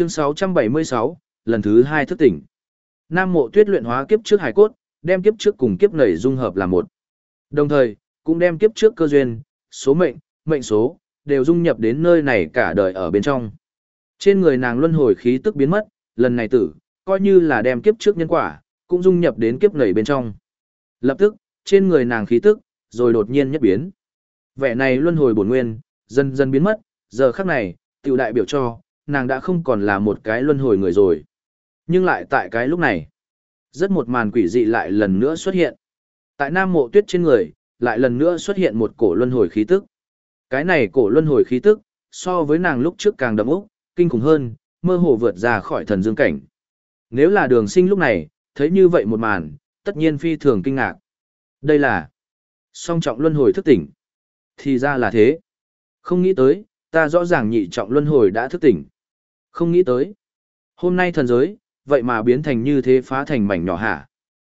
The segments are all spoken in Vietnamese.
Chương 676, lần thứ hai thức tỉnh. Nam mộ tuyết luyện hóa kiếp trước hải cốt, đem kiếp trước cùng kiếp nảy dung hợp làm một. Đồng thời, cũng đem kiếp trước cơ duyên, số mệnh, mệnh số, đều dung nhập đến nơi này cả đời ở bên trong. Trên người nàng luân hồi khí tức biến mất, lần này tử, coi như là đem kiếp trước nhân quả, cũng dung nhập đến kiếp nảy bên trong. Lập tức, trên người nàng khí tức, rồi đột nhiên nhất biến. Vẻ này luân hồi bổn nguyên, dần dần biến mất, giờ khắc này, tiểu đại biểu cho, nàng đã không còn là một cái luân hồi người rồi. Nhưng lại tại cái lúc này, rất một màn quỷ dị lại lần nữa xuất hiện. Tại nam mộ tuyết trên người, lại lần nữa xuất hiện một cổ luân hồi khí tức. Cái này cổ luân hồi khí tức, so với nàng lúc trước càng đậm úc, kinh khủng hơn, mơ hồ vượt ra khỏi thần dương cảnh. Nếu là đường sinh lúc này, thấy như vậy một màn, tất nhiên phi thường kinh ngạc. Đây là song trọng luân hồi thức tỉnh. Thì ra là thế. Không nghĩ tới, ta rõ ràng nhị trọng luân hồi đã thức tỉnh. Không nghĩ tới. Hôm nay thần giới, vậy mà biến thành như thế phá thành mảnh nhỏ hả.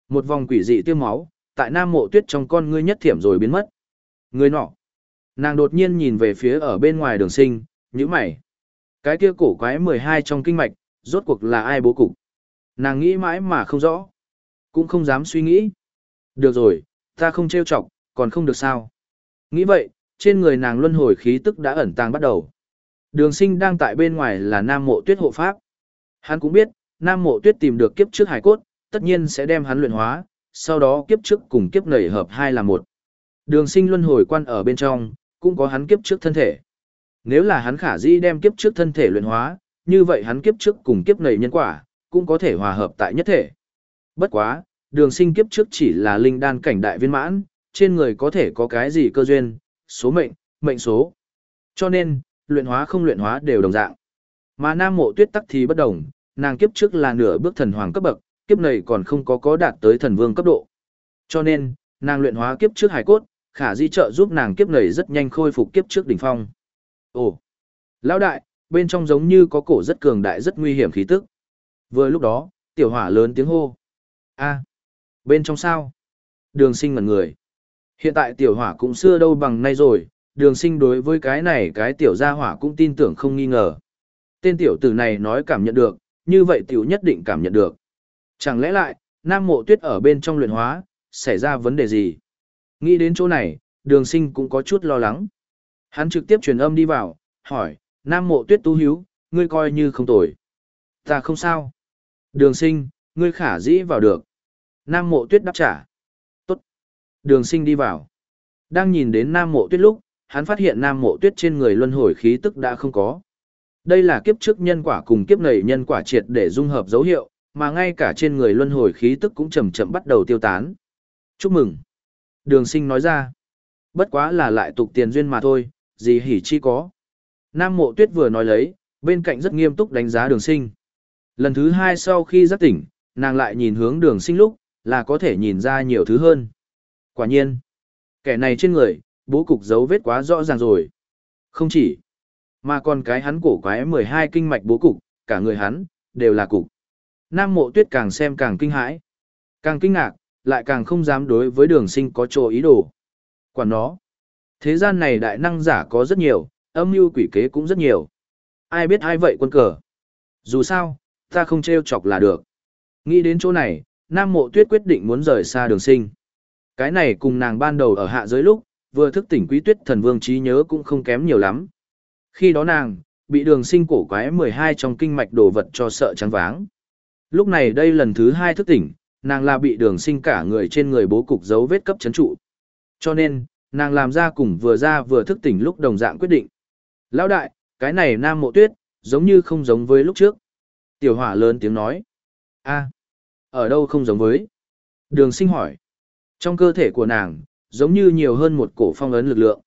Một vòng quỷ dị tiêu máu, tại nam mộ tuyết trong con ngươi nhất thiểm rồi biến mất. Người nọ. Nàng đột nhiên nhìn về phía ở bên ngoài đường sinh, như mày. Cái kia cổ quái 12 trong kinh mạch, rốt cuộc là ai bố cục. Nàng nghĩ mãi mà không rõ. Cũng không dám suy nghĩ. Được rồi, ta không trêu chọc, còn không được sao. Nghĩ vậy, trên người nàng luân hồi khí tức đã ẩn tàng bắt đầu. Đường sinh đang tại bên ngoài là Nam Mộ Tuyết hộ pháp. Hắn cũng biết, Nam Mộ Tuyết tìm được kiếp trước hải cốt, tất nhiên sẽ đem hắn luyện hóa, sau đó kiếp trước cùng kiếp nảy hợp hai là một. Đường sinh luân hồi quan ở bên trong, cũng có hắn kiếp trước thân thể. Nếu là hắn khả dĩ đem kiếp trước thân thể luyện hóa, như vậy hắn kiếp trước cùng kiếp nảy nhân quả, cũng có thể hòa hợp tại nhất thể. Bất quá, đường sinh kiếp trước chỉ là linh đan cảnh đại viên mãn, trên người có thể có cái gì cơ duyên, số mệnh, mệnh số. Cho nên, luyện hóa không luyện hóa đều đồng dạng. Mà nam mộ tuyết tắc thì bất đồng, nàng kiếp trước là nửa bước thần hoàng cấp bậc, kiếp này còn không có có đạt tới thần vương cấp độ. Cho nên, nàng luyện hóa kiếp trước hải cốt, khả di trợ giúp nàng kiếp này rất nhanh khôi phục kiếp trước đỉnh phong. Ồ, lão đại, bên trong giống như có cổ rất cường đại rất nguy hiểm khí tức. Vừa lúc đó, tiểu hỏa lớn tiếng hô. a bên trong sao? Đường sinh mặt người. Hiện tại tiểu hỏa cũng xưa đâu bằng nay rồi, đường sinh đối với cái này cái tiểu gia hỏa cũng tin tưởng không nghi ngờ. Tên tiểu tử này nói cảm nhận được, như vậy tiểu nhất định cảm nhận được. Chẳng lẽ lại, nam mộ tuyết ở bên trong luyện hóa, xảy ra vấn đề gì? Nghĩ đến chỗ này, đường sinh cũng có chút lo lắng. Hắn trực tiếp truyền âm đi vào, hỏi, nam mộ tuyết tu hiếu, ngươi coi như không tồi. Ta không sao. Đường sinh, ngươi khả dĩ vào được. Nam mộ tuyết đáp trả. Đường sinh đi vào. Đang nhìn đến nam mộ tuyết lúc, hắn phát hiện nam mộ tuyết trên người luân hồi khí tức đã không có. Đây là kiếp trước nhân quả cùng kiếp nảy nhân quả triệt để dung hợp dấu hiệu, mà ngay cả trên người luân hồi khí tức cũng chậm chậm bắt đầu tiêu tán. Chúc mừng. Đường sinh nói ra. Bất quá là lại tục tiền duyên mà thôi, gì hỉ chi có. Nam mộ tuyết vừa nói lấy, bên cạnh rất nghiêm túc đánh giá đường sinh. Lần thứ hai sau khi giác tỉnh, nàng lại nhìn hướng đường sinh lúc, là có thể nhìn ra nhiều thứ hơn. Quả nhiên, kẻ này trên người, bố cục dấu vết quá rõ ràng rồi. Không chỉ, mà còn cái hắn cổ quái 12 kinh mạch bố cục, cả người hắn, đều là cục. Nam mộ tuyết càng xem càng kinh hãi, càng kinh ngạc, lại càng không dám đối với đường sinh có chỗ ý đồ. Quả nó, thế gian này đại năng giả có rất nhiều, âm mưu quỷ kế cũng rất nhiều. Ai biết ai vậy quân cờ. Dù sao, ta không trêu chọc là được. Nghĩ đến chỗ này, Nam Mộ Tuyết quyết định muốn rời xa đường sinh. Cái này cùng nàng ban đầu ở hạ giới lúc, vừa thức tỉnh quý tuyết thần vương trí nhớ cũng không kém nhiều lắm. Khi đó nàng, bị đường sinh cổ quái 12 trong kinh mạch đồ vật cho sợ trắng váng. Lúc này đây lần thứ hai thức tỉnh, nàng là bị đường sinh cả người trên người bố cục dấu vết cấp chấn trụ. Cho nên, nàng làm ra cùng vừa ra vừa thức tỉnh lúc đồng dạng quyết định. Lão đại, cái này nam mộ tuyết, giống như không giống với lúc trước. Tiểu hỏa lớn tiếng nói. a ở đâu không giống với? Đường sinh hỏi. Trong cơ thể của nàng, giống như nhiều hơn một cổ phong ấn lực lượng.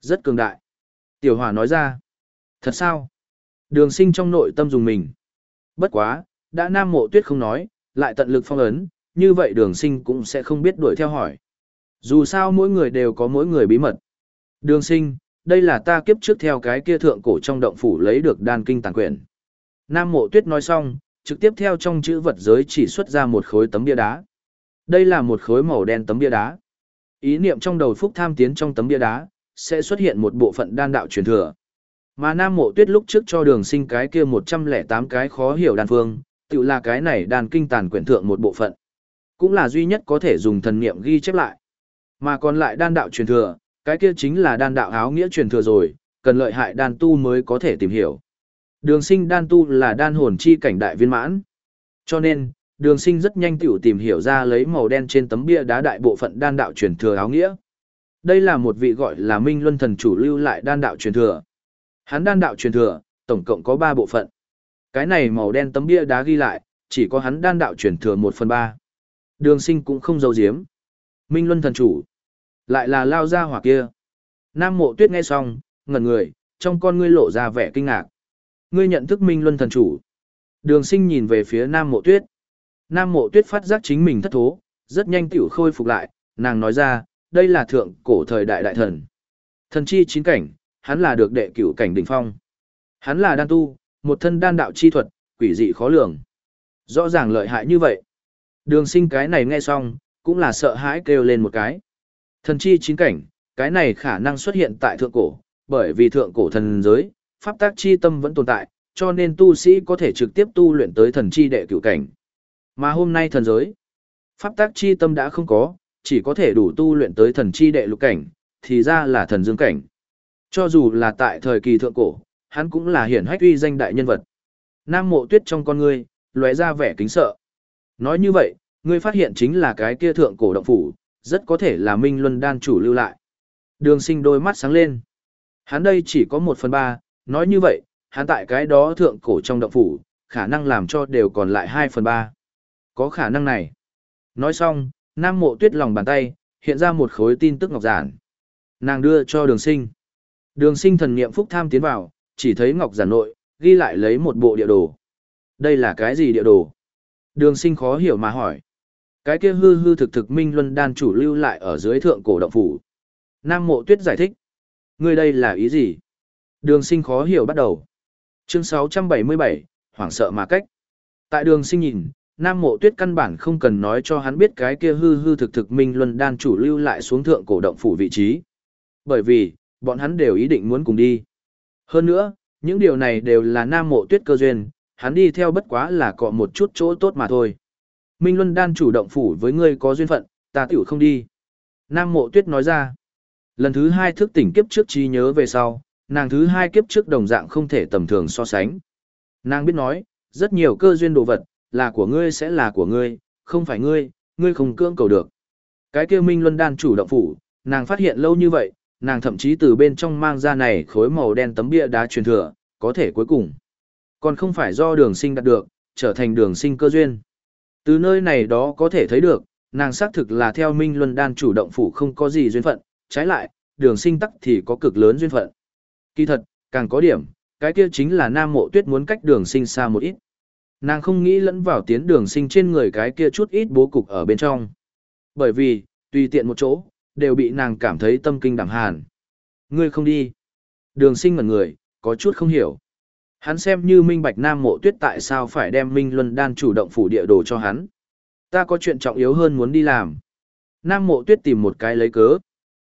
Rất cường đại. Tiểu hỏa nói ra. Thật sao? Đường sinh trong nội tâm dùng mình. Bất quá, đã nam mộ tuyết không nói, lại tận lực phong ấn, như vậy đường sinh cũng sẽ không biết đuổi theo hỏi. Dù sao mỗi người đều có mỗi người bí mật. Đường sinh, đây là ta kiếp trước theo cái kia thượng cổ trong động phủ lấy được đan kinh tàng quyển. Nam mộ tuyết nói xong, trực tiếp theo trong chữ vật giới chỉ xuất ra một khối tấm bia đá. Đây là một khối màu đen tấm bia đá. Ý niệm trong đầu phúc tham tiến trong tấm bia đá, sẽ xuất hiện một bộ phận đan đạo truyền thừa. Mà Nam Mộ Tuyết lúc trước cho đường sinh cái kia 108 cái khó hiểu đan phương, tự là cái này đàn kinh tàn quyển thượng một bộ phận. Cũng là duy nhất có thể dùng thần niệm ghi chép lại. Mà còn lại đan đạo truyền thừa, cái kia chính là đan đạo áo nghĩa truyền thừa rồi, cần lợi hại đan tu mới có thể tìm hiểu. Đường sinh đan tu là đan hồn chi cảnh đại viên mãn. Cho nên, đường sinh rất nhanh tiểu tìm hiểu ra lấy màu đen trên tấm bia đá đại bộ phận đan đạo truyền thừa áo nghĩa. Đây là một vị gọi là Minh Luân Thần chủ lưu lại đan đạo truyền thừa. Hắn đan đạo truyền thừa, tổng cộng có 3 bộ phận. Cái này màu đen tấm bia đá ghi lại, chỉ có hắn đan đạo truyền thừa 1 phần 3. Đường sinh cũng không giấu giếm. Minh Luân Thần chủ, lại là lao ra hỏa kia. Nam mộ tuyết nghe xong, ngẩn người, trong con ngươi lộ ra vẻ kinh ngạc. Ngươi nhận thức Minh Luân Thần chủ. Đường sinh nhìn về phía Nam mộ tuyết. Nam mộ tuyết phát giác chính mình thất thố, rất nhanh tiểu khôi phục lại, nàng nói ra, đây là thượng cổ thời đại đại thần. Thần chi chín cảnh, hắn là được đệ cửu cảnh đỉnh phong. Hắn là đan tu, một thân đan đạo chi thuật, quỷ dị khó lường. Rõ ràng lợi hại như vậy. Đường sinh cái này nghe xong, cũng là sợ hãi kêu lên một cái. Thần chi chín cảnh, cái này khả năng xuất hiện tại thượng cổ, bởi vì thượng cổ thần giới, pháp tác chi tâm vẫn tồn tại, cho nên tu sĩ có thể trực tiếp tu luyện tới thần chi đệ cửu cảnh. Mà hôm nay thần giới, pháp tác chi tâm đã không có, chỉ có thể đủ tu luyện tới thần chi đệ lục cảnh, thì ra là thần dương cảnh. Cho dù là tại thời kỳ thượng cổ, hắn cũng là hiển hách uy danh đại nhân vật. Nam mộ tuyết trong con ngươi, lóe ra vẻ kính sợ. Nói như vậy, ngươi phát hiện chính là cái kia thượng cổ động phủ, rất có thể là Minh Luân đan chủ lưu lại. Đường sinh đôi mắt sáng lên. Hắn đây chỉ có một phần ba, nói như vậy, hắn tại cái đó thượng cổ trong động phủ, khả năng làm cho đều còn lại 2 phần ba có khả năng này. Nói xong, Nam Mộ Tuyết lòng bàn tay, hiện ra một khối tin tức ngọc giản. Nàng đưa cho đường sinh. Đường sinh thần niệm phúc tham tiến vào, chỉ thấy ngọc giản nội, ghi lại lấy một bộ địa đồ. Đây là cái gì địa đồ? Đường sinh khó hiểu mà hỏi. Cái kia hư hư thực thực minh luân đan chủ lưu lại ở dưới thượng cổ động phủ. Nam Mộ Tuyết giải thích. Ngươi đây là ý gì? Đường sinh khó hiểu bắt đầu. Chương 677, hoảng sợ mà cách. Tại đường sinh nhìn, Nam Mộ Tuyết căn bản không cần nói cho hắn biết cái kia hư hư thực thực Minh Luân đan chủ lưu lại xuống thượng cổ động phủ vị trí. Bởi vì, bọn hắn đều ý định muốn cùng đi. Hơn nữa, những điều này đều là Nam Mộ Tuyết cơ duyên, hắn đi theo bất quá là cọ một chút chỗ tốt mà thôi. Minh Luân đan chủ động phủ với ngươi có duyên phận, ta tiểu không đi. Nam Mộ Tuyết nói ra. Lần thứ hai thức tỉnh kiếp trước trí nhớ về sau, nàng thứ hai kiếp trước đồng dạng không thể tầm thường so sánh. Nàng biết nói, rất nhiều cơ duyên đồ vật, là của ngươi sẽ là của ngươi, không phải ngươi, ngươi không cưỡng cầu được. Cái kia Minh Luân Đan chủ động phủ, nàng phát hiện lâu như vậy, nàng thậm chí từ bên trong mang ra này khối màu đen tấm bia đá truyền thừa, có thể cuối cùng. Còn không phải do đường sinh đạt được, trở thành đường sinh cơ duyên. Từ nơi này đó có thể thấy được, nàng xác thực là theo Minh Luân Đan chủ động phủ không có gì duyên phận, trái lại, đường sinh tắc thì có cực lớn duyên phận. Kỳ thật, càng có điểm, cái kia chính là Nam Mộ Tuyết muốn cách đường sinh xa một ít. Nàng không nghĩ lẫn vào tiến đường sinh trên người cái kia chút ít bố cục ở bên trong. Bởi vì, tùy tiện một chỗ, đều bị nàng cảm thấy tâm kinh đảm hàn. Ngươi không đi. Đường sinh ngẩn người, có chút không hiểu. Hắn xem như minh bạch Nam Mộ Tuyết tại sao phải đem Minh Luân Đan chủ động phủ địa đồ cho hắn. Ta có chuyện trọng yếu hơn muốn đi làm. Nam Mộ Tuyết tìm một cái lấy cớ.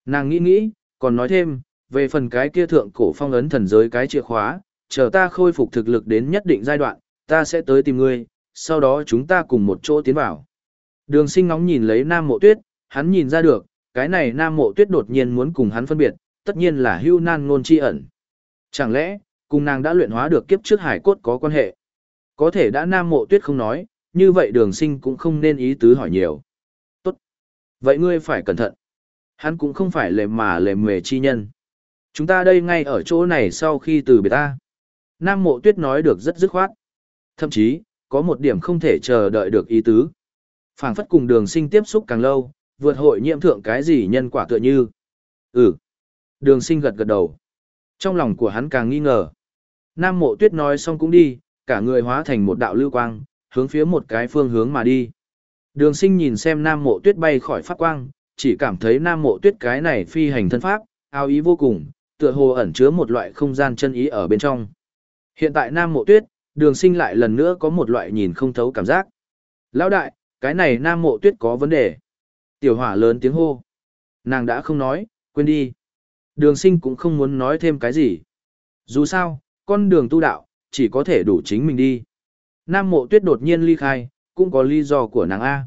Nàng nghĩ nghĩ, còn nói thêm, về phần cái kia thượng cổ phong ấn thần giới cái chìa khóa, chờ ta khôi phục thực lực đến nhất định giai đoạn, ta sẽ tới tìm ngươi, sau đó chúng ta cùng một chỗ tiến vào. Đường sinh ngóng nhìn lấy Nam Mộ Tuyết, hắn nhìn ra được, cái này Nam Mộ Tuyết đột nhiên muốn cùng hắn phân biệt, tất nhiên là hưu nan ngôn chi ẩn. Chẳng lẽ, cùng nàng đã luyện hóa được kiếp trước hải cốt có quan hệ? Có thể đã Nam Mộ Tuyết không nói, như vậy đường sinh cũng không nên ý tứ hỏi nhiều. Tốt. Vậy ngươi phải cẩn thận. Hắn cũng không phải lề mà lề mề chi nhân. Chúng ta đây ngay ở chỗ này sau khi từ biệt ta. Nam mộ tuyết nói được rất dứt khoát. Thậm chí, có một điểm không thể chờ đợi được ý tứ. phảng phất cùng đường sinh tiếp xúc càng lâu, vượt hội nhiễm thượng cái gì nhân quả tựa như. Ừ. Đường sinh gật gật đầu. Trong lòng của hắn càng nghi ngờ. Nam mộ tuyết nói xong cũng đi, cả người hóa thành một đạo lưu quang, hướng phía một cái phương hướng mà đi. Đường sinh nhìn xem nam mộ tuyết bay khỏi phát quang, chỉ cảm thấy nam mộ tuyết cái này phi hành thân pháp, ao ý vô cùng, tựa hồ ẩn chứa một loại không gian chân ý ở bên trong. Hiện tại nam mộ tuyết, đường sinh lại lần nữa có một loại nhìn không thấu cảm giác. Lão đại, cái này nam mộ tuyết có vấn đề. Tiểu hỏa lớn tiếng hô. Nàng đã không nói, quên đi. Đường sinh cũng không muốn nói thêm cái gì. Dù sao, con đường tu đạo, chỉ có thể đủ chính mình đi. Nam mộ tuyết đột nhiên ly khai, cũng có lý do của nàng A.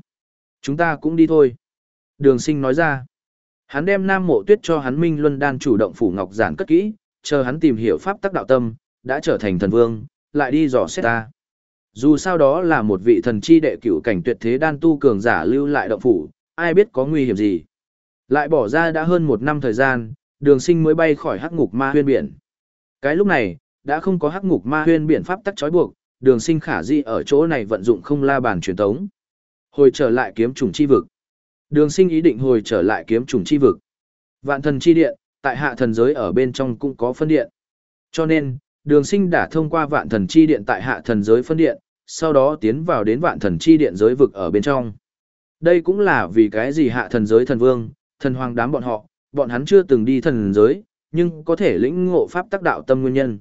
Chúng ta cũng đi thôi. Đường sinh nói ra. Hắn đem Nam mộ tuyết cho hắn Minh Luân Đan chủ động phủ ngọc giản cất kỹ, chờ hắn tìm hiểu pháp tắc đạo tâm, đã trở thành thần vương, lại đi dò xét ta. Dù sao đó là một vị thần chi đệ cửu cảnh tuyệt thế đan tu cường giả lưu lại động phủ, ai biết có nguy hiểm gì. Lại bỏ ra đã hơn một năm thời gian, đường sinh mới bay khỏi hắc ngục ma huyên biển. Cái lúc này, đã không có hắc ngục ma huyên biển pháp tắc trói buộc, đường sinh khả di ở chỗ này vận dụng không la bàn truyền tống. Hồi trở lại kiếm trùng chi vực. Đường sinh ý định hồi trở lại kiếm trùng chi vực. Vạn thần chi điện, tại hạ thần giới ở bên trong cũng có phân điện. Cho nên, đường sinh đã thông qua vạn thần chi điện tại hạ thần giới phân điện, sau đó tiến vào đến vạn thần chi điện giới vực ở bên trong. Đây cũng là vì cái gì hạ thần giới thần vương, thần hoàng đám bọn họ, bọn hắn chưa từng đi thần giới, nhưng có thể lĩnh ngộ pháp tác đạo tâm nguyên nhân.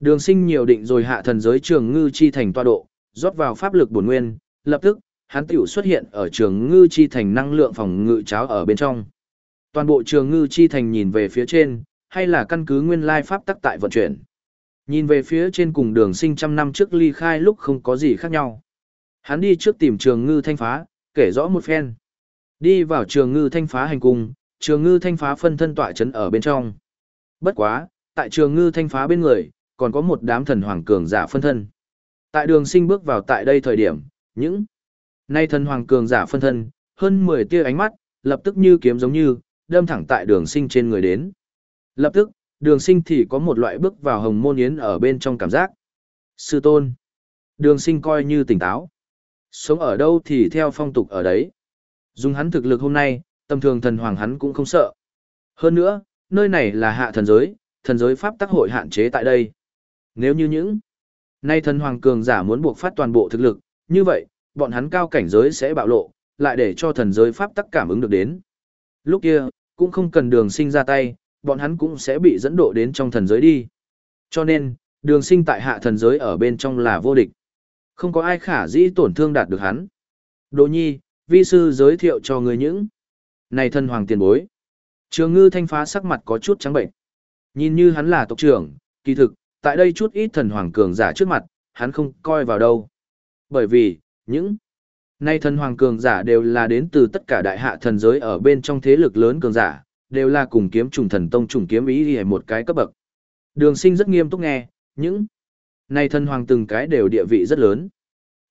Đường sinh nhiều định rồi hạ thần giới trường ngư chi thành toa độ, rót vào pháp lực bổn nguyên, lập tức, hắn tiểu xuất hiện ở trường ngư chi thành năng lượng phòng ngự cháo ở bên trong. Toàn bộ trường ngư chi thành nhìn về phía trên, hay là căn cứ nguyên lai pháp tắc tại vận chuyển. Nhìn về phía trên cùng đường sinh trăm năm trước ly khai lúc không có gì khác nhau. Hắn đi trước tìm trường ngư thanh phá, kể rõ một phen. Đi vào trường ngư thanh phá hành cung, trường ngư thanh phá phân thân tọa chấn ở bên trong. Bất quá, tại trường ngư thanh phá bên người, còn có một đám thần hoàng cường giả phân thân. Tại đường sinh bước vào tại đây thời điểm, những nay thần hoàng cường giả phân thân, hơn 10 tia ánh mắt, lập tức như kiếm giống như, đâm thẳng tại đường sinh trên người đến. Lập tức, đường sinh thì có một loại bước vào hồng môn yến ở bên trong cảm giác. Sư tôn. Đường sinh coi như tỉnh táo. Sống ở đâu thì theo phong tục ở đấy. Dùng hắn thực lực hôm nay, tầm thường thần hoàng hắn cũng không sợ. Hơn nữa, nơi này là hạ thần giới, thần giới pháp tác hội hạn chế tại đây. Nếu như những nay thần hoàng cường giả muốn buộc phát toàn bộ thực lực, như vậy, bọn hắn cao cảnh giới sẽ bạo lộ, lại để cho thần giới pháp tắc cảm ứng được đến. Lúc kia, cũng không cần đường sinh ra tay, bọn hắn cũng sẽ bị dẫn độ đến trong thần giới đi. Cho nên, đường sinh tại hạ thần giới ở bên trong là vô địch. Không có ai khả dĩ tổn thương đạt được hắn. Đồ nhi, vi sư giới thiệu cho người những. Này thân hoàng tiền bối. Trường ngư thanh phá sắc mặt có chút trắng bệnh. Nhìn như hắn là tộc trưởng, kỳ thực, tại đây chút ít thần hoàng cường giả trước mặt, hắn không coi vào đâu. Bởi vì, những nay thần hoàng cường giả đều là đến từ tất cả đại hạ thần giới ở bên trong thế lực lớn cường giả, đều là cùng kiếm trùng thần tông trùng kiếm ý ở một cái cấp bậc. Đường sinh rất nghiêm túc nghe, những nay thần hoàng từng cái đều địa vị rất lớn.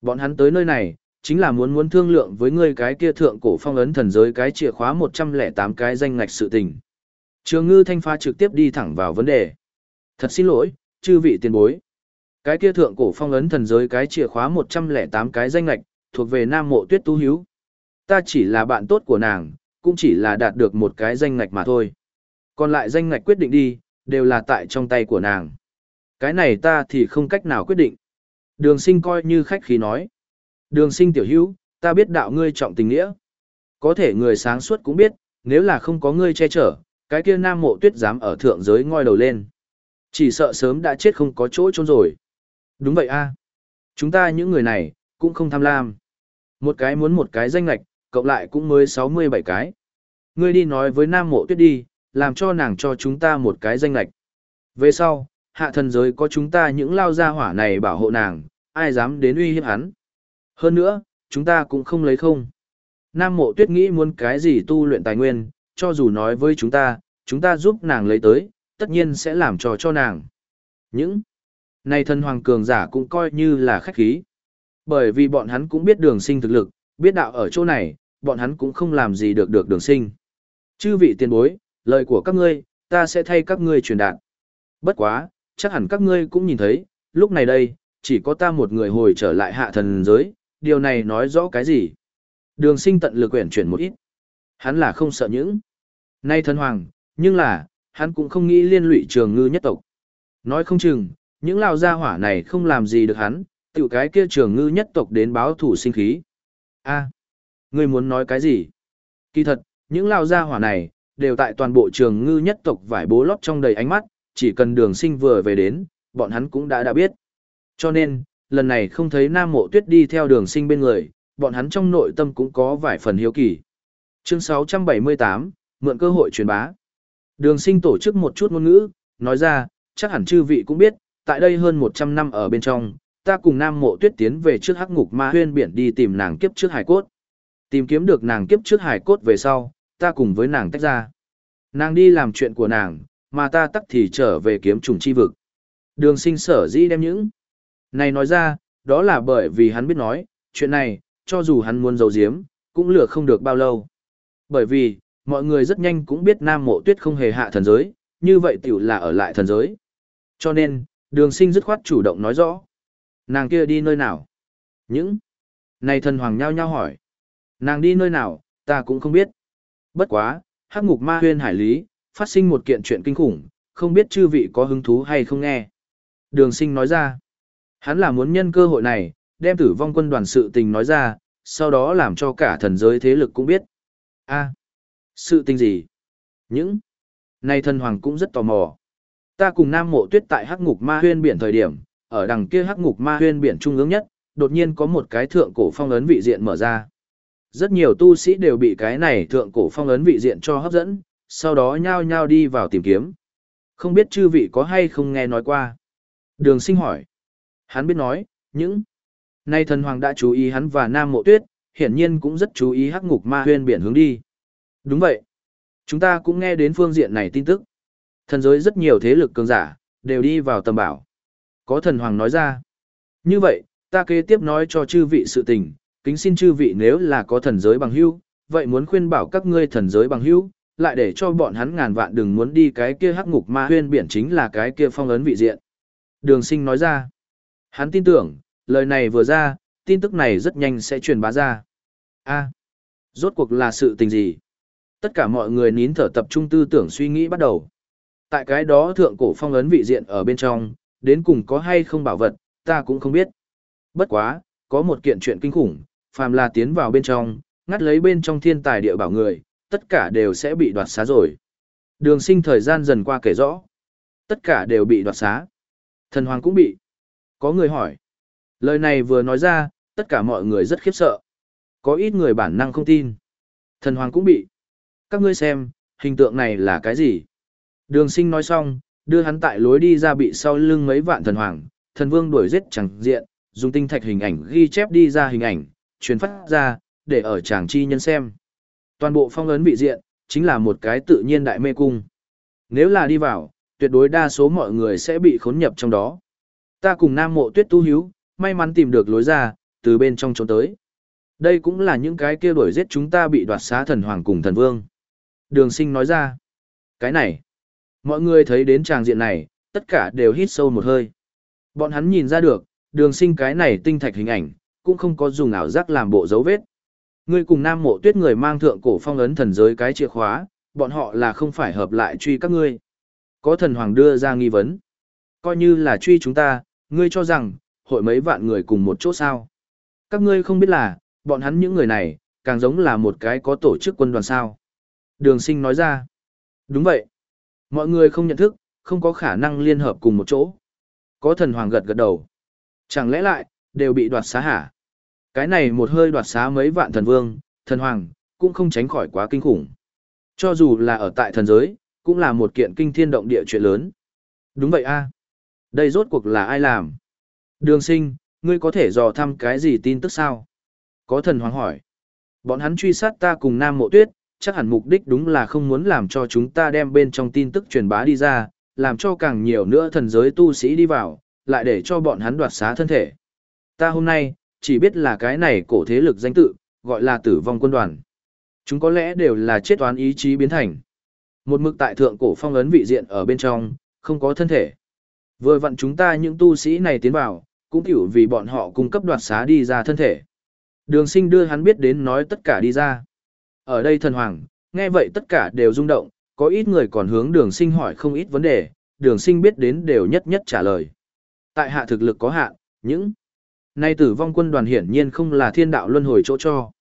Bọn hắn tới nơi này, chính là muốn muốn thương lượng với ngươi cái kia thượng cổ phong ấn thần giới cái chìa khóa 108 cái danh ngạch sự tình. Trường ngư thanh pha trực tiếp đi thẳng vào vấn đề. Thật xin lỗi, chư vị tiền bối. Cái kia thượng cổ phong ấn thần giới cái chìa khóa 108 cái danh ngạch, thuộc về nam mộ tuyết tu hiếu. Ta chỉ là bạn tốt của nàng, cũng chỉ là đạt được một cái danh ngạch mà thôi. Còn lại danh ngạch quyết định đi, đều là tại trong tay của nàng. Cái này ta thì không cách nào quyết định. Đường sinh coi như khách khí nói. Đường sinh tiểu hữu, ta biết đạo ngươi trọng tình nghĩa. Có thể người sáng suốt cũng biết, nếu là không có ngươi che chở, cái kia nam mộ tuyết dám ở thượng giới ngoi đầu lên. Chỉ sợ sớm đã chết không có chỗ trốn rồi. Đúng vậy a Chúng ta những người này, cũng không tham lam. Một cái muốn một cái danh lạch, cộng lại cũng mới 67 cái. Ngươi đi nói với nam mộ tuyết đi, làm cho nàng cho chúng ta một cái danh lạch. Về sau, hạ thần giới có chúng ta những lao gia hỏa này bảo hộ nàng, ai dám đến uy hiếp hắn. Hơn nữa, chúng ta cũng không lấy không. Nam mộ tuyết nghĩ muốn cái gì tu luyện tài nguyên, cho dù nói với chúng ta, chúng ta giúp nàng lấy tới, tất nhiên sẽ làm trò cho nàng. Những này thần hoàng cường giả cũng coi như là khách khí. Bởi vì bọn hắn cũng biết đường sinh thực lực, biết đạo ở chỗ này, bọn hắn cũng không làm gì được được đường sinh. Chư vị tiền bối, lời của các ngươi, ta sẽ thay các ngươi truyền đạt. Bất quá, chắc hẳn các ngươi cũng nhìn thấy, lúc này đây, chỉ có ta một người hồi trở lại hạ thần giới, điều này nói rõ cái gì? Đường sinh tận lực quyển chuyển một ít. Hắn là không sợ những. Nay thần hoàng, nhưng là, hắn cũng không nghĩ liên lụy trường ngư nhất tộc. Nói không chừng, những lao gia hỏa này không làm gì được hắn, tiểu cái kia trường ngư nhất tộc đến báo thủ sinh khí. a à, ngươi muốn nói cái gì? Kỳ thật, những lao gia hỏa này, đều tại toàn bộ trường ngư nhất tộc vải bố lót trong đầy ánh mắt, chỉ cần đường sinh vừa về đến, bọn hắn cũng đã đã biết. Cho nên, lần này không thấy Nam Mộ Tuyết đi theo đường sinh bên người, bọn hắn trong nội tâm cũng có vài phần hiếu kỳ. Chương 678, mượn cơ hội truyền bá. Đường sinh tổ chức một chút ngôn ngữ, nói ra, chắc hẳn chư vị cũng biết, tại đây hơn 100 năm ở bên trong, ta cùng Nam Mộ Tuyết tiến về trước hắc ngục ma huyên biển đi tìm nàng kiếp trước hải cốt. Tìm kiếm được nàng kiếp trước hải cốt về sau, ta cùng với nàng tách ra. Nàng đi làm chuyện của nàng, mà ta tắc thì trở về kiếm trùng chi vực. Đường sinh sở dĩ đem những này nói ra, đó là bởi vì hắn biết nói, chuyện này, cho dù hắn muốn giấu giếm, cũng lừa không được bao lâu. Bởi vì, mọi người rất nhanh cũng biết Nam Mộ Tuyết không hề hạ thần giới, như vậy tiểu là ở lại thần giới. Cho nên, đường sinh dứt khoát chủ động nói rõ. Nàng kia đi nơi nào? Những này thần hoàng nhao nhau hỏi. Nàng đi nơi nào, ta cũng không biết. Bất quá, hắc ngục ma huyên hải lý, phát sinh một kiện chuyện kinh khủng, không biết chư vị có hứng thú hay không nghe. Đường sinh nói ra, hắn là muốn nhân cơ hội này, đem tử vong quân đoàn sự tình nói ra, sau đó làm cho cả thần giới thế lực cũng biết. a sự tình gì? Những này thần hoàng cũng rất tò mò. Ta cùng Nam Mộ Tuyết tại Hắc Ngục Ma Huyên biển thời điểm, ở đằng kia Hắc Ngục Ma Huyên biển trung ương nhất, đột nhiên có một cái thượng cổ phong ấn vị diện mở ra. Rất nhiều tu sĩ đều bị cái này thượng cổ phong ấn vị diện cho hấp dẫn, sau đó nhao nhao đi vào tìm kiếm. Không biết chư vị có hay không nghe nói qua. Đường sinh hỏi. Hắn biết nói, những... Nay thần hoàng đã chú ý hắn và Nam Mộ Tuyết, hiển nhiên cũng rất chú ý hắc ngục ma huyên biển hướng đi. Đúng vậy. Chúng ta cũng nghe đến phương diện này tin tức. Thần giới rất nhiều thế lực cường giả, đều đi vào tầm bảo. Có thần hoàng nói ra. Như vậy, ta kế tiếp nói cho chư vị sự tình, kính xin chư vị nếu là có thần giới bằng hữu, vậy muốn khuyên bảo các ngươi thần giới bằng hữu, lại để cho bọn hắn ngàn vạn đừng muốn đi cái kia hắc ngục ma huyên biển chính là cái kia phong ấn vị diện. Đường sinh nói ra. Hắn tin tưởng, lời này vừa ra, tin tức này rất nhanh sẽ truyền bá ra. a rốt cuộc là sự tình gì? Tất cả mọi người nín thở tập trung tư tưởng suy nghĩ bắt đầu. Tại cái đó thượng cổ phong ấn vị diện ở bên trong, đến cùng có hay không bảo vật, ta cũng không biết. Bất quá, có một kiện chuyện kinh khủng, phàm là tiến vào bên trong, ngắt lấy bên trong thiên tài địa bảo người, tất cả đều sẽ bị đoạt xá rồi. Đường sinh thời gian dần qua kể rõ. Tất cả đều bị đoạt xá. Thần hoàng cũng bị. Có người hỏi. Lời này vừa nói ra, tất cả mọi người rất khiếp sợ. Có ít người bản năng không tin. Thần hoàng cũng bị. Các ngươi xem, hình tượng này là cái gì? Đường sinh nói xong, đưa hắn tại lối đi ra bị sau lưng mấy vạn thần hoàng, thần vương đuổi giết chẳng diện, dùng tinh thạch hình ảnh ghi chép đi ra hình ảnh, truyền phát ra, để ở chàng chi nhân xem. Toàn bộ phong ấn vị diện, chính là một cái tự nhiên đại mê cung. Nếu là đi vào, tuyệt đối đa số mọi người sẽ bị khốn nhập trong đó. Ta cùng Nam Mộ Tuyết Tu Hiếu, may mắn tìm được lối ra, từ bên trong trốn tới. Đây cũng là những cái kia đuổi giết chúng ta bị đoạt xá thần hoàng cùng thần vương. Đường sinh nói ra. Cái này. Mọi người thấy đến tràng diện này, tất cả đều hít sâu một hơi. Bọn hắn nhìn ra được, đường sinh cái này tinh thạch hình ảnh, cũng không có dùng ảo giác làm bộ dấu vết. Ngươi cùng Nam Mộ Tuyết người mang thượng cổ phong ấn thần giới cái chìa khóa, bọn họ là không phải hợp lại truy các ngươi. Có thần hoàng đưa ra nghi vấn. Coi như là truy chúng ta, ngươi cho rằng, hội mấy vạn người cùng một chỗ sao. Các ngươi không biết là, bọn hắn những người này, càng giống là một cái có tổ chức quân đoàn sao. Đường sinh nói ra. Đúng vậy. Mọi người không nhận thức, không có khả năng liên hợp cùng một chỗ. Có thần hoàng gật gật đầu. Chẳng lẽ lại, đều bị đoạt xá hả? Cái này một hơi đoạt xá mấy vạn thần vương, thần hoàng, cũng không tránh khỏi quá kinh khủng. Cho dù là ở tại thần giới, cũng là một kiện kinh thiên động địa chuyện lớn. Đúng vậy a Đây rốt cuộc là ai làm? Đường sinh, ngươi có thể dò thăm cái gì tin tức sao? Có thần hoàng hỏi. Bọn hắn truy sát ta cùng Nam Mộ Tuyết, chắc hẳn mục đích đúng là không muốn làm cho chúng ta đem bên trong tin tức truyền bá đi ra, làm cho càng nhiều nữa thần giới tu sĩ đi vào, lại để cho bọn hắn đoạt xá thân thể. Ta hôm nay, chỉ biết là cái này cổ thế lực danh tự, gọi là tử vong quân đoàn. Chúng có lẽ đều là chết toán ý chí biến thành. Một mực tại thượng cổ phong ấn vị diện ở bên trong, không có thân thể. Vừa vặn chúng ta những tu sĩ này tiến vào, cũng hiểu vì bọn họ cung cấp đoạt xá đi ra thân thể. Đường sinh đưa hắn biết đến nói tất cả đi ra. Ở đây thần hoàng, nghe vậy tất cả đều rung động, có ít người còn hướng đường sinh hỏi không ít vấn đề, đường sinh biết đến đều nhất nhất trả lời. Tại hạ thực lực có hạn, những Nay tử vong quân đoàn hiển nhiên không là thiên đạo luân hồi chỗ cho.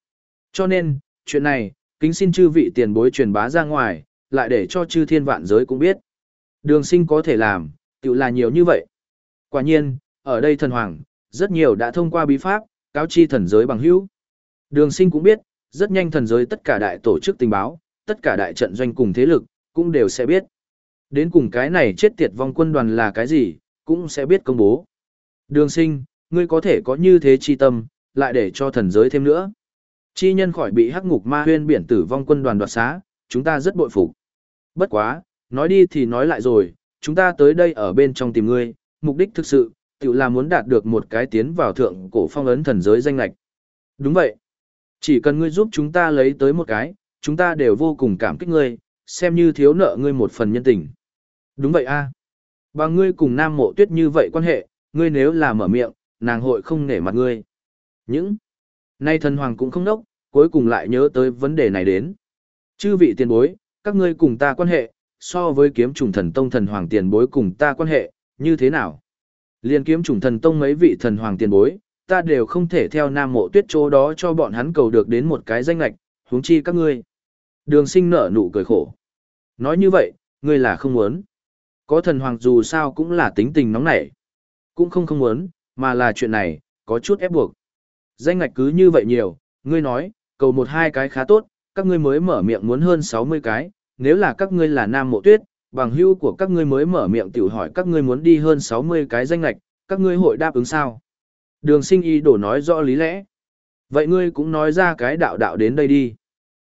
Cho nên, chuyện này, kính xin chư vị tiền bối truyền bá ra ngoài, lại để cho chư thiên vạn giới cũng biết. Đường sinh có thể làm, tự là nhiều như vậy. Quả nhiên, ở đây thần hoàng, rất nhiều đã thông qua bí pháp, cáo chi thần giới bằng hữu. Đường sinh cũng biết, rất nhanh thần giới tất cả đại tổ chức tình báo, tất cả đại trận doanh cùng thế lực, cũng đều sẽ biết. Đến cùng cái này chết tiệt vong quân đoàn là cái gì, cũng sẽ biết công bố. Đường sinh, ngươi có thể có như thế chi tâm, lại để cho thần giới thêm nữa. Chi nhân khỏi bị hắc ngục ma huyên biển tử vong quân đoàn đoạt xá, chúng ta rất bội phục. Bất quá, nói đi thì nói lại rồi, chúng ta tới đây ở bên trong tìm ngươi, mục đích thực sự, tự là muốn đạt được một cái tiến vào thượng cổ phong ấn thần giới danh lạch. Đúng vậy. Chỉ cần ngươi giúp chúng ta lấy tới một cái, chúng ta đều vô cùng cảm kích ngươi, xem như thiếu nợ ngươi một phần nhân tình. Đúng vậy a. À. Bằng ngươi cùng Nam Mộ Tuyết như vậy quan hệ, ngươi nếu là mở miệng, nàng hội không nể mặt ngươi. Những nay thần hoàng cũng không đốc, cuối cùng lại nhớ tới vấn đề này đến. Chư vị tiền bối, các ngươi cùng ta quan hệ, so với kiếm trùng thần tông thần hoàng tiền bối cùng ta quan hệ, như thế nào? Liên kiếm trùng thần tông mấy vị thần hoàng tiền bối, ta đều không thể theo nam mộ tuyết chỗ đó cho bọn hắn cầu được đến một cái danh lạch, huống chi các ngươi. Đường sinh nở nụ cười khổ. Nói như vậy, ngươi là không muốn. Có thần hoàng dù sao cũng là tính tình nóng nảy. Cũng không không muốn, mà là chuyện này, có chút ép buộc. Danh ngạch cứ như vậy nhiều, ngươi nói, cầu một hai cái khá tốt, các ngươi mới mở miệng muốn hơn 60 cái, nếu là các ngươi là nam mộ tuyết, bằng hưu của các ngươi mới mở miệng tiểu hỏi các ngươi muốn đi hơn 60 cái danh ngạch, các ngươi hội đáp ứng sao? Đường sinh y đổ nói rõ lý lẽ. Vậy ngươi cũng nói ra cái đạo đạo đến đây đi.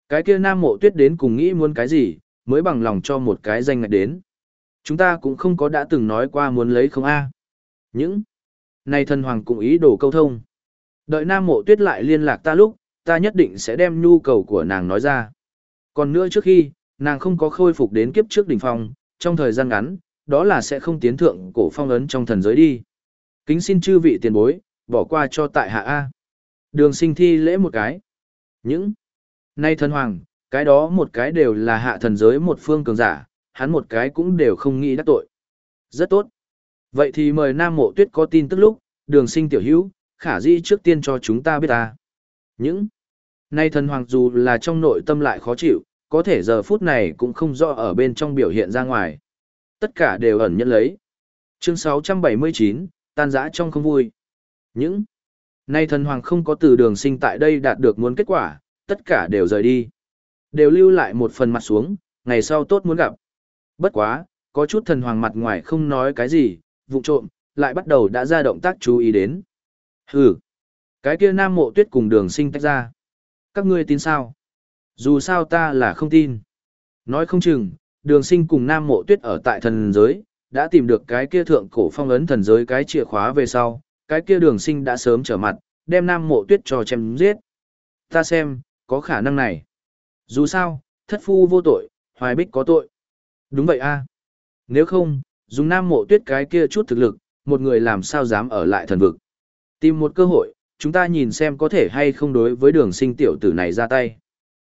Cái kia nam mộ tuyết đến cùng nghĩ muốn cái gì, mới bằng lòng cho một cái danh ngạch đến. Chúng ta cũng không có đã từng nói qua muốn lấy không a Những này thần hoàng cũng ý đồ câu thông. Đợi nam mộ tuyết lại liên lạc ta lúc, ta nhất định sẽ đem nhu cầu của nàng nói ra. Còn nữa trước khi, nàng không có khôi phục đến kiếp trước đỉnh phong, trong thời gian ngắn, đó là sẽ không tiến thượng cổ phong ấn trong thần giới đi. Kính xin chư vị tiền bối, bỏ qua cho tại hạ A. Đường sinh thi lễ một cái. Những nay thần hoàng, cái đó một cái đều là hạ thần giới một phương cường giả, hắn một cái cũng đều không nghĩ đắc tội. Rất tốt. Vậy thì mời Nam Mộ Tuyết có tin tức lúc, đường sinh tiểu hữu, khả di trước tiên cho chúng ta biết ta. Những nay thần hoàng dù là trong nội tâm lại khó chịu, có thể giờ phút này cũng không rõ ở bên trong biểu hiện ra ngoài. Tất cả đều ẩn nhận lấy. Chương 679, tan giã trong không vui. Những nay thần hoàng không có từ đường sinh tại đây đạt được muốn kết quả, tất cả đều rời đi. Đều lưu lại một phần mặt xuống, ngày sau tốt muốn gặp. Bất quá, có chút thần hoàng mặt ngoài không nói cái gì, vụ trộm, lại bắt đầu đã ra động tác chú ý đến. Hừ, cái kia nam mộ tuyết cùng đường sinh tách ra. Các ngươi tin sao? Dù sao ta là không tin. Nói không chừng, đường sinh cùng nam mộ tuyết ở tại thần giới, đã tìm được cái kia thượng cổ phong ấn thần giới cái chìa khóa về sau, cái kia đường sinh đã sớm trở mặt, đem nam mộ tuyết cho chém giết. Ta xem, có khả năng này. Dù sao, thất phu vô tội, hoài bích có tội. Đúng vậy a Nếu không, dùng nam mộ tuyết cái kia chút thực lực, một người làm sao dám ở lại thần vực. Tìm một cơ hội, chúng ta nhìn xem có thể hay không đối với đường sinh tiểu tử này ra tay.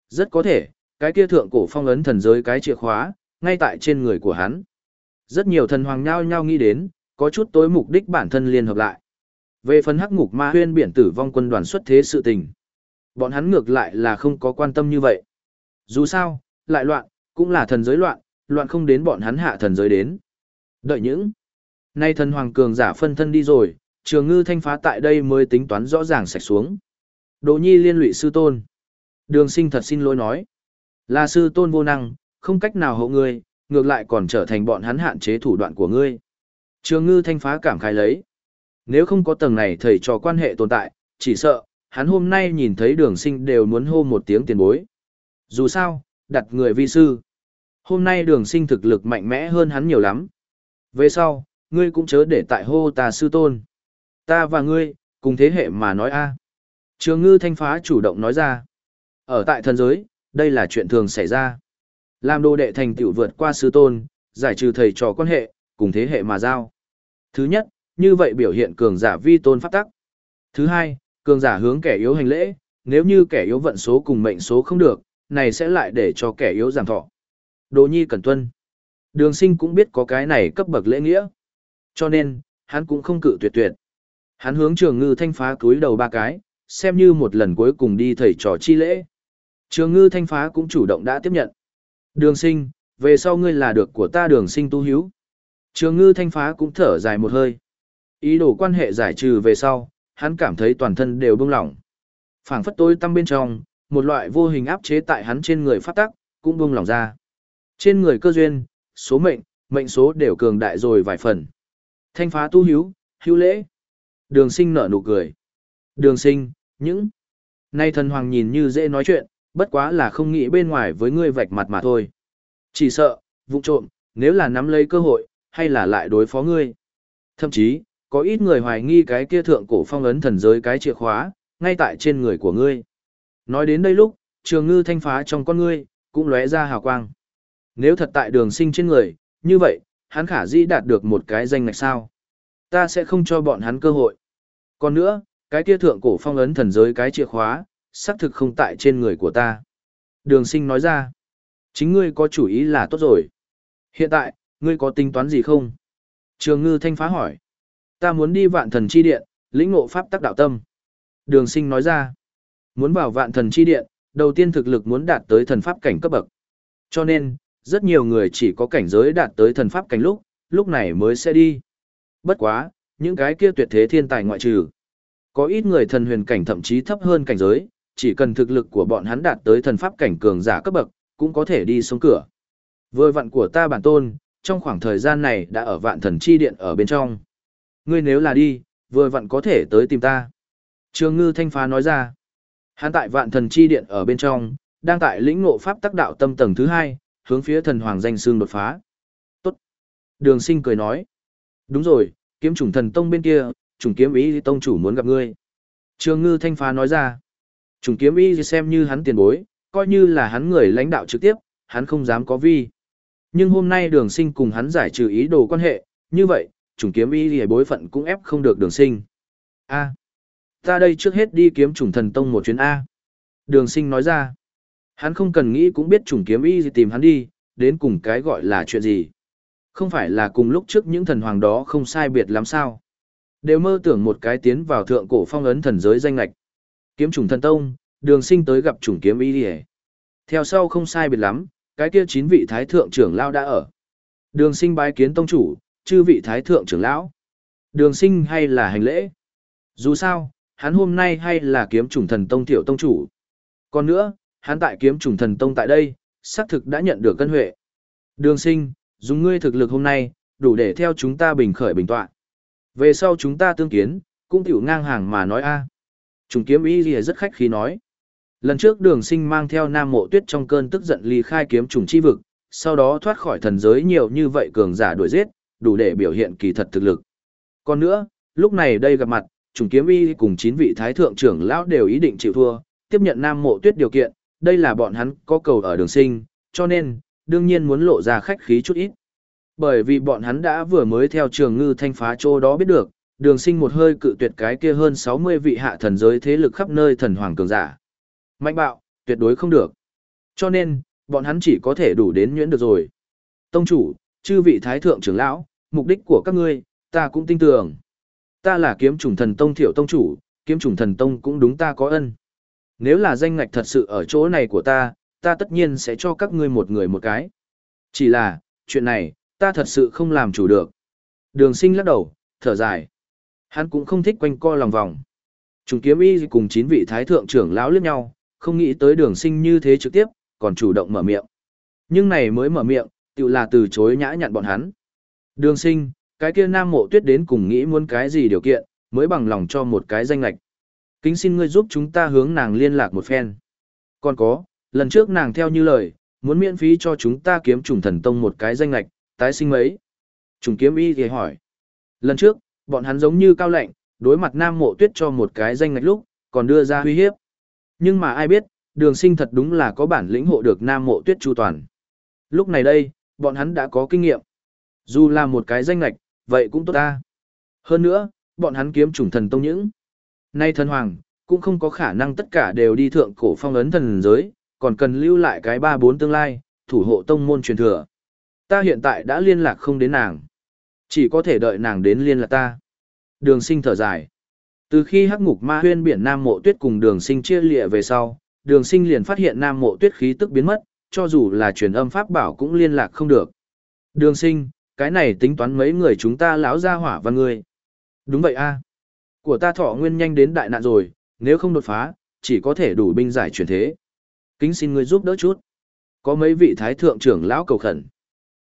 Rất có thể, cái kia thượng cổ phong ấn thần giới cái chìa khóa, ngay tại trên người của hắn. Rất nhiều thần hoàng nhao nhao nghĩ đến, có chút tối mục đích bản thân liên hợp lại. Về phần hắc ngục ma huyên biển tử vong quân đoàn xuất thế sự tình. Bọn hắn ngược lại là không có quan tâm như vậy. Dù sao, lại loạn, cũng là thần giới loạn, loạn không đến bọn hắn hạ thần giới đến. Đợi những. Nay thần hoàng cường giả phân thân đi rồi, trường ngư thanh phá tại đây mới tính toán rõ ràng sạch xuống. Đỗ nhi liên lụy sư tôn. Đường sinh thật xin lỗi nói. Là sư tôn vô năng, không cách nào hộ ngươi, ngược lại còn trở thành bọn hắn hạn chế thủ đoạn của ngươi. Trường ngư thanh phá cảm khai lấy. Nếu không có tầng này thầy trò quan hệ tồn tại, chỉ sợ, hắn hôm nay nhìn thấy đường sinh đều muốn hô một tiếng tiền bối. Dù sao, đặt người vi sư. Hôm nay đường sinh thực lực mạnh mẽ hơn hắn nhiều lắm. Về sau, ngươi cũng chớ để tại hô ta sư tôn. Ta và ngươi, cùng thế hệ mà nói a Trường ngư thanh phá chủ động nói ra. Ở tại thần giới, đây là chuyện thường xảy ra. Làm đồ đệ thành tựu vượt qua sư tôn, giải trừ thầy trò quan hệ, cùng thế hệ mà giao. Thứ nhất, như vậy biểu hiện cường giả vi tôn pháp tắc. Thứ hai, cường giả hướng kẻ yếu hành lễ, nếu như kẻ yếu vận số cùng mệnh số không được, này sẽ lại để cho kẻ yếu giảm thọ. Đồ nhi cẩn tuân. Đường sinh cũng biết có cái này cấp bậc lễ nghĩa. Cho nên, hắn cũng không cự tuyệt tuyệt. Hắn hướng trường ngư thanh phá cúi đầu ba cái, xem như một lần cuối cùng đi thầy trò chi lễ. Trường ngư thanh phá cũng chủ động đã tiếp nhận. Đường sinh, về sau ngươi là được của ta đường sinh tu hiếu. Trường ngư thanh phá cũng thở dài một hơi. Ý đồ quan hệ giải trừ về sau, hắn cảm thấy toàn thân đều bông lỏng. phảng phất tối tâm bên trong, một loại vô hình áp chế tại hắn trên người phát tắc, cũng bông lỏng ra. Trên người cơ duyên, số mệnh, mệnh số đều cường đại rồi vài phần. Thanh phá tu hiếu, hữu lễ. Đường sinh nở nụ cười. Đường sinh, những... Nay thần hoàng nhìn như dễ nói chuyện, bất quá là không nghĩ bên ngoài với ngươi vạch mặt mà thôi. Chỉ sợ, vụ trộm, nếu là nắm lấy cơ hội, hay là lại đối phó ngươi. Thậm chí, có ít người hoài nghi cái kia thượng cổ phong ấn thần giới cái chìa khóa, ngay tại trên người của ngươi. Nói đến đây lúc, trường ngư thanh phá trong con ngươi, cũng lóe ra hào quang. Nếu thật tại đường sinh trên người, như vậy, hắn khả dĩ đạt được một cái danh ngạch sao. Ta sẽ không cho bọn hắn cơ hội. Còn nữa, cái kia thượng cổ phong ấn thần giới cái chìa khóa, xác thực không tại trên người của ta. Đường sinh nói ra, chính ngươi có chủ ý là tốt rồi. Hiện tại, ngươi có tính toán gì không? Trường ngư thanh phá hỏi. Ta muốn đi vạn thần chi điện, lĩnh ngộ pháp tắc đạo tâm. Đường sinh nói ra, muốn vào vạn thần chi điện, đầu tiên thực lực muốn đạt tới thần pháp cảnh cấp bậc. Cho nên, rất nhiều người chỉ có cảnh giới đạt tới thần pháp cảnh lúc, lúc này mới sẽ đi. Bất quá, những cái kia tuyệt thế thiên tài ngoại trừ. Có ít người thần huyền cảnh thậm chí thấp hơn cảnh giới, chỉ cần thực lực của bọn hắn đạt tới thần pháp cảnh cường giả cấp bậc, cũng có thể đi xuống cửa. Vừa vặn của ta bản tôn, trong khoảng thời gian này đã ở vạn thần chi điện ở bên trong. Ngươi nếu là đi, vừa vặn có thể tới tìm ta. Trường ngư thanh phá nói ra. Hắn tại vạn thần chi điện ở bên trong, đang tại lĩnh ngộ pháp tắc đạo tâm tầng thứ hai, hướng phía thần hoàng danh xương đột phá. Tốt. Đường sinh cười nói. Đúng rồi, kiếm chủng thần tông bên kia, chủng kiếm ý tông chủ muốn gặp ngươi. Trường ngư thanh phá nói ra. Chủng kiếm ý xem như hắn tiền bối, coi như là hắn người lãnh đạo trực tiếp, hắn không dám có vi. Nhưng hôm nay đường sinh cùng hắn giải trừ ý đồ quan hệ, như vậy, chủng kiếm ý thì bối phận cũng ép không được đường sinh. A. Ta đây trước hết đi kiếm chủng thần tông một chuyến A. Đường sinh nói ra. Hắn không cần nghĩ cũng biết chủng kiếm y gì tìm hắn đi, đến cùng cái gọi là chuyện gì. Không phải là cùng lúc trước những thần hoàng đó không sai biệt lắm sao. Đều mơ tưởng một cái tiến vào thượng cổ phong ấn thần giới danh lạch. Kiếm chủng thần tông, đường sinh tới gặp chủng kiếm y đi Theo sau không sai biệt lắm, cái kia chín vị thái thượng trưởng lao đã ở. Đường sinh bái kiến tông chủ, chư vị thái thượng trưởng lão. Đường sinh hay là hành lễ? Dù sao, hắn hôm nay hay là kiếm chủng thần tông tiểu tông chủ. Còn nữa, hắn tại kiếm trùng thần tông tại đây, xác thực đã nhận được cân huệ. Đường sinh, dùng ngươi thực lực hôm nay, đủ để theo chúng ta bình khởi bình tọa. Về sau chúng ta tương kiến, cũng tiểu ngang hàng mà nói a Trùng kiếm ý gì rất khách khí nói. Lần trước đường sinh mang theo nam mộ tuyết trong cơn tức giận ly khai kiếm trùng chi vực, sau đó thoát khỏi thần giới nhiều như vậy cường giả đuổi giết, đủ để biểu hiện kỳ thật thực lực. Còn nữa, lúc này đây gặp mặt, trùng kiếm y cùng chín vị thái thượng trưởng lão đều ý định chịu thua, tiếp nhận nam mộ tuyết điều kiện, đây là bọn hắn có cầu ở đường sinh, cho nên, đương nhiên muốn lộ ra khách khí chút ít. Bởi vì bọn hắn đã vừa mới theo trường ngư thanh phá chỗ đó biết được, đường sinh một hơi cự tuyệt cái kia hơn 60 vị hạ thần giới thế lực khắp nơi thần hoàng cường giả. Mạnh bạo, tuyệt đối không được. Cho nên, bọn hắn chỉ có thể đủ đến nhuyễn được rồi. Tông chủ, chư vị thái thượng trưởng lão, mục đích của các ngươi, ta cũng tin tưởng. Ta là kiếm chủng thần tông thiểu tông chủ, kiếm chủng thần tông cũng đúng ta có ân. Nếu là danh ngạch thật sự ở chỗ này của ta, ta tất nhiên sẽ cho các ngươi một người một cái. Chỉ là, chuyện này, ta thật sự không làm chủ được. Đường sinh lắc đầu, thở dài. Hắn cũng không thích quanh co lòng vòng. Trùng kiếm y cùng chín vị thái thượng trưởng lão liếc nhau, không nghĩ tới đường sinh như thế trực tiếp, còn chủ động mở miệng. Nhưng này mới mở miệng, tự là từ chối nhã nhặn bọn hắn. Đường sinh, cái kia nam mộ tuyết đến cùng nghĩ muốn cái gì điều kiện, mới bằng lòng cho một cái danh lạch. Kính xin ngươi giúp chúng ta hướng nàng liên lạc một phen. Còn có, lần trước nàng theo như lời, muốn miễn phí cho chúng ta kiếm trùng thần tông một cái danh lạch, tái sinh mấy. Trùng kiếm y thì hỏi. Lần trước, bọn hắn giống như cao lệnh, đối mặt nam mộ tuyết cho một cái danh lạch lúc, còn đưa ra huy hiếp. Nhưng mà ai biết, đường sinh thật đúng là có bản lĩnh hộ được nam mộ tuyết chu toàn. Lúc này đây, bọn hắn đã có kinh nghiệm. Dù là một cái danh lạch, vậy cũng tốt ta. Hơn nữa, bọn hắn kiếm trùng thần tông những. Nay thần hoàng, cũng không có khả năng tất cả đều đi thượng cổ phong ấn thần giới, còn cần lưu lại cái ba bốn tương lai, thủ hộ tông môn truyền thừa. Ta hiện tại đã liên lạc không đến nàng. Chỉ có thể đợi nàng đến liên lạc ta. Đường sinh thở dài. Từ khi hắc ngục ma huyên biển Nam Mộ Tuyết cùng đường sinh chia lịa về sau, đường sinh liền phát hiện Nam Mộ Tuyết khí tức biến mất, cho dù là truyền âm pháp bảo cũng liên lạc không được. Đường sinh, cái này tính toán mấy người chúng ta lão ra hỏa và người. Đúng vậy a của ta thọ nguyên nhanh đến đại nạn rồi, nếu không đột phá, chỉ có thể đủ binh giải chuyển thế. Kính xin ngươi giúp đỡ chút. Có mấy vị thái thượng trưởng lão cầu khẩn.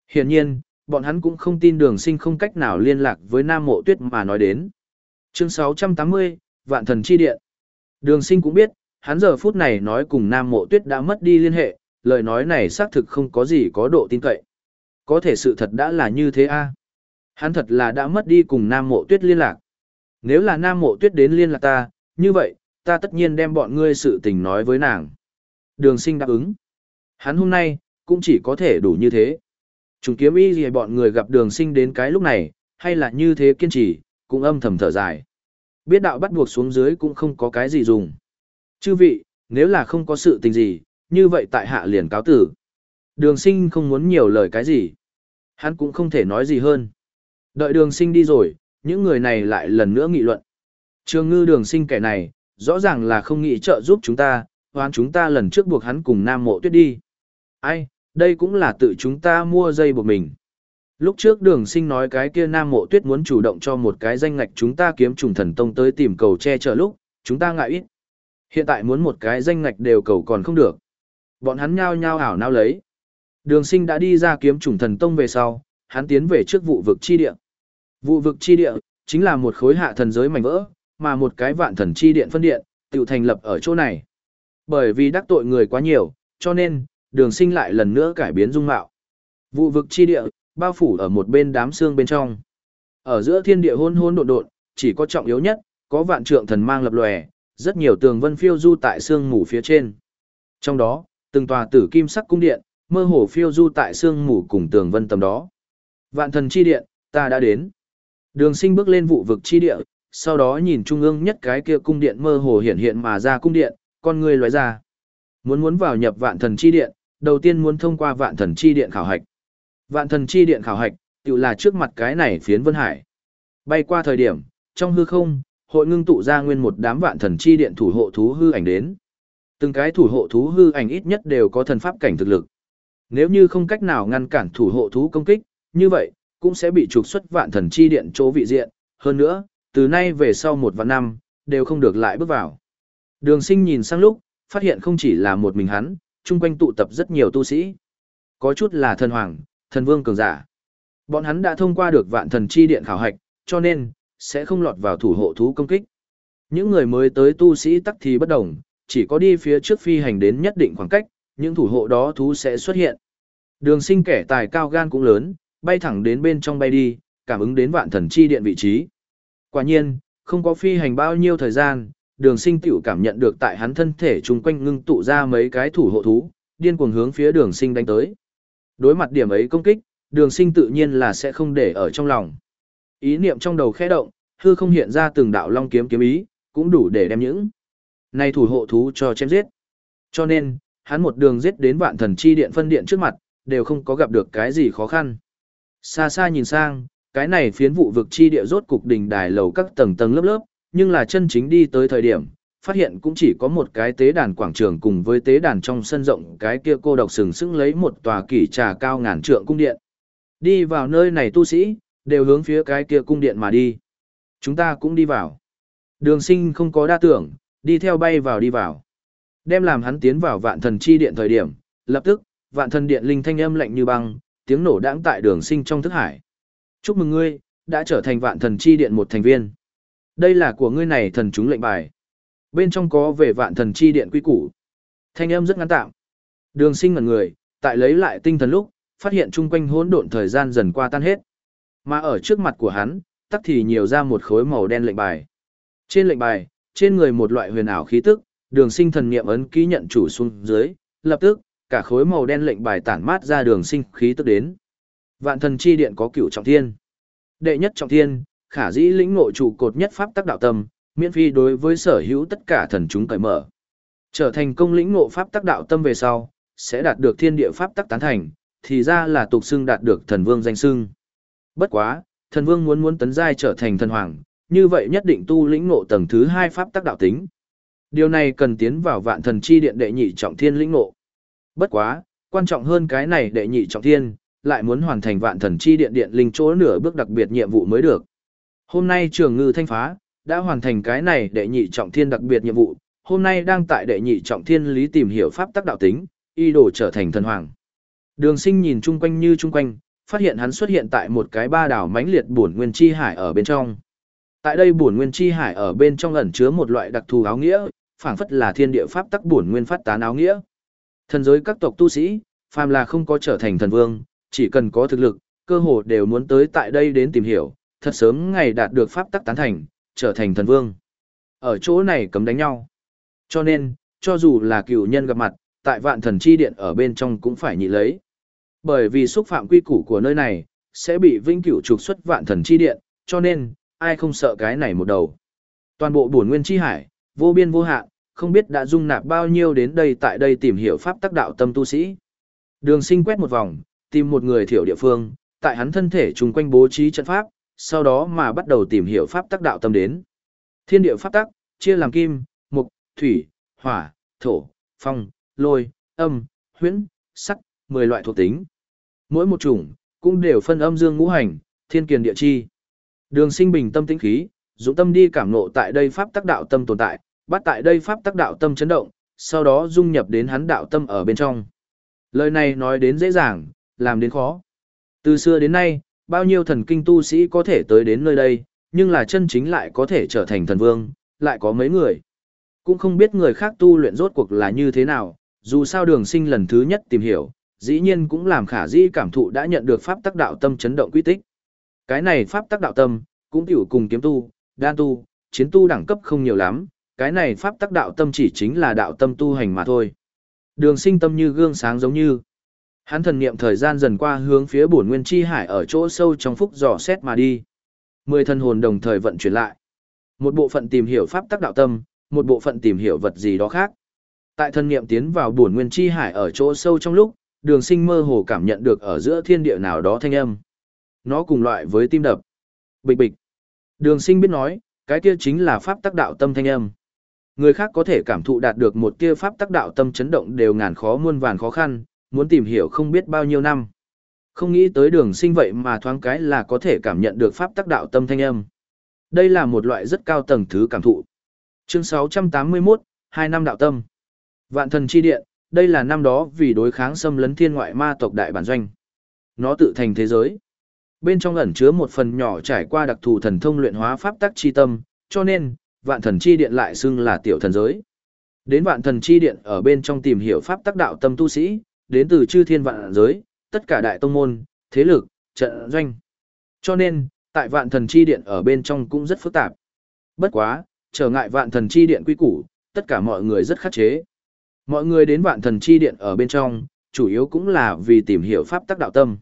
Hiển nhiên, bọn hắn cũng không tin đường sinh không cách nào liên lạc với Nam Mộ Tuyết mà nói đến. Chương 680, Vạn Thần Chi Điện. Đường sinh cũng biết, hắn giờ phút này nói cùng Nam Mộ Tuyết đã mất đi liên hệ, lời nói này xác thực không có gì có độ tin cậy. Có thể sự thật đã là như thế a Hắn thật là đã mất đi cùng Nam Mộ Tuyết liên lạc. Nếu là Nam Mộ Tuyết đến liên lạc ta, như vậy, ta tất nhiên đem bọn ngươi sự tình nói với nàng. Đường sinh đáp ứng. Hắn hôm nay, cũng chỉ có thể đủ như thế. Trùng kiếm y gì bọn người gặp đường sinh đến cái lúc này, hay là như thế kiên trì, cũng âm thầm thở dài. Biết đạo bắt buộc xuống dưới cũng không có cái gì dùng. Chư vị, nếu là không có sự tình gì, như vậy tại hạ liền cáo tử. Đường sinh không muốn nhiều lời cái gì. Hắn cũng không thể nói gì hơn. Đợi đường sinh đi rồi, những người này lại lần nữa nghị luận. Trường ngư đường sinh kẻ này, rõ ràng là không nghĩ trợ giúp chúng ta, hoán chúng ta lần trước buộc hắn cùng nam mộ tuyết đi. Ai, đây cũng là tự chúng ta mua dây buộc mình. Lúc trước đường sinh nói cái kia nam mộ tuyết muốn chủ động cho một cái danh ngạch chúng ta kiếm trùng thần tông tới tìm cầu che chở lúc, chúng ta ngại ít. Hiện tại muốn một cái danh ngạch đều cầu còn không được. Bọn hắn nhao nhao ảo nao lấy. Đường sinh đã đi ra kiếm trùng thần tông về sau, hắn tiến về trước vụ vực chi địa. Vụ vực chi địa, chính là một khối hạ thần giới mảnh vỡ, mà một cái vạn thần chi điện phân điện, tự thành lập ở chỗ này. Bởi vì đắc tội người quá nhiều, cho nên, đường sinh lại lần nữa cải biến dung mạo. Vụ vực chi địa, bao phủ ở một bên đám xương bên trong. Ở giữa thiên địa hôn hôn độn độn, chỉ có trọng yếu nhất, có vạn trượng thần mang lập lòe, rất nhiều tường vân phiêu du tại xương mù phía trên. Trong đó, từng tòa tử kim sắc cung điện, mơ hồ phiêu du tại xương mù cùng tường vân tầm đó. Vạn thần chi điện, ta đã đến. Đường sinh bước lên vụ vực chi địa, sau đó nhìn trung ương nhất cái kia cung điện mơ hồ hiện hiện mà ra cung điện, con người lóe ra. Muốn muốn vào nhập vạn thần chi điện, đầu tiên muốn thông qua vạn thần chi điện khảo hạch. Vạn thần chi điện khảo hạch, tự là trước mặt cái này phiến vân hải. Bay qua thời điểm, trong hư không, hội ngưng tụ ra nguyên một đám vạn thần chi điện thủ hộ thú hư ảnh đến. Từng cái thủ hộ thú hư ảnh ít nhất đều có thần pháp cảnh thực lực. Nếu như không cách nào ngăn cản thủ hộ thú công kích, như vậy, cũng sẽ bị trục xuất vạn thần chi điện chỗ vị diện. Hơn nữa, từ nay về sau một vạn năm, đều không được lại bước vào. Đường sinh nhìn sang lúc, phát hiện không chỉ là một mình hắn, chung quanh tụ tập rất nhiều tu sĩ. Có chút là thần hoàng, thần vương cường giả. Bọn hắn đã thông qua được vạn thần chi điện khảo hạch, cho nên, sẽ không lọt vào thủ hộ thú công kích. Những người mới tới tu sĩ tắc thì bất đồng, chỉ có đi phía trước phi hành đến nhất định khoảng cách, những thủ hộ đó thú sẽ xuất hiện. Đường sinh kẻ tài cao gan cũng lớn, bay thẳng đến bên trong bay đi, cảm ứng đến vạn thần chi điện vị trí. Quả nhiên, không có phi hành bao nhiêu thời gian, đường sinh tiểu cảm nhận được tại hắn thân thể chung quanh ngưng tụ ra mấy cái thủ hộ thú, điên cuồng hướng phía đường sinh đánh tới. Đối mặt điểm ấy công kích, đường sinh tự nhiên là sẽ không để ở trong lòng. Ý niệm trong đầu khẽ động, hư không hiện ra từng đạo long kiếm kiếm ý, cũng đủ để đem những này thủ hộ thú cho chém giết. Cho nên, hắn một đường giết đến vạn thần chi điện phân điện trước mặt, đều không có gặp được cái gì khó khăn. Xa xa nhìn sang, cái này phiến vụ vực chi địa rốt cục đỉnh đài lầu các tầng tầng lớp lớp, nhưng là chân chính đi tới thời điểm, phát hiện cũng chỉ có một cái tế đàn quảng trường cùng với tế đàn trong sân rộng cái kia cô độc sừng sững lấy một tòa kỷ trà cao ngàn trượng cung điện. Đi vào nơi này tu sĩ, đều hướng phía cái kia cung điện mà đi. Chúng ta cũng đi vào. Đường sinh không có đa tưởng, đi theo bay vào đi vào. Đem làm hắn tiến vào vạn thần chi điện thời điểm, lập tức, vạn thần điện linh thanh âm lạnh như băng, tiếng nổ đãng tại đường sinh trong thức hải. Chúc mừng ngươi, đã trở thành vạn thần chi điện một thành viên. Đây là của ngươi này thần chúng lệnh bài. Bên trong có về vạn thần chi điện quy củ. Thanh âm rất ngắn tạm. Đường sinh ngần người, tại lấy lại tinh thần lúc, phát hiện chung quanh hỗn độn thời gian dần qua tan hết. Mà ở trước mặt của hắn, tắc thì nhiều ra một khối màu đen lệnh bài. Trên lệnh bài, trên người một loại huyền ảo khí tức, đường sinh thần niệm ấn ký nhận chủ xuống dưới, lập tức, cả khối màu đen lệnh bài tản mát ra đường sinh khí tức đến. Vạn thần chi điện có cửu trọng thiên. Đệ nhất trọng thiên, khả dĩ lĩnh ngộ trụ cột nhất pháp tắc đạo tâm, miễn phi đối với sở hữu tất cả thần chúng cởi mở. Trở thành công lĩnh ngộ pháp tắc đạo tâm về sau, sẽ đạt được thiên địa pháp tắc tán thành, thì ra là tục xưng đạt được thần vương danh xưng. Bất quá, thần vương muốn muốn tấn giai trở thành thần hoàng, như vậy nhất định tu lĩnh ngộ tầng thứ hai pháp tắc đạo tính. Điều này cần tiến vào vạn thần chi điện đệ nhị trọng thiên lĩnh ngộ. Bất quá, quan trọng hơn cái này đệ nhị trọng thiên, lại muốn hoàn thành vạn thần chi điện điện linh chỗ nửa bước đặc biệt nhiệm vụ mới được. Hôm nay trường ngư thanh phá, đã hoàn thành cái này đệ nhị trọng thiên đặc biệt nhiệm vụ, hôm nay đang tại đệ nhị trọng thiên lý tìm hiểu pháp tắc đạo tính, y đồ trở thành thần hoàng. Đường sinh nhìn chung quanh như chung quanh, phát hiện hắn xuất hiện tại một cái ba đảo mãnh liệt bổn nguyên chi hải ở bên trong. Tại đây bổn nguyên chi hải ở bên trong ẩn chứa một loại đặc thù áo nghĩa, phảng phất là thiên địa pháp tắc bổn nguyên phát tán áo nghĩa. Thần giới các tộc tu sĩ, phàm là không có trở thành thần vương, chỉ cần có thực lực, cơ hồ đều muốn tới tại đây đến tìm hiểu, thật sớm ngày đạt được pháp tắc tán thành, trở thành thần vương. Ở chỗ này cấm đánh nhau. Cho nên, cho dù là cựu nhân gặp mặt, tại vạn thần chi điện ở bên trong cũng phải nhị lấy. Bởi vì xúc phạm quy củ của nơi này, sẽ bị vinh cửu trục xuất vạn thần chi điện, cho nên, ai không sợ cái này một đầu. Toàn bộ bổn nguyên chi hải, vô biên vô hạn, không biết đã dung nạp bao nhiêu đến đây tại đây tìm hiểu pháp tác đạo tâm tu sĩ. Đường sinh quét một vòng, tìm một người thiểu địa phương, tại hắn thân thể chung quanh bố trí trận pháp, sau đó mà bắt đầu tìm hiểu pháp tác đạo tâm đến. Thiên địa pháp tắc, chia làm kim, mục, thủy, hỏa, thổ, phong, lôi, âm, huyễn, sắc, 10 loại thuộc tính. Mỗi một chủng cũng đều phân âm dương ngũ hành, thiên kiền địa chi. Đường Sinh bình tâm tĩnh khí, dũng tâm đi cảm ngộ tại đây pháp tác đạo tâm tồn tại, bắt tại đây pháp tác đạo tâm chấn động, sau đó dung nhập đến hắn đạo tâm ở bên trong. Lời này nói đến dễ dàng, làm đến khó. Từ xưa đến nay, bao nhiêu thần kinh tu sĩ có thể tới đến nơi đây, nhưng là chân chính lại có thể trở thành thần vương, lại có mấy người. Cũng không biết người khác tu luyện rốt cuộc là như thế nào, dù sao đường sinh lần thứ nhất tìm hiểu, dĩ nhiên cũng làm khả dĩ cảm thụ đã nhận được pháp tác đạo tâm chấn động quy tích. Cái này pháp tác đạo tâm, cũng tiểu cùng kiếm tu, đan tu, chiến tu đẳng cấp không nhiều lắm, cái này pháp tác đạo tâm chỉ chính là đạo tâm tu hành mà thôi. Đường sinh tâm như gương sáng giống như. Hắn thần niệm thời gian dần qua hướng phía bổn nguyên chi hải ở chỗ sâu trong phúc dò xét mà đi. Mười thân hồn đồng thời vận chuyển lại. Một bộ phận tìm hiểu pháp tác đạo tâm, một bộ phận tìm hiểu vật gì đó khác. Tại thần niệm tiến vào bổn nguyên chi hải ở chỗ sâu trong lúc, đường sinh mơ hồ cảm nhận được ở giữa thiên địa nào đó thanh âm. Nó cùng loại với tim đập. Bịch bịch. Đường sinh biết nói, cái kia chính là pháp tác đạo tâm thanh âm. Người khác có thể cảm thụ đạt được một kia pháp tác đạo tâm chấn động đều ngàn khó muôn vàn khó khăn, muốn tìm hiểu không biết bao nhiêu năm. Không nghĩ tới đường sinh vậy mà thoáng cái là có thể cảm nhận được pháp tác đạo tâm thanh âm. Đây là một loại rất cao tầng thứ cảm thụ. Chương 681, hai năm đạo tâm. Vạn thần chi điện, đây là năm đó vì đối kháng xâm lấn thiên ngoại ma tộc đại bản doanh. Nó tự thành thế giới. Bên trong ẩn chứa một phần nhỏ trải qua đặc thù thần thông luyện hóa pháp tắc chi tâm, cho nên, vạn thần chi điện lại xưng là tiểu thần giới. Đến vạn thần chi điện ở bên trong tìm hiểu pháp tắc đạo tâm tu sĩ, đến từ chư thiên vạn giới, tất cả đại tông môn, thế lực, trận doanh. Cho nên, tại vạn thần chi điện ở bên trong cũng rất phức tạp. Bất quá, trở ngại vạn thần chi điện quy củ, tất cả mọi người rất khắc chế. Mọi người đến vạn thần chi điện ở bên trong, chủ yếu cũng là vì tìm hiểu pháp tắc đạo tâm.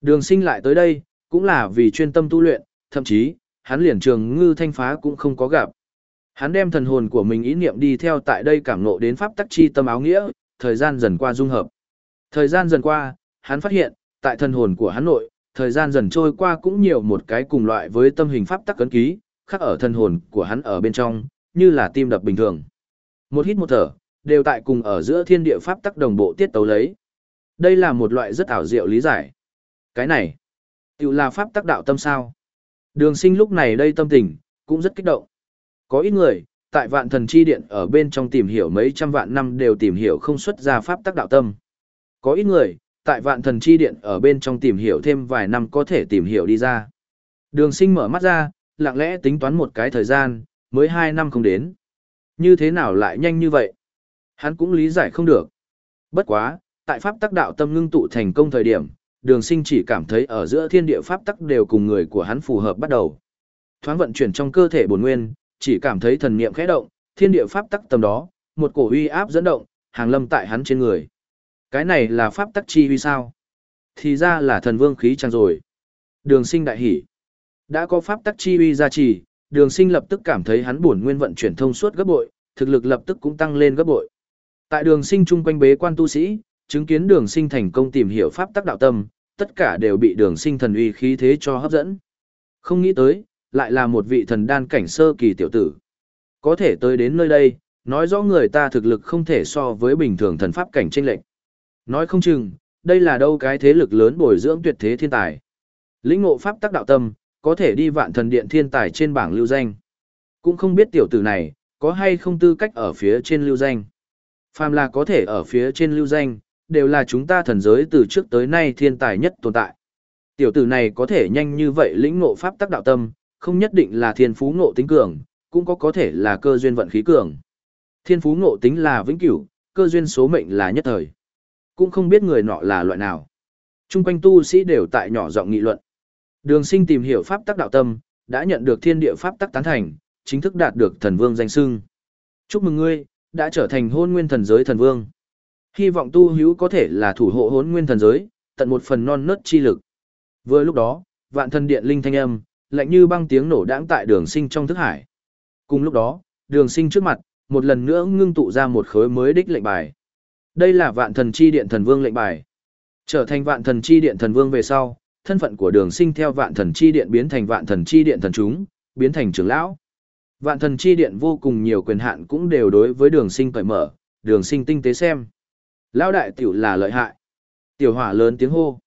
Đường sinh lại tới đây, cũng là vì chuyên tâm tu luyện, thậm chí, hắn liền trường ngư thanh phá cũng không có gặp. Hắn đem thần hồn của mình ý niệm đi theo tại đây cảm ngộ đến pháp tắc chi tâm áo nghĩa, thời gian dần qua dung hợp. Thời gian dần qua, hắn phát hiện, tại thần hồn của hắn nội, thời gian dần trôi qua cũng nhiều một cái cùng loại với tâm hình pháp tắc cấn ký, khắc ở thần hồn của hắn ở bên trong, như là tim đập bình thường. Một hít một thở, đều tại cùng ở giữa thiên địa pháp tắc đồng bộ tiết tấu lấy. Đây là một loại rất ảo diệu lý giải. Cái này, tự là pháp tắc đạo tâm sao. Đường sinh lúc này đây tâm tình, cũng rất kích động. Có ít người, tại vạn thần chi điện ở bên trong tìm hiểu mấy trăm vạn năm đều tìm hiểu không xuất ra pháp tắc đạo tâm. Có ít người, tại vạn thần chi điện ở bên trong tìm hiểu thêm vài năm có thể tìm hiểu đi ra. Đường sinh mở mắt ra, lặng lẽ tính toán một cái thời gian, mới hai năm không đến. Như thế nào lại nhanh như vậy? Hắn cũng lý giải không được. Bất quá, tại pháp tắc đạo tâm ngưng tụ thành công thời điểm, đường sinh chỉ cảm thấy ở giữa thiên địa pháp tắc đều cùng người của hắn phù hợp bắt đầu. Thoáng vận chuyển trong cơ thể bổn nguyên, chỉ cảm thấy thần niệm khẽ động, thiên địa pháp tắc tầm đó, một cổ uy áp dẫn động, hàng lâm tại hắn trên người. Cái này là pháp tắc chi uy sao? Thì ra là thần vương khí trang rồi. Đường sinh đại hỉ. Đã có pháp tắc chi uy gia trì, đường sinh lập tức cảm thấy hắn bổn nguyên vận chuyển thông suốt gấp bội, thực lực lập tức cũng tăng lên gấp bội. Tại đường sinh chung quanh bế quan tu sĩ, chứng kiến đường sinh thành công tìm hiểu pháp tắc đạo tâm, tất cả đều bị đường sinh thần uy khí thế cho hấp dẫn. Không nghĩ tới, lại là một vị thần đan cảnh sơ kỳ tiểu tử. Có thể tới đến nơi đây, nói rõ người ta thực lực không thể so với bình thường thần pháp cảnh tranh lệnh. Nói không chừng, đây là đâu cái thế lực lớn bồi dưỡng tuyệt thế thiên tài. Lĩnh ngộ pháp tắc đạo tâm, có thể đi vạn thần điện thiên tài trên bảng lưu danh. Cũng không biết tiểu tử này, có hay không tư cách ở phía trên lưu danh. Phàm là có thể ở phía trên lưu danh, đều là chúng ta thần giới từ trước tới nay thiên tài nhất tồn tại. Tiểu tử này có thể nhanh như vậy lĩnh ngộ pháp tắc đạo tâm, không nhất định là thiên phú ngộ tính cường, cũng có có thể là cơ duyên vận khí cường. Thiên phú ngộ tính là vĩnh cửu, cơ duyên số mệnh là nhất thời. Cũng không biết người nọ là loại nào. Trung quanh tu sĩ đều tại nhỏ giọng nghị luận. Đường sinh tìm hiểu pháp tắc đạo tâm, đã nhận được thiên địa pháp tắc tán thành, chính thức đạt được thần vương danh xưng. Chúc mừng ngươi, đã trở thành hôn nguyên thần giới thần vương. Hy vọng tu hữu có thể là thủ hộ hôn nguyên thần giới, tận một phần non nớt chi lực. Vừa lúc đó, vạn thần điện linh thanh âm, lạnh như băng tiếng nổ đãng tại đường sinh trong thức hải. Cùng lúc đó, đường sinh trước mặt, một lần nữa ngưng tụ ra một khối mới đích lệnh bài. Đây là vạn thần chi điện thần vương lệnh bài. Trở thành vạn thần chi điện thần vương về sau, thân phận của đường sinh theo vạn thần chi điện biến thành vạn thần chi điện thần chúng, biến thành trưởng lão. Vạn thần chi điện vô cùng nhiều quyền hạn cũng đều đối với đường sinh cởi mở, đường sinh tinh tế xem. Lão đại tiểu là lợi hại. Tiểu hỏa lớn tiếng hô.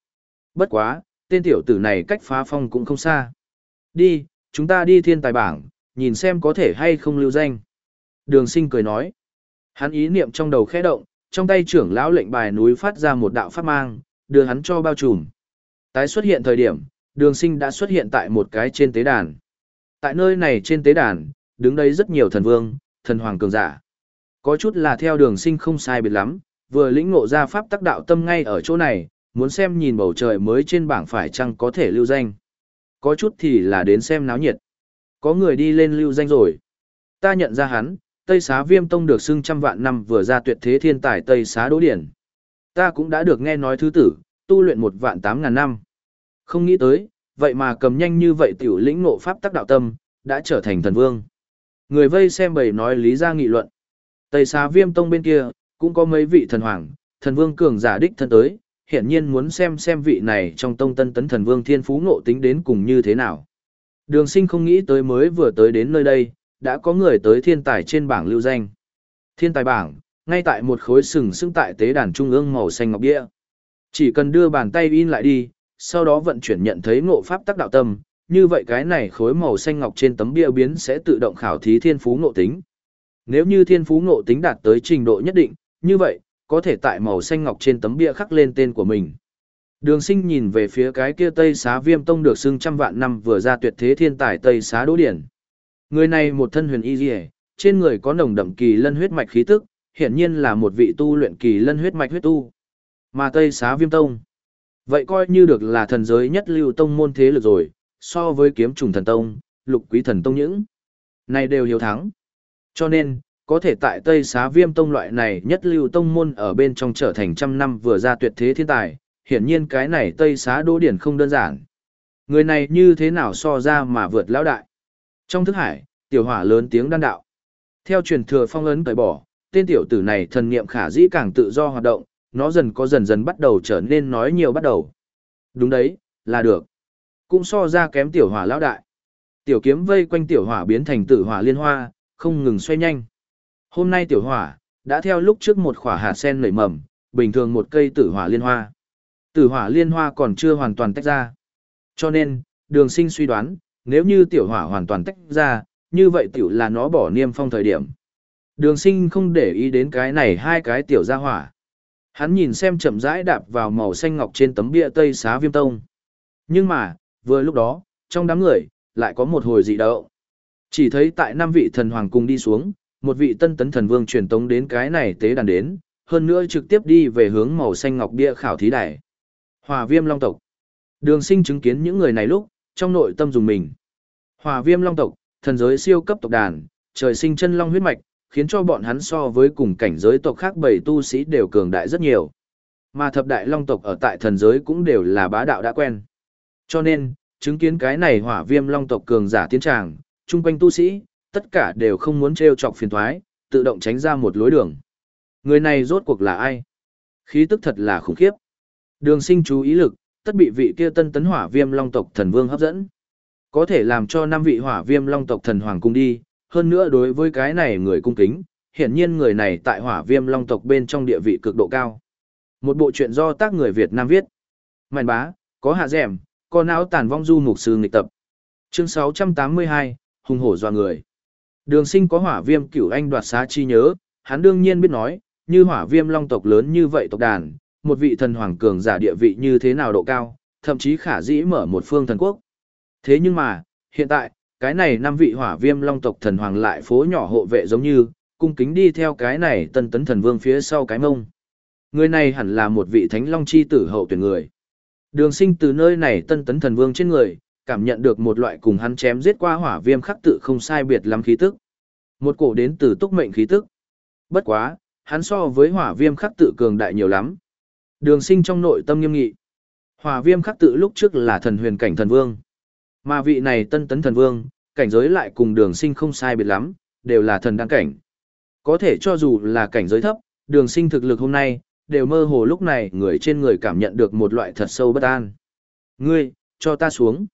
Bất quá, tên tiểu tử này cách phá phong cũng không xa. Đi, chúng ta đi thiên tài bảng, nhìn xem có thể hay không lưu danh. Đường sinh cười nói. Hắn ý niệm trong đầu khẽ động, trong tay trưởng lão lệnh bài núi phát ra một đạo pháp mang, đưa hắn cho bao trùm. Tái xuất hiện thời điểm, đường sinh đã xuất hiện tại một cái trên tế đàn. Tại nơi này trên tế đàn, đứng đây rất nhiều thần vương, thần hoàng cường giả. Có chút là theo đường sinh không sai biệt lắm, vừa lĩnh ngộ ra pháp tác đạo tâm ngay ở chỗ này, muốn xem nhìn bầu trời mới trên bảng phải chăng có thể lưu danh. Có chút thì là đến xem náo nhiệt. Có người đi lên lưu danh rồi. Ta nhận ra hắn, Tây Xá Viêm Tông được xưng trăm vạn năm vừa ra tuyệt thế thiên tài Tây Xá Đỗ Điển. Ta cũng đã được nghe nói thứ tử, tu luyện một vạn tám ngàn năm. Không nghĩ tới, vậy mà cầm nhanh như vậy tiểu lĩnh ngộ pháp tắc đạo tâm, đã trở thành thần vương. Người vây xem bầy nói lý ra nghị luận. Tây xá viêm tông bên kia, cũng có mấy vị thần hoàng, thần vương cường giả đích thân tới, hiện nhiên muốn xem xem vị này trong tông tân tấn thần vương thiên phú ngộ tính đến cùng như thế nào. Đường sinh không nghĩ tới mới vừa tới đến nơi đây, đã có người tới thiên tài trên bảng lưu danh. Thiên tài bảng, ngay tại một khối sừng sững tại tế đàn trung ương màu xanh ngọc bia. Chỉ cần đưa bàn tay in lại đi, sau đó vận chuyển nhận thấy ngộ pháp tác đạo tâm, như vậy cái này khối màu xanh ngọc trên tấm bia biến sẽ tự động khảo thí thiên phú ngộ tính. Nếu như thiên phú ngộ tính đạt tới trình độ nhất định, như vậy, có thể tại màu xanh ngọc trên tấm bia khắc lên tên của mình. Đường sinh nhìn về phía cái kia Tây Xá Viêm Tông được xưng trăm vạn năm vừa ra tuyệt thế thiên tài Tây Xá Đỗ Điển. Người này một thân huyền y dì trên người có nồng đậm kỳ lân huyết mạch khí tức, hiển nhiên là một vị tu luyện kỳ lân huyết mạch huyết tu. Mà Tây Xá Viêm Tông, vậy coi như được là thần giới nhất lưu tông môn thế lực rồi, so với kiếm trùng thần tông, lục quý thần tông những. Này đều hiếu thắng. Cho nên, có thể tại Tây Xá Viêm Tông loại này nhất lưu tông môn ở bên trong trở thành trăm năm vừa ra tuyệt thế thiên tài, hiển nhiên cái này Tây Xá Đỗ Điển không đơn giản. Người này như thế nào so ra mà vượt lão đại. Trong thức hải, tiểu hỏa lớn tiếng đan đạo. Theo truyền thừa phong ấn cởi bỏ, tên tiểu tử này thần niệm khả dĩ càng tự do hoạt động, nó dần có dần dần bắt đầu trở nên nói nhiều bắt đầu. Đúng đấy, là được. Cũng so ra kém tiểu hỏa lão đại. Tiểu kiếm vây quanh tiểu hỏa biến thành tử hỏa liên hoa, không ngừng xoay nhanh. Hôm nay tiểu hỏa, đã theo lúc trước một khỏa hạt sen nảy mầm, bình thường một cây tử hỏa liên hoa. Tử hỏa liên hoa còn chưa hoàn toàn tách ra. Cho nên, đường sinh suy đoán, nếu như tiểu hỏa hoàn toàn tách ra, như vậy tiểu là nó bỏ niêm phong thời điểm. Đường sinh không để ý đến cái này hai cái tiểu ra hỏa. Hắn nhìn xem chậm rãi đạp vào màu xanh ngọc trên tấm bia tây xá viêm tông. Nhưng mà, vừa lúc đó, trong đám người, lại có một hồi dị đậu. Chỉ thấy tại năm vị thần hoàng cùng đi xuống, một vị tân tấn thần vương truyền tống đến cái này tế đàn đến, hơn nữa trực tiếp đi về hướng màu xanh ngọc bia khảo thí đài. Hòa viêm long tộc. Đường sinh chứng kiến những người này lúc, trong nội tâm dùng mình. Hòa viêm long tộc, thần giới siêu cấp tộc đàn, trời sinh chân long huyết mạch, khiến cho bọn hắn so với cùng cảnh giới tộc khác bảy tu sĩ đều cường đại rất nhiều. Mà thập đại long tộc ở tại thần giới cũng đều là bá đạo đã quen. Cho nên, chứng kiến cái này hỏa viêm long tộc cường giả tiến tràng, chung quanh tu sĩ, tất cả đều không muốn trêu chọc phiền thoái, tự động tránh ra một lối đường. Người này rốt cuộc là ai? Khí tức thật là khủng khiếp. Đường sinh chú ý lực, tất bị vị kia tân tấn hỏa viêm long tộc thần vương hấp dẫn. Có thể làm cho năm vị hỏa viêm long tộc thần hoàng cung đi, hơn nữa đối với cái này người cung kính, hiển nhiên người này tại hỏa viêm long tộc bên trong địa vị cực độ cao. Một bộ truyện do tác người Việt Nam viết. mạnh bá, có hạ dẻm, có não tàn vong du mục sư nghịch tập. Chương 682, hùng hổ doa người. Đường sinh có hỏa viêm cửu anh đoạt xá chi nhớ, hắn đương nhiên biết nói, như hỏa viêm long tộc lớn như vậy tộc đàn, một vị thần hoàng cường giả địa vị như thế nào độ cao, thậm chí khả dĩ mở một phương thần quốc. Thế nhưng mà, hiện tại, cái này năm vị hỏa viêm long tộc thần hoàng lại phố nhỏ hộ vệ giống như, cung kính đi theo cái này tân tấn thần vương phía sau cái mông. Người này hẳn là một vị thánh long chi tử hậu tuyển người. Đường sinh từ nơi này tân tấn thần vương trên người, cảm nhận được một loại cùng hắn chém giết qua hỏa viêm khắc tự không sai biệt lắm khí tức. Một cổ đến từ túc mệnh khí tức. Bất quá, hắn so với hỏa viêm khắc tự cường đại nhiều lắm. Đường sinh trong nội tâm nghiêm nghị. Hỏa viêm khắc tự lúc trước là thần huyền cảnh thần vương. Mà vị này tân tấn thần vương, cảnh giới lại cùng đường sinh không sai biệt lắm, đều là thần đăng cảnh. Có thể cho dù là cảnh giới thấp, đường sinh thực lực hôm nay, đều mơ hồ lúc này người trên người cảm nhận được một loại thật sâu bất an. Ngươi, cho ta xuống.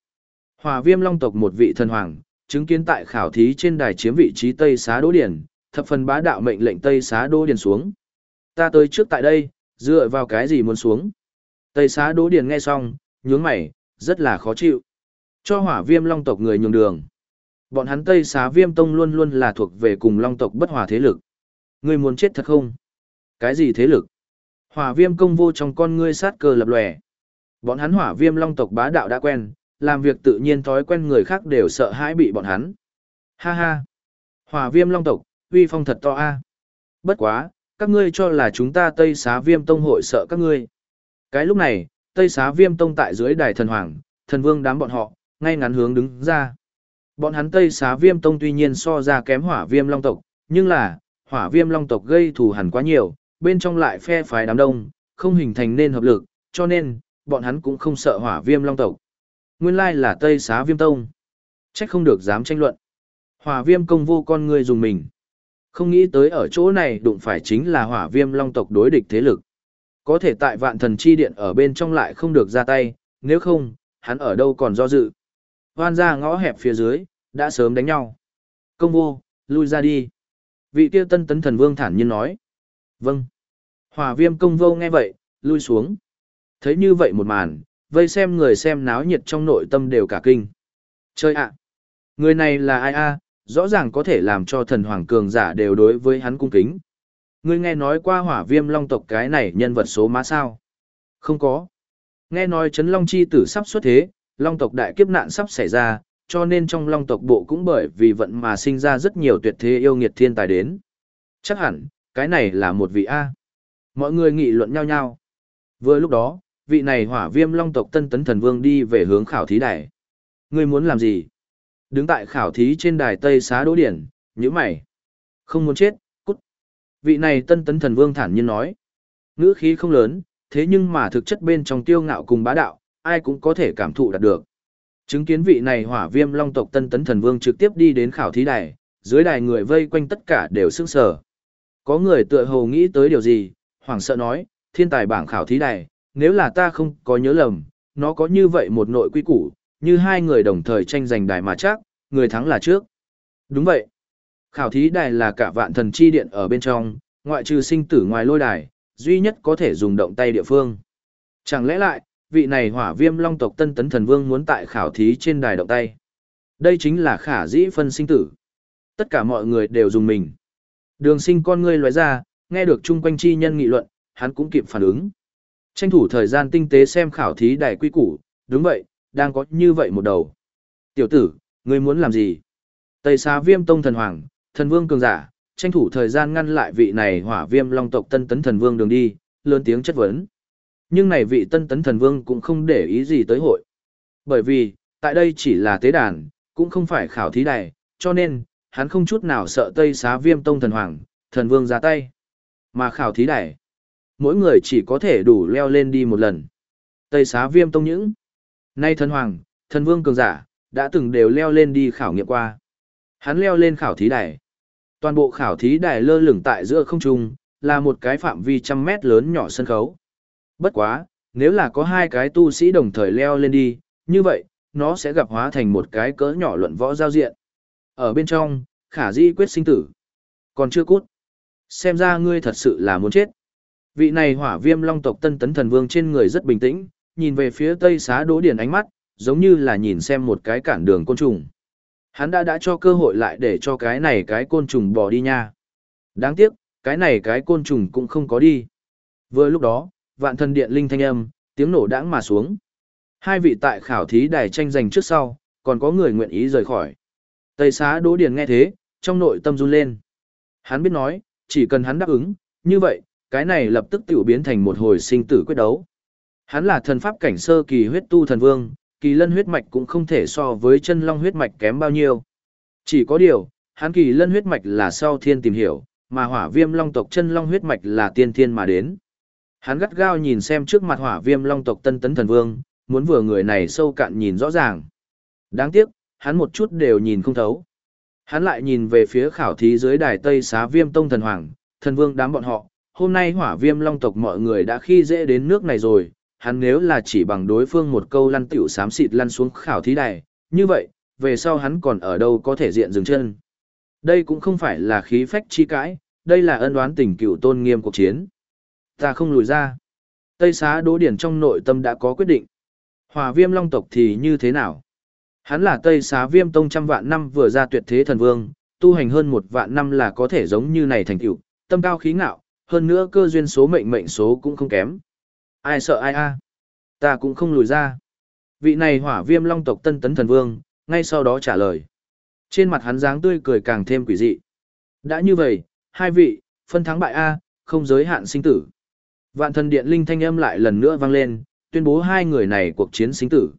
Hòa viêm long tộc một vị thần hoàng, chứng kiến tại khảo thí trên đài chiếm vị trí Tây Xá Đỗ Điển, thập phần bá đạo mệnh lệnh Tây Xá Đỗ Điển xuống. Ta tới trước tại đây, dựa vào cái gì muốn xuống. Tây Xá Đỗ Điển nghe xong, nhướng mày, rất là khó chịu. Cho hỏa viêm long tộc người nhường đường. Bọn hắn Tây Xá Viêm Tông luôn luôn là thuộc về cùng long tộc bất hòa thế lực. Ngươi muốn chết thật không? Cái gì thế lực? Hỏa viêm công vô trong con ngươi sát cơ lập lòe. Bọn hắn hỏa viêm long tộc bá đạo đã quen, làm việc tự nhiên thói quen người khác đều sợ hãi bị bọn hắn. Ha ha! Hỏa viêm long tộc, uy phong thật to a. Bất quá, các ngươi cho là chúng ta Tây Xá Viêm Tông hội sợ các ngươi. Cái lúc này, Tây Xá Viêm Tông tại dưới đài thần hoàng, thần vương đám bọn họ, ngay ngắn hướng đứng ra. Bọn hắn Tây Xá Viêm Tông tuy nhiên so ra kém hỏa viêm long tộc, nhưng là, hỏa viêm long tộc gây thù hẳn quá nhiều, bên trong lại phe phái đám đông, không hình thành nên hợp lực, cho nên, bọn hắn cũng không sợ hỏa viêm long tộc. Nguyên lai là Tây Xá Viêm Tông. Trách không được dám tranh luận. Hỏa viêm công vô con người dùng mình. Không nghĩ tới ở chỗ này đụng phải chính là hỏa viêm long tộc đối địch thế lực. Có thể tại vạn thần chi điện ở bên trong lại không được ra tay, nếu không, hắn ở đâu còn do dự. Hoan ra ngõ hẹp phía dưới, đã sớm đánh nhau. Công vô, lui ra đi. Vị Tiêu tân tấn thần vương thản nhiên nói. Vâng. Hòa viêm công vô nghe vậy, lui xuống. Thấy như vậy một màn, vây xem người xem náo nhiệt trong nội tâm đều cả kinh. Chơi ạ! Người này là ai a? rõ ràng có thể làm cho thần hoàng cường giả đều đối với hắn cung kính. Ngươi nghe nói qua hỏa viêm long tộc cái này nhân vật số má sao? Không có. Nghe nói chấn long chi tử sắp xuất thế, long tộc đại kiếp nạn sắp xảy ra, cho nên trong long tộc bộ cũng bởi vì vận mà sinh ra rất nhiều tuyệt thế yêu nghiệt thiên tài đến. Chắc hẳn, cái này là một vị A. Mọi người nghị luận nhau nhau. Vừa lúc đó, vị này hỏa viêm long tộc tân tấn thần vương đi về hướng khảo thí đài. Ngươi muốn làm gì? Đứng tại khảo thí trên đài Tây Xá Đỗ Điển, như mày. Không muốn chết, cút. Vị này tân tấn thần vương thản nhiên nói. Ngữ khí không lớn, thế nhưng mà thực chất bên trong tiêu ngạo cùng bá đạo, ai cũng có thể cảm thụ đạt được. Chứng kiến vị này hỏa viêm long tộc tân tấn thần vương trực tiếp đi đến khảo thí đài, dưới đài người vây quanh tất cả đều sững sờ. Có người tựa hồ nghĩ tới điều gì, hoảng sợ nói, thiên tài bảng khảo thí đài, nếu là ta không có nhớ lầm, nó có như vậy một nội quy củ, như hai người đồng thời tranh giành đài mà chắc, người thắng là trước. Đúng vậy. Khảo thí đài là cả vạn thần chi điện ở bên trong, ngoại trừ sinh tử ngoài lôi đài, duy nhất có thể dùng động tay địa phương. Chẳng lẽ lại, vị này hỏa viêm long tộc tân tấn thần vương muốn tại khảo thí trên đài động tay. Đây chính là khả dĩ phân sinh tử. Tất cả mọi người đều dùng mình. Đường sinh con ngươi loại ra, nghe được chung quanh chi nhân nghị luận, hắn cũng kịp phản ứng. Tranh thủ thời gian tinh tế xem khảo thí đài quy củ, đúng vậy, đang có như vậy một đầu. Tiểu tử, ngươi muốn làm gì? Tây xá viêm tông thần hoàng, thần vương cường giả, tranh thủ thời gian ngăn lại vị này hỏa viêm long tộc tân tấn thần vương đường đi, lớn tiếng chất vấn. Nhưng này vị tân tấn thần vương cũng không để ý gì tới hội. Bởi vì, tại đây chỉ là tế đàn, cũng không phải khảo thí đài, cho nên, hắn không chút nào sợ Tây xá viêm tông thần hoàng, thần vương ra tay. Mà khảo thí đài, mỗi người chỉ có thể đủ leo lên đi một lần. Tây xá viêm tông những. Nay thần hoàng, thần vương cường giả, đã từng đều leo lên đi khảo nghiệm qua. Hắn leo lên khảo thí đài. Toàn bộ khảo thí đài lơ lửng tại giữa không trung, là một cái phạm vi trăm mét lớn nhỏ sân khấu. Bất quá, nếu là có hai cái tu sĩ đồng thời leo lên đi, như vậy, nó sẽ gặp hóa thành một cái cỡ nhỏ luận võ giao diện. Ở bên trong, khả di quyết sinh tử. Còn chưa cút. Xem ra ngươi thật sự là muốn chết. Vị này hỏa viêm long tộc tân tấn thần vương trên người rất bình tĩnh, nhìn về phía tây xá đỗ điển ánh mắt, giống như là nhìn xem một cái cản đường côn trùng. Hắn đã đã cho cơ hội lại để cho cái này cái côn trùng bỏ đi nha. Đáng tiếc, cái này cái côn trùng cũng không có đi. Vừa lúc đó, vạn thần điện linh thanh âm, tiếng nổ đãng mà xuống. Hai vị tại khảo thí đài tranh giành trước sau, còn có người nguyện ý rời khỏi. Tây xá Đỗ điển nghe thế, trong nội tâm run lên. Hắn biết nói, chỉ cần hắn đáp ứng, như vậy, cái này lập tức tiểu biến thành một hồi sinh tử quyết đấu. Hắn là thần pháp cảnh sơ kỳ huyết tu thần vương, kỳ lân huyết mạch cũng không thể so với chân long huyết mạch kém bao nhiêu. Chỉ có điều, hắn kỳ lân huyết mạch là sau thiên tìm hiểu, mà hỏa viêm long tộc chân long huyết mạch là tiên thiên mà đến. Hắn gắt gao nhìn xem trước mặt hỏa viêm long tộc tân tấn thần vương, muốn vừa người này sâu cạn nhìn rõ ràng. Đáng tiếc, hắn một chút đều nhìn không thấu. Hắn lại nhìn về phía khảo thí dưới đài Tây Xá Viêm Tông thần hoàng, thần vương đám bọn họ, hôm nay hỏa viêm long tộc mọi người đã khi dễ đến nước này rồi, hắn nếu là chỉ bằng đối phương một câu lăn tiểu xám xịt lăn xuống khảo thí đài, như vậy, về sau hắn còn ở đâu có thể diện dừng chân. Đây cũng không phải là khí phách chi cãi, đây là ân đoán tình cựu tôn nghiêm cuộc chiến. Ta không lùi ra. Tây xá đỗ điển trong nội tâm đã có quyết định. Hòa viêm long tộc thì như thế nào? Hắn là Tây xá viêm tông trăm vạn năm vừa ra tuyệt thế thần vương, tu hành hơn một vạn năm là có thể giống như này thành tựu, tâm cao khí ngạo, hơn nữa cơ duyên số mệnh mệnh số cũng không kém. Ai sợ ai a? Ta cũng không lùi ra. Vị này hỏa viêm long tộc tân tấn thần vương, ngay sau đó trả lời. Trên mặt hắn dáng tươi cười càng thêm quỷ dị. Đã như vậy, hai vị, phân thắng bại A, không giới hạn sinh tử. Vạn thần điện linh thanh âm lại lần nữa vang lên, tuyên bố hai người này cuộc chiến sinh tử.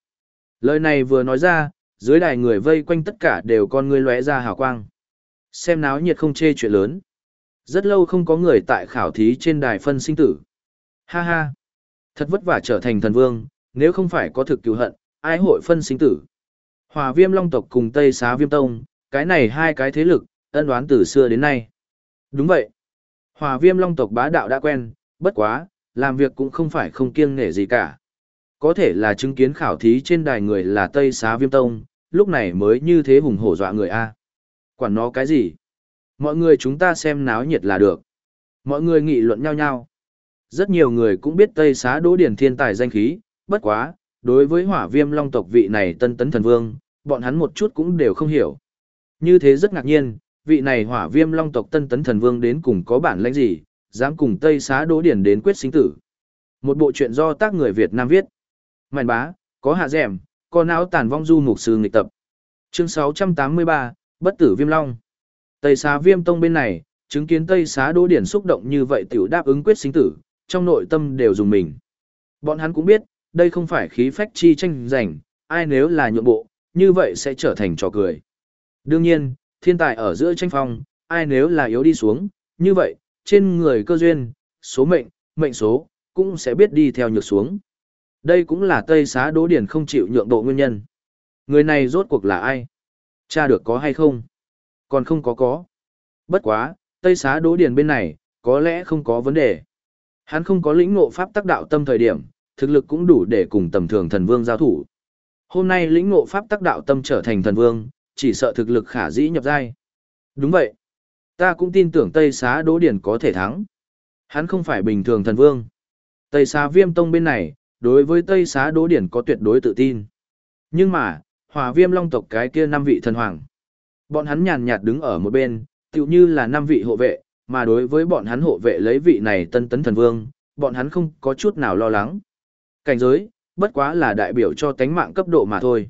Lời này vừa nói ra, dưới đài người vây quanh tất cả đều con người lóe ra hào quang. Xem náo nhiệt không chê chuyện lớn. Rất lâu không có người tại khảo thí trên đài phân sinh tử. Ha ha. Thật vất vả trở thành thần vương, nếu không phải có thực cứu hận, ai hội phân sinh tử. Hòa viêm long tộc cùng Tây xá viêm tông, cái này hai cái thế lực, ân đoán từ xưa đến nay. Đúng vậy. Hòa viêm long tộc bá đạo đã quen, bất quá, làm việc cũng không phải không kiêng nể gì cả. Có thể là chứng kiến khảo thí trên đài người là Tây xá viêm tông, lúc này mới như thế hùng hổ dọa người A. Quản nó cái gì? Mọi người chúng ta xem náo nhiệt là được. Mọi người nghị luận nhau nhau. Rất nhiều người cũng biết Tây xá đỗ điển thiên tài danh khí, bất quá, đối với hỏa viêm long tộc vị này tân tấn thần vương, bọn hắn một chút cũng đều không hiểu. Như thế rất ngạc nhiên, vị này hỏa viêm long tộc tân tấn thần vương đến cùng có bản lãnh gì, dám cùng Tây xá đỗ điển đến quyết sinh tử. Một bộ truyện do tác người Việt Nam viết. mạnh bá, có hạ dẻm, có não tàn vong du mục sư nghịch tập. Chương 683, Bất tử viêm long. Tây xá viêm tông bên này, chứng kiến Tây xá đỗ điển xúc động như vậy tiểu đáp ứng quyết sinh tử, trong nội tâm đều dùng mình. Bọn hắn cũng biết, đây không phải khí phách chi tranh giành, ai nếu là nhượng bộ, như vậy sẽ trở thành trò cười. Đương nhiên, thiên tài ở giữa tranh phong, ai nếu là yếu đi xuống, như vậy, trên người cơ duyên, số mệnh, mệnh số, cũng sẽ biết đi theo nhược xuống. Đây cũng là Tây Xá Đỗ Điển không chịu nhượng bộ nguyên nhân. Người này rốt cuộc là ai? Cha được có hay không? Còn không có có. Bất quá, Tây Xá Đỗ Điền bên này, có lẽ không có vấn đề. Hắn không có lĩnh ngộ pháp tác đạo tâm thời điểm, thực lực cũng đủ để cùng tầm thường thần vương giao thủ. Hôm nay lĩnh ngộ pháp tác đạo tâm trở thành thần vương, chỉ sợ thực lực khả dĩ nhập giai. Đúng vậy. Ta cũng tin tưởng Tây Xá Đỗ Điền có thể thắng. Hắn không phải bình thường thần vương. Tây Xá Viêm Tông bên này, đối với Tây Xá Đỗ Điển có tuyệt đối tự tin. Nhưng mà, Hỏa Viêm Long tộc cái kia năm vị thần hoàng. Bọn hắn nhàn nhạt đứng ở một bên, tựu như là năm vị hộ vệ, mà đối với bọn hắn hộ vệ lấy vị này tân tấn thần vương, bọn hắn không có chút nào lo lắng. Cảnh giới, bất quá là đại biểu cho tánh mạng cấp độ mà thôi.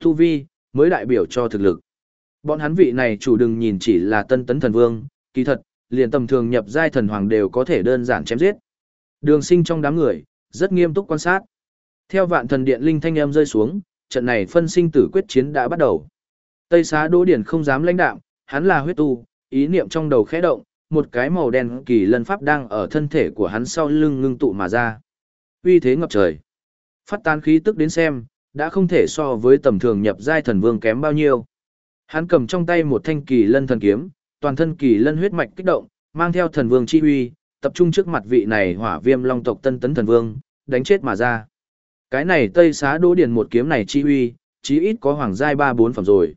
Tu vi, mới đại biểu cho thực lực. Bọn hắn vị này chủ đừng nhìn chỉ là tân tấn thần vương, kỳ thật, liền tầm thường nhập giai thần hoàng đều có thể đơn giản chém giết. Đường sinh trong đám người, rất nghiêm túc quan sát. Theo vạn thần điện linh thanh âm rơi xuống, trận này phân sinh tử quyết chiến đã bắt đầu. Tây xá đỗ điển không dám lãnh đạm, hắn là huyết tu, ý niệm trong đầu khẽ động, một cái màu đen kỳ lân pháp đang ở thân thể của hắn sau lưng ngưng tụ mà ra. Uy thế ngập trời. Phát tán khí tức đến xem, đã không thể so với tầm thường nhập giai thần vương kém bao nhiêu. Hắn cầm trong tay một thanh kỳ lân thần kiếm, toàn thân kỳ lân huyết mạch kích động, mang theo thần vương chi uy, tập trung trước mặt vị này hỏa viêm long tộc tân tấn thần vương, đánh chết mà ra. Cái này tây xá đỗ điền một kiếm này chi uy, chí ít có hoàng giai ba bốn phẩm rồi.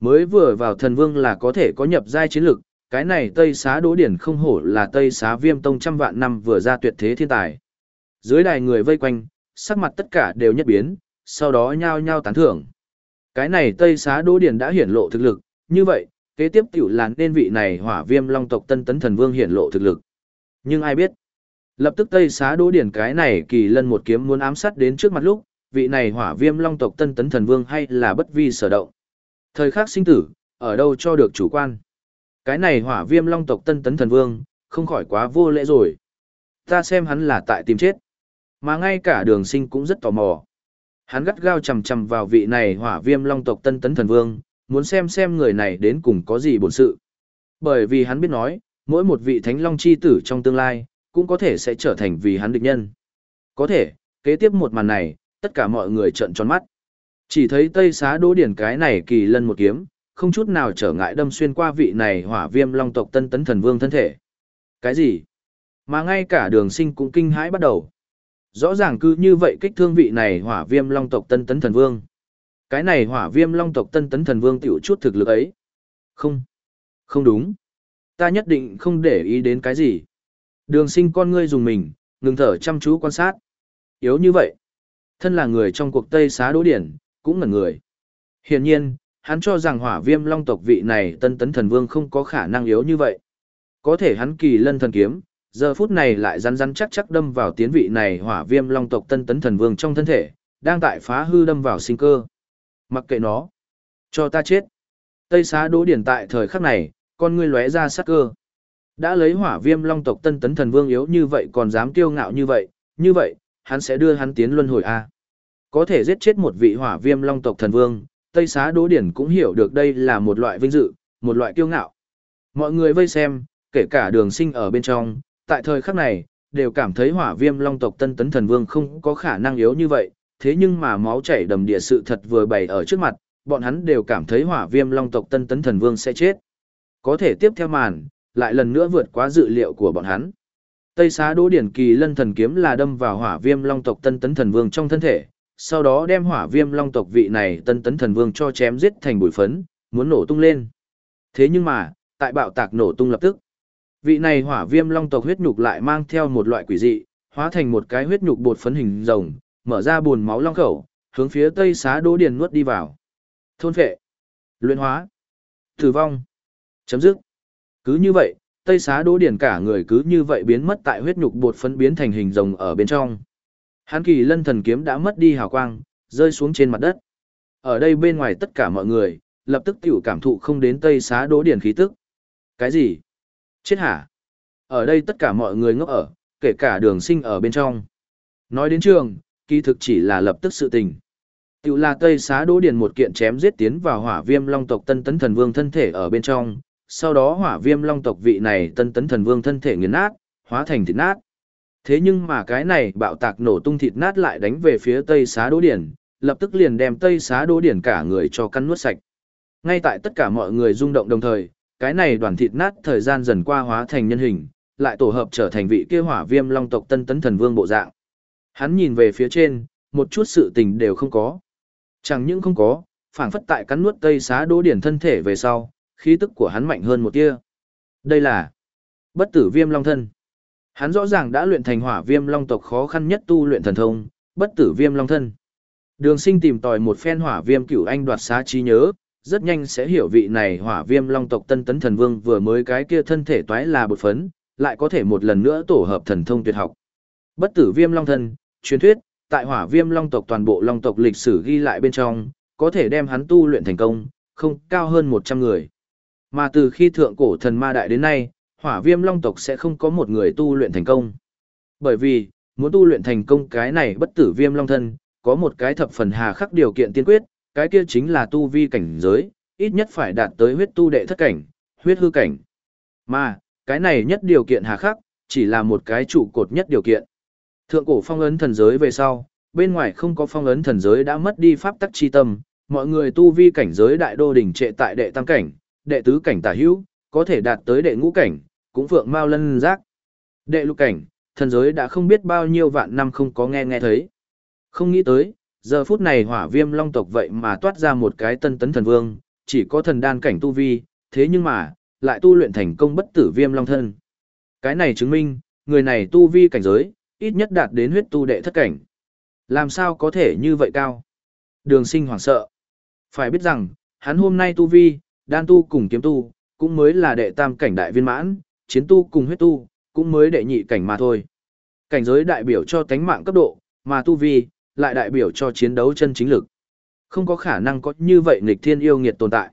Mới vừa vào thần vương là có thể có nhập giai chiến lực, cái này Tây Xá Đỗ Điển không hổ là Tây Xá Viêm Tông trăm vạn năm vừa ra tuyệt thế thiên tài. Dưới đài người vây quanh, sắc mặt tất cả đều nhất biến, sau đó nhao nhao tán thưởng. Cái này Tây Xá Đỗ Điển đã hiển lộ thực lực, như vậy, kế tiếp tiểu làn nên vị này hỏa viêm long tộc tân tấn thần vương hiển lộ thực lực. Nhưng ai biết, lập tức Tây Xá Đỗ Điển cái này kỳ lân một kiếm muốn ám sát đến trước mặt lúc, vị này hỏa viêm long tộc tân tấn thần vương hay là bất vi sở động. Thời khắc sinh tử, ở đâu cho được chủ quan. Cái này hỏa viêm long tộc tân tấn thần vương, không khỏi quá vô lễ rồi. Ta xem hắn là tại tìm chết. Mà ngay cả đường sinh cũng rất tò mò. Hắn gắt gao chầm chầm vào vị này hỏa viêm long tộc tân tấn thần vương, muốn xem xem người này đến cùng có gì bổn sự. Bởi vì hắn biết nói, mỗi một vị thánh long chi tử trong tương lai, cũng có thể sẽ trở thành vì hắn địch nhân. Có thể, kế tiếp một màn này, tất cả mọi người trợn tròn mắt. Chỉ thấy Tây Xá Đỗ Điển cái này kỳ lân một kiếm, không chút nào trở ngại đâm xuyên qua vị này hỏa viêm long tộc tân tấn thần vương thân thể. Cái gì? Mà ngay cả đường sinh cũng kinh hãi bắt đầu. Rõ ràng cứ như vậy kích thương vị này hỏa viêm long tộc tân tấn thần vương. Cái này hỏa viêm long tộc tân tấn thần vương tiểu chút thực lực ấy. Không. Không đúng. Ta nhất định không để ý đến cái gì. Đường sinh con ngươi dùng mình, ngừng thở chăm chú quan sát. Yếu như vậy. Thân là người trong cuộc Tây xá đỗ điển, cũng ngẩn người. Hiển nhiên, hắn cho rằng hỏa viêm long tộc vị này tân tấn thần vương không có khả năng yếu như vậy. Có thể hắn kỳ lân thần kiếm, giờ phút này lại rắn rắn chắc chắc đâm vào tiến vị này hỏa viêm long tộc tân tấn thần vương trong thân thể, đang tại phá hư đâm vào sinh cơ. Mặc kệ nó. Cho ta chết. Tây xá đỗ điển tại thời khắc này, con ngươi lóe ra sát cơ. Đã lấy hỏa viêm long tộc tân tấn thần vương yếu như vậy còn dám kiêu ngạo như vậy, như vậy, hắn sẽ đưa hắn tiến luân hồi A. Có thể giết chết một vị hỏa viêm long tộc thần vương, Tây xá đỗ điển cũng hiểu được đây là một loại vinh dự, một loại kiêu ngạo. Mọi người vây xem, kể cả đường sinh ở bên trong, tại thời khắc này, đều cảm thấy hỏa viêm long tộc tân tấn thần vương không có khả năng yếu như vậy, thế nhưng mà máu chảy đầm địa sự thật vừa bày ở trước mặt, bọn hắn đều cảm thấy hỏa viêm long tộc tân tấn thần vương sẽ chết. Có thể tiếp theo màn, lại lần nữa vượt quá dự liệu của bọn hắn. Tây xá đỗ điển kỳ lân thần kiếm là đâm vào hỏa viêm long tộc tân tấn thần vương trong thân thể, sau đó đem hỏa viêm long tộc vị này tân tấn thần vương cho chém giết thành bụi phấn, muốn nổ tung lên. Thế nhưng mà, tại bạo tạc nổ tung lập tức, vị này hỏa viêm long tộc huyết nhục lại mang theo một loại quỷ dị, hóa thành một cái huyết nhục bột phấn hình rồng, mở ra buồn máu long khẩu, hướng phía tây xá đỗ điền nuốt đi vào. Thôn phệ, luyện hóa, tử vong, chấm dứt. Cứ như vậy, tây xá đỗ điền cả người cứ như vậy biến mất tại huyết nhục bột phấn biến thành hình rồng ở bên trong. Hán kỳ lân thần kiếm đã mất đi hào quang, rơi xuống trên mặt đất. Ở đây bên ngoài tất cả mọi người, lập tức tiểu cảm thụ không đến tây xá đỗ điển khí tức. Cái gì? Chết hả? Ở đây tất cả mọi người ngốc ở, kể cả đường sinh ở bên trong. Nói đến trường, kỳ thực chỉ là lập tức sự tình. Tiểu là Tây Xá Đỗ điển một kiện chém giết tiến vào hỏa viêm long tộc tân tấn thần vương thân thể ở bên trong, sau đó hỏa viêm long tộc vị này tân tấn thần vương thân thể nghiền nát, hóa thành thịt nát. Thế nhưng mà cái này bạo tạc nổ tung thịt nát lại đánh về phía Tây Xá Đỗ điển lập tức liền đem Tây Xá Đỗ điển cả người cho căn nuốt sạch. Ngay tại tất cả mọi người rung động đồng thời, cái này đoàn thịt nát thời gian dần qua hóa thành nhân hình, lại tổ hợp trở thành vị kia hỏa viêm long tộc tân tấn thần vương bộ dạng. Hắn nhìn về phía trên, một chút sự tình đều không có. Chẳng những không có, phảng phất tại cắn nuốt tây xá đỗ điển thân thể về sau, khí tức của hắn mạnh hơn một tia. Đây là bất tử viêm long thân. Hắn rõ ràng đã luyện thành hỏa viêm long tộc khó khăn nhất tu luyện thần thông, bất tử viêm long thân. Đường sinh tìm tòi một phen hỏa viêm cửu anh đoạt xá trí nhớ, rất nhanh sẽ hiểu vị này hỏa viêm long tộc tân tấn thần vương vừa mới cái kia thân thể toái là bột phấn, lại có thể một lần nữa tổ hợp thần thông tuyệt học. Bất tử viêm long thân, truyền thuyết, tại hỏa viêm long tộc toàn bộ long tộc lịch sử ghi lại bên trong, có thể đem hắn tu luyện thành công, không cao hơn 100 người. Mà từ khi thượng cổ thần ma đại đến nay, hỏa viêm long tộc sẽ không có một người tu luyện thành công. Bởi vì, muốn tu luyện thành công cái này bất tử viêm long thân, có một cái thập phần hà khắc điều kiện tiên quyết, cái kia chính là tu vi cảnh giới, ít nhất phải đạt tới huyết tu đệ thất cảnh, huyết hư cảnh. Mà, cái này nhất điều kiện hà khắc, chỉ là một cái trụ cột nhất điều kiện. Thượng cổ phong ấn thần giới về sau, bên ngoài không có phong ấn thần giới đã mất đi pháp tắc chi tâm, mọi người tu vi cảnh giới đại đô đỉnh trệ tại đệ tam cảnh, đệ tứ cảnh tả hữu, có thể đạt tới đệ ngũ cảnh, cũng vượng mau lân giác. Đệ lục cảnh, thần giới đã không biết bao nhiêu vạn năm không có nghe nghe thấy. Không nghĩ tới, giờ phút này hỏa viêm long tộc vậy mà toát ra một cái tân tấn thần vương, chỉ có thần đan cảnh tu vi, thế nhưng mà, lại tu luyện thành công bất tử viêm long thân. Cái này chứng minh, người này tu vi cảnh giới, ít nhất đạt đến huyết tu đệ thất cảnh. Làm sao có thể như vậy cao? Đường sinh hoảng sợ. Phải biết rằng, hắn hôm nay tu vi, đan tu cùng kiếm tu, cũng mới là đệ tam cảnh đại viên mãn, chiến tu cùng huyết tu, cũng mới đệ nhị cảnh mà thôi. Cảnh giới đại biểu cho tánh mạng cấp độ, mà tu vi, lại đại biểu cho chiến đấu chân chính lực. Không có khả năng có như vậy nghịch thiên yêu nghiệt tồn tại.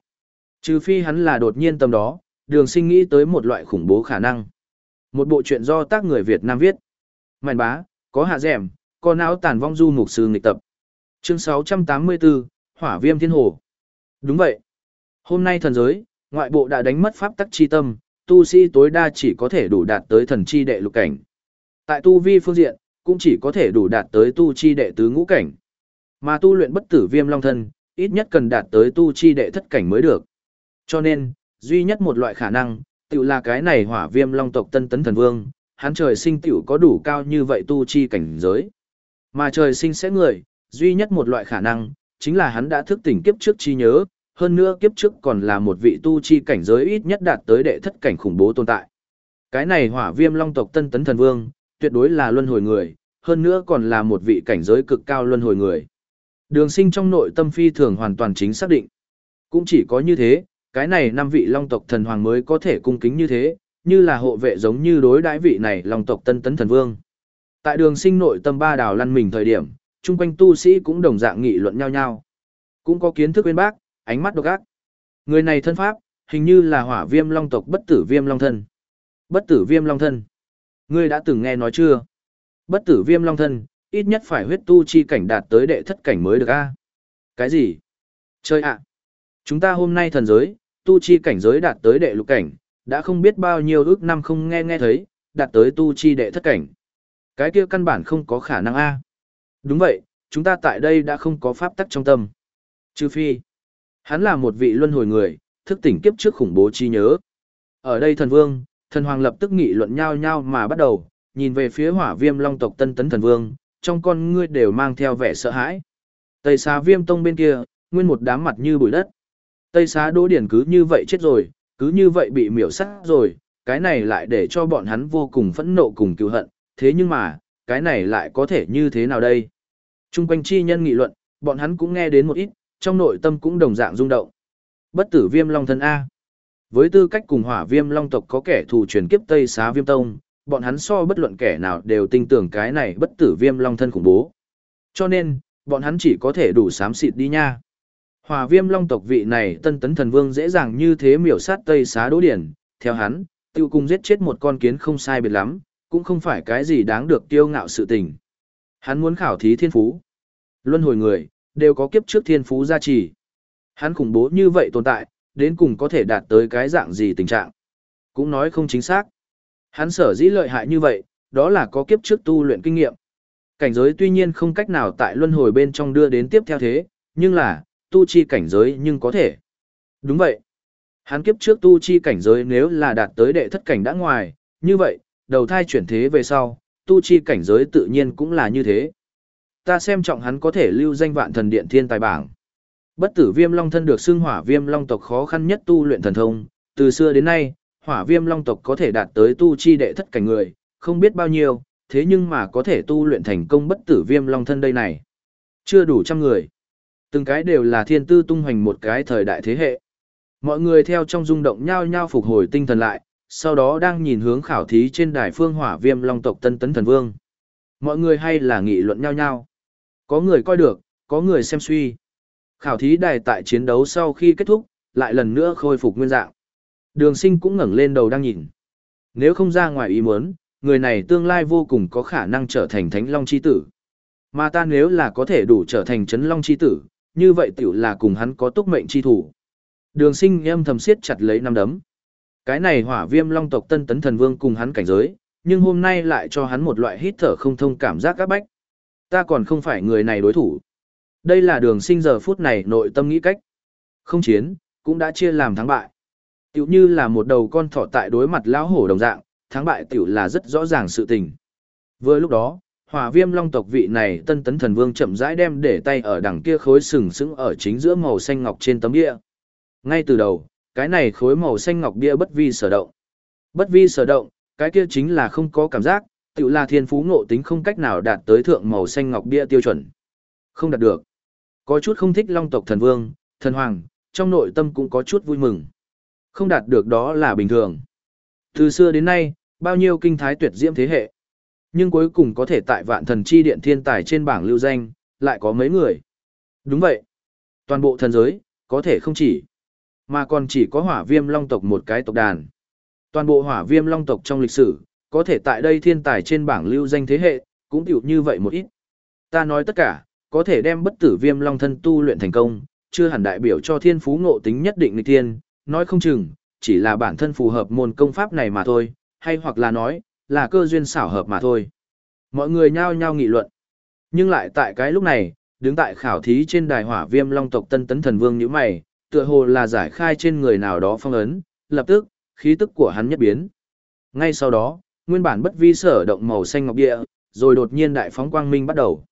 Trừ phi hắn là đột nhiên tâm đó, đường sinh nghĩ tới một loại khủng bố khả năng. Một bộ chuyện do tác người Việt Nam viết. mạnh bá, có hạ dẻm, có não tàn vong du mục sư nghịch tập. Chương 684, Hỏa viêm thiên hồ. Đúng vậy. Hôm nay thần giới, ngoại bộ đã đánh mất pháp tắc chi tâm, tu sĩ tối đa chỉ có thể đủ đạt tới thần chi đệ lục cảnh. Tại tu vi phương diện, cũng chỉ có thể đủ đạt tới tu chi đệ tứ ngũ cảnh. Mà tu luyện bất tử viêm long thân, ít nhất cần đạt tới tu chi đệ thất cảnh mới được. Cho nên, duy nhất một loại khả năng, tự là cái này hỏa viêm long tộc tân tấn thần vương, hắn trời sinh tiểu có đủ cao như vậy tu chi cảnh giới. Mà trời sinh sẽ người, duy nhất một loại khả năng, chính là hắn đã thức tỉnh kiếp trước chi nhớ, hơn nữa kiếp trước còn là một vị tu chi cảnh giới ít nhất đạt tới đệ thất cảnh khủng bố tồn tại. Cái này hỏa viêm long tộc tân tấn thần vương, tuyệt đối là luân hồi người, hơn nữa còn là một vị cảnh giới cực cao luân hồi người. Đường sinh trong nội tâm phi thường hoàn toàn chính xác định. Cũng chỉ có như thế, cái này năm vị long tộc thần hoàng mới có thể cung kính như thế, như là hộ vệ giống như đối đãi vị này long tộc tân tấn thần vương. Tại đường sinh nội tâm ba đào lăn mình thời điểm, chung quanh tu sĩ cũng đồng dạng nghị luận nhau nhau. Cũng có kiến thức bên bác, ánh mắt độc ác. Người này thân pháp, hình như là hỏa viêm long tộc bất tử viêm long thân. Bất tử viêm long thân. Ngươi đã từng nghe nói chưa? Bất tử viêm long thân, ít nhất phải huyết tu chi cảnh đạt tới đệ thất cảnh mới được a Cái gì? Chơi ạ! À. Chúng ta hôm nay thần giới, tu chi cảnh giới đạt tới đệ lục cảnh, đã không biết bao nhiêu ước năm không nghe nghe thấy, đạt tới tu chi đệ thất cảnh. Cái kia căn bản không có khả năng a Đúng vậy, chúng ta tại đây đã không có pháp tắc trong tâm. Trừ phi, hắn là một vị luân hồi người, thức tỉnh kiếp trước khủng bố chi nhớ. Ở đây thần vương, thần hoàng lập tức nghị luận nhau nhau mà bắt đầu, nhìn về phía hỏa viêm long tộc tân tấn thần vương, trong con ngươi đều mang theo vẻ sợ hãi. Tây xá viêm tông bên kia, nguyên một đám mặt như bụi đất. Tây xá đỗ điển cứ như vậy chết rồi, cứ như vậy bị miểu sát rồi, cái này lại để cho bọn hắn vô cùng phẫn nộ cùng cứu hận, thế nhưng mà, cái này lại có thể như thế nào đây? Trung quanh chi nhân nghị luận, bọn hắn cũng nghe đến một ít, trong nội tâm cũng đồng dạng rung động. Bất tử viêm long thân A. Với tư cách cùng hỏa viêm long tộc có kẻ thù truyền kiếp Tây xá viêm tông, bọn hắn so bất luận kẻ nào đều tin tưởng cái này bất tử viêm long thân khủng bố. Cho nên, bọn hắn chỉ có thể đủ sám xịt đi nha. Hỏa viêm long tộc vị này tân tấn thần vương dễ dàng như thế miểu sát Tây xá đỗ điển, theo hắn, tiêu cung giết chết một con kiến không sai biệt lắm, cũng không phải cái gì đáng được tiêu ngạo sự tình. Hắn muốn khảo thí thiên phú. Luân hồi người, đều có kiếp trước thiên phú gia trì. Hắn khủng bố như vậy tồn tại, đến cùng có thể đạt tới cái dạng gì tình trạng. Cũng nói không chính xác. Hắn sở dĩ lợi hại như vậy, đó là có kiếp trước tu luyện kinh nghiệm. Cảnh giới tuy nhiên không cách nào tại luân hồi bên trong đưa đến tiếp theo thế, nhưng là, tu chi cảnh giới nhưng có thể. Đúng vậy. Hắn kiếp trước tu chi cảnh giới nếu là đạt tới đệ thất cảnh đã ngoài, như vậy, đầu thai chuyển thế về sau, tu chi cảnh giới tự nhiên cũng là như thế. Ta xem trọng hắn có thể lưu danh vạn thần điện thiên tài bảng. Bất tử viêm long thân được xưng hỏa viêm long tộc khó khăn nhất tu luyện thần thông, từ xưa đến nay, hỏa viêm long tộc có thể đạt tới tu chi đệ thất cảnh người, không biết bao nhiêu, thế nhưng mà có thể tu luyện thành công bất tử viêm long thân đây này. Chưa đủ trăm người. Từng cái đều là thiên tư tung hoành một cái thời đại thế hệ. Mọi người theo trong rung động nhao nhao phục hồi tinh thần lại, sau đó đang nhìn hướng khảo thí trên đài phương hỏa viêm long tộc tân tấn thần vương. Mọi người hay là nghị luận nhau nhau. Có người coi được, có người xem suy. Khảo thí đài tại chiến đấu sau khi kết thúc, lại lần nữa khôi phục nguyên dạng. Đường sinh cũng ngẩng lên đầu đang nhìn. Nếu không ra ngoài ý muốn, người này tương lai vô cùng có khả năng trở thành thánh long chi tử. Mà ta nếu là có thể đủ trở thành chấn long chi tử, như vậy tiểu là cùng hắn có túc mệnh chi thủ. Đường sinh em thầm siết chặt lấy năm đấm. Cái này hỏa viêm long tộc tân tấn thần vương cùng hắn cảnh giới, nhưng hôm nay lại cho hắn một loại hít thở không thông cảm giác các bách. Ta còn không phải người này đối thủ. Đây là đường sinh giờ phút này nội tâm nghĩ cách. Không chiến, cũng đã chia làm thắng bại. Tiểu như là một đầu con thỏ tại đối mặt lão hổ đồng dạng, thắng bại tiểu là rất rõ ràng sự tình. Vừa lúc đó, hỏa viêm long tộc vị này tân tấn thần vương chậm rãi đem để tay ở đằng kia khối sừng sững ở chính giữa màu xanh ngọc trên tấm địa. Ngay từ đầu, cái này khối màu xanh ngọc bia bất vi sở động. Bất vi sở động, cái kia chính là không có cảm giác, tự là thiên phú ngộ tính không cách nào đạt tới thượng màu xanh ngọc bia tiêu chuẩn. Không đạt được. Có chút không thích long tộc thần vương, thần hoàng, trong nội tâm cũng có chút vui mừng. Không đạt được đó là bình thường. Từ xưa đến nay, bao nhiêu kinh thái tuyệt diễm thế hệ. Nhưng cuối cùng có thể tại vạn thần chi điện thiên tài trên bảng lưu danh, lại có mấy người. Đúng vậy. Toàn bộ thần giới, có thể không chỉ, mà còn chỉ có hỏa viêm long tộc một cái tộc đàn. Toàn bộ hỏa viêm long tộc trong lịch sử, có thể tại đây thiên tài trên bảng lưu danh thế hệ, cũng tiểu như vậy một ít. Ta nói tất cả, có thể đem bất tử viêm long thân tu luyện thành công, chưa hẳn đại biểu cho thiên phú ngộ tính nhất định nghịch thiên, nói không chừng, chỉ là bản thân phù hợp môn công pháp này mà thôi, hay hoặc là nói, là cơ duyên xảo hợp mà thôi. Mọi người nhao nhao nghị luận. Nhưng lại tại cái lúc này, đứng tại khảo thí trên đài hỏa viêm long tộc tân tấn thần vương như mày, tựa hồ là giải khai trên người nào đó phong ấn, lập tức, khí tức của hắn nhất biến. Ngay sau đó, nguyên bản bất vi sở động màu xanh ngọc địa, rồi đột nhiên đại phóng quang minh bắt đầu.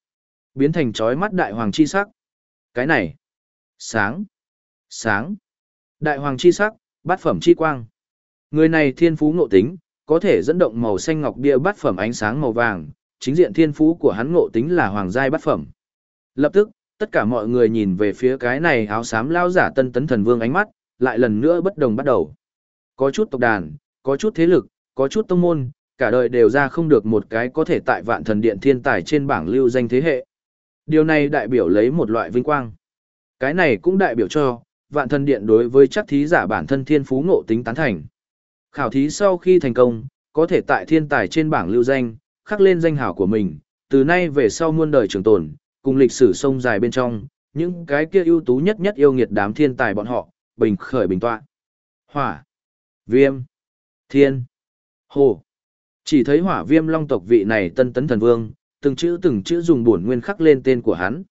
Biến thành chói mắt đại hoàng chi sắc. Cái này, sáng, sáng, đại hoàng chi sắc, bát phẩm chi quang. Người này thiên phú ngộ tính, có thể dẫn động màu xanh ngọc bia bát phẩm ánh sáng màu vàng, chính diện thiên phú của hắn ngộ tính là hoàng giai bát phẩm. Lập tức, tất cả mọi người nhìn về phía cái này áo xám lao giả tân tấn thần vương ánh mắt, lại lần nữa bất đồng bắt đầu. Có chút tộc đàn, có chút thế lực, có chút tông môn, cả đời đều ra không được một cái có thể tại vạn thần điện thiên tài trên bảng lưu danh thế hệ. Điều này đại biểu lấy một loại vinh quang. Cái này cũng đại biểu cho, vạn thần điện đối với chắc thí giả bản thân thiên phú ngộ tính tán thành. Khảo thí sau khi thành công, có thể tại thiên tài trên bảng lưu danh, khắc lên danh hảo của mình, từ nay về sau muôn đời trường tồn, cùng lịch sử sông dài bên trong, những cái kia ưu tú nhất nhất yêu nghiệt đám thiên tài bọn họ, bình khởi bình tọa. Hỏa, viêm, thiên, hồ. Chỉ thấy hỏa viêm long tộc vị này tân tấn thần vương, từng chữ từng chữ dùng bổn nguyên khắc lên tên của hắn.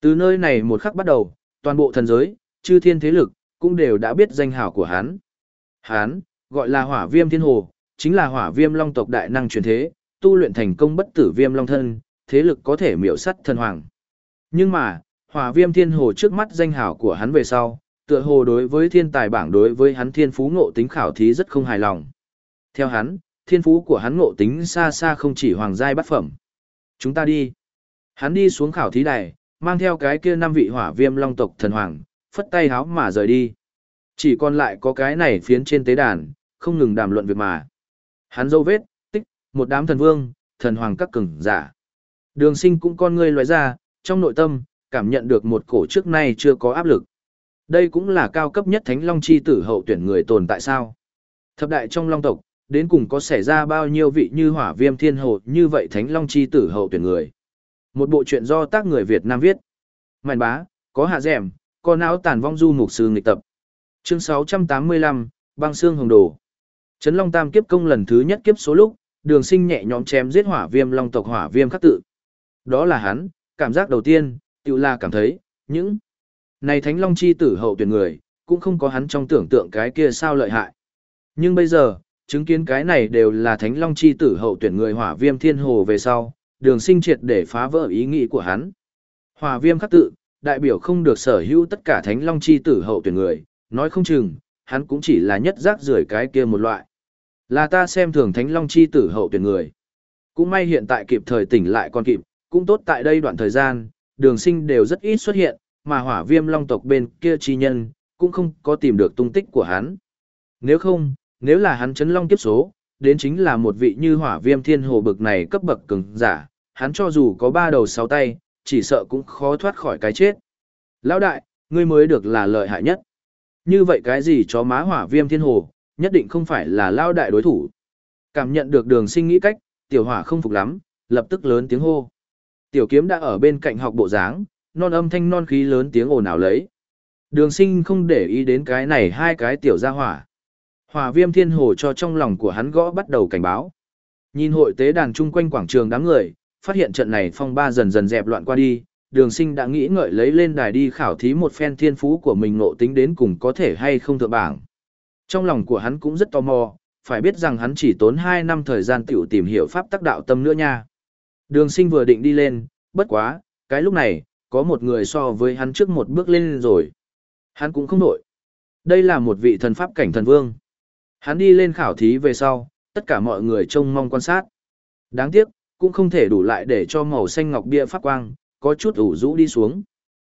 Từ nơi này một khắc bắt đầu, toàn bộ thần giới, chư thiên thế lực, cũng đều đã biết danh hào của hắn. Hắn, gọi là hỏa viêm thiên hồ, chính là hỏa viêm long tộc đại năng truyền thế, tu luyện thành công bất tử viêm long thân, thế lực có thể miểu sắt thần hoàng. Nhưng mà, hỏa viêm thiên hồ trước mắt danh hào của hắn về sau, tựa hồ đối với thiên tài bảng đối với hắn thiên phú ngộ tính khảo thí rất không hài lòng. Theo hắn, thiên phú của hắn ngộ tính xa xa không chỉ hoàng giai bát phẩm. Chúng ta đi. Hắn đi xuống khảo thí đài, mang theo cái kia năm vị hỏa viêm long tộc thần hoàng, phất tay háo mà rời đi. Chỉ còn lại có cái này phiến trên tế đàn, không ngừng đàm luận việc mà. Hắn dâu vết, tích, một đám thần vương, thần hoàng các cường giả. Đường sinh cũng con ngươi loại ra, trong nội tâm, cảm nhận được một cổ trước nay chưa có áp lực. Đây cũng là cao cấp nhất thánh long chi tử hậu tuyển người tồn tại sao. Thập đại trong long tộc, đến cùng có xảy ra bao nhiêu vị như hỏa viêm thiên hồ như vậy thánh long chi tử hậu tuyển người. Một bộ chuyện do tác người Việt Nam viết. mạnh bá, có hạ dẻm, có não tàn vong du mục sư nghịch tập. Chương 685, băng xương hồng đồ. Trấn Long Tam kiếp công lần thứ nhất kiếp số lúc, đường sinh nhẹ nhõm chém giết hỏa viêm long tộc hỏa viêm khắc tự. Đó là hắn, cảm giác đầu tiên, tự là cảm thấy, những này thánh long chi tử hậu tuyển người, cũng không có hắn trong tưởng tượng cái kia sao lợi hại. Nhưng bây giờ, chứng kiến cái này đều là thánh long chi tử hậu tuyển người hỏa viêm thiên hồ về sau, đường sinh triệt để phá vỡ ý nghĩ của hắn. Hỏa viêm khắc tự, đại biểu không được sở hữu tất cả thánh long chi tử hậu tuyển người, nói không chừng, hắn cũng chỉ là nhất rác rưởi cái kia một loại. Là ta xem thường thánh long chi tử hậu tuyển người. Cũng may hiện tại kịp thời tỉnh lại còn kịp, cũng tốt tại đây đoạn thời gian, đường sinh đều rất ít xuất hiện, mà hỏa viêm long tộc bên kia chi nhân, cũng không có tìm được tung tích của hắn. Nếu không, nếu là hắn chấn long kiếp số, đến chính là một vị như hỏa viêm thiên hồ bực này cấp bậc cường giả, hắn cho dù có ba đầu sáu tay, chỉ sợ cũng khó thoát khỏi cái chết. Lão đại, ngươi mới được là lợi hại nhất. Như vậy cái gì cho má hỏa viêm thiên hồ, nhất định không phải là lao đại đối thủ. Cảm nhận được đường sinh nghĩ cách, tiểu hỏa không phục lắm, lập tức lớn tiếng hô. Tiểu kiếm đã ở bên cạnh học bộ dáng, non âm thanh non khí lớn tiếng ồn ào lấy. Đường sinh không để ý đến cái này hai cái tiểu gia hỏa. Hỏa viêm thiên hồ cho trong lòng của hắn gõ bắt đầu cảnh báo. Nhìn hội tế đàn chung quanh quảng trường đám người, phát hiện trận này phong ba dần dần dẹp loạn qua đi, đường sinh đã nghĩ ngợi lấy lên đài đi khảo thí một phen thiên phú của mình nộ tính đến cùng có thể hay không thượng bảng. Trong lòng của hắn cũng rất tò mò, phải biết rằng hắn chỉ tốn 2 năm thời gian tiểu tìm hiểu pháp tắc đạo tâm nữa nha. Đường sinh vừa định đi lên, bất quá, cái lúc này, có một người so với hắn trước một bước lên rồi. Hắn cũng không nổi. Đây là một vị thần pháp cảnh thần vương. Hắn đi lên khảo thí về sau, tất cả mọi người trông mong quan sát. Đáng tiếc, cũng không thể đủ lại để cho màu xanh ngọc bia phát quang, có chút ủ rũ đi xuống.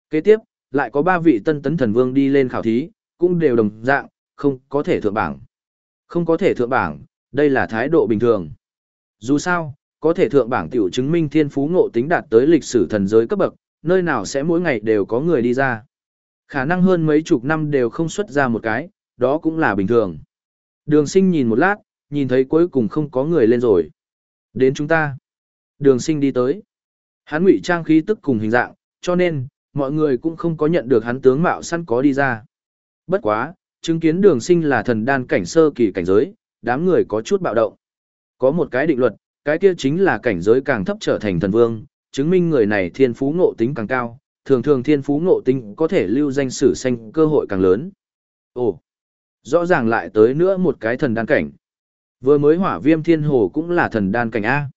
Kế tiếp, lại có ba vị tân tấn thần vương đi lên khảo thí, cũng đều đồng dạng, không có thể thượng bảng. Không có thể thượng bảng, đây là thái độ bình thường. Dù sao, có thể thượng bảng tiểu chứng minh thiên phú ngộ tính đạt tới lịch sử thần giới cấp bậc, nơi nào sẽ mỗi ngày đều có người đi ra. Khả năng hơn mấy chục năm đều không xuất ra một cái, đó cũng là bình thường. Đường sinh nhìn một lát, nhìn thấy cuối cùng không có người lên rồi. Đến chúng ta. Đường sinh đi tới. Hắn ngụy trang khí tức cùng hình dạng, cho nên, mọi người cũng không có nhận được hắn tướng mạo săn có đi ra. Bất quá, chứng kiến đường sinh là thần đan cảnh sơ kỳ cảnh giới, đám người có chút bạo động. Có một cái định luật, cái kia chính là cảnh giới càng thấp trở thành thần vương, chứng minh người này thiên phú ngộ tính càng cao, thường thường thiên phú ngộ tính có thể lưu danh sử xanh cơ hội càng lớn. Ồ, rõ ràng lại tới nữa một cái thần đan cảnh. Vừa mới hỏa viêm thiên hồ cũng là thần đan cảnh A.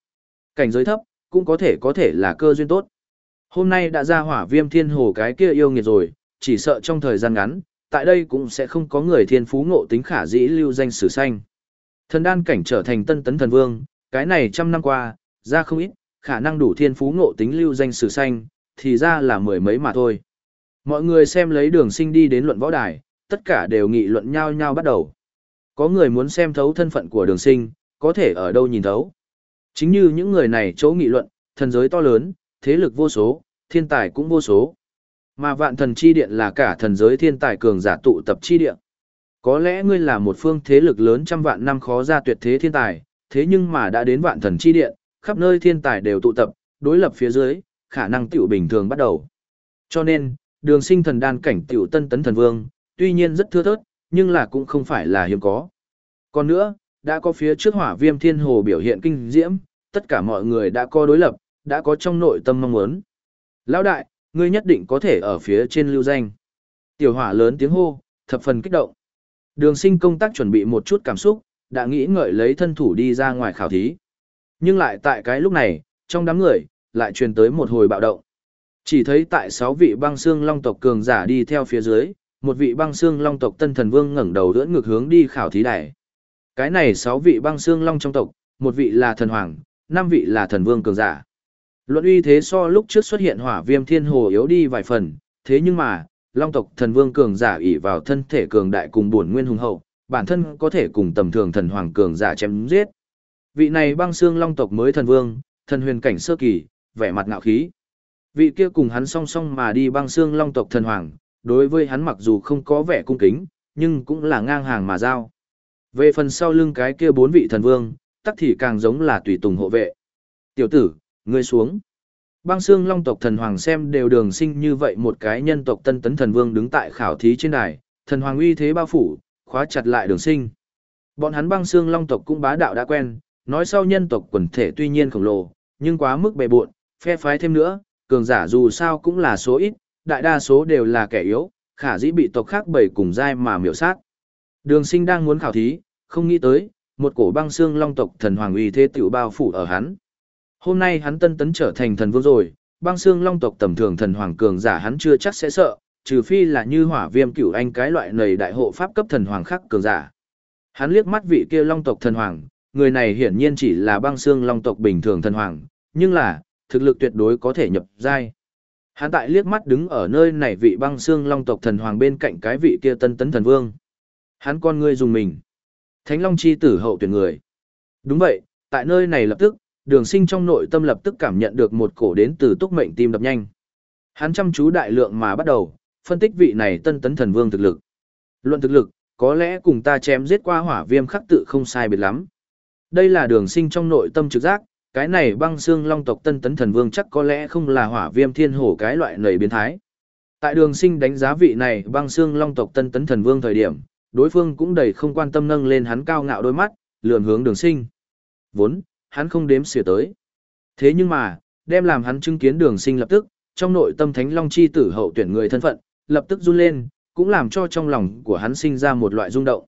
Cảnh giới thấp, cũng có thể có thể là cơ duyên tốt. Hôm nay đã ra hỏa viêm thiên hồ cái kia yêu nghiệt rồi, chỉ sợ trong thời gian ngắn, tại đây cũng sẽ không có người thiên phú ngộ tính khả dĩ lưu danh sử xanh. Thần đan cảnh trở thành tân tấn thần vương, cái này trăm năm qua, ra không ít, khả năng đủ thiên phú ngộ tính lưu danh sử xanh, thì ra là mười mấy mà thôi. Mọi người xem lấy đường sinh đi đến luận võ đài, tất cả đều nghị luận nhau nhau bắt đầu. Có người muốn xem thấu thân phận của đường sinh, có thể ở đâu nhìn thấu. Chính như những người này chỗ nghị luận, thần giới to lớn, thế lực vô số, thiên tài cũng vô số. Mà vạn thần chi điện là cả thần giới thiên tài cường giả tụ tập chi điện. Có lẽ ngươi là một phương thế lực lớn trăm vạn năm khó ra tuyệt thế thiên tài, thế nhưng mà đã đến vạn thần chi điện, khắp nơi thiên tài đều tụ tập, đối lập phía dưới, khả năng tiểu bình thường bắt đầu. Cho nên, đường sinh thần đan cảnh tiểu tân tấn thần vương, tuy nhiên rất thưa thớt, nhưng là cũng không phải là hiếm có. Còn nữa, đã có phía trước hỏa viêm thiên hồ biểu hiện kinh diễm, tất cả mọi người đã có đối lập, đã có trong nội tâm mong muốn. Lão đại, ngươi nhất định có thể ở phía trên lưu danh. Tiểu hỏa lớn tiếng hô, thập phần kích động. Đường sinh công tác chuẩn bị một chút cảm xúc, đã nghĩ ngợi lấy thân thủ đi ra ngoài khảo thí. Nhưng lại tại cái lúc này, trong đám người, lại truyền tới một hồi bạo động. Chỉ thấy tại sáu vị băng xương long tộc cường giả đi theo phía dưới, một vị băng xương long tộc tân thần vương ngẩng đầu đỡ ngược hướng đi khảo thí đài. Cái này sáu vị băng xương long trong tộc, một vị là thần hoàng, năm vị là thần vương cường giả. Luận uy thế so lúc trước xuất hiện hỏa viêm thiên hồ yếu đi vài phần, thế nhưng mà, long tộc thần vương cường giả ỷ vào thân thể cường đại cùng buồn nguyên hùng hậu, bản thân có thể cùng tầm thường thần hoàng cường giả chém giết. Vị này băng xương long tộc mới thần vương, thần huyền cảnh sơ kỳ, vẻ mặt ngạo khí. Vị kia cùng hắn song song mà đi băng xương long tộc thần hoàng, đối với hắn mặc dù không có vẻ cung kính, nhưng cũng là ngang hàng mà giao. Về phần sau lưng cái kia bốn vị thần vương, tắc thì càng giống là tùy tùng hộ vệ. Tiểu tử, ngươi xuống. Băng xương long tộc thần hoàng xem đều đường sinh như vậy một cái nhân tộc tân tấn thần vương đứng tại khảo thí trên đài, thần hoàng uy thế bao phủ, khóa chặt lại đường sinh. Bọn hắn băng xương long tộc cũng bá đạo đã quen, nói sau nhân tộc quần thể tuy nhiên khổng lồ, nhưng quá mức bề buộn, phe phái thêm nữa, cường giả dù sao cũng là số ít, đại đa số đều là kẻ yếu, khả dĩ bị tộc khác bầy cùng dai mà miểu sát. Đường sinh đang muốn khảo thí, không nghĩ tới, một cổ băng xương long tộc thần hoàng uy thế tiểu bao phủ ở hắn. Hôm nay hắn tân tấn trở thành thần vương rồi, băng xương long tộc tầm thường thần hoàng cường giả hắn chưa chắc sẽ sợ, trừ phi là như hỏa viêm cửu anh cái loại nầy đại hộ pháp cấp thần hoàng khác cường giả. Hắn liếc mắt vị kia long tộc thần hoàng, người này hiển nhiên chỉ là băng xương long tộc bình thường thần hoàng, nhưng là, thực lực tuyệt đối có thể nhập giai. Hắn tại liếc mắt đứng ở nơi này vị băng xương long tộc thần hoàng bên cạnh cái vị kia tân tấn thần vương. Hắn con ngươi dùng mình. Thánh long chi tử hậu tuyển người. Đúng vậy, tại nơi này lập tức, đường sinh trong nội tâm lập tức cảm nhận được một cổ đến từ túc mệnh tim đập nhanh. Hắn chăm chú đại lượng mà bắt đầu, phân tích vị này tân tấn thần vương thực lực. Luận thực lực, có lẽ cùng ta chém giết qua hỏa viêm khắc tự không sai biệt lắm. Đây là đường sinh trong nội tâm trực giác, cái này băng xương long tộc tân tấn thần vương chắc có lẽ không là hỏa viêm thiên hổ cái loại nầy biến thái. Tại đường sinh đánh giá vị này băng xương long tộc tân tấn thần vương thời điểm, đối phương cũng đầy không quan tâm nâng lên hắn cao ngạo đôi mắt, lườm hướng đường sinh. Vốn, hắn không đếm xỉa tới. Thế nhưng mà, đem làm hắn chứng kiến đường sinh lập tức, trong nội tâm thánh long chi tử hậu tuyển người thân phận, lập tức run lên, cũng làm cho trong lòng của hắn sinh ra một loại rung động.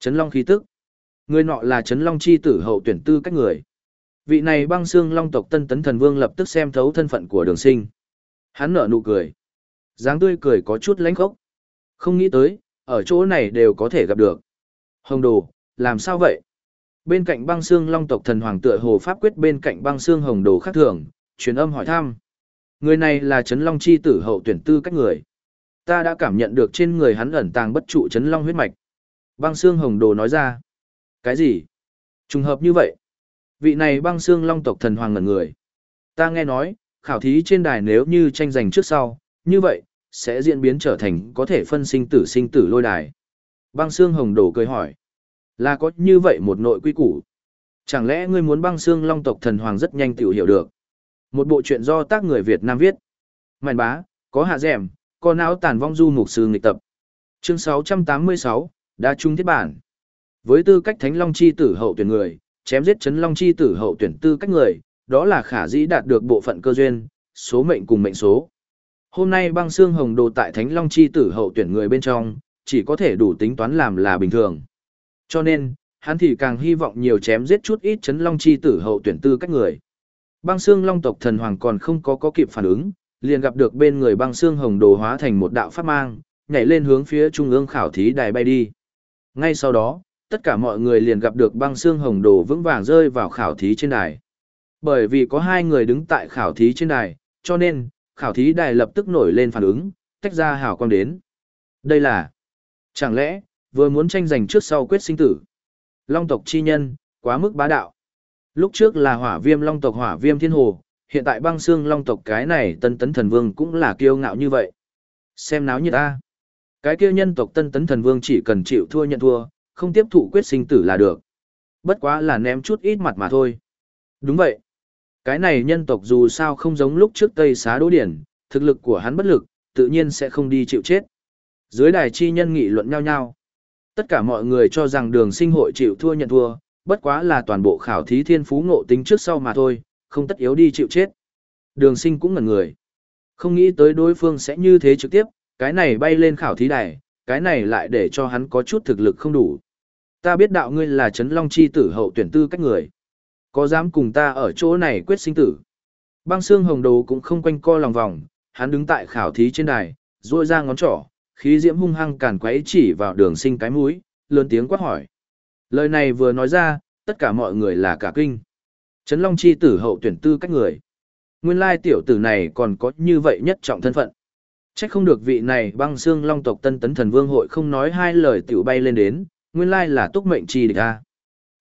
Chấn long khí tức. Người nọ là chấn long chi tử hậu tuyển tư cách người. Vị này băng xương long tộc tân tấn thần vương lập tức xem thấu thân phận của đường sinh. Hắn nở nụ cười. dáng tươi cười có chút lánh khốc. Không nghĩ tới, ở chỗ này đều có thể gặp được. Hồng đồ, làm sao vậy? Bên cạnh băng xương long tộc thần hoàng tựa hồ pháp quyết bên cạnh băng xương hồng đồ khác thường, truyền âm hỏi thăm. Người này là Trấn Long chi tử hậu tuyển tư cách người. Ta đã cảm nhận được trên người hắn ẩn tàng bất trụ Trấn Long huyết mạch. Băng xương hồng đồ nói ra. Cái gì? Trùng hợp như vậy. Vị này băng xương long tộc thần hoàng ngẩn người. Ta nghe nói, khảo thí trên đài nếu như tranh giành trước sau, như vậy, sẽ diễn biến trở thành có thể phân sinh tử sinh tử lôi đài. Băng xương hồng đổ cười hỏi, là có như vậy một nội quy củ. Chẳng lẽ ngươi muốn băng xương long tộc thần hoàng rất nhanh tiểu hiểu được. Một bộ truyện do tác người Việt Nam viết. mạnh bá, có hạ dẻm, có não tàn vong du mục sư nghịch tập. Chương 686, đa trung thiết bản. Với tư cách thánh long chi tử hậu tuyển người, chém giết chấn long chi tử hậu tuyển tư cách người, đó là khả dĩ đạt được bộ phận cơ duyên, số mệnh cùng mệnh số. Hôm nay băng xương hồng đồ tại thánh long chi tử hậu tuyển người bên trong, chỉ có thể đủ tính toán làm là bình thường. Cho nên, hắn thì càng hy vọng nhiều chém giết chút ít chấn long chi tử hậu tuyển tư cách người. Băng xương long tộc thần hoàng còn không có có kịp phản ứng, liền gặp được bên người băng xương hồng đồ hóa thành một đạo pháp mang, nhảy lên hướng phía trung ương khảo thí đài bay đi. Ngay sau đó, tất cả mọi người liền gặp được băng xương hồng đồ vững vàng rơi vào khảo thí trên đài. Bởi vì có hai người đứng tại khảo thí trên đài, cho nên, khảo thí đài lập tức nổi lên phản ứng, tách ra hào quang đến. Đây là, chẳng lẽ, vừa muốn tranh giành trước sau quyết sinh tử. Long tộc chi nhân, quá mức bá đạo. Lúc trước là hỏa viêm long tộc hỏa viêm thiên hồ, hiện tại băng xương long tộc cái này tân tấn thần vương cũng là kiêu ngạo như vậy. Xem náo như ta. Cái kia nhân tộc tân tấn thần vương chỉ cần chịu thua nhận thua, không tiếp thụ quyết sinh tử là được. Bất quá là ném chút ít mặt mà thôi. Đúng vậy. Cái này nhân tộc dù sao không giống lúc trước Tây Xá Đỗ Điển, thực lực của hắn bất lực, tự nhiên sẽ không đi chịu chết. Dưới đài chi nhân nghị luận nhau nhau. Tất cả mọi người cho rằng đường sinh hội chịu thua nhận thua, bất quá là toàn bộ khảo thí thiên phú ngộ tính trước sau mà thôi, không tất yếu đi chịu chết. Đường sinh cũng ngần người. Không nghĩ tới đối phương sẽ như thế trực tiếp, cái này bay lên khảo thí đài, cái này lại để cho hắn có chút thực lực không đủ. Ta biết đạo ngươi là Trấn Long Chi tử hậu tuyển tư cách người. Có dám cùng ta ở chỗ này quyết sinh tử? Băng xương hồng đồ cũng không quanh co lòng vòng, hắn đứng tại khảo thí trên đài, ruôi ra ngón trỏ, khí diễm hung hăng càn quấy chỉ vào đường sinh cái mũi, lớn tiếng quát hỏi. Lời này vừa nói ra, tất cả mọi người là cả kinh. Trấn Long Chi tử hậu tuyển tư cách người. Nguyên lai tiểu tử này còn có như vậy nhất trọng thân phận. Chắc không được vị này băng xương long tộc tân tấn thần vương hội không nói hai lời tiểu bay lên đến, nguyên lai là túc mệnh chi địch a.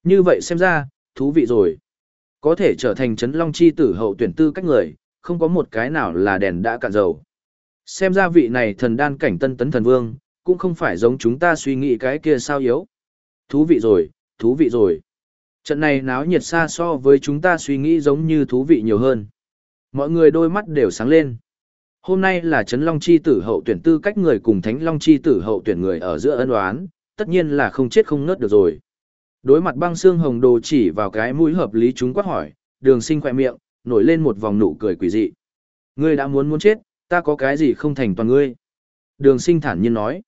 Như vậy xem ra, thú vị rồi. Có thể trở thành chấn long chi tử hậu tuyển tư cách người, không có một cái nào là đèn đã cạn dầu. Xem ra vị này thần đan cảnh tân tấn thần vương, cũng không phải giống chúng ta suy nghĩ cái kia sao yếu. Thú vị rồi, thú vị rồi. Trận này náo nhiệt xa so với chúng ta suy nghĩ giống như thú vị nhiều hơn. Mọi người đôi mắt đều sáng lên. Hôm nay là Trấn Long Chi tử hậu tuyển tư cách người cùng Thánh Long Chi tử hậu tuyển người ở giữa ân oán, tất nhiên là không chết không ngớt được rồi. Đối mặt băng xương hồng đồ chỉ vào cái mũi hợp lý chúng quát hỏi, đường sinh khỏe miệng, nổi lên một vòng nụ cười quỷ dị. Ngươi đã muốn muốn chết, ta có cái gì không thành toàn ngươi. Đường sinh thản nhiên nói.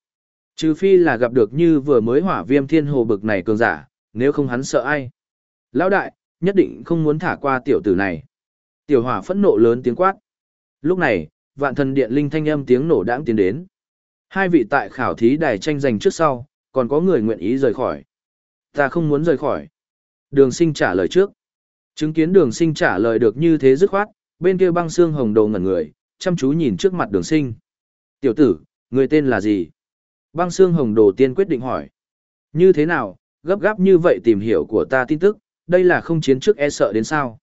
Trừ phi là gặp được như vừa mới hỏa viêm thiên hồ bực này cường giả, nếu không hắn sợ ai. Lão đại, nhất định không muốn thả qua tiểu tử này. Tiểu hỏa phẫn nộ lớn tiếng quát. Lúc này, vạn thần điện linh thanh âm tiếng nổ đãng tiến đến. Hai vị tại khảo thí đài tranh giành trước sau, còn có người nguyện ý rời khỏi. Ta không muốn rời khỏi. Đường sinh trả lời trước. Chứng kiến đường sinh trả lời được như thế dứt khoát, bên kia băng xương hồng đầu ngẩn người, chăm chú nhìn trước mặt đường sinh. Tiểu tử, người tên là gì? Băng xương hồng đồ tiên quyết định hỏi. Như thế nào, gấp gáp như vậy tìm hiểu của ta tin tức, đây là không chiến trước e sợ đến sao?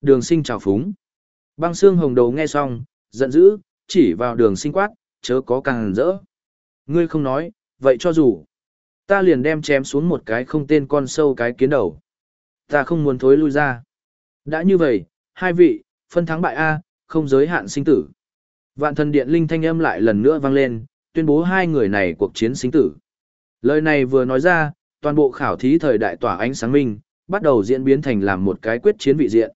Đường sinh chào phúng. Băng xương hồng đầu nghe xong, giận dữ, chỉ vào đường sinh quát, chớ có càng rỡ. Ngươi không nói, vậy cho dù, ta liền đem chém xuống một cái không tên con sâu cái kiến đầu. Ta không muốn thối lui ra. Đã như vậy, hai vị, phân thắng bại A, không giới hạn sinh tử. Vạn thần điện linh thanh âm lại lần nữa vang lên, tuyên bố hai người này cuộc chiến sinh tử. Lời này vừa nói ra, toàn bộ khảo thí thời đại tỏa ánh sáng minh, bắt đầu diễn biến thành làm một cái quyết chiến vị diện.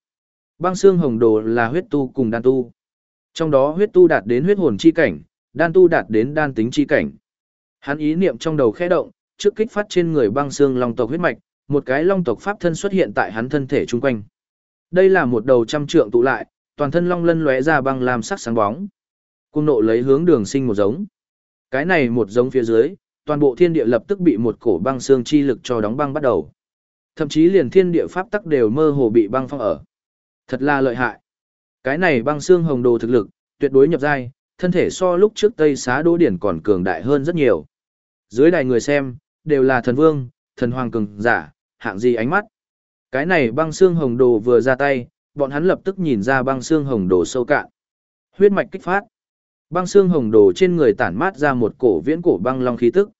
Băng xương hồng đồ là huyết tu cùng đan tu. Trong đó huyết tu đạt đến huyết hồn chi cảnh, đan tu đạt đến đan tính chi cảnh. Hắn ý niệm trong đầu khẽ động, trước kích phát trên người băng xương long tộc huyết mạch, một cái long tộc pháp thân xuất hiện tại hắn thân thể chung quanh. Đây là một đầu trăm trượng tụ lại, toàn thân long lân lóe ra băng làm sắc sáng bóng. Cung nộ lấy hướng đường sinh một giống. Cái này một giống phía dưới, toàn bộ thiên địa lập tức bị một cổ băng xương chi lực cho đóng băng bắt đầu. Thậm chí liền thiên địa pháp tắc đều mơ hồ bị băng phong ở. Thật là lợi hại. Cái này băng xương hồng đồ thực lực, tuyệt đối nhập giai, thân thể so lúc trước Tây Xá Đỗ Điển còn cường đại hơn rất nhiều. Dưới đài người xem, đều là thần vương, thần hoàng cường giả, hạng gì ánh mắt. Cái này băng xương hồng đồ vừa ra tay, bọn hắn lập tức nhìn ra băng xương hồng đồ sâu cạn. Huyết mạch kích phát. Băng xương hồng đồ trên người tản mát ra một cổ viễn cổ băng long khí tức.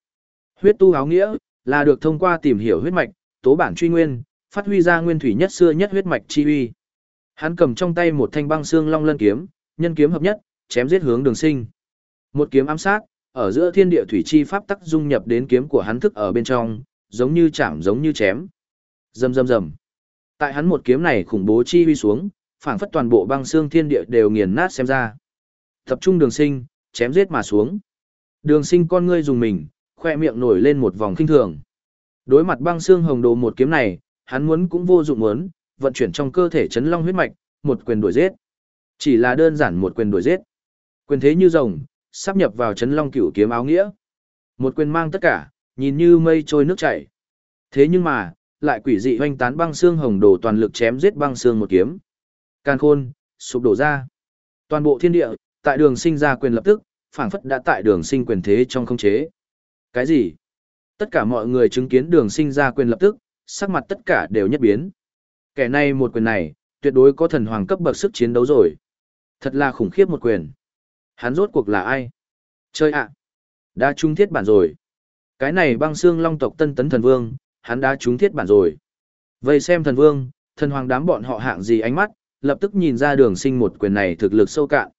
Huyết tu áo nghĩa là được thông qua tìm hiểu huyết mạch, tố bản truy nguyên, phát huy ra nguyên thủy nhất xưa nhất huyết mạch chi uy. Hắn cầm trong tay một thanh băng xương long lân kiếm, nhân kiếm hợp nhất, chém giết hướng Đường Sinh. Một kiếm ám sát, ở giữa thiên địa thủy chi pháp tắc dung nhập đến kiếm của hắn thức ở bên trong, giống như chạm giống như chém. Rầm rầm rầm. Tại hắn một kiếm này khủng bố chi huy xuống, phảng phất toàn bộ băng xương thiên địa đều nghiền nát xem ra. Tập trung Đường Sinh, chém giết mà xuống. Đường Sinh con ngươi dùng mình, khoe miệng nổi lên một vòng kinh thường. Đối mặt băng xương hồng đồ một kiếm này, hắn muốn cũng vô dụng muốn, vận chuyển trong cơ thể chấn long huyết mạch, một quyền đuổi giết. Chỉ là đơn giản một quyền đuổi giết. Quyền thế như rồng, sắp nhập vào chấn long cửu kiếm áo nghĩa. Một quyền mang tất cả, nhìn như mây trôi nước chảy. Thế nhưng mà, lại quỷ dị hoanh tán băng xương hồng đồ toàn lực chém giết băng xương một kiếm. Can khôn, sụp đổ ra. Toàn bộ thiên địa, tại đường sinh ra quyền lập tức, phảng phất đã tại đường sinh quyền thế trong không chế. Cái gì? Tất cả mọi người chứng kiến đường sinh ra quyền lập tức, sắc mặt tất cả đều nhất biến. Kẻ này một quyền này, tuyệt đối có thần hoàng cấp bậc sức chiến đấu rồi. Thật là khủng khiếp một quyền. Hắn rốt cuộc là ai? Chơi ạ! Đã trung thiết bản rồi. Cái này băng xương long tộc tân tấn thần vương, hắn đã trúng thiết bản rồi. Vậy xem thần vương, thần hoàng đám bọn họ hạng gì ánh mắt, lập tức nhìn ra đường sinh một quyền này thực lực sâu cạn.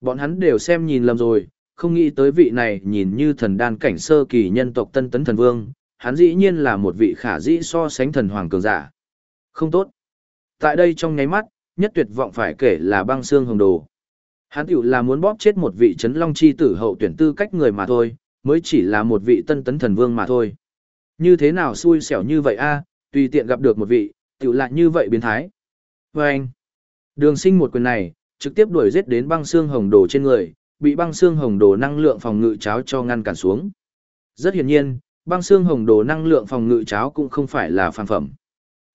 Bọn hắn đều xem nhìn lầm rồi, không nghĩ tới vị này nhìn như thần đan cảnh sơ kỳ nhân tộc tân tấn thần vương, hắn dĩ nhiên là một vị khả dĩ so sánh thần hoàng cường giả. Không tốt. Tại đây trong nháy mắt, nhất tuyệt vọng phải kể là băng xương hồng đồ. Hắn tiểu là muốn bóp chết một vị chấn long chi tử hậu tuyển tư cách người mà thôi, mới chỉ là một vị tân tấn thần vương mà thôi. Như thế nào xui xẻo như vậy a tùy tiện gặp được một vị, tiểu lại như vậy biến thái. Và anh, đường sinh một quyền này, trực tiếp đuổi giết đến băng xương hồng đồ trên người, bị băng xương hồng đồ năng lượng phòng ngự cháo cho ngăn cản xuống. Rất hiển nhiên, băng xương hồng đồ năng lượng phòng ngự cháo cũng không phải là phản phẩm.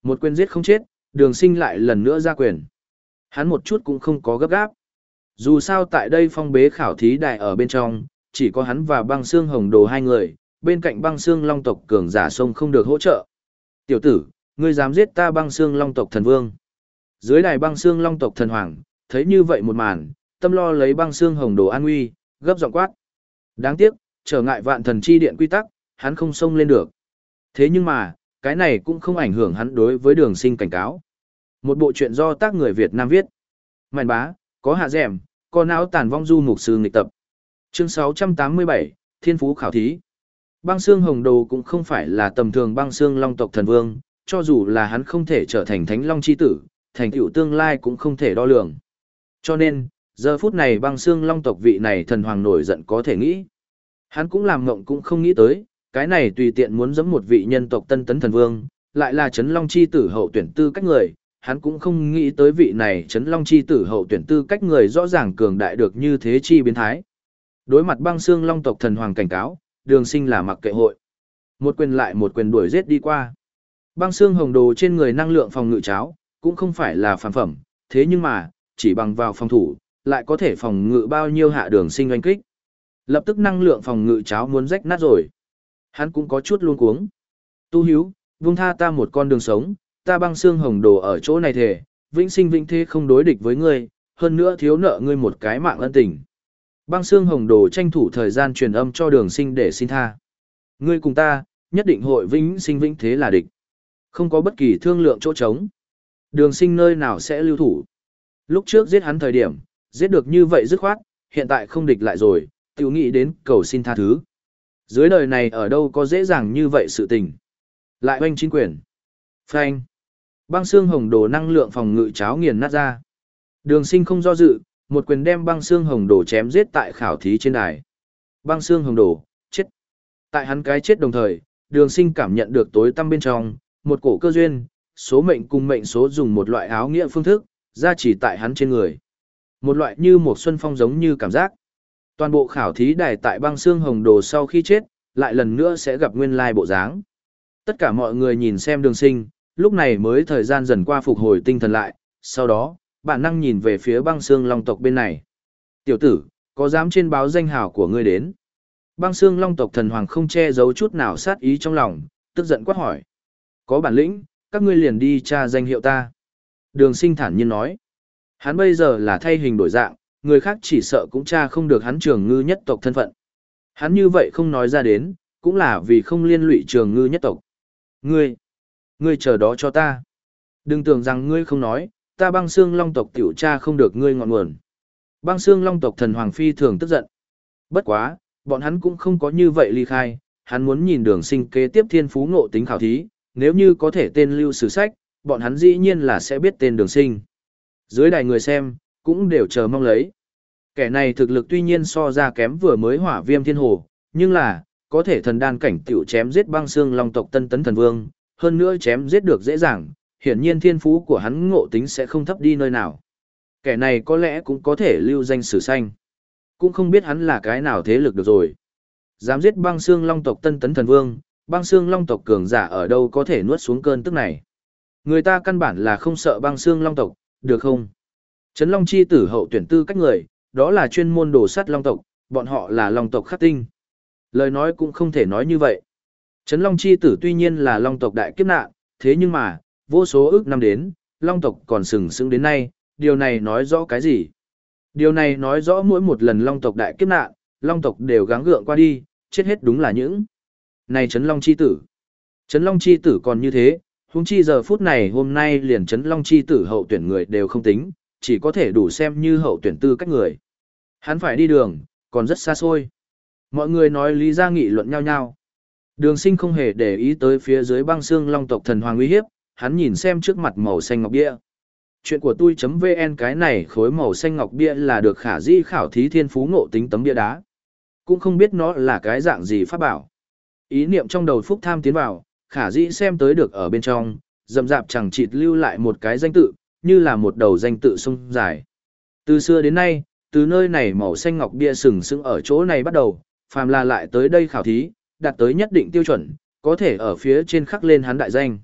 Một quyền giết không chết, đường sinh lại lần nữa ra quyền. Hắn một chút cũng không có gấp gáp. Dù sao tại đây phong bế khảo thí đại ở bên trong, chỉ có hắn và băng xương hồng đồ hai người, bên cạnh băng xương long tộc cường giả sông không được hỗ trợ. Tiểu tử, ngươi dám giết ta băng xương long tộc thần vương. Dưới đài băng xương long tộc thần hoàng, thấy như vậy một màn, tâm lo lấy băng xương hồng đồ an nguy, gấp giọng quát. Đáng tiếc, trở ngại vạn thần chi điện quy tắc, hắn không xông lên được. Thế nhưng mà, cái này cũng không ảnh hưởng hắn đối với đường sinh cảnh cáo. Một bộ chuyện do tác người Việt Nam viết. Mảnh bá, có hạ dẻm, có não tàn vong du mục sư nghịch tập. Chương 687, Thiên Phú Khảo Thí. Băng xương hồng đồ cũng không phải là tầm thường băng xương long tộc thần vương, cho dù là hắn không thể trở thành thánh long chi tử, thành tựu tương lai cũng không thể đo lường. Cho nên, giờ phút này băng xương long tộc vị này thần hoàng nổi giận có thể nghĩ. Hắn cũng làm ngộng cũng không nghĩ tới, cái này tùy tiện muốn giẫm một vị nhân tộc tân tấn thần vương, lại là chấn long chi tử hậu tuyển tư cách người, hắn cũng không nghĩ tới vị này chấn long chi tử hậu tuyển tư cách người rõ ràng cường đại được như thế chi biến thái. Đối mặt băng xương long tộc thần hoàng cảnh cáo, đường sinh là mặc kệ hội. Một quyền lại một quyền đuổi giết đi qua. Băng xương hồng đồ trên người năng lượng phòng ngự cháo, cũng không phải là phản phẩm, thế nhưng mà, chỉ bằng vào phòng thủ, lại có thể phòng ngự bao nhiêu hạ đường sinh oanh kích. Lập tức năng lượng phòng ngự cháo muốn rách nát rồi. Hắn cũng có chút luôn cuống. Tu hiếu, vung tha ta một con đường sống, ta băng xương hồng đồ ở chỗ này thể, vĩnh sinh vĩnh thế không đối địch với ngươi, hơn nữa thiếu nợ ngươi một cái mạng ân tình. Băng xương hồng đồ tranh thủ thời gian truyền âm cho đường sinh để xin tha. Ngươi cùng ta, nhất định hội vĩnh sinh vĩnh thế là địch. Không có bất kỳ thương lượng chỗ trống. Đường sinh nơi nào sẽ lưu thủ. Lúc trước giết hắn thời điểm, giết được như vậy dứt khoát, hiện tại không địch lại rồi, tiểu nghĩ đến cầu xin tha thứ. Dưới đời này ở đâu có dễ dàng như vậy sự tình. Lại oanh chính quyền. Phanh. Băng xương hồng đồ năng lượng phòng ngự cháo nghiền nát ra. Đường sinh không do dự, một quyền đem băng xương hồng đồ chém giết tại khảo thí trên đài. Băng xương hồng đồ, chết. Tại hắn cái chết đồng thời, đường sinh cảm nhận được tối tăm bên trong, một cổ cơ duyên, số mệnh cùng mệnh số dùng một loại áo nghĩa phương thức, ra chỉ tại hắn trên người. Một loại như một xuân phong giống như cảm giác. Toàn bộ khảo thí đài tại băng xương hồng đồ sau khi chết, lại lần nữa sẽ gặp nguyên lai bộ dáng. Tất cả mọi người nhìn xem đường sinh, lúc này mới thời gian dần qua phục hồi tinh thần lại, sau đó, bản năng nhìn về phía băng xương long tộc bên này. Tiểu tử, có dám trên báo danh hào của ngươi đến? Băng xương long tộc thần hoàng không che giấu chút nào sát ý trong lòng, tức giận quát hỏi. Có bản lĩnh, các ngươi liền đi tra danh hiệu ta. Đường sinh thản nhiên nói. Hắn bây giờ là thay hình đổi dạng, người khác chỉ sợ cũng cha không được hắn trường ngư nhất tộc thân phận. Hắn như vậy không nói ra đến, cũng là vì không liên lụy trường ngư nhất tộc. Ngươi, ngươi chờ đó cho ta. Đừng tưởng rằng ngươi không nói, ta băng xương long tộc tiểu cha không được ngươi ngọn nguồn. Băng xương long tộc thần Hoàng Phi thường tức giận. Bất quá, bọn hắn cũng không có như vậy ly khai, hắn muốn nhìn đường sinh kế tiếp thiên phú ngộ tính khảo thí, nếu như có thể tên lưu sử sách, bọn hắn dĩ nhiên là sẽ biết tên đường sinh. Dưới đài người xem, cũng đều chờ mong lấy. Kẻ này thực lực tuy nhiên so ra kém vừa mới hỏa viêm thiên hồ, nhưng là, có thể thần đan cảnh tiểu chém giết băng xương long tộc tân tấn thần vương, hơn nữa chém giết được dễ dàng, hiển nhiên thiên phú của hắn ngộ tính sẽ không thấp đi nơi nào. Kẻ này có lẽ cũng có thể lưu danh sử xanh. Cũng không biết hắn là cái nào thế lực được rồi. Dám giết băng xương long tộc tân tấn thần vương, băng xương long tộc cường giả ở đâu có thể nuốt xuống cơn tức này. Người ta căn bản là không sợ băng xương long tộc, được không? Trấn Long chi tử hậu tuyển tư cách người, đó là chuyên môn đồ sắt long tộc, bọn họ là long tộc khắc tinh. Lời nói cũng không thể nói như vậy. Trấn Long chi tử tuy nhiên là long tộc đại kiếp nạn, thế nhưng mà, vô số ước năm đến, long tộc còn sừng sững đến nay, điều này nói rõ cái gì? Điều này nói rõ mỗi một lần long tộc đại kiếp nạn, long tộc đều gắng gượng qua đi, chết hết đúng là những. Này Trấn Long chi tử. Trấn Long chi tử còn như thế, huống chi giờ phút này hôm nay liền Trấn Long chi tử hậu tuyển người đều không tính, chỉ có thể đủ xem như hậu tuyển tư cách người. Hắn phải đi đường, còn rất xa xôi. Mọi người nói lý ra nghị luận nhau nhau. Đường sinh không hề để ý tới phía dưới băng xương long tộc thần hoàng uy hiếp, hắn nhìn xem trước mặt màu xanh ngọc bia. Chuyện của tôi.vn cái này khối màu xanh ngọc bia là được khả di khảo thí thiên phú ngộ tính tấm bia đá. Cũng không biết nó là cái dạng gì pháp bảo. Ý niệm trong đầu phúc tham tiến vào, khả di xem tới được ở bên trong, dầm dạp chẳng chịt lưu lại một cái danh tự, như là một đầu danh tự sông dài. Từ xưa đến nay, từ nơi này màu xanh ngọc bia sừng sững ở chỗ này bắt đầu, phàm là lại tới đây khảo thí, đạt tới nhất định tiêu chuẩn, có thể ở phía trên khắc lên hắn đại danh.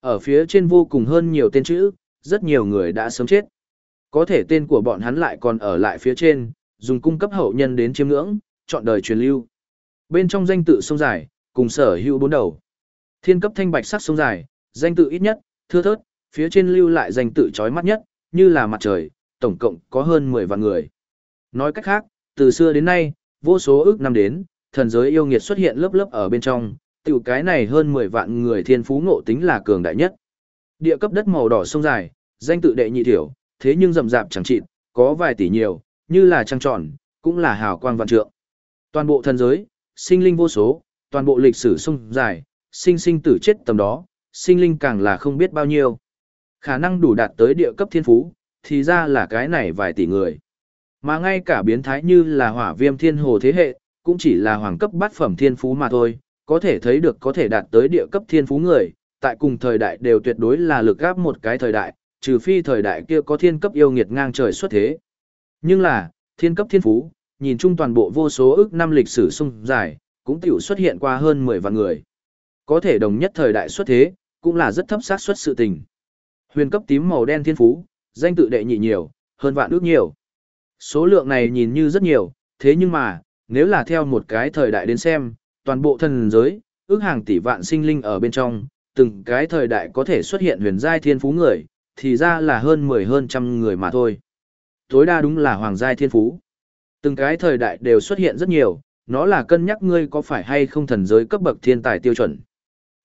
Ở phía trên vô cùng hơn nhiều tên chữ, rất nhiều người đã sớm chết. Có thể tên của bọn hắn lại còn ở lại phía trên, dùng cung cấp hậu nhân đến chiêm ngưỡng, chọn đời truyền lưu. Bên trong danh tự sông dài, cùng sở hữu bốn đầu. Thiên cấp thanh bạch sắc sông dài, danh tự ít nhất, thưa thớt, phía trên lưu lại danh tự chói mắt nhất, như là mặt trời, tổng cộng có hơn 10 vạn người. Nói cách khác, từ xưa đến nay, vô số ước năm đến, thần giới yêu nghiệt xuất hiện lớp lớp ở bên trong, tiểu cái này hơn 10 vạn người thiên phú ngộ tính là cường đại nhất. Địa cấp đất màu đỏ sông dài, danh tự đệ nhị thiểu, thế nhưng rậm rạp chẳng chịt, có vài tỷ nhiều, như là trăng tròn, cũng là hào quang vạn trượng. Toàn bộ thần giới, sinh linh vô số, toàn bộ lịch sử sông dài, sinh sinh tử chết tầm đó, sinh linh càng là không biết bao nhiêu. Khả năng đủ đạt tới địa cấp thiên phú, thì ra là cái này vài tỷ người. Mà ngay cả biến thái như là hỏa viêm thiên hồ thế hệ, cũng chỉ là hoàng cấp bát phẩm thiên phú mà thôi, có thể thấy được có thể đạt tới địa cấp thiên phú người, tại cùng thời đại đều tuyệt đối là lực gáp một cái thời đại, trừ phi thời đại kia có thiên cấp yêu nghiệt ngang trời xuất thế. Nhưng là, thiên cấp thiên phú, nhìn chung toàn bộ vô số ước năm lịch sử sung dài, cũng tiểu xuất hiện qua hơn 10 vạn người. Có thể đồng nhất thời đại xuất thế, cũng là rất thấp xác suất sự tình. Huyền cấp tím màu đen thiên phú, danh tự đệ nhị nhiều, hơn vạn ước nhiều. Số lượng này nhìn như rất nhiều, thế nhưng mà, nếu là theo một cái thời đại đến xem, toàn bộ thần giới, ước hàng tỷ vạn sinh linh ở bên trong, từng cái thời đại có thể xuất hiện huyền giai thiên phú người, thì ra là hơn 10 hơn trăm người mà thôi. Tối đa đúng là hoàng giai thiên phú. Từng cái thời đại đều xuất hiện rất nhiều, nó là cân nhắc ngươi có phải hay không thần giới cấp bậc thiên tài tiêu chuẩn.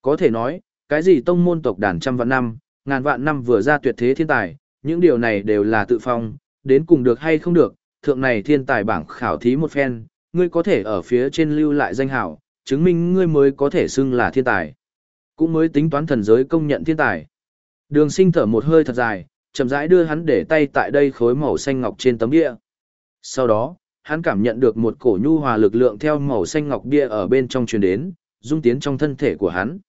Có thể nói, cái gì tông môn tộc đàn trăm vạn năm, ngàn vạn năm vừa ra tuyệt thế thiên tài, những điều này đều là tự phong, đến cùng được hay không được, thượng này thiên tài bảng khảo thí một phen, ngươi có thể ở phía trên lưu lại danh hảo, chứng minh ngươi mới có thể xưng là thiên tài. Cũng mới tính toán thần giới công nhận thiên tài. Đường sinh thở một hơi thật dài, chậm rãi đưa hắn để tay tại đây khối màu xanh ngọc trên tấm bia. Sau đó, hắn cảm nhận được một cổ nhu hòa lực lượng theo màu xanh ngọc bia ở bên trong truyền đến, dung tiến trong thân thể của hắn.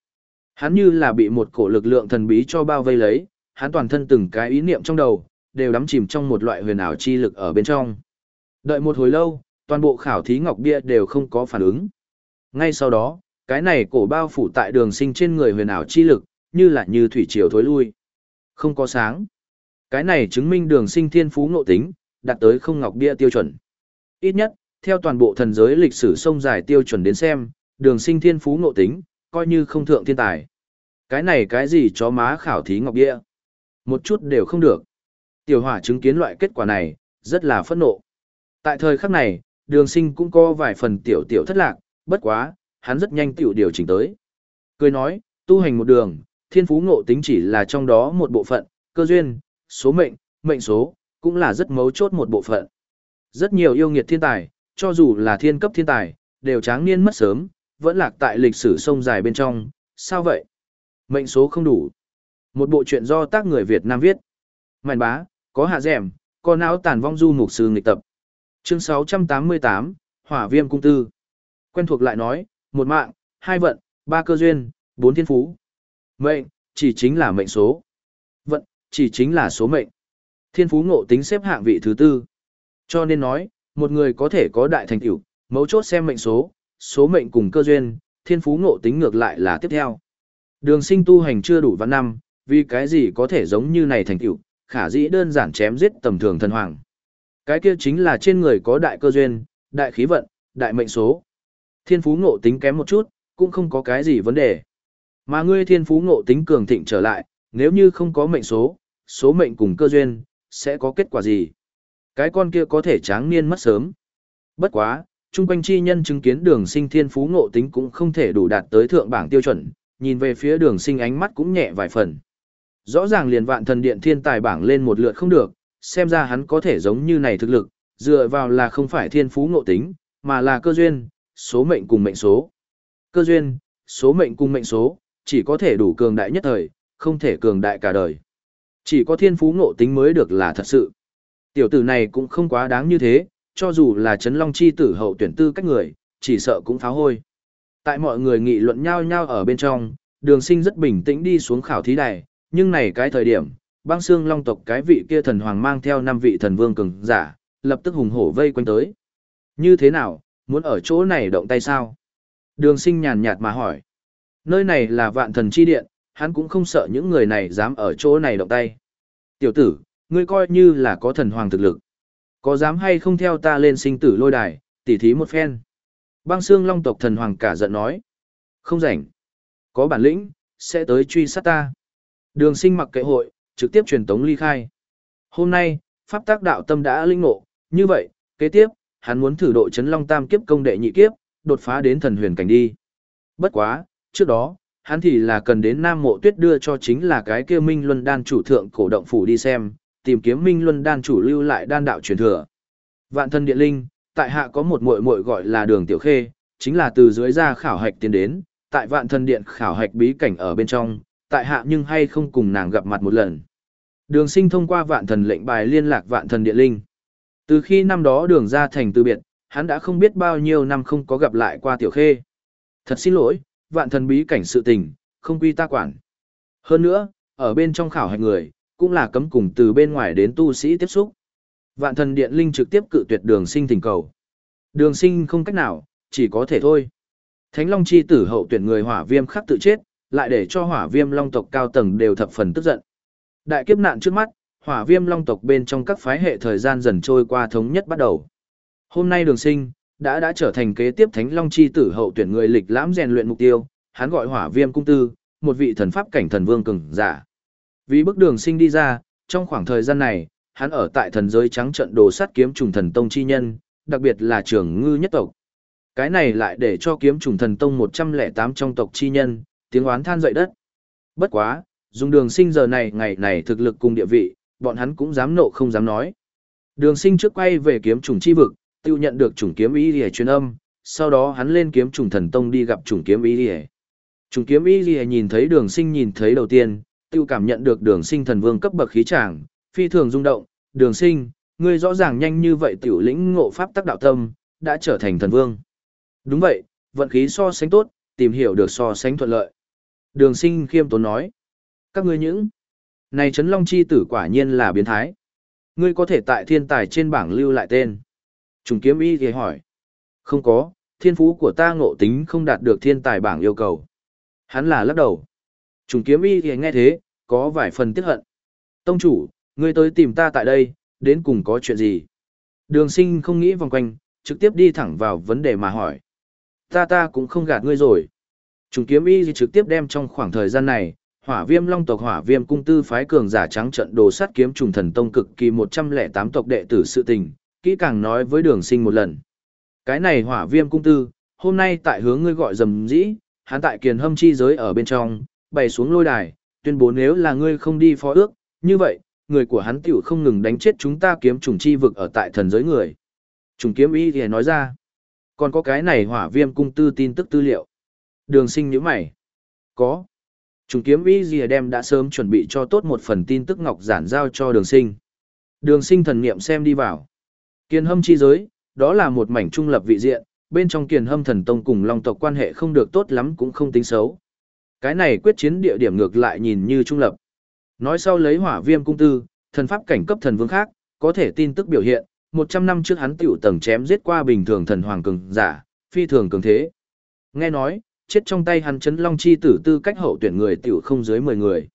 Hắn như là bị một cổ lực lượng thần bí cho bao vây lấy, hắn toàn thân từng cái ý niệm trong đầu, đều đắm chìm trong một loại huyền ảo chi lực ở bên trong. Đợi một hồi lâu, toàn bộ khảo thí ngọc bia đều không có phản ứng. Ngay sau đó, cái này cổ bao phủ tại đường sinh trên người huyền ảo chi lực, như là như thủy triều thối lui. Không có sáng. Cái này chứng minh đường sinh thiên phú ngộ tính, đạt tới không ngọc bia tiêu chuẩn. Ít nhất, theo toàn bộ thần giới lịch sử sông dài tiêu chuẩn đến xem, đường sinh thiên phú ngộ tính, coi như không thượng thiên tài. Cái này cái gì chó má khảo thí ngọc bia. Một chút đều không được. Tiểu hỏa chứng kiến loại kết quả này, rất là phẫn nộ. Tại thời khắc này, đường sinh cũng có vài phần tiểu tiểu thất lạc, bất quá, hắn rất nhanh tiểu điều chỉnh tới. Cười nói, tu hành một đường, thiên phú ngộ tính chỉ là trong đó một bộ phận, cơ duyên, số mệnh, mệnh số, cũng là rất mấu chốt một bộ phận. Rất nhiều yêu nghiệt thiên tài, cho dù là thiên cấp thiên tài, đều tráng niên mất sớm, vẫn lạc tại lịch sử sông dài bên trong, sao vậy? Mệnh số không đủ. Một bộ truyện do tác người Việt Nam viết. Mảnh bá, có hạ dẻm, có não tàn vong du mục sư nghịch tập. Chương 688, Hỏa viêm cung tư. Quen thuộc lại nói, một mạng, hai vận, ba cơ duyên, bốn thiên phú. Mệnh, chỉ chính là mệnh số. Vận, chỉ chính là số mệnh. Thiên phú ngộ tính xếp hạng vị thứ tư. Cho nên nói, một người có thể có đại thành tựu, mấu chốt xem mệnh số, số mệnh cùng cơ duyên, thiên phú ngộ tính ngược lại là tiếp theo. Đường sinh tu hành chưa đủ văn năm, vì cái gì có thể giống như này thành tựu, khả dĩ đơn giản chém giết tầm thường thần hoàng. Cái kia chính là trên người có đại cơ duyên, đại khí vận, đại mệnh số. Thiên phú ngộ tính kém một chút, cũng không có cái gì vấn đề. Mà ngươi thiên phú ngộ tính cường thịnh trở lại, nếu như không có mệnh số, số mệnh cùng cơ duyên, sẽ có kết quả gì? Cái con kia có thể tráng niên mất sớm. Bất quá, chung quanh chi nhân chứng kiến đường sinh thiên phú ngộ tính cũng không thể đủ đạt tới thượng bảng tiêu chuẩn, nhìn về phía đường sinh ánh mắt cũng nhẹ vài phần. Rõ ràng liền vạn thần điện thiên tài bảng lên một lượt không được, xem ra hắn có thể giống như này thực lực, dựa vào là không phải thiên phú ngộ tính, mà là cơ duyên, số mệnh cùng mệnh số. Cơ duyên, số mệnh cùng mệnh số, chỉ có thể đủ cường đại nhất thời, không thể cường đại cả đời. Chỉ có thiên phú ngộ tính mới được là thật sự. Tiểu tử này cũng không quá đáng như thế, cho dù là Trấn Long chi tử hậu tuyển tư cách người, chỉ sợ cũng phá hôi. Tại mọi người nghị luận nhau nhau ở bên trong, đường sinh rất bình tĩnh đi xuống khảo thí đài, nhưng này cái thời điểm, băng xương long tộc cái vị kia thần hoàng mang theo năm vị thần vương cường giả, lập tức hùng hổ vây quanh tới. Như thế nào, muốn ở chỗ này động tay sao? Đường sinh nhàn nhạt mà hỏi. Nơi này là vạn thần chi điện, hắn cũng không sợ những người này dám ở chỗ này động tay. Tiểu tử, ngươi coi như là có thần hoàng thực lực. Có dám hay không theo ta lên sinh tử lôi đài, tỉ thí một phen. Băng xương long tộc thần hoàng cả giận nói. Không rảnh. Có bản lĩnh, sẽ tới truy sát ta. Đường sinh mặc kệ hội, trực tiếp truyền tống ly khai. Hôm nay, pháp tác đạo tâm đã linh ngộ, như vậy, kế tiếp, hắn muốn thử độ chấn long tam kiếp công đệ nhị kiếp, đột phá đến thần huyền cảnh đi. Bất quá, trước đó, hắn thì là cần đến Nam Mộ Tuyết đưa cho chính là cái kia Minh Luân Đan chủ thượng cổ động phủ đi xem, tìm kiếm Minh Luân Đan chủ lưu lại đan đạo truyền thừa. Vạn thân điện linh, tại hạ có một muội muội gọi là Đường Tiểu Khê, chính là từ dưới ra khảo hạch tiến đến, tại Vạn thân điện khảo hạch bí cảnh ở bên trong, tại hạ nhưng hay không cùng nàng gặp mặt một lần. Đường sinh thông qua vạn thần lệnh bài liên lạc vạn thần điện linh. Từ khi năm đó đường ra thành từ biệt, hắn đã không biết bao nhiêu năm không có gặp lại qua tiểu khê. Thật xin lỗi, vạn thần bí cảnh sự tình, không quy ta quản. Hơn nữa, ở bên trong khảo hạch người, cũng là cấm cùng từ bên ngoài đến tu sĩ tiếp xúc. Vạn thần điện linh trực tiếp cự tuyệt đường sinh thỉnh cầu. Đường sinh không cách nào, chỉ có thể thôi. Thánh Long chi tử hậu tuyển người hỏa viêm khắc tự chết, lại để cho hỏa viêm long tộc cao tầng đều thập phần tức giận. Đại kiếp nạn trước mắt, hỏa viêm long tộc bên trong các phái hệ thời gian dần trôi qua thống nhất bắt đầu. Hôm nay đường sinh, đã đã trở thành kế tiếp thánh long chi tử hậu tuyển người lịch lãm rèn luyện mục tiêu, hắn gọi hỏa viêm cung tư, một vị thần pháp cảnh thần vương cường giả. Vì bức đường sinh đi ra, trong khoảng thời gian này, hắn ở tại thần giới trắng trận đồ sát kiếm trùng thần tông chi nhân, đặc biệt là trưởng ngư nhất tộc. Cái này lại để cho kiếm trùng thần tông 108 trong tộc chi nhân, tiếng oán than dậy đất. Bất quá, dùng đường sinh giờ này ngày này thực lực cùng địa vị, bọn hắn cũng dám nộ không dám nói. Đường sinh trước quay về kiếm trùng chi vực, tiêu nhận được trùng kiếm ý lìa truyền âm, sau đó hắn lên kiếm trùng thần tông đi gặp trùng kiếm ý lìa. Trùng kiếm ý lìa nhìn thấy đường sinh nhìn thấy đầu tiên, tiêu cảm nhận được đường sinh thần vương cấp bậc khí tràng, phi thường rung động, đường sinh, ngươi rõ ràng nhanh như vậy tiểu lĩnh ngộ pháp tắc đạo tâm, đã trở thành thần vương. Đúng vậy, vận khí so sánh tốt, tìm hiểu được so sánh thuận lợi. Đường sinh khiêm tốn nói. Các ngươi những. Này Trấn Long Chi tử quả nhiên là biến thái. Ngươi có thể tại thiên tài trên bảng lưu lại tên. Trùng kiếm y thì hỏi. Không có, thiên phú của ta ngộ tính không đạt được thiên tài bảng yêu cầu. Hắn là lắc đầu. Trùng kiếm y thì nghe thế, có vài phần tiếc hận. Tông chủ, ngươi tới tìm ta tại đây, đến cùng có chuyện gì? Đường sinh không nghĩ vòng quanh, trực tiếp đi thẳng vào vấn đề mà hỏi. Ta ta cũng không gạt ngươi rồi. Trùng kiếm y thì trực tiếp đem trong khoảng thời gian này, hỏa viêm long tộc hỏa viêm cung tư phái cường giả trắng trận đồ sát kiếm trùng thần tông cực kỳ 108 tộc đệ tử sự tình, kỹ càng nói với đường sinh một lần. Cái này hỏa viêm cung tư, hôm nay tại hướng ngươi gọi dầm dĩ, hắn tại kiền hâm chi giới ở bên trong, bày xuống lôi đài, tuyên bố nếu là ngươi không đi phó ước, như vậy, người của hắn tiểu không ngừng đánh chết chúng ta kiếm trùng chi vực ở tại thần giới người. Trùng kiếm ý thì nói ra, còn có cái này hỏa viêm cung tư tin tức tư liệu. Đường sinh nhíu mày. Có. Trùng kiếm ý gì đem đã sớm chuẩn bị cho tốt một phần tin tức ngọc giản giao cho đường sinh. Đường sinh thần niệm xem đi vào. Kiền hâm chi giới, đó là một mảnh trung lập vị diện, bên trong kiền hâm thần tông cùng long tộc quan hệ không được tốt lắm cũng không tính xấu. Cái này quyết chiến địa điểm ngược lại nhìn như trung lập. Nói sau lấy hỏa viêm cung tư, thần pháp cảnh cấp thần vương khác, có thể tin tức biểu hiện, 100 năm trước hắn tiểu tầng chém giết qua bình thường thần hoàng cường giả, phi thường cường thế. Nghe nói, chết trong tay hắn chấn long chi tử tư cách hậu tuyển người tiểu không dưới 10 người.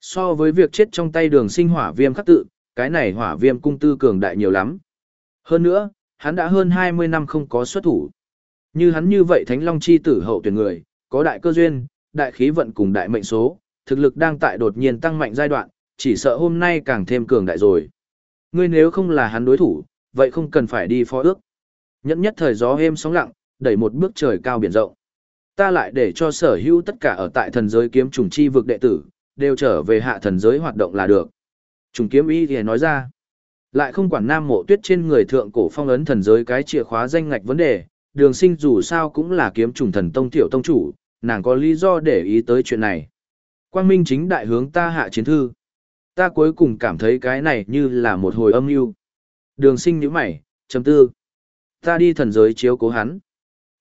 So với việc chết trong tay đường sinh hỏa viêm khắc tự, cái này hỏa viêm cung tư cường đại nhiều lắm. Hơn nữa, hắn đã hơn 20 năm không có xuất thủ. Như hắn như vậy thánh long chi tử hậu tuyển người, có đại cơ duyên, đại khí vận cùng đại mệnh số, thực lực đang tại đột nhiên tăng mạnh giai đoạn, chỉ sợ hôm nay càng thêm cường đại rồi. Ngươi nếu không là hắn đối thủ, vậy không cần phải đi phó ước. Nhẫn nhất thời gió êm sóng lặng, đẩy một bước trời cao biển rộng. Ta lại để cho sở hữu tất cả ở tại thần giới kiếm trùng chi vực đệ tử, đều trở về hạ thần giới hoạt động là được. Trùng kiếm ý thì nói ra, lại không quản nam mộ tuyết trên người thượng cổ phong ấn thần giới cái chìa khóa danh ngạch vấn đề, đường sinh dù sao cũng là kiếm trùng thần tông tiểu tông chủ, nàng có lý do để ý tới chuyện này. Quang Minh chính đại hướng ta hạ chiến thư. Ta cuối cùng cảm thấy cái này như là một hồi âm mưu. Đường sinh nhíu mày, chấm tư. Ta đi thần giới chiếu cố hắn.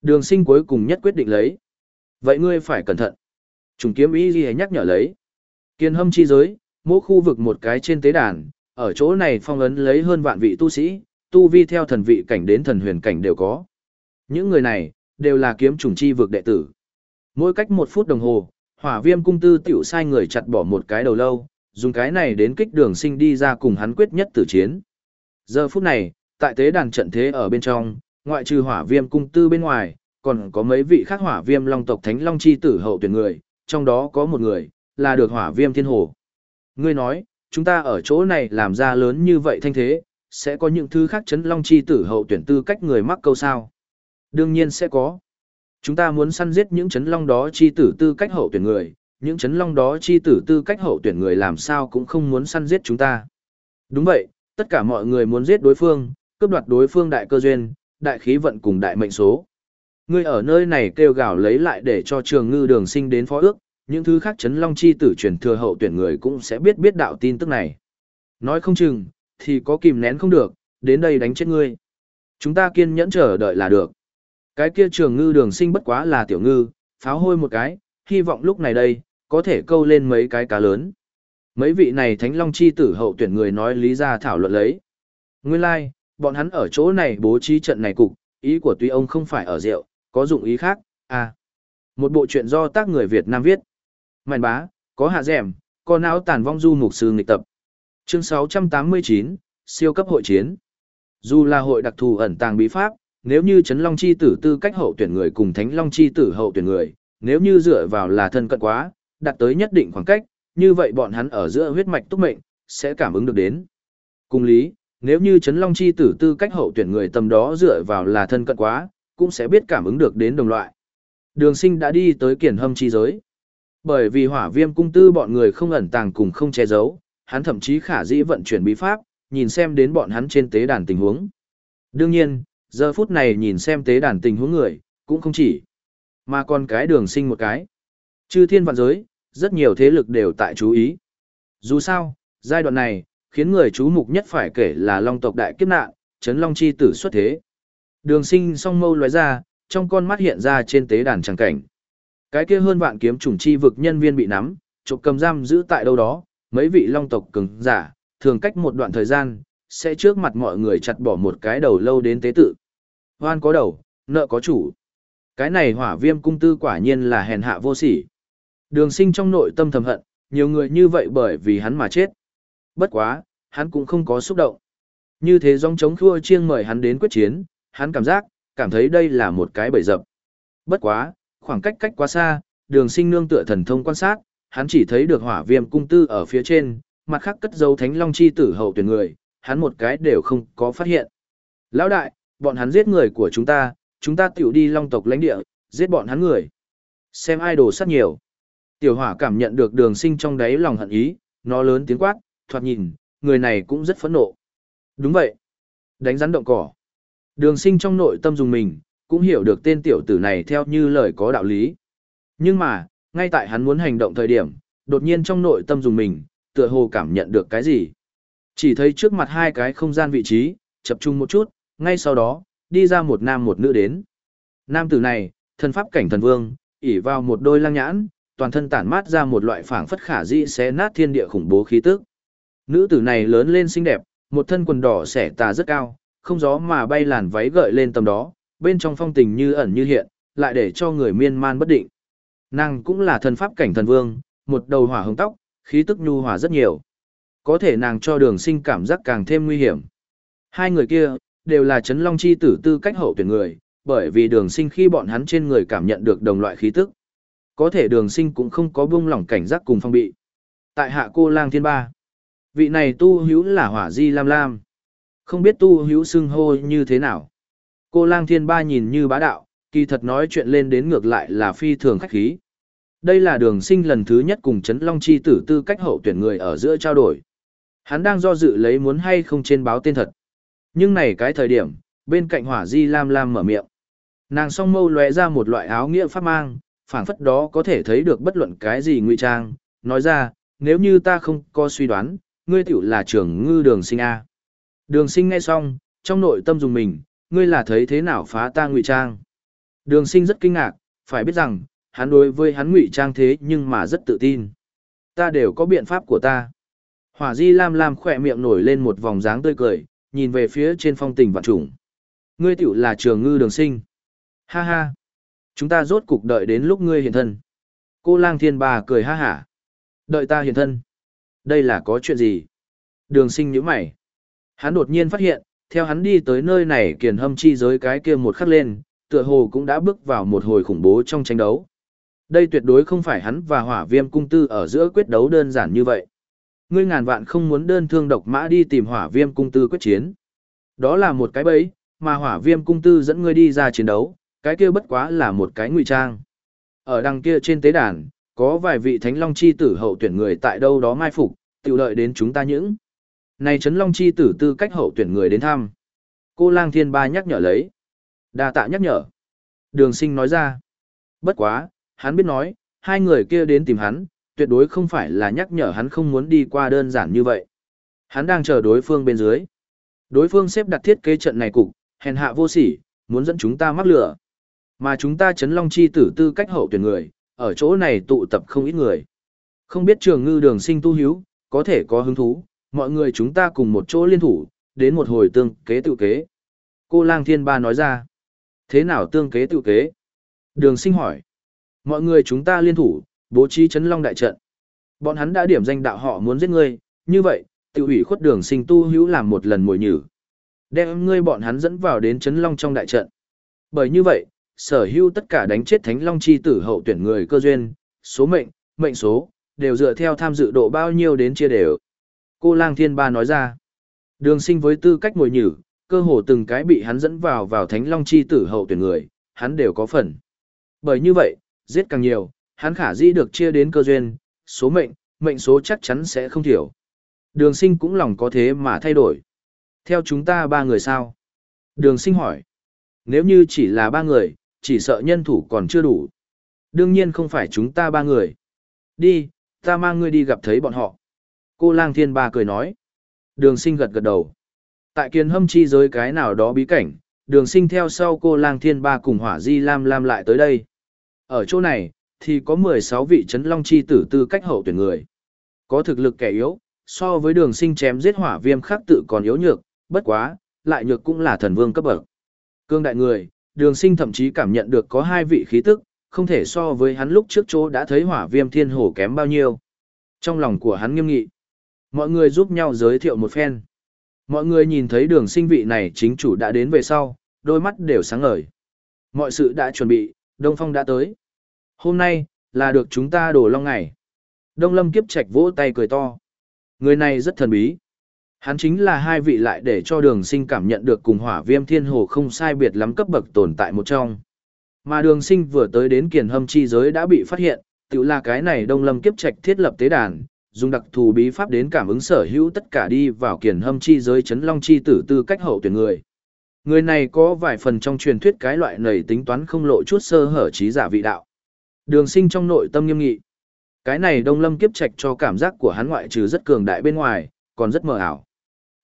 Đường sinh cuối cùng nhất quyết định lấy. Vậy ngươi phải cẩn thận. Trùng kiếm ý gì nhắc nhở lấy. Kiên hâm chi giới, mỗi khu vực một cái trên tế đàn, ở chỗ này phong ấn lấy hơn vạn vị tu sĩ, tu vi theo thần vị cảnh đến thần huyền cảnh đều có. Những người này, đều là kiếm trùng chi vực đệ tử. Mỗi cách một phút đồng hồ, hỏa viêm cung tư tiểu sai người chặt bỏ một cái đầu lâu, dùng cái này đến kích đường sinh đi ra cùng hắn quyết nhất tử chiến. Giờ phút này, tại tế đàn trận thế ở bên trong, ngoại trừ hỏa viêm cung tư bên ngoài, còn có mấy vị khác hỏa viêm long tộc thánh long chi tử hậu tuyển người, trong đó có một người, là được hỏa viêm thiên hồ. Ngươi nói, chúng ta ở chỗ này làm ra lớn như vậy thanh thế, sẽ có những thứ khác chấn long chi tử hậu tuyển tư cách người mắc câu sao? Đương nhiên sẽ có. Chúng ta muốn săn giết những chấn long đó chi tử tư cách hậu tuyển người, những chấn long đó chi tử tư cách hậu tuyển người làm sao cũng không muốn săn giết chúng ta. Đúng vậy, tất cả mọi người muốn giết đối phương, cướp đoạt đối phương đại cơ duyên, đại khí vận cùng đại mệnh số. Ngươi ở nơi này kêu gào lấy lại để cho trường ngư đường sinh đến phó ước, những thứ khác chấn long chi tử truyền thừa hậu tuyển người cũng sẽ biết biết đạo tin tức này. Nói không chừng, thì có kìm nén không được, đến đây đánh chết ngươi. Chúng ta kiên nhẫn chờ đợi là được. Cái kia trường ngư đường sinh bất quá là tiểu ngư, pháo hôi một cái, hy vọng lúc này đây, có thể câu lên mấy cái cá lớn. Mấy vị này thánh long chi tử hậu tuyển người nói lý ra thảo luận lấy. Nguyên lai, like, bọn hắn ở chỗ này bố trí trận này cục, ý của tuy ông không phải ở rượu, có dụng ý khác, à. Một bộ chuyện do tác người Việt Nam viết. Màn bá, có hạ dẻm, có não tàn vong du mục sư nghịch tập. Chương 689, siêu cấp hội chiến. Dù là hội đặc thù ẩn tàng bí pháp, nếu như Trấn Long Chi tử tư cách hậu tuyển người cùng Thánh Long Chi tử hậu tuyển người, nếu như dựa vào là thân cận quá, đạt tới nhất định khoảng cách, như vậy bọn hắn ở giữa huyết mạch túc mệnh, sẽ cảm ứng được đến. Cùng lý, nếu như Trấn Long Chi tử tư cách hậu tuyển người tầm đó dựa vào là thân cận quá, cũng sẽ biết cảm ứng được đến đồng loại. Đường sinh đã đi tới kiển hâm chi giới. Bởi vì hỏa viêm cung tư bọn người không ẩn tàng cùng không che giấu, hắn thậm chí khả dĩ vận chuyển bí pháp, nhìn xem đến bọn hắn trên tế đàn tình huống. Đương nhiên, giờ phút này nhìn xem tế đàn tình huống người, cũng không chỉ, mà còn cái đường sinh một cái. Chư thiên vạn giới, rất nhiều thế lực đều tại chú ý. Dù sao, giai đoạn này, khiến người chú mục nhất phải kể là long tộc đại kiếp nạn, chấn long chi tử xuất thế. Đường sinh song mâu lóe ra, trong con mắt hiện ra trên tế đàn tràng cảnh. Cái kia hơn vạn kiếm trùng chi vực nhân viên bị nắm, trộm cầm giam giữ tại đâu đó, mấy vị long tộc cứng giả, thường cách một đoạn thời gian, sẽ trước mặt mọi người chặt bỏ một cái đầu lâu đến tế tự. Hoan có đầu, nợ có chủ. Cái này hỏa viêm cung tư quả nhiên là hèn hạ vô sỉ. Đường sinh trong nội tâm thầm hận, nhiều người như vậy bởi vì hắn mà chết. Bất quá, hắn cũng không có xúc động. Như thế dòng chống khua chiêng mời hắn đến quyết chiến, hắn cảm giác, cảm thấy đây là một cái bẫy dập. Bất quá, khoảng cách cách quá xa, đường sinh nương tựa thần thông quan sát, hắn chỉ thấy được hỏa viêm cung tư ở phía trên, mặt khác cất dấu thánh long chi tử hậu tuyển người, hắn một cái đều không có phát hiện. Lão đại, bọn hắn giết người của chúng ta, chúng ta tiểu đi long tộc lãnh địa, giết bọn hắn người. Xem ai đồ sát nhiều. Tiểu hỏa cảm nhận được đường sinh trong đáy lòng hận ý, nó lớn tiếng quát, thoạt nhìn, người này cũng rất phẫn nộ. Đúng vậy. Đánh rắn động cỏ. Đường sinh trong nội tâm dùng mình, cũng hiểu được tên tiểu tử này theo như lời có đạo lý. Nhưng mà, ngay tại hắn muốn hành động thời điểm, đột nhiên trong nội tâm dùng mình, tựa hồ cảm nhận được cái gì. Chỉ thấy trước mặt hai cái không gian vị trí, chập trung một chút, ngay sau đó, đi ra một nam một nữ đến. Nam tử này, thân pháp cảnh thần vương, ỉ vào một đôi lăng nhãn, toàn thân tản mát ra một loại phảng phất khả dĩ xé nát thiên địa khủng bố khí tức. Nữ tử này lớn lên xinh đẹp, một thân quần đỏ xẻ tà rất cao, không gió mà bay làn váy gợi lên tầm đó, bên trong phong tình như ẩn như hiện, lại để cho người miên man bất định. Nàng cũng là thần pháp cảnh thần vương, một đầu hỏa hồng tóc, khí tức nhu hòa rất nhiều. Có thể nàng cho đường sinh cảm giác càng thêm nguy hiểm. Hai người kia, đều là chấn long chi tử tư cách hậu tuyển người, bởi vì đường sinh khi bọn hắn trên người cảm nhận được đồng loại khí tức. Có thể đường sinh cũng không có buông lỏng cảnh giác cùng phong bị. Tại hạ cô lang thiên ba, vị này tu hữu là hỏa di lam lam. Không biết tu hữu xưng hô như thế nào. Cô lang thiên ba nhìn như bá đạo, kỳ thật nói chuyện lên đến ngược lại là phi thường khách khí. Đây là đường sinh lần thứ nhất cùng Trấn Long Chi tử tư cách hậu tuyển người ở giữa trao đổi. Hắn đang do dự lấy muốn hay không trên báo tên thật. Nhưng này cái thời điểm, bên cạnh hỏa di lam lam mở miệng. Nàng song mâu lóe ra một loại áo nghĩa pháp mang, phản phất đó có thể thấy được bất luận cái gì ngụy trang, nói ra, nếu như ta không có suy đoán, ngươi tiểu là trưởng ngư đường sinh A. Đường sinh nghe xong, trong nội tâm dùng mình, ngươi là thấy thế nào phá ta ngụy trang. Đường sinh rất kinh ngạc, phải biết rằng, hắn đối với hắn ngụy trang thế nhưng mà rất tự tin. Ta đều có biện pháp của ta. Hỏa di lam lam khỏe miệng nổi lên một vòng dáng tươi cười, nhìn về phía trên phong tình vạn trùng. Ngươi tiểu là trường ngư đường sinh. Ha ha. Chúng ta rốt cục đợi đến lúc ngươi hiện thân. Cô lang thiên bà cười ha hả. Đợi ta hiện thân. Đây là có chuyện gì? Đường sinh nhíu mày. Hắn đột nhiên phát hiện, theo hắn đi tới nơi này kiền hâm chi giới cái kia một khắc lên, tựa hồ cũng đã bước vào một hồi khủng bố trong tranh đấu. Đây tuyệt đối không phải hắn và hỏa viêm cung tư ở giữa quyết đấu đơn giản như vậy. Ngươi ngàn vạn không muốn đơn thương độc mã đi tìm hỏa viêm cung tư quyết chiến. Đó là một cái bẫy, mà hỏa viêm cung tư dẫn ngươi đi ra chiến đấu, cái kia bất quá là một cái ngụy trang. Ở đằng kia trên tế đàn, có vài vị thánh long chi tử hậu tuyển người tại đâu đó mai phục, tự lợi đến chúng ta những. Này Trấn Long Chi tử tư cách hậu tuyển người đến thăm. Cô lang thiên ba nhắc nhở lấy. đa tạ nhắc nhở. Đường sinh nói ra. Bất quá, hắn biết nói, hai người kia đến tìm hắn, tuyệt đối không phải là nhắc nhở hắn không muốn đi qua đơn giản như vậy. Hắn đang chờ đối phương bên dưới. Đối phương xếp đặt thiết kế trận này cục, hèn hạ vô sỉ, muốn dẫn chúng ta mắc lửa. Mà chúng ta chấn long chi tử tư cách hậu tuyển người, ở chỗ này tụ tập không ít người. Không biết trường ngư đường sinh tu hiếu, có thể có hứng thú, mọi người chúng ta cùng một chỗ liên thủ, đến một hồi tương kế tự kế. Cô lang thiên ba nói ra. Thế nào tương kế tự kế? Đường sinh hỏi. Mọi người chúng ta liên thủ, bố trí chấn long đại trận. Bọn hắn đã điểm danh đạo họ muốn giết ngươi, như vậy, tự ủy khuất đường sinh tu hữu làm một lần mồi nhử. Đem ngươi bọn hắn dẫn vào đến chấn long trong đại trận. Bởi như vậy, sở hữu tất cả đánh chết thánh long chi tử hậu tuyển người cơ duyên, số mệnh, mệnh số, đều dựa theo tham dự độ bao nhiêu đến chia đều. Cô lang thiên ba nói ra, đường sinh với tư cách ngồi nhử, cơ hồ từng cái bị hắn dẫn vào vào thánh long chi tử hậu tuyển người, hắn đều có phần. Bởi như vậy, giết càng nhiều, hắn khả dĩ được chia đến cơ duyên, số mệnh, mệnh số chắc chắn sẽ không thiểu. Đường sinh cũng lòng có thế mà thay đổi. Theo chúng ta ba người sao? Đường sinh hỏi. Nếu như chỉ là ba người, chỉ sợ nhân thủ còn chưa đủ. Đương nhiên không phải chúng ta ba người. Đi, ta mang ngươi đi gặp thấy bọn họ. Cô lang thiên ba cười nói. Đường sinh gật gật đầu. Tại kiên hâm chi giới cái nào đó bí cảnh, đường sinh theo sau cô lang thiên ba cùng hỏa di lam lam lại tới đây. Ở chỗ này, thì có 16 vị chấn long chi tử tư cách hậu tuyển người. Có thực lực kẻ yếu, so với đường sinh chém giết hỏa viêm khắc tự còn yếu nhược, bất quá, lại nhược cũng là thần vương cấp bậc. Cương đại người, đường sinh thậm chí cảm nhận được có hai vị khí tức, không thể so với hắn lúc trước chỗ đã thấy hỏa viêm thiên hổ kém bao nhiêu. Trong lòng của hắn nghiêm nghị, mọi người giúp nhau giới thiệu một phen. Mọi người nhìn thấy đường sinh vị này chính chủ đã đến về sau, đôi mắt đều sáng ngời. Mọi sự đã chuẩn bị, Đông Phong đã tới. Hôm nay, là được chúng ta đổ long ngày. Đông Lâm Kiếp Trạch vỗ tay cười to. Người này rất thần bí. Hắn chính là hai vị lại để cho đường sinh cảm nhận được cùng hỏa viêm thiên hồ không sai biệt lắm cấp bậc tồn tại một trong. Mà đường sinh vừa tới đến kiền hâm chi giới đã bị phát hiện, tự là cái này đông lâm kiếp trạch thiết lập tế đàn, dùng đặc thù bí pháp đến cảm ứng sở hữu tất cả đi vào kiền hâm chi giới chấn long chi tử tư cách hậu tuyển người. Người này có vài phần trong truyền thuyết cái loại nầy tính toán không lộ chút sơ hở trí giả vị đạo. Đường sinh trong nội tâm nghiêm nghị. Cái này đông lâm kiếp trạch cho cảm giác của hắn ngoại trừ rất cường đại bên ngoài, còn rất mờ ảo.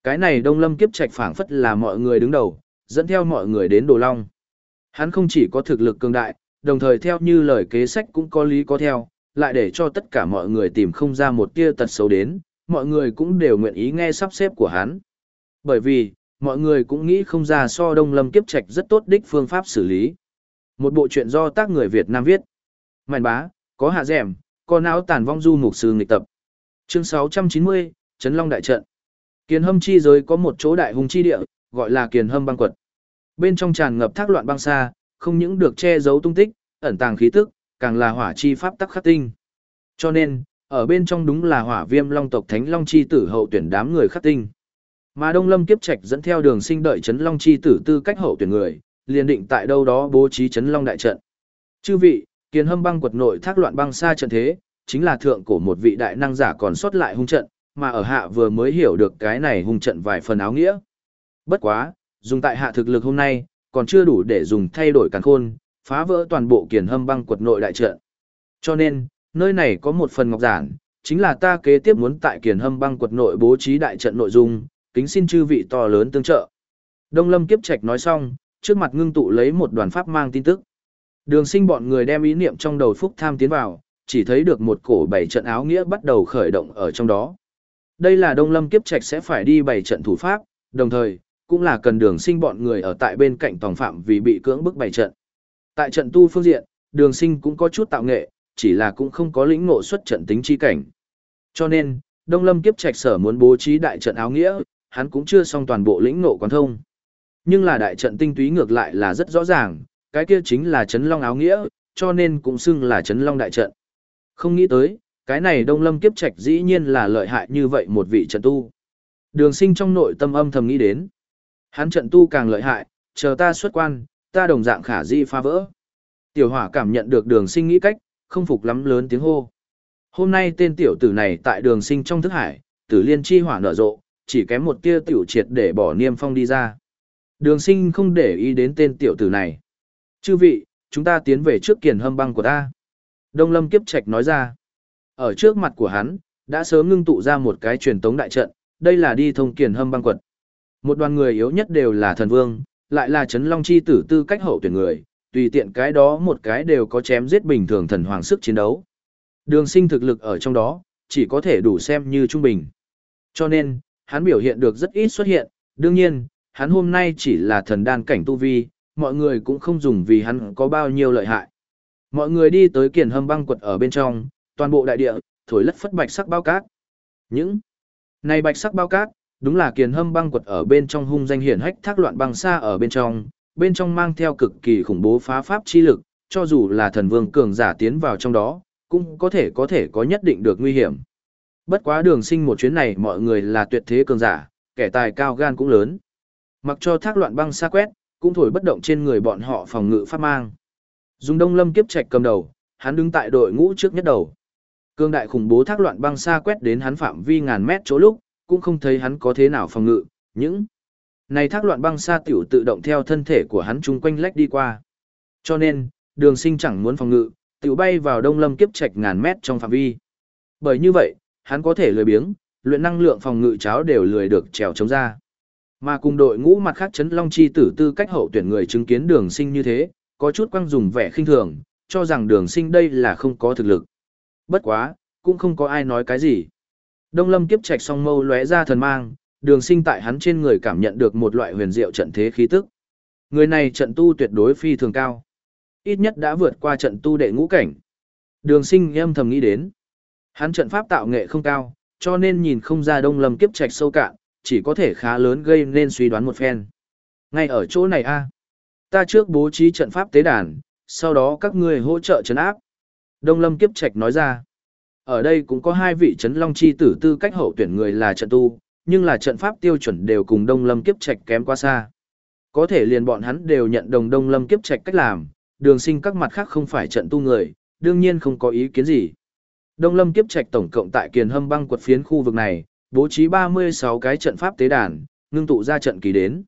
Cái này đông lâm kiếp trạch phản phất là mọi người đứng đầu, dẫn theo mọi người đến đồ long. Hắn không chỉ có thực lực cường đại, đồng thời theo như lời kế sách cũng có lý có theo, lại để cho tất cả mọi người tìm không ra một tia tật xấu đến, mọi người cũng đều nguyện ý nghe sắp xếp của hắn. Bởi vì, mọi người cũng nghĩ không ra so đông lâm kiếp trạch rất tốt đích phương pháp xử lý. Một bộ chuyện do tác người Việt Nam viết. Mảnh bá, có hạ dẻm, có não tàn vong du mục sư nghịch tập. Chương 690, Trấn Long Đại Trận. Kiền hâm chi giới có một chỗ đại hùng chi địa, gọi là kiền hâm băng quật. Bên trong tràn ngập thác loạn băng xa, không những được che giấu tung tích, ẩn tàng khí tức, càng là hỏa chi pháp tắc khắc tinh. Cho nên, ở bên trong đúng là hỏa viêm long tộc thánh long chi tử hậu tuyển đám người khắc tinh. Mà Đông Lâm Kiếp Trạch dẫn theo đường sinh đợi chấn long chi tử tư cách hậu tuyển người, liền định tại đâu đó bố trí chấn long đại trận. Chư vị, kiền hâm băng quật nội thác loạn băng xa trận thế, chính là thượng cổ một vị đại năng giả còn sót lại hung trận, mà ở hạ vừa mới hiểu được cái này hung trận vài phần áo nghĩa. Bất quá, dùng tại hạ thực lực hôm nay, còn chưa đủ để dùng thay đổi càn khôn, phá vỡ toàn bộ kiền hâm băng quật nội đại trận. Cho nên, nơi này có một phần ngọc giản, chính là ta kế tiếp muốn tại kiền hâm băng quật nội bố trí đại trận nội dung, kính xin chư vị to lớn tương trợ. Đông Lâm Kiếp Trạch nói xong, trước mặt ngưng tụ lấy một đoàn pháp mang tin tức. Đường sinh bọn người đem ý niệm trong đầu phúc tham tiến vào, chỉ thấy được một cổ bảy trận áo nghĩa bắt đầu khởi động ở trong đó. Đây là Đông Lâm Kiếp Trạch sẽ phải đi bảy trận thủ pháp, đồng thời, cũng là cần đường sinh bọn người ở tại bên cạnh tòng phạm vì bị cưỡng bức bảy trận. Tại trận tu phương diện, đường sinh cũng có chút tạo nghệ, chỉ là cũng không có lĩnh ngộ xuất trận tính chi cảnh. Cho nên, Đông Lâm Kiếp Trạch sở muốn bố trí đại trận áo nghĩa, hắn cũng chưa xong toàn bộ lĩnh ngộ quán thông. Nhưng là đại trận tinh túy ngược lại là rất rõ ràng, cái kia chính là chấn long áo nghĩa, cho nên cũng xưng là chấn long đại trận. Không nghĩ tới, cái này Đông Lâm Kiếp Trạch dĩ nhiên là lợi hại như vậy một vị trận tu. Đường sinh trong nội tâm âm thầm nghĩ đến. Hắn trận tu càng lợi hại, chờ ta xuất quan, ta đồng dạng khả di phá vỡ. Tiểu hỏa cảm nhận được đường sinh nghĩ cách, không phục lắm lớn tiếng hô. Hôm nay tên tiểu tử này tại đường sinh trong thức hải, tử liên chi hỏa nở rộ, chỉ kém một tia tiểu triệt để bỏ niêm phong đi ra. Đường sinh không để ý đến tên tiểu tử này. Chư vị, chúng ta tiến về trước kiền hâm băng của ta. Đông Lâm Kiếp Trạch nói ra. Ở trước mặt của hắn, đã sớm ngưng tụ ra một cái truyền tống đại trận, đây là đi thông kiền hâm băng quật. Một đoàn người yếu nhất đều là thần vương, lại là chấn long chi tử tư cách hậu tuyển người, tùy tiện cái đó một cái đều có chém giết bình thường thần hoàng sức chiến đấu. Đường sinh thực lực ở trong đó, chỉ có thể đủ xem như trung bình. Cho nên, hắn biểu hiện được rất ít xuất hiện, đương nhiên, hắn hôm nay chỉ là thần đan cảnh tu vi, mọi người cũng không dùng vì hắn có bao nhiêu lợi hại. Mọi người đi tới kiền hâm băng quật ở bên trong, toàn bộ đại địa, thổi lất phất bạch sắc bao cát. Những này bạch sắc bao cát, đúng là kiền hâm băng quật ở bên trong hung danh hiển hách thác loạn băng xa ở bên trong, bên trong mang theo cực kỳ khủng bố phá pháp chi lực, cho dù là thần vương cường giả tiến vào trong đó, cũng có thể có thể có nhất định được nguy hiểm. Bất quá đường sinh một chuyến này mọi người là tuyệt thế cường giả, kẻ tài cao gan cũng lớn. Mặc cho thác loạn băng xa quét, cũng thổi bất động trên người bọn họ phòng ngự pháp mang. Dùng đông lâm kiếp trạch cầm đầu, hắn đứng tại đội ngũ trước nhất đầu. Cương đại khủng bố thác loạn băng xa quét đến hắn phạm vi ngàn mét chỗ lúc, cũng không thấy hắn có thế nào phòng ngự, những này thác loạn băng xa tiểu tự động theo thân thể của hắn chung quanh lách đi qua. Cho nên, đường sinh chẳng muốn phòng ngự, tiểu bay vào đông lâm kiếp trạch ngàn mét trong phạm vi. Bởi như vậy, hắn có thể lười biếng, luyện năng lượng phòng ngự cháo đều lười được trèo chống ra. Mà cùng đội ngũ mặt khác chấn long chi tử tư cách hậu tuyển người chứng kiến đường sinh như thế, có chút quăng dùng vẻ khinh thường, cho rằng đường sinh đây là không có thực lực. Bất quá, cũng không có ai nói cái gì. Đông lâm kiếp trạch song mâu lóe ra thần mang, đường sinh tại hắn trên người cảm nhận được một loại huyền diệu trận thế khí tức. Người này trận tu tuyệt đối phi thường cao. Ít nhất đã vượt qua trận tu đệ ngũ cảnh. Đường sinh em thầm nghĩ đến. Hắn trận pháp tạo nghệ không cao, cho nên nhìn không ra đông lâm kiếp trạch sâu cạn, chỉ có thể khá lớn gây nên suy đoán một phen. Ngay ở chỗ này a ta trước bố trí trận pháp tế đàn, sau đó các ngươi hỗ trợ trấn áp. Đông lâm kiếp trạch nói ra. Ở đây cũng có hai vị trấn long chi tử tư cách hậu tuyển người là trận tu, nhưng là trận pháp tiêu chuẩn đều cùng Đông Lâm kiếp trạch kém quá xa. Có thể liền bọn hắn đều nhận đồng Đông Lâm kiếp trạch cách làm, đường sinh các mặt khác không phải trận tu người, đương nhiên không có ý kiến gì. Đông Lâm kiếp trạch tổng cộng tại Kiền Hâm băng quật phiến khu vực này, bố trí 36 cái trận pháp tế đàn, ngưng tụ ra trận kỳ đến.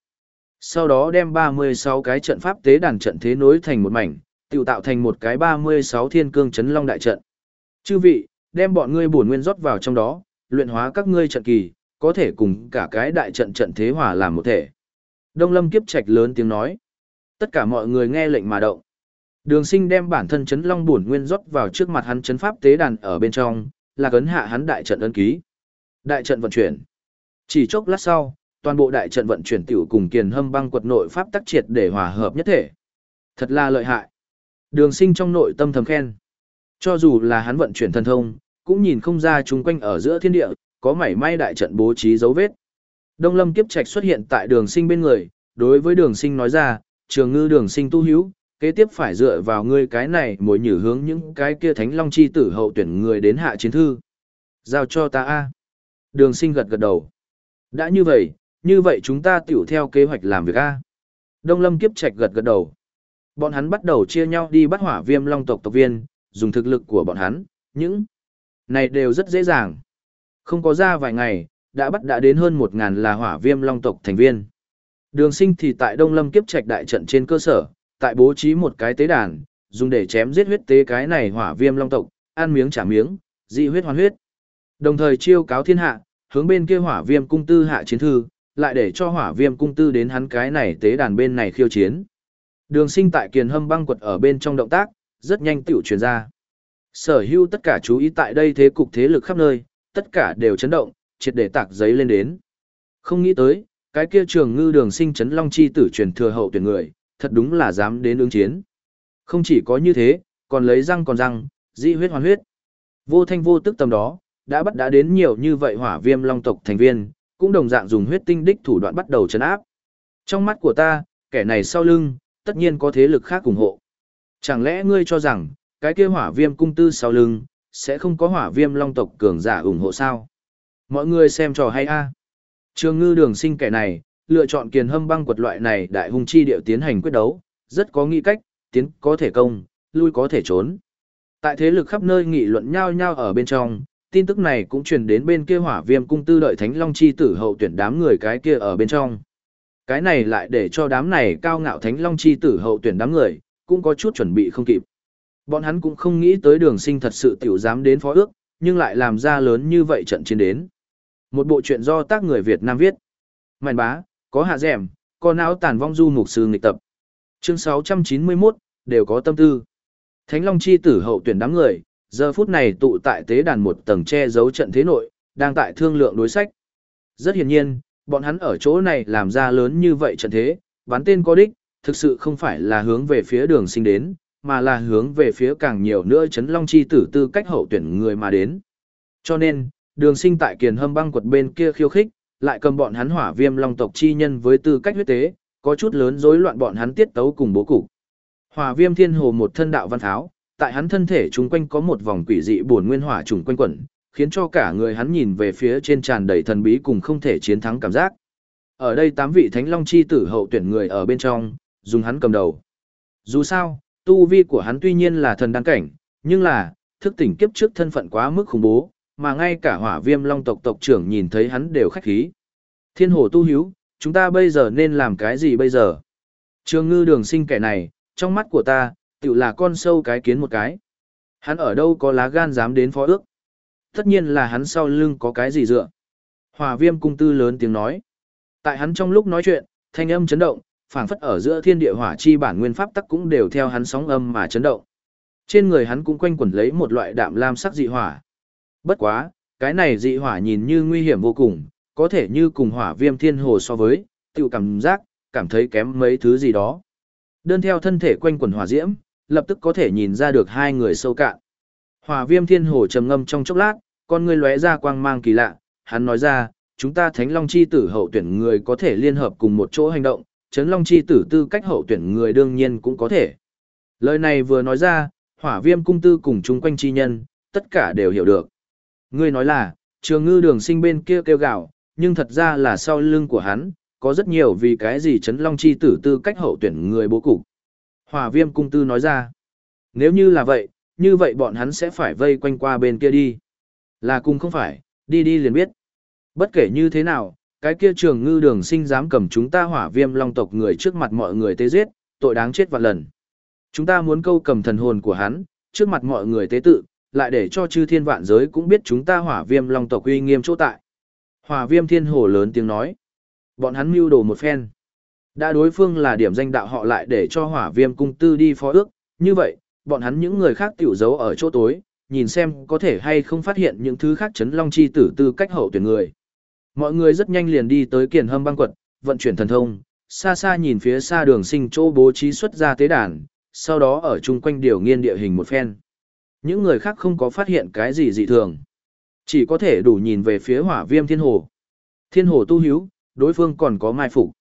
Sau đó đem 36 cái trận pháp tế đàn trận thế nối thành một mảnh, tự tạo thành một cái 36 thiên cương chấn long đại trận. Chư vị, đem bọn ngươi bổn nguyên rót vào trong đó, luyện hóa các ngươi trận kỳ, có thể cùng cả cái đại trận trận thế hòa làm một thể. Đông Lâm kiếp trạch lớn tiếng nói. Tất cả mọi người nghe lệnh mà động. Đường Sinh đem bản thân chấn long bổn nguyên rót vào trước mặt hắn chấn pháp tế đàn ở bên trong, là cấn hạ hắn đại trận ấn ký. Đại trận vận chuyển. Chỉ chốc lát sau, toàn bộ đại trận vận chuyển tiểu cùng kiền hâm băng quật nội pháp tác triệt để hòa hợp nhất thể. Thật là lợi hại. Đường sinh trong nội tâm thầm khen. Cho dù là hắn vận chuyển thần thông, cũng nhìn không ra chung quanh ở giữa thiên địa, có mảy may đại trận bố trí dấu vết. Đông lâm kiếp trạch xuất hiện tại đường sinh bên người, đối với đường sinh nói ra, trường ngư đường sinh tu hữu, kế tiếp phải dựa vào ngươi cái này mối nhử hướng những cái kia thánh long chi tử hậu tuyển người đến hạ chiến thư. Giao cho ta a Đường sinh gật gật đầu. Đã như vậy, như vậy chúng ta tiểu theo kế hoạch làm việc A. Đông Lâm kiếp trạch gật gật đầu. Bọn hắn bắt đầu chia nhau đi bắt hỏa viêm long tộc tộc viên, dùng thực lực của bọn hắn, những này đều rất dễ dàng. Không có ra vài ngày, đã bắt đã đến hơn một ngàn là hỏa viêm long tộc thành viên. Đường sinh thì tại Đông Lâm kiếp trạch đại trận trên cơ sở, tại bố trí một cái tế đàn, dùng để chém giết huyết tế cái này hỏa viêm long tộc, ăn miếng trả miếng, dị huyết hoàn huyết. Đồng thời chiêu cáo thiên hạ, hướng bên kia hỏa viêm cung tư hạ chiến thư, lại để cho hỏa viêm cung tư đến hắn cái này tế đàn bên này khiêu chiến. Đường sinh tại kiền hâm băng quật ở bên trong động tác, rất nhanh tiểu truyền ra. Sở hữu tất cả chú ý tại đây thế cục thế lực khắp nơi, tất cả đều chấn động, triệt để tạc giấy lên đến. Không nghĩ tới, cái kia trường ngư đường sinh chấn long chi tử truyền thừa hậu tuyển người, thật đúng là dám đến ứng chiến. Không chỉ có như thế, còn lấy răng còn răng, di huyết hoàn huyết. Vô thanh vô tức tầm đó, đã bắt đã đến nhiều như vậy hỏa viêm long tộc thành viên, cũng đồng dạng dùng huyết tinh đích thủ đoạn bắt đầu chấn áp. Trong mắt của ta, kẻ này sau lưng, tất nhiên có thế lực khác ủng hộ. Chẳng lẽ ngươi cho rằng, cái kia hỏa viêm cung tư sau lưng, sẽ không có hỏa viêm long tộc cường giả ủng hộ sao? Mọi người xem trò hay a Trường ngư đường sinh kẻ này, lựa chọn kiền hâm băng quật loại này đại hung chi điệu tiến hành quyết đấu, rất có nghĩ cách, tiến có thể công, lui có thể trốn. Tại thế lực khắp nơi nghị luận nhau nhau ở bên trong, tin tức này cũng truyền đến bên kia hỏa viêm cung tư đợi thánh long chi tử hậu tuyển đám người cái kia ở bên trong. Cái này lại để cho đám này cao ngạo thánh long chi tử hậu tuyển đám người, cũng có chút chuẩn bị không kịp. Bọn hắn cũng không nghĩ tới đường sinh thật sự tiểu dám đến phó ước, nhưng lại làm ra lớn như vậy trận chiến đến. Một bộ chuyện do tác người Việt Nam viết. Màn bá, có hạ dẻm, có não tàn vong du mục sư nghịch tập. Chương 691, đều có tâm tư. Thánh Long chi tử hậu tuyển đám người, giờ phút này tụ tại tế đàn một tầng che giấu trận thế nội, đang tại thương lượng đối sách. Rất hiển nhiên, bọn hắn ở chỗ này làm ra lớn như vậy trận thế, bắn tên có đích, thực sự không phải là hướng về phía đường sinh đến, mà là hướng về phía càng nhiều nữa chấn long chi tử tư cách hậu tuyển người mà đến. Cho nên, đường sinh tại kiền hâm băng quật bên kia khiêu khích, lại cầm bọn hắn hỏa viêm long tộc chi nhân với tư cách huyết tế, có chút lớn rối loạn bọn hắn tiết tấu cùng bố cục. Hỏa viêm thiên hồ một thân đạo văn tháo, tại hắn thân thể chung quanh có một vòng quỷ dị buồn nguyên hỏa trùng quanh quẩn, khiến cho cả người hắn nhìn về phía trên tràn đầy thần bí cùng không thể chiến thắng cảm giác. Ở đây tám vị thánh long chi tử hậu tuyển người ở bên trong, dùng hắn cầm đầu. Dù sao, tu vi của hắn tuy nhiên là thần đăng cảnh, nhưng là, thức tỉnh kiếp trước thân phận quá mức khủng bố, mà ngay cả hỏa viêm long tộc tộc trưởng nhìn thấy hắn đều khách khí. Thiên hồ tu hiếu, chúng ta bây giờ nên làm cái gì bây giờ? Trường ngư đường sinh kẻ này, trong mắt của ta, tự là con sâu cái kiến một cái. Hắn ở đâu có lá gan dám đến phó ước. Tất nhiên là hắn sau lưng có cái gì dựa. Hòa viêm cung tư lớn tiếng nói. Tại hắn trong lúc nói chuyện, thanh âm chấn động, phảng phất ở giữa thiên địa hỏa chi bản nguyên pháp tắc cũng đều theo hắn sóng âm mà chấn động. Trên người hắn cũng quanh quẩn lấy một loại đạm lam sắc dị hỏa. Bất quá, cái này dị hỏa nhìn như nguy hiểm vô cùng, có thể như cùng hỏa viêm thiên hồ so với, tiểu cảm giác, cảm thấy kém mấy thứ gì đó. Đơn theo thân thể quanh quẩn hỏa diễm, lập tức có thể nhìn ra được hai người sâu cạn. Hỏa viêm thiên hồ trầm ngâm trong chốc lát, con ngươi lóe ra quang mang kỳ lạ, hắn nói ra, chúng ta thánh long chi tử hậu tuyển người có thể liên hợp cùng một chỗ hành động, chấn long chi tử tư cách hậu tuyển người đương nhiên cũng có thể. Lời này vừa nói ra, hỏa viêm cung tư cùng chung quanh chi nhân, tất cả đều hiểu được. Ngươi nói là, trường ngư đường sinh bên kia kêu gạo, nhưng thật ra là sau lưng của hắn, có rất nhiều vì cái gì chấn long chi tử tư cách hậu tuyển người bố cục. Hòa viêm cung tư nói ra, nếu như là vậy, như vậy bọn hắn sẽ phải vây quanh qua bên kia đi. Là cùng không phải, đi đi liền biết. Bất kể như thế nào, cái kia trường ngư đường sinh dám cầm chúng ta hỏa viêm long tộc người trước mặt mọi người tế giết, tội đáng chết vạn lần. Chúng ta muốn câu cầm thần hồn của hắn, trước mặt mọi người tế tự, lại để cho chư thiên vạn giới cũng biết chúng ta hỏa viêm long tộc uy nghiêm chỗ tại. Hỏa viêm thiên hồ lớn tiếng nói. Bọn hắn mưu đồ một phen. Đã đối phương là điểm danh đạo họ lại để cho hỏa viêm cung tư đi phó ước, như vậy, bọn hắn những người khác tiểu giấu ở chỗ tối, nhìn xem có thể hay không phát hiện những thứ khác chấn long chi tử tư cách hậu tuyển người. Mọi người rất nhanh liền đi tới kiền hâm băng quật, vận chuyển thần thông, xa xa nhìn phía xa đường sinh chỗ bố trí xuất ra tế đàn, sau đó ở chung quanh điều nghiên địa hình một phen. Những người khác không có phát hiện cái gì dị thường. Chỉ có thể đủ nhìn về phía hỏa viêm thiên hồ. Thiên hồ tu hiếu, đối phương còn có mai phục.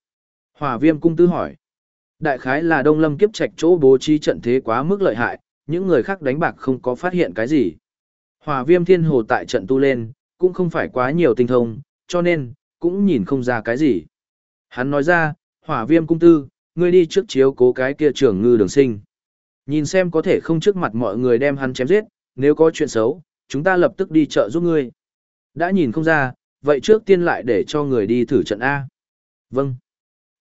Hòa viêm cung tư hỏi. Đại khái là đông lâm kiếp trạch chỗ bố trí trận thế quá mức lợi hại, những người khác đánh bạc không có phát hiện cái gì. Hòa viêm thiên hồ tại trận tu lên, cũng không phải quá nhiều tinh thông, cho nên, cũng nhìn không ra cái gì. Hắn nói ra, hỏa viêm cung tư, ngươi đi trước chiếu cố cái kia trưởng ngư đường sinh. Nhìn xem có thể không trước mặt mọi người đem hắn chém giết, nếu có chuyện xấu, chúng ta lập tức đi chợ giúp ngươi. Đã nhìn không ra, vậy trước tiên lại để cho người đi thử trận A. Vâng.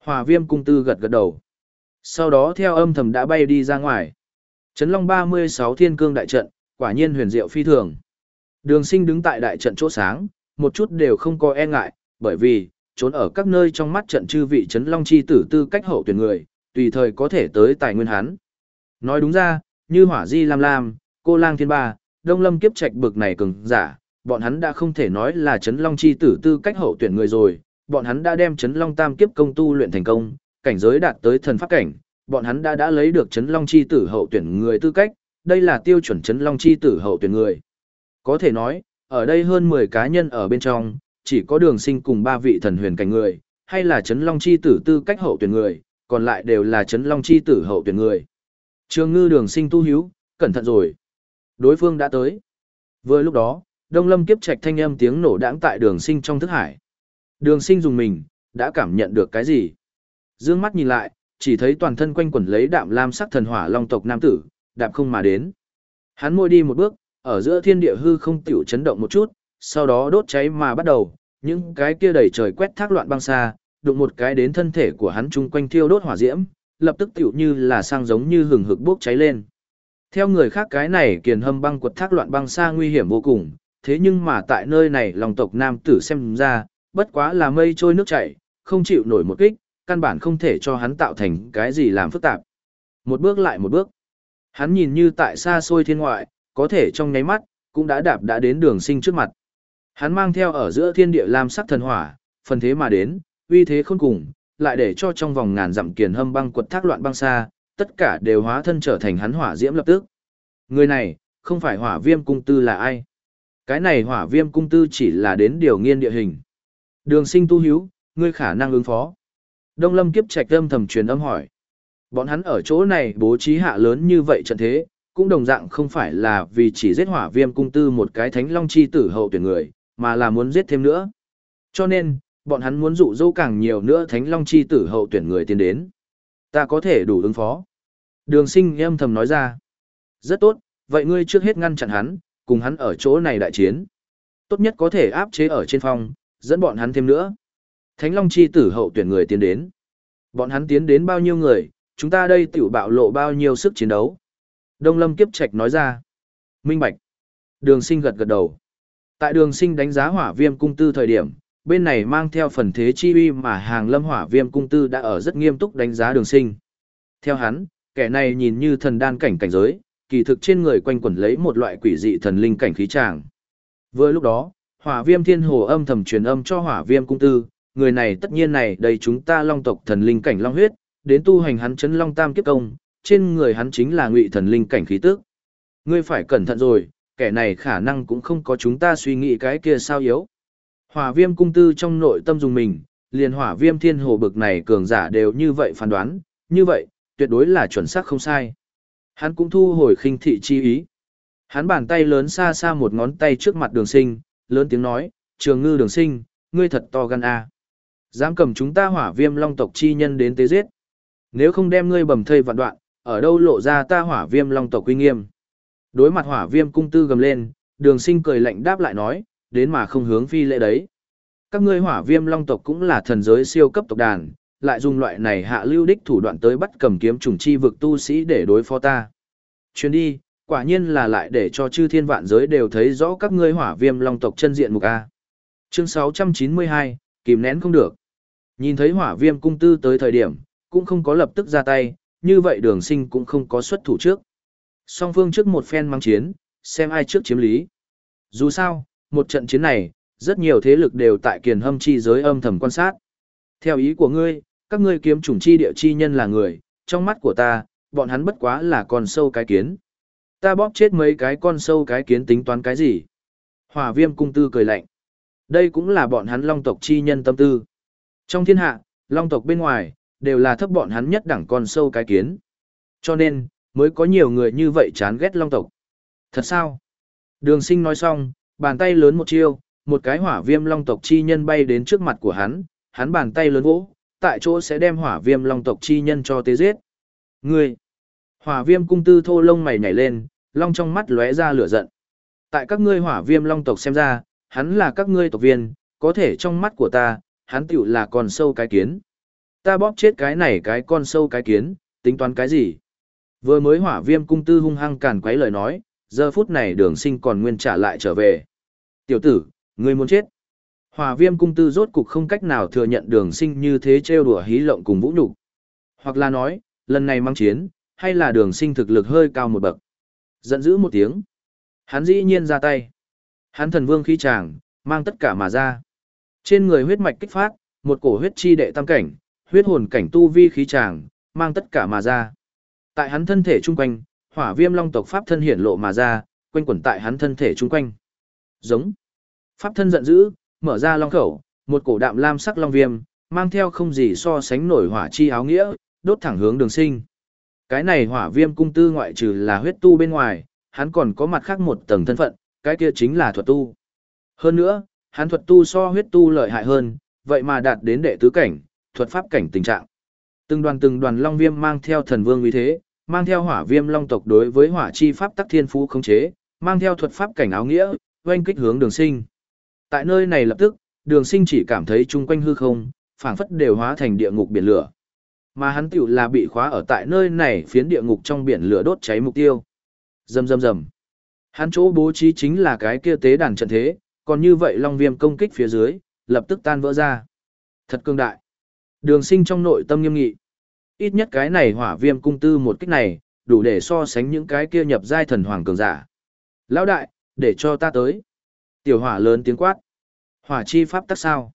Hòa viêm cung tư gật gật đầu. Sau đó theo âm thầm đã bay đi ra ngoài. Trấn Long 36 thiên cương đại trận, quả nhiên huyền diệu phi thường. Đường sinh đứng tại đại trận chỗ sáng, một chút đều không có e ngại, bởi vì, trốn ở các nơi trong mắt trận chư vị Trấn Long chi tử tư cách hậu tuyển người, tùy thời có thể tới tài nguyên hắn. Nói đúng ra, như hỏa di lam lam, cô lang thiên ba, đông lâm kiếp trạch bực này cường giả, bọn hắn đã không thể nói là chấn long chi tử tư cách hậu tuyển người rồi, bọn hắn đã đem chấn long tam kiếp công tu luyện thành công, cảnh giới đạt tới thần pháp cảnh, bọn hắn đã đã lấy được chấn long chi tử hậu tuyển người tư cách, đây là tiêu chuẩn chấn long chi tử hậu tuyển người. Có thể nói, ở đây hơn 10 cá nhân ở bên trong, chỉ có đường sinh cùng ba vị thần huyền cảnh người, hay là chấn long chi tử tư cách hậu tuyển người, còn lại đều là chấn long chi tử hậu tuyển người. Trường ngư đường sinh tu hiếu, cẩn thận rồi. Đối phương đã tới. Vừa lúc đó, đông lâm kiếp trạch thanh âm tiếng nổ đãng tại đường sinh trong thức hải. Đường sinh dùng mình, đã cảm nhận được cái gì? Dương mắt nhìn lại, chỉ thấy toàn thân quanh quẩn lấy đạm lam sắc thần hỏa long tộc nam tử, đạm không mà đến. Hắn môi đi một bước, ở giữa thiên địa hư không tiểu chấn động một chút, sau đó đốt cháy mà bắt đầu, những cái kia đầy trời quét thác loạn băng xa, đụng một cái đến thân thể của hắn chung quanh thiêu đốt hỏa diễm, lập tức tiểu như là sang giống như hừng hực bốc cháy lên. Theo người khác cái này kiền hâm băng quật thác loạn băng xa nguy hiểm vô cùng, thế nhưng mà tại nơi này lòng tộc nam tử xem ra, bất quá là mây trôi nước chảy, không chịu nổi một kích, căn bản không thể cho hắn tạo thành cái gì làm phức tạp. Một bước lại một bước. Hắn nhìn như tại xa xôi thiên ngoại, có thể trong nháy mắt, cũng đã đạp đã đến đường sinh trước mặt. Hắn mang theo ở giữa thiên địa lam sắc thần hỏa, phần thế mà đến, uy thế khôn cùng, lại để cho trong vòng ngàn dặm kiền hâm băng quật thác loạn băng xa, tất cả đều hóa thân trở thành hắn hỏa diễm lập tức. Người này, không phải hỏa viêm cung tư là ai? Cái này hỏa viêm cung tư chỉ là đến điều nghiên địa hình. Đường sinh tu hiếu, ngươi khả năng ứng phó. Đông lâm kiếp trạch âm thầm truyền âm hỏi. Bọn hắn ở chỗ này bố trí hạ lớn như vậy trận thế, cũng đồng dạng không phải là vì chỉ giết hỏa viêm cung tư một cái thánh long chi tử hậu tuyển người, mà là muốn giết thêm nữa. Cho nên, bọn hắn muốn dụ dỗ càng nhiều nữa thánh long chi tử hậu tuyển người tiến đến. Ta có thể đủ ứng phó. Đường sinh âm thầm nói ra. Rất tốt, vậy ngươi trước hết ngăn chặn hắn, cùng hắn ở chỗ này đại chiến. Tốt nhất có thể áp chế ở trên phòng, dẫn bọn hắn thêm nữa. Thánh Long chi tử hậu tuyển người tiến đến. Bọn hắn tiến đến bao nhiêu người, chúng ta đây tiểu bạo lộ bao nhiêu sức chiến đấu. Đông Lâm Kiếp Trạch nói ra. Minh Bạch. Đường sinh gật gật đầu. Tại đường sinh đánh giá hỏa viêm cung tư thời điểm, bên này mang theo phần thế chi uy mà hàng lâm hỏa viêm cung tư đã ở rất nghiêm túc đánh giá đường sinh. Theo hắn, kẻ này nhìn như thần đan cảnh cảnh giới, kỳ thực trên người quanh quẩn lấy một loại quỷ dị thần linh cảnh khí tràng. Vừa lúc đó, hỏa viêm thiên hồ âm thầm truyền âm cho hỏa viêm cung tư, người này tất nhiên này đầy chúng ta long tộc thần linh cảnh long huyết, đến tu hành hắn chấn long tam kiếp công, trên người hắn chính là ngụy thần linh cảnh khí tức. Ngươi phải cẩn thận rồi, kẻ này khả năng cũng không có chúng ta suy nghĩ cái kia sao yếu. Hỏa viêm cung tư trong nội tâm dùng mình, liền hỏa viêm thiên hồ bực này cường giả đều như vậy phán đoán, như vậy, tuyệt đối là chuẩn xác không sai. Hắn cũng thu hồi khinh thị chi ý. Hắn bàn tay lớn xa xa một ngón tay trước mặt đường sinh, lớn tiếng nói, trường ngư đường sinh, ngươi thật to gan a Dám cầm chúng ta hỏa viêm long tộc chi nhân đến tế giết. Nếu không đem ngươi bầm thây vạn đoạn, ở đâu lộ ra ta hỏa viêm long tộc uy nghiêm. Đối mặt hỏa viêm cung tư gầm lên, đường sinh cười lạnh đáp lại nói, đến mà không hướng phi lệ đấy. Các ngươi hỏa viêm long tộc cũng là thần giới siêu cấp tộc đàn, lại dùng loại này hạ lưu đích thủ đoạn tới bắt cầm kiếm trùng chi vực tu sĩ để đối phó ta. Chuyến đi, quả nhiên là lại để cho chư thiên vạn giới đều thấy rõ các ngươi hỏa viêm long tộc chân diện mục A. Chương 692, kìm nén không được. Nhìn thấy hỏa viêm cung tư tới thời điểm, cũng không có lập tức ra tay, như vậy đường sinh cũng không có xuất thủ trước. Song phương trước một phen mang chiến, xem ai trước chiếm lý. Dù sao, một trận chiến này, rất nhiều thế lực đều tại kiền hâm chi giới âm thầm quan sát. Theo ý của ngươi, các ngươi kiếm chủng chi địa chi nhân là người, trong mắt của ta, bọn hắn bất quá là con sâu cái kiến. Ta bóp chết mấy cái con sâu cái kiến tính toán cái gì? Hỏa viêm cung tư cười lạnh. Đây cũng là bọn hắn long tộc chi nhân tâm tư. Trong thiên hạ, long tộc bên ngoài, đều là thấp bọn hắn nhất đẳng con sâu cái kiến. Cho nên, mới có nhiều người như vậy chán ghét long tộc. Thật sao? Đường sinh nói xong, bàn tay lớn một chiêu, một cái hỏa viêm long tộc chi nhân bay đến trước mặt của hắn, hắn bàn tay lớn vỗ, tại chỗ sẽ đem hỏa viêm long tộc chi nhân cho tế giết. Ngươi! Hỏa viêm cung tư thô lông mày nhảy lên, long trong mắt lóe ra lửa giận. Tại các ngươi hỏa viêm long tộc xem ra, hắn là các ngươi tộc viên, có thể trong mắt của ta, hắn tiểu là con sâu cái kiến. Ta bóp chết cái này cái con sâu cái kiến, tính toán cái gì? Vừa mới hỏa viêm cung tư hung hăng càn quấy lời nói, giờ phút này đường sinh còn nguyên trả lại trở về. Tiểu tử, ngươi muốn chết. Hỏa viêm cung tư rốt cục không cách nào thừa nhận đường sinh như thế trêu đùa hí lộng cùng vũ nhục Hoặc là nói, lần này mang chiến, hay là đường sinh thực lực hơi cao một bậc. Giận dữ một tiếng. Hắn dĩ nhiên ra tay. Hắn thần vương khí tràng, mang tất cả mà ra. Trên người huyết mạch kích phát, một cổ huyết chi đệ tam cảnh, huyết hồn cảnh tu vi khí tràng, mang tất cả mà ra. Tại hắn thân thể chung quanh, hỏa viêm long tộc pháp thân hiển lộ mà ra, quanh quẩn tại hắn thân thể chung quanh. Giống. Pháp thân giận dữ, mở ra long khẩu, một cổ đạm lam sắc long viêm, mang theo không gì so sánh nổi hỏa chi áo nghĩa, đốt thẳng hướng đường sinh. Cái này hỏa viêm cung tư ngoại trừ là huyết tu bên ngoài, hắn còn có mặt khác một tầng thân phận, cái kia chính là thuật tu. Hơn nữa, hắn thuật tu so huyết tu lợi hại hơn, vậy mà đạt đến đệ tứ cảnh, thuật pháp cảnh tình trạng. Từng đoàn từng đoàn long viêm mang theo thần vương uy thế, mang theo hỏa viêm long tộc đối với hỏa chi pháp tắc thiên phú khống chế, mang theo thuật pháp cảnh áo nghĩa, oanh kích hướng đường sinh. Tại nơi này lập tức, đường sinh chỉ cảm thấy chung quanh hư không, phảng phất đều hóa thành địa ngục biển lửa. Mà hắn tiểu là bị khóa ở tại nơi này phiến địa ngục trong biển lửa đốt cháy mục tiêu. Rầm rầm rầm. Hắn chỗ bố trí chính là cái kia tế đàn trận thế, còn như vậy long viêm công kích phía dưới, lập tức tan vỡ ra. Thật cương đại. Đường sinh trong nội tâm nghiêm nghị. Ít nhất cái này hỏa viêm cung tư một kích này, đủ để so sánh những cái kia nhập giai thần hoàng cường giả. Lão đại, để cho ta tới. Tiểu hỏa lớn tiếng quát. Hỏa chi pháp tắc sao?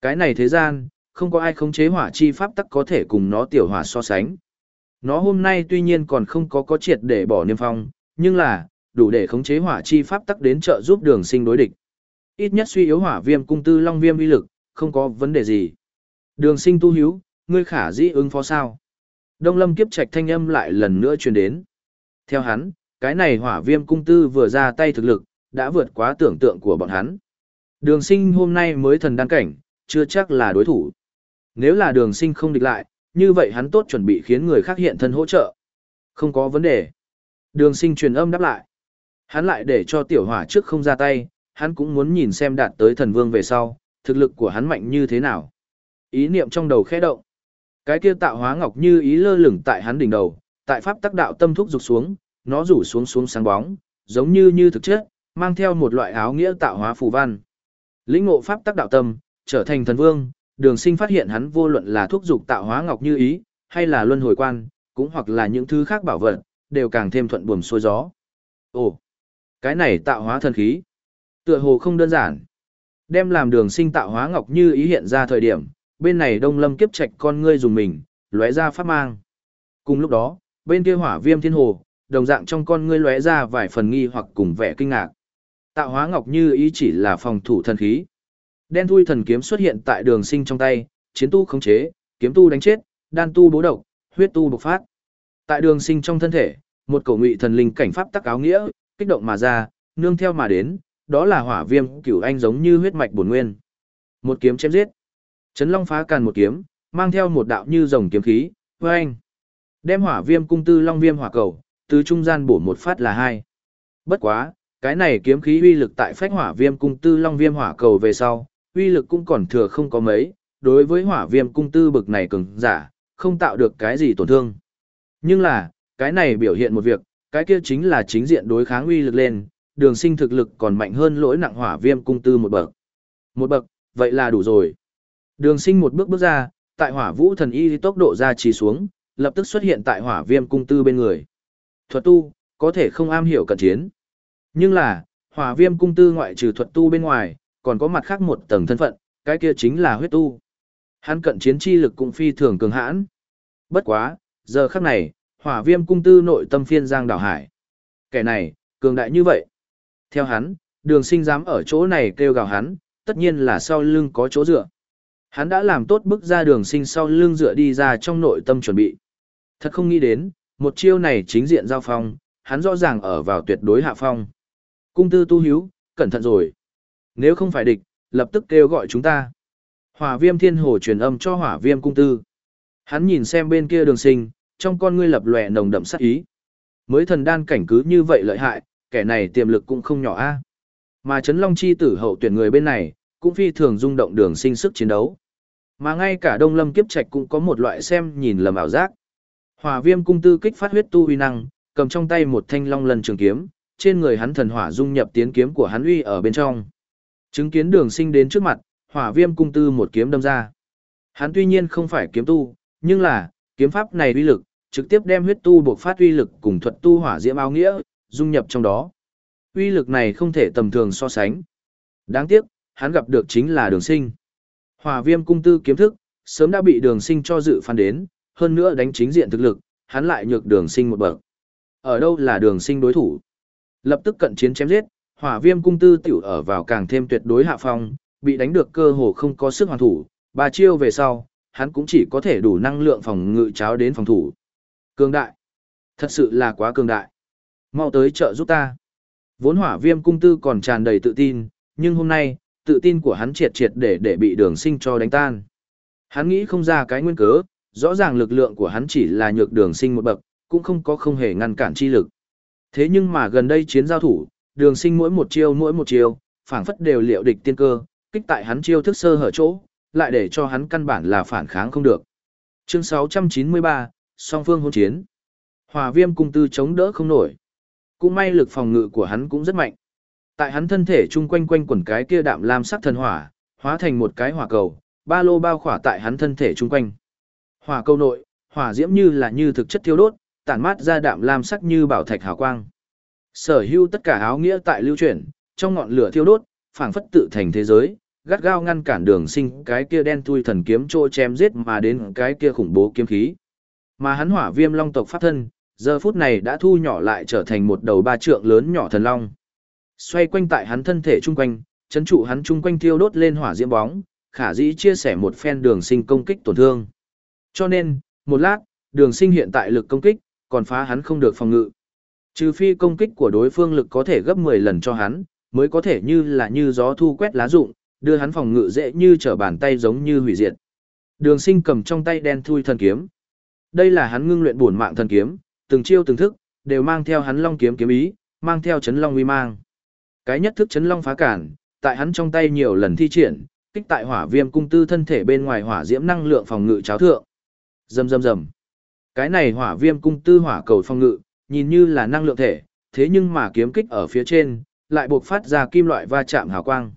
Cái này thế gian, không có ai khống chế hỏa chi pháp tắc có thể cùng nó tiểu hỏa so sánh. Nó hôm nay tuy nhiên còn không có có triệt để bỏ niêm phong, nhưng là, đủ để khống chế hỏa chi pháp tắc đến trợ giúp đường sinh đối địch. Ít nhất suy yếu hỏa viêm cung tư long viêm uy lực, không có vấn đề gì. Đường sinh tu hiếu, ngươi khả dĩ ứng phó sao. Đông lâm kiếp trạch thanh âm lại lần nữa truyền đến. Theo hắn, cái này hỏa viêm cung tư vừa ra tay thực lực, đã vượt quá tưởng tượng của bọn hắn. Đường sinh hôm nay mới thần đăng cảnh, chưa chắc là đối thủ. Nếu là đường sinh không địch lại, như vậy hắn tốt chuẩn bị khiến người khác hiện thân hỗ trợ. Không có vấn đề. Đường sinh truyền âm đáp lại. Hắn lại để cho tiểu hỏa trước không ra tay, hắn cũng muốn nhìn xem đạt tới thần vương về sau, thực lực của hắn mạnh như thế nào. Ý niệm trong đầu khẽ động. Cái kia tạo hóa ngọc như ý lơ lửng tại hắn đỉnh đầu, tại pháp tác đạo tâm thúc rục xuống, nó rủ xuống xuống sáng bóng, giống như như thực chất, mang theo một loại áo nghĩa tạo hóa phù văn. Lĩnh ngộ pháp tác đạo tâm, trở thành thần vương, đường sinh phát hiện hắn vô luận là thuốc dục tạo hóa ngọc như ý, hay là luân hồi quan, cũng hoặc là những thứ khác bảo vật, đều càng thêm thuận buồm xuôi gió. Ồ, cái này tạo hóa thần khí. Tựa hồ không đơn giản. Đem làm đường sinh tạo hóa ngọc như ý hiện ra thời điểm, bên này đông lâm kiếp trạch con ngươi dùng mình, lóe ra pháp mang. Cùng lúc đó, bên kia hỏa viêm thiên hồ, đồng dạng trong con ngươi lóe ra vài phần nghi hoặc cùng vẻ kinh ngạc. Tạo hóa ngọc như ý chỉ là phòng thủ thần khí. Đen thui thần kiếm xuất hiện tại đường sinh trong tay, chiến tu khống chế, kiếm tu đánh chết, đan tu bố độc, huyết tu bộc phát. Tại đường sinh trong thân thể, một cổ ngụy thần linh cảnh pháp tắc áo nghĩa, kích động mà ra, nương theo mà đến, đó là hỏa viêm cửu anh giống như huyết mạch bổn nguyên. Một kiếm chém giết. Trấn Long phá càn một kiếm, mang theo một đạo như rồng kiếm khí, anh Đem hỏa viêm cung tư long viêm hỏa cầu, từ trung gian bổ một phát là hai. Bất quá, cái này kiếm khí uy lực tại phách hỏa viêm cung tư long viêm hỏa cầu về sau, uy lực cũng còn thừa không có mấy, đối với hỏa viêm cung tư bực này cường giả, không tạo được cái gì tổn thương. Nhưng là, cái này biểu hiện một việc, cái kia chính là chính diện đối kháng uy lực lên, đường sinh thực lực còn mạnh hơn lỗi nặng hỏa viêm cung tư một bậc. Một bậc, vậy là đủ rồi. Đường sinh một bước bước ra, tại hỏa vũ thần y tốc độ ra trì xuống, lập tức xuất hiện tại hỏa viêm cung tư bên người. Thuật tu, có thể không am hiểu cận chiến. Nhưng là, hỏa viêm cung tư ngoại trừ thuật tu bên ngoài, còn có mặt khác một tầng thân phận, cái kia chính là huyết tu. Hắn cận chiến chi lực cũng phi thường cường hãn. Bất quá, giờ khắc này, hỏa viêm cung tư nội tâm phiên giang đảo hải. Kẻ này, cường đại như vậy. Theo hắn, đường sinh dám ở chỗ này kêu gào hắn, tất nhiên là sau lưng có chỗ dựa. Hắn đã làm tốt bước ra đường sinh sau lưng dựa đi ra trong nội tâm chuẩn bị. Thật không nghĩ đến, một chiêu này chính diện giao phong, hắn rõ ràng ở vào tuyệt đối hạ phong. Cung tư tu hiếu, cẩn thận rồi. Nếu không phải địch, lập tức kêu gọi chúng ta. Hỏa viêm thiên hồ truyền âm cho hỏa viêm cung tư. Hắn nhìn xem bên kia đường sinh, trong con ngươi lập lòe nồng đậm sát ý. Mới thần đan cảnh cứ như vậy lợi hại, kẻ này tiềm lực cũng không nhỏ a. Mà Trấn Long chi tử hậu tuyển người bên này, cũng phi thường rung động đường sinh sức chiến đấu. Mà ngay cả Đông Lâm kiếp trạch cũng có một loại xem nhìn lầm ảo giác. Hỏa Viêm cung tư kích phát huyết tu uy năng, cầm trong tay một thanh long lần trường kiếm, trên người hắn thần hỏa dung nhập tiến kiếm của hắn uy ở bên trong. Chứng kiến Đường Sinh đến trước mặt, Hỏa Viêm cung tư một kiếm đâm ra. Hắn tuy nhiên không phải kiếm tu, nhưng là, kiếm pháp này uy lực, trực tiếp đem huyết tu buộc phát uy lực cùng thuật tu hỏa diễm áo nghĩa, dung nhập trong đó. Uy lực này không thể tầm thường so sánh. Đáng tiếc, hắn gặp được chính là đường sinh. Hỏa viêm cung tư kiếm thức, sớm đã bị đường sinh cho dự phán đến, hơn nữa đánh chính diện thực lực, hắn lại nhược đường sinh một bậc. Ở đâu là đường sinh đối thủ? Lập tức cận chiến chém giết, hỏa viêm cung tư tiểu ở vào càng thêm tuyệt đối hạ phong, bị đánh được cơ hồ không có sức hoàn thủ, ba chiêu về sau, hắn cũng chỉ có thể đủ năng lượng phòng ngự cháo đến phòng thủ. Cường đại. Thật sự là quá cường đại. Mau tới trợ giúp ta. Vốn hỏa viêm cung tư còn tràn đầy tự tin, nhưng hôm nay, tự tin của hắn triệt triệt để để bị đường sinh cho đánh tan. Hắn nghĩ không ra cái nguyên cớ, rõ ràng lực lượng của hắn chỉ là nhược đường sinh một bậc, cũng không có không hề ngăn cản chi lực. Thế nhưng mà gần đây chiến giao thủ, đường sinh mỗi một chiêu mỗi một chiêu, phản phất đều liệu địch tiên cơ, kích tại hắn chiêu thức sơ hở chỗ, lại để cho hắn căn bản là phản kháng không được. Chương 693, song phương hôn chiến. Hòa viêm cung tư chống đỡ không nổi. Cũng may lực phòng ngự của hắn cũng rất mạnh. Tại hắn thân thể chung quanh quanh quần cái kia đạm lam sắc thần hỏa, hóa thành một cái hỏa cầu, ba lô bao khỏa tại hắn thân thể chung quanh. Hỏa cầu nội, hỏa diễm như là như thực chất thiêu đốt, tản mát ra đạm lam sắc như bảo thạch hào quang. Sở hữu tất cả áo nghĩa tại lưu chuyển, trong ngọn lửa thiêu đốt, phảng phất tự thành thế giới, gắt gao ngăn cản đường sinh cái kia đen thui thần kiếm trô chém giết mà đến cái kia khủng bố kiếm khí. Mà hắn hỏa viêm long tộc pháp thân, giờ phút này đã thu nhỏ lại trở thành một đầu ba trượng lớn nhỏ thần long. Xoay quanh tại hắn thân thể chung quanh, chấn trụ hắn chung quanh thiêu đốt lên hỏa diễm bóng, khả dĩ chia sẻ một phen đường sinh công kích tổn thương. Cho nên, một lát, đường sinh hiện tại lực công kích, còn phá hắn không được phòng ngự. Trừ phi công kích của đối phương lực có thể gấp 10 lần cho hắn, mới có thể như là như gió thu quét lá rụng, đưa hắn phòng ngự dễ như trở bàn tay giống như hủy diệt. Đường sinh cầm trong tay đen thui thần kiếm. Đây là hắn ngưng luyện bổn mạng thần kiếm, từng chiêu từng thức, đều mang theo hắn long kiếm kiếm ý, mang theo chấn long uy mang. Cái nhất thức chấn long phá cản, tại hắn trong tay nhiều lần thi triển, kích tại hỏa viêm cung tư thân thể bên ngoài hỏa diễm năng lượng phòng ngự cháo thượng. Rầm rầm rầm. Cái này hỏa viêm cung tư hỏa cầu phòng ngự, nhìn như là năng lượng thể, thế nhưng mà kiếm kích ở phía trên, lại buộc phát ra kim loại va chạm hào quang.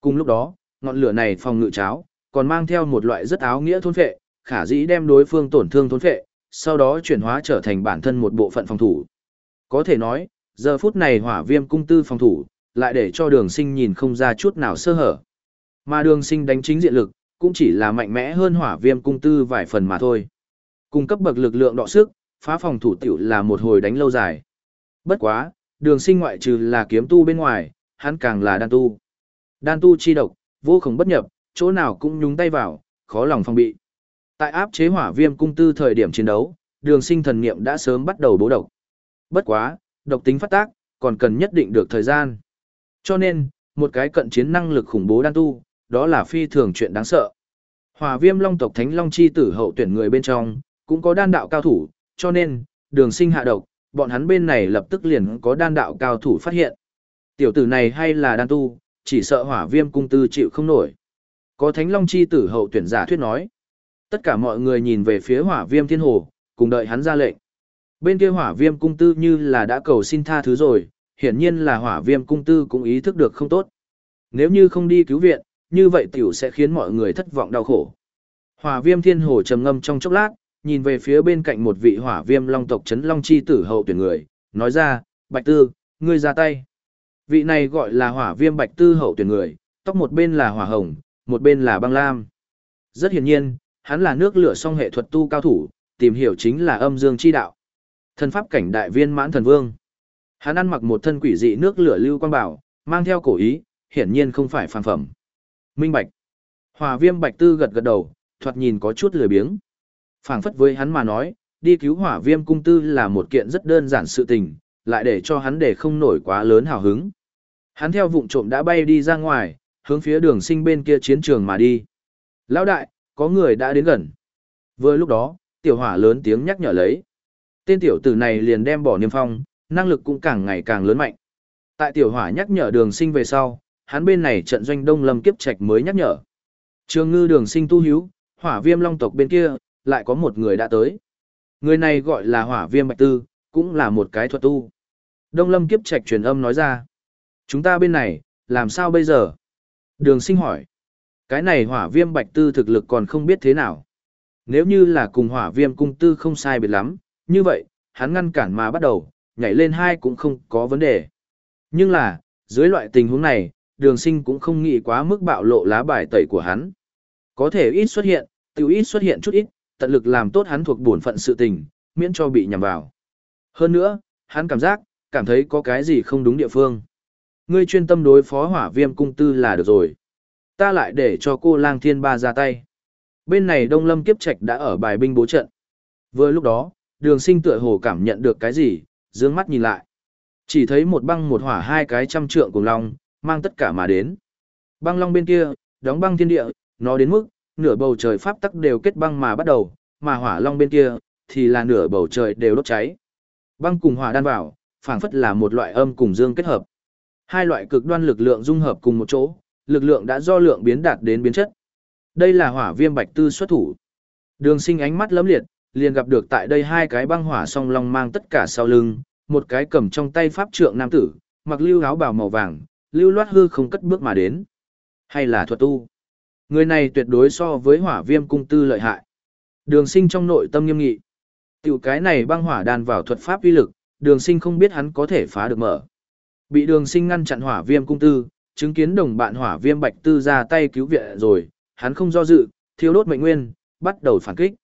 Cùng lúc đó, ngọn lửa này phòng ngự cháo, còn mang theo một loại rất áo nghĩa thôn phệ, khả dĩ đem đối phương tổn thương thôn phệ, sau đó chuyển hóa trở thành bản thân một bộ phận phòng thủ. Có thể nói, giờ phút này hỏa viêm cung tư phòng thủ, lại để cho đường sinh nhìn không ra chút nào sơ hở. Mà đường sinh đánh chính diện lực, cũng chỉ là mạnh mẽ hơn hỏa viêm cung tư vài phần mà thôi. Cung cấp bậc lực lượng đọ sức, phá phòng thủ tiểu là một hồi đánh lâu dài. Bất quá, đường sinh ngoại trừ là kiếm tu bên ngoài, hắn càng là đan tu. Đan tu chi độc, vô cùng bất nhập, chỗ nào cũng nhúng tay vào, khó lòng phòng bị. Tại áp chế hỏa viêm cung tư thời điểm chiến đấu, đường sinh thần niệm đã sớm bắt đầu bố độc. Bất quá, độc tính phát tác, còn cần nhất định được thời gian. Cho nên, một cái cận chiến năng lực khủng bố đan tu, đó là phi thường chuyện đáng sợ. Hỏa viêm long tộc thánh long chi tử hậu tuyển người bên trong, cũng có đan đạo cao thủ, cho nên, đường sinh hạ độc, bọn hắn bên này lập tức liền có đan đạo cao thủ phát hiện. Tiểu tử này hay là đan tu, chỉ sợ hỏa viêm cung tư chịu không nổi. Có thánh long chi tử hậu tuyển giả thuyết nói. Tất cả mọi người nhìn về phía hỏa viêm thiên hồ, cùng đợi hắn ra lệnh. Bên kia hỏa viêm cung tư như là đã cầu xin tha thứ rồi, hiển nhiên là hỏa viêm cung tư cũng ý thức được không tốt. Nếu như không đi cứu viện, như vậy tiểu sẽ khiến mọi người thất vọng đau khổ. Hỏa viêm thiên hồ trầm ngâm trong chốc lát, nhìn về phía bên cạnh một vị hỏa viêm long tộc chấn long chi tử hậu tuyển người, nói ra, bạch tư, ngươi ra tay. Vị này gọi là hỏa viêm bạch tư hậu tuyển người, tóc một bên là hỏa hồng, một bên là băng lam. Rất hiển nhiên, hắn là nước lửa song hệ thuật tu cao thủ, tìm hiểu chính là âm dương chi đạo. Thần pháp cảnh đại viên mãn thần vương. Hắn ăn mặc một thân quỷ dị nước lửa lưu quang bảo, mang theo cổ ý, hiển nhiên không phải phàm phẩm. Minh Bạch. Hòa Viêm Bạch Tư gật gật đầu, thoạt nhìn có chút lười biếng. Phảng phất với hắn mà nói, đi cứu Hỏa Viêm cung tư là một kiện rất đơn giản sự tình, lại để cho hắn để không nổi quá lớn hào hứng. Hắn theo vụng trộm đã bay đi ra ngoài, hướng phía đường sinh bên kia chiến trường mà đi. Lão đại, có người đã đến gần. Vừa lúc đó, tiểu hỏa lớn tiếng nhắc nhở lấy. Tên tiểu tử này liền đem bỏ niêm phong, năng lực cũng càng ngày càng lớn mạnh. Tại tiểu hỏa nhắc nhở đường sinh về sau, hắn bên này trận doanh đông lâm kiếp trạch mới nhắc nhở. Trường ngư đường sinh tu hiếu, hỏa viêm long tộc bên kia, lại có một người đã tới. Người này gọi là hỏa viêm bạch tư, cũng là một cái thuật tu. Đông lâm kiếp trạch truyền âm nói ra. Chúng ta bên này, làm sao bây giờ? Đường sinh hỏi. Cái này hỏa viêm bạch tư thực lực còn không biết thế nào. Nếu như là cùng hỏa viêm cung tư không sai biệt lắm, như vậy, hắn ngăn cản mà bắt đầu, nhảy lên hai cũng không có vấn đề. Nhưng là, dưới loại tình huống này, đường sinh cũng không nghĩ quá mức bạo lộ lá bài tẩy của hắn. Có thể ít xuất hiện, tiểu ít xuất hiện chút ít, tận lực làm tốt hắn thuộc bổn phận sự tình, miễn cho bị nhầm vào. Hơn nữa, hắn cảm giác, cảm thấy có cái gì không đúng địa phương. Ngươi chuyên tâm đối phó hỏa viêm cung tư là được rồi. Ta lại để cho cô lang thiên ba ra tay. Bên này Đông Lâm Kiếp Trạch đã ở bài binh bố trận. Vừa lúc đó, đường sinh tựa hồ cảm nhận được cái gì, dương mắt nhìn lại. Chỉ thấy một băng một hỏa hai cái trăm trượng cùng long, mang tất cả mà đến. Băng long bên kia, đóng băng thiên địa, nó đến mức, nửa bầu trời pháp tắc đều kết băng mà bắt đầu, mà hỏa long bên kia, thì là nửa bầu trời đều đốt cháy. Băng cùng hỏa đan vào, phảng phất là một loại âm cùng dương kết hợp. Hai loại cực đoan lực lượng dung hợp cùng một chỗ, lực lượng đã do lượng biến đạt đến biến chất. Đây là hỏa viêm bạch tư xuất thủ. Đường sinh ánh mắt lấm liệt, liền gặp được tại đây hai cái băng hỏa song long mang tất cả sau lưng, một cái cầm trong tay pháp trượng nam tử, mặc lưu áo bào màu vàng, lưu loát hư không cất bước mà đến. Hay là thuật tu? Người này tuyệt đối so với hỏa viêm cung tư lợi hại. Đường sinh trong nội tâm nghiêm nghị. Tiểu cái này băng hỏa đàn vào thuật pháp uy lực, đường sinh không biết hắn có thể phá được mở. Bị đường sinh ngăn chặn hỏa viêm cung tư, chứng kiến đồng bạn hỏa viêm bạch tư ra tay cứu viện rồi, hắn không do dự, thiêu đốt mệnh nguyên, bắt đầu phản kích.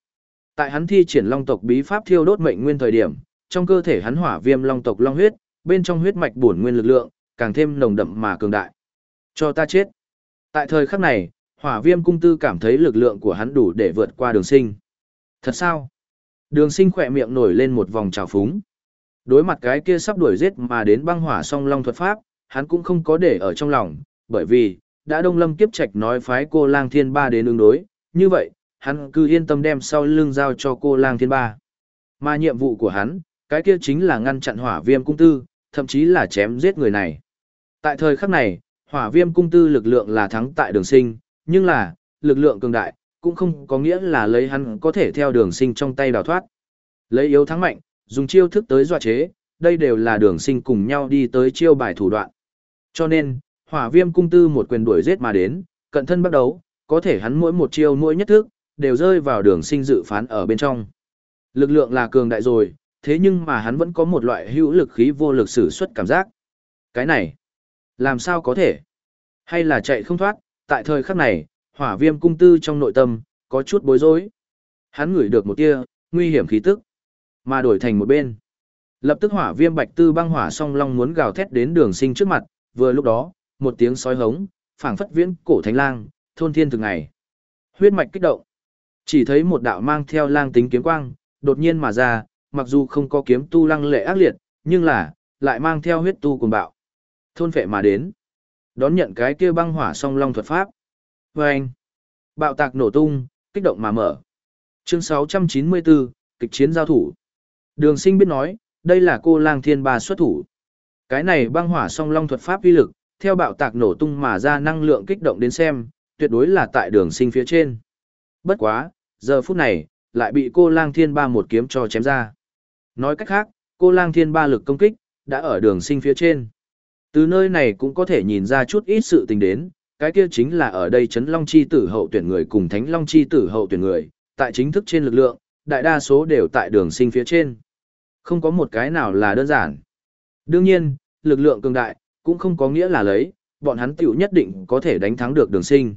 Tại hắn thi triển long tộc bí pháp thiêu đốt mệnh nguyên thời điểm, trong cơ thể hắn hỏa viêm long tộc long huyết, bên trong huyết mạch bổn nguyên lực lượng, càng thêm nồng đậm mà cường đại. Cho ta chết. Tại thời khắc này, hỏa viêm cung tư cảm thấy lực lượng của hắn đủ để vượt qua đường sinh. Thật sao? Đường sinh khỏe miệng nổi lên một vòng trào phúng. Đối mặt cái kia sắp đuổi giết mà đến băng hỏa song long thuật pháp, hắn cũng không có để ở trong lòng, bởi vì, đã đông lâm kiếp trạch nói phái cô lang thiên ba đến ứng đối, như vậy, hắn cứ yên tâm đem sau lưng giao cho cô lang thiên ba. Mà nhiệm vụ của hắn, cái kia chính là ngăn chặn hỏa viêm cung tư, thậm chí là chém giết người này. Tại thời khắc này, hỏa viêm cung tư lực lượng là thắng tại đường sinh, nhưng là, lực lượng cường đại, cũng không có nghĩa là lấy hắn có thể theo đường sinh trong tay đào thoát. Lấy yếu thắng mạnh, dùng chiêu thức tới dọa chế, đây đều là đường sinh cùng nhau đi tới chiêu bài thủ đoạn. Cho nên, hỏa viêm cung tư một quyền đuổi giết mà đến, cận thân bắt đầu, có thể hắn mỗi một chiêu mỗi nhất thức, đều rơi vào đường sinh dự phán ở bên trong. Lực lượng là cường đại rồi, thế nhưng mà hắn vẫn có một loại hữu lực khí vô lực sử xuất cảm giác. Cái này, làm sao có thể? Hay là chạy không thoát, tại thời khắc này, hỏa viêm cung tư trong nội tâm, có chút bối rối. Hắn ngửi được một tia, nguy hiểm khí tức, mà đổi thành một bên. Lập tức hỏa viêm bạch tư băng hỏa song long muốn gào thét đến đường sinh trước mặt, vừa lúc đó, một tiếng sói hống, phảng phất viễn cổ thánh lang, thôn thiên thường ngày. Huyết mạch kích động. Chỉ thấy một đạo mang theo lang tính kiếm quang, đột nhiên mà ra, mặc dù không có kiếm tu lăng lệ ác liệt, nhưng là, lại mang theo huyết tu cùng bạo. Thôn phệ mà đến. Đón nhận cái kia băng hỏa song long thuật pháp. Và anh. Bạo tạc nổ tung, kích động mà mở. Chương 694, kịch chiến giao thủ. Đường sinh biết nói, đây là cô lang thiên ba xuất thủ. Cái này băng hỏa song long thuật pháp uy lực, theo bạo tạc nổ tung mà ra năng lượng kích động đến xem, tuyệt đối là tại đường sinh phía trên. Bất quá, giờ phút này, lại bị cô lang thiên ba một kiếm cho chém ra. Nói cách khác, cô lang thiên ba lực công kích, đã ở đường sinh phía trên. Từ nơi này cũng có thể nhìn ra chút ít sự tình đến, cái kia chính là ở đây chấn long chi tử hậu tuyển người cùng thánh long chi tử hậu tuyển người, tại chính thức trên lực lượng, đại đa số đều tại đường sinh phía trên. Không có một cái nào là đơn giản. Đương nhiên, lực lượng cường đại, cũng không có nghĩa là lấy, bọn hắn tiểu nhất định có thể đánh thắng được đường sinh.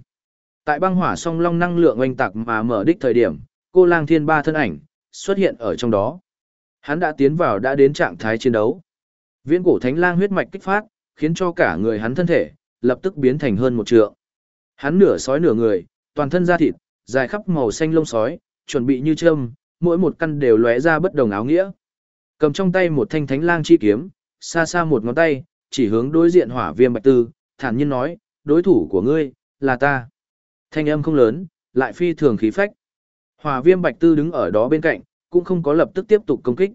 Tại băng hỏa song long năng lượng oanh tạc mà mở đích thời điểm, cô lang thiên ba thân ảnh, xuất hiện ở trong đó. Hắn đã tiến vào đã đến trạng thái chiến đấu. Viễn cổ thánh lang huyết mạch kích phát, khiến cho cả người hắn thân thể, lập tức biến thành hơn một trượng. Hắn nửa sói nửa người, toàn thân da thịt, dài khắp màu xanh lông sói, chuẩn bị như châm, mỗi một căn đều lóe ra bất đồng áo nghĩa. Cầm trong tay một thanh thánh lang chi kiếm, xa xa một ngón tay, chỉ hướng đối diện hỏa viêm bạch tư, thản nhiên nói, đối thủ của ngươi, là ta. Thanh âm không lớn, lại phi thường khí phách. Hỏa viêm bạch tư đứng ở đó bên cạnh, cũng không có lập tức tiếp tục công kích.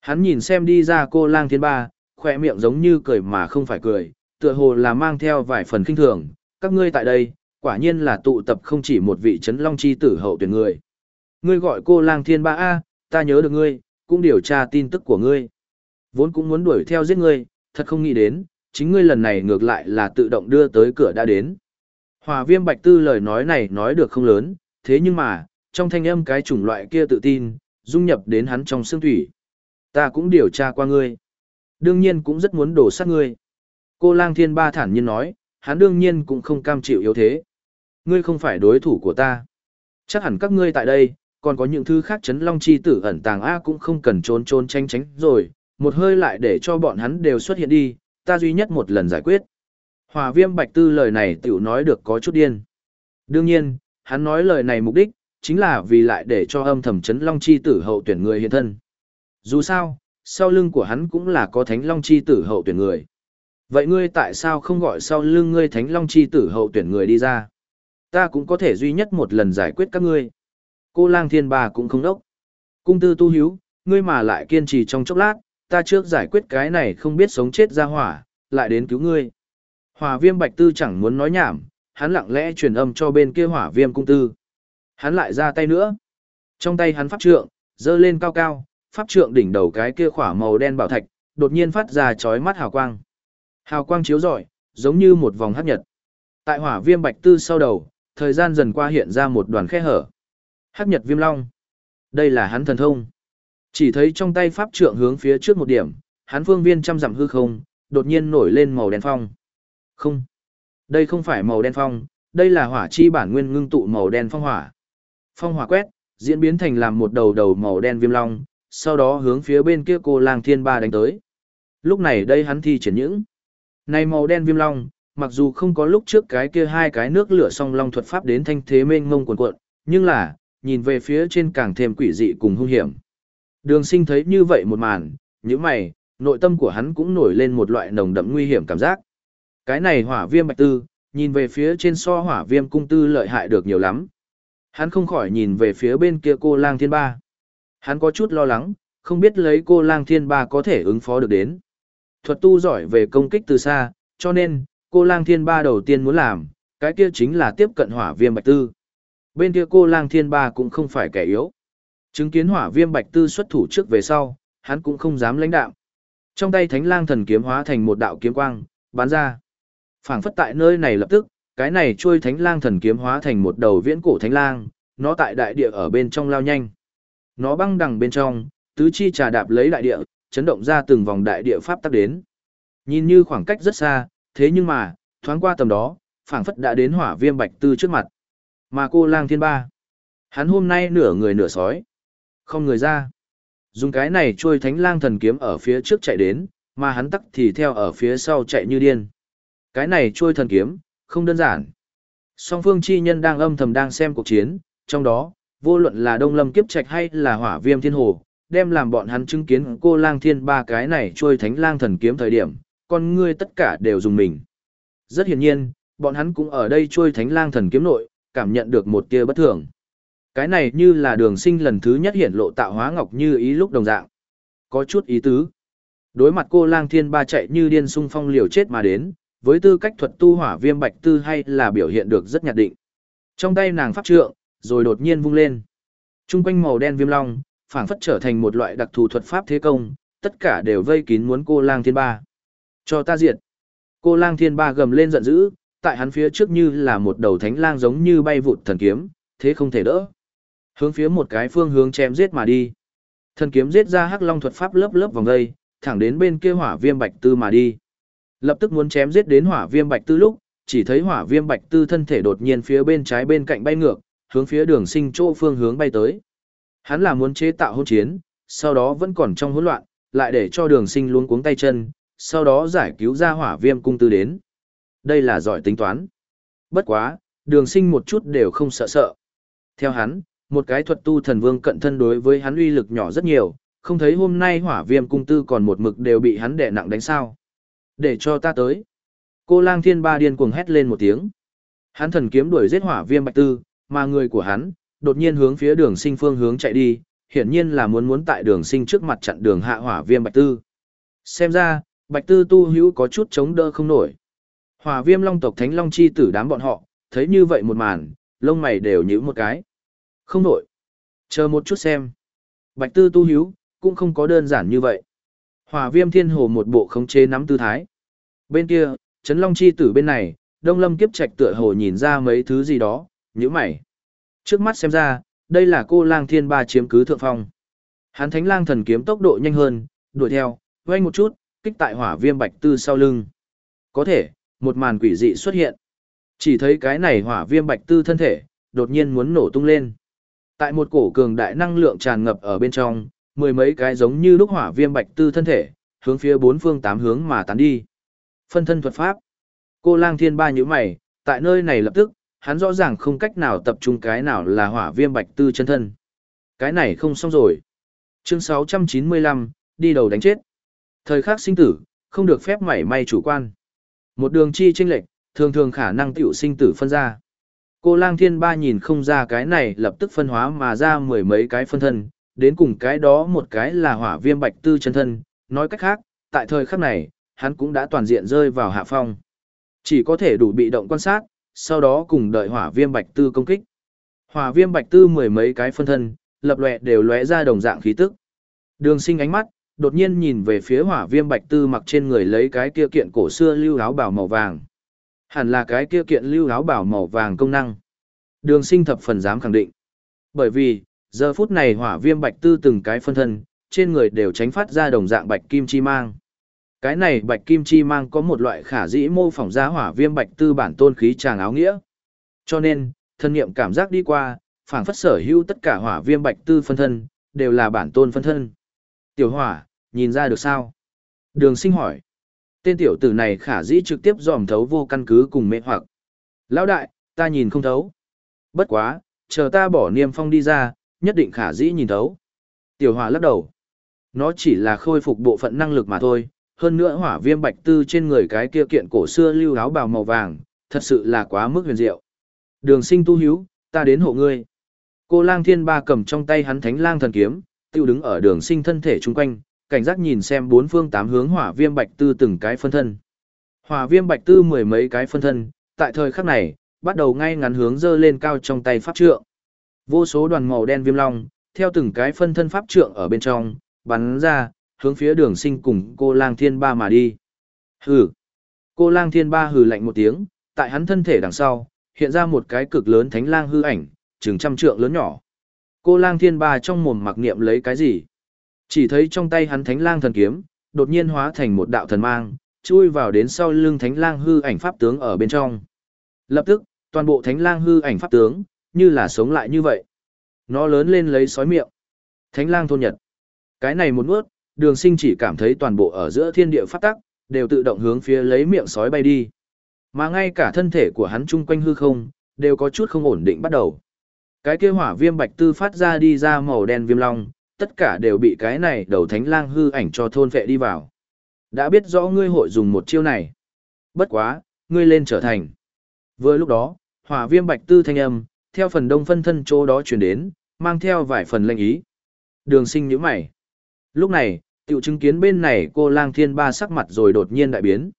Hắn nhìn xem đi ra cô lang thiên ba, khoe miệng giống như cười mà không phải cười, tựa hồ là mang theo vài phần kinh thường, các ngươi tại đây, quả nhiên là tụ tập không chỉ một vị chấn long chi tử hậu tuyển người. Ngươi gọi cô lang thiên ba A, ta nhớ được ngươi, cũng điều tra tin tức của ngươi. Vốn cũng muốn đuổi theo giết ngươi, thật không nghĩ đến, chính ngươi lần này ngược lại là tự động đưa tới cửa đã đến. Hòa viêm bạch tư lời nói này nói được không lớn, thế nhưng mà, trong thanh âm cái chủng loại kia tự tin, dung nhập đến hắn trong xương thủy. Ta cũng điều tra qua ngươi. Đương nhiên cũng rất muốn đổ sát ngươi. Cô lang thiên ba thản nhiên nói, hắn đương nhiên cũng không cam chịu yếu thế. Ngươi không phải đối thủ của ta. Chắc hẳn các ngươi tại đây, còn có những thứ khác chấn long chi tử ẩn tàng A cũng không cần trốn trốn tranh tránh rồi, một hơi lại để cho bọn hắn đều xuất hiện đi, ta duy nhất một lần giải quyết. Hòa viêm bạch tư lời này tiểu nói được có chút điên. Đương nhiên, hắn nói lời này mục đích, chính là vì lại để cho âm thầm chấn long chi tử hậu tuyển người hiện thân. Dù sao, sau lưng của hắn cũng là có thánh long chi tử hậu tuyển người. Vậy ngươi tại sao không gọi sau lưng ngươi thánh long chi tử hậu tuyển người đi ra? Ta cũng có thể duy nhất một lần giải quyết các ngươi. Cô lang thiên bà cũng không đốc. Cung tư tu hiếu, ngươi mà lại kiên trì trong chốc lát, ta trước giải quyết cái này không biết sống chết ra hỏa, lại đến cứu ngươi. Hỏa viêm bạch tư chẳng muốn nói nhảm, hắn lặng lẽ truyền âm cho bên kia hỏa viêm cung tư. Hắn lại ra tay nữa. Trong tay hắn pháp trượng, dơ lên cao cao, pháp trượng đỉnh đầu cái kia khỏa màu đen bảo thạch, đột nhiên phát ra chói mắt hào quang. Hào quang chiếu rọi, giống như một vòng hấp nhật. Tại hỏa viêm bạch tư sau đầu, thời gian dần qua hiện ra một đoàn khe hở. Hấp nhật viêm long. Đây là hắn thần thông. Chỉ thấy trong tay pháp trượng hướng phía trước một điểm, hắn phương viên trăm dặm hư không, đột nhiên nổi lên màu đen phong. Không. Đây không phải màu đen phong, đây là hỏa chi bản nguyên ngưng tụ màu đen phong hỏa. Phong hỏa quét, diễn biến thành làm một đầu đầu màu đen viêm long, sau đó hướng phía bên kia cô lang thiên ba đánh tới. Lúc này đây hắn thi triển những. Này màu đen viêm long, mặc dù không có lúc trước cái kia hai cái nước lửa song long thuật pháp đến thanh thế mênh mông cuồn cuộn, nhưng là, nhìn về phía trên càng thêm quỷ dị cùng hung hiểm. Đường sinh thấy như vậy một màn, những mày, nội tâm của hắn cũng nổi lên một loại nồng đậm nguy hiểm cảm giác. Cái này hỏa viêm bạch tư, nhìn về phía trên so hỏa viêm cung tư lợi hại được nhiều lắm. Hắn không khỏi nhìn về phía bên kia cô lang thiên ba. Hắn có chút lo lắng, không biết lấy cô lang thiên ba có thể ứng phó được đến. Thuật tu giỏi về công kích từ xa, cho nên, cô lang thiên ba đầu tiên muốn làm, cái kia chính là tiếp cận hỏa viêm bạch tư. Bên kia cô lang thiên ba cũng không phải kẻ yếu. Chứng kiến hỏa viêm bạch tư xuất thủ trước về sau, hắn cũng không dám lãnh đạo. Trong tay thánh lang thần kiếm hóa thành một đạo kiếm quang, bắn ra. phảng phất tại nơi này lập tức, cái này trôi thánh lang thần kiếm hóa thành một đầu viễn cổ thánh lang, nó tại đại địa ở bên trong lao nhanh. Nó băng đằng bên trong, tứ chi trà đạp lấy đại địa, chấn động ra từng vòng đại địa pháp tắc đến. Nhìn như khoảng cách rất xa, thế nhưng mà, thoáng qua tầm đó, phảng phất đã đến hỏa viêm bạch tư trước mặt. Mà cô lang thiên ba, hắn hôm nay nửa người nửa sói, không người ra. Dùng cái này trôi thánh lang thần kiếm ở phía trước chạy đến, mà hắn tắc thì theo ở phía sau chạy như điên. Cái này trôi thần kiếm, không đơn giản. Song phương chi nhân đang âm thầm đang xem cuộc chiến, trong đó, vô luận là đông lâm kiếp trạch hay là hỏa viêm thiên hồ, đem làm bọn hắn chứng kiến cô lang thiên ba cái này trôi thánh lang thần kiếm thời điểm, con ngươi tất cả đều dùng mình. Rất hiển nhiên, bọn hắn cũng ở đây trôi thánh lang thần kiếm nội, cảm nhận được một tia bất thường. Cái này như là đường sinh lần thứ nhất hiển lộ tạo hóa ngọc như ý lúc đồng dạng. Có chút ý tứ. Đối mặt cô lang thiên ba chạy như điên sung phong liều chết mà đến, với tư cách thuật tu hỏa viêm bạch tư hay là biểu hiện được rất nhạt định. Trong tay nàng pháp trượng, rồi đột nhiên vung lên. Trung quanh màu đen viêm long, phảng phất trở thành một loại đặc thù thuật pháp thế công, tất cả đều vây kín muốn cô lang thiên ba. Cho ta diệt. Cô lang thiên ba gầm lên giận dữ, tại hắn phía trước như là một đầu thánh lang giống như bay vụt thần kiếm, thế không thể đỡ. Hướng phía một cái phương hướng chém giết mà đi. Thần kiếm giết ra hắc long thuật pháp lớp lớp vòng dây, thẳng đến bên kia hỏa viêm bạch tư mà đi. Lập tức muốn chém giết đến hỏa viêm bạch tư lúc, chỉ thấy hỏa viêm bạch tư thân thể đột nhiên phía bên trái bên cạnh bay ngược, hướng phía đường sinh chỗ phương hướng bay tới. Hắn là muốn chế tạo hôn chiến, sau đó vẫn còn trong hỗn loạn, lại để cho đường sinh luôn cuống tay chân, sau đó giải cứu ra hỏa viêm cung tư đến. Đây là giỏi tính toán. Bất quá, đường sinh một chút đều không sợ sợ. Theo hắn, một cái thuật tu thần vương cận thân đối với hắn uy lực nhỏ rất nhiều, không thấy hôm nay hỏa viêm cung tư còn một mực đều bị hắn đẻ nặng đánh sao. Để cho ta tới. Cô lang thiên ba điên cuồng hét lên một tiếng. Hắn thần kiếm đuổi giết hỏa viêm bạch tư, mà người của hắn, đột nhiên hướng phía đường sinh phương hướng chạy đi, hiển nhiên là muốn muốn tại đường sinh trước mặt chặn đường hạ hỏa viêm bạch tư. Xem ra, bạch tư tu hữu có chút chống đỡ không nổi. Hỏa viêm long tộc thánh long chi tử đám bọn họ, thấy như vậy một màn, lông mày đều nhíu một cái. Không nổi. Chờ một chút xem. Bạch tư tu hữu, cũng không có đơn giản như vậy. Hỏa viêm thiên hồ một bộ khống chế nắm tư thái. Bên kia, Trấn Long chi tử bên này, Đông Lâm kiếp trạch tựa hồ nhìn ra mấy thứ gì đó, nhíu mày. Trước mắt xem ra, đây là cô lang thiên ba chiếm cứ thượng phong. Hắn thánh lang thần kiếm tốc độ nhanh hơn, đuổi theo, quay một chút, kích tại hỏa viêm bạch tư sau lưng. Có thể, một màn quỷ dị xuất hiện. Chỉ thấy cái này hỏa viêm bạch tư thân thể, đột nhiên muốn nổ tung lên. Tại một cổ cường đại năng lượng tràn ngập ở bên trong, mười mấy cái giống như lúc hỏa viêm bạch tư thân thể, hướng phía bốn phương tám hướng mà tán đi. Phân thân thuật pháp. Cô lang thiên ba nhíu mày, tại nơi này lập tức, hắn rõ ràng không cách nào tập trung cái nào là hỏa viêm bạch tư chân thân. Cái này không xong rồi. Chương 695, đi đầu đánh chết. Thời khắc sinh tử, không được phép mảy may chủ quan. Một đường chi tranh lệch, thường thường khả năng tiểu sinh tử phân ra. Cô lang thiên ba nhìn không ra cái này lập tức phân hóa mà ra mười mấy cái phân thân, đến cùng cái đó một cái là hỏa viêm bạch tư chân thân, nói cách khác, tại thời khắc này, hắn cũng đã toàn diện rơi vào hạ phong. Chỉ có thể đủ bị động quan sát, sau đó cùng đợi hỏa viêm bạch tư công kích. Hỏa viêm bạch tư mười mấy cái phân thân, lập lòe đều lóe ra đồng dạng khí tức. Đường sinh ánh mắt, đột nhiên nhìn về phía hỏa viêm bạch tư mặc trên người lấy cái kia kiện cổ xưa lưu áo bảo màu vàng. Hẳn là cái kia kiện lưu áo bảo màu vàng công năng. Đường sinh thập phần dám khẳng định. Bởi vì, giờ phút này hỏa viêm bạch tư từng cái phân thân, trên người đều tránh phát ra đồng dạng bạch kim chi mang. Cái này bạch kim chi mang có một loại khả dĩ mô phỏng ra hỏa viêm bạch tư bản tôn khí tràng áo nghĩa. Cho nên, thân niệm cảm giác đi qua, phảng phất sở hữu tất cả hỏa viêm bạch tư phân thân, đều là bản tôn phân thân. Tiểu hỏa, nhìn ra được sao? Đường sinh hỏi. Tên tiểu tử này khả dĩ trực tiếp dòm thấu vô căn cứ cùng mê hoặc. Lão đại, ta nhìn không thấu. Bất quá, chờ ta bỏ niêm phong đi ra, nhất định khả dĩ nhìn thấu. Tiểu hỏa lắc đầu. Nó chỉ là khôi phục bộ phận năng lực mà thôi, hơn nữa hỏa viêm bạch tư trên người cái kia kiện cổ xưa lưu áo bào màu vàng, thật sự là quá mức huyền diệu. Đường sinh tu hiếu, ta đến hộ ngươi. Cô lang thiên ba cầm trong tay hắn thánh lang thần kiếm, tiêu đứng ở đường sinh thân thể chung quanh, cảnh giác nhìn xem bốn phương tám hướng hỏa viêm bạch tư từng cái phân thân. Hỏa viêm bạch tư mười mấy cái phân thân, tại thời khắc này, bắt đầu ngay ngắn hướng dơ lên cao trong tay pháp trượng. Vô số đoàn màu đen viêm long, theo từng cái phân thân pháp trượng ở bên trong, bắn ra, hướng phía đường sinh cùng cô lang thiên ba mà đi. Hừ. Cô lang thiên ba hừ lạnh một tiếng, tại hắn thân thể đằng sau, hiện ra một cái cực lớn thánh lang hư ảnh, chừng trăm trượng lớn nhỏ. Cô lang thiên ba trong mồm mặc niệm lấy cái gì? Chỉ thấy trong tay hắn thánh lang thần kiếm, đột nhiên hóa thành một đạo thần mang, chui vào đến sau lưng thánh lang hư ảnh pháp tướng ở bên trong. Lập tức, toàn bộ thánh lang hư ảnh pháp tướng, như là sống lại như vậy. Nó lớn lên lấy sói miệng. Thánh lang thôn nhật. Cái này một nuốt, đường sinh chỉ cảm thấy toàn bộ ở giữa thiên địa phát tắc, đều tự động hướng phía lấy miệng sói bay đi. Mà ngay cả thân thể của hắn chung quanh hư không, đều có chút không ổn định bắt đầu. Cái kia hỏa viêm bạch tư phát ra đi ra màu đen viêm long, tất cả đều bị cái này đầu thánh lang hư ảnh cho thôn vệ đi vào. Đã biết rõ ngươi hội dùng một chiêu này. Bất quá, ngươi lên trở thành. Vừa lúc đó, hỏa viêm bạch tư thanh âm, theo phần đông phân thân chỗ đó truyền đến, mang theo vài phần lệnh ý. Đường sinh nhíu mày. Lúc này, tiểu chứng kiến bên này cô lang thiên ba sắc mặt rồi đột nhiên đại biến.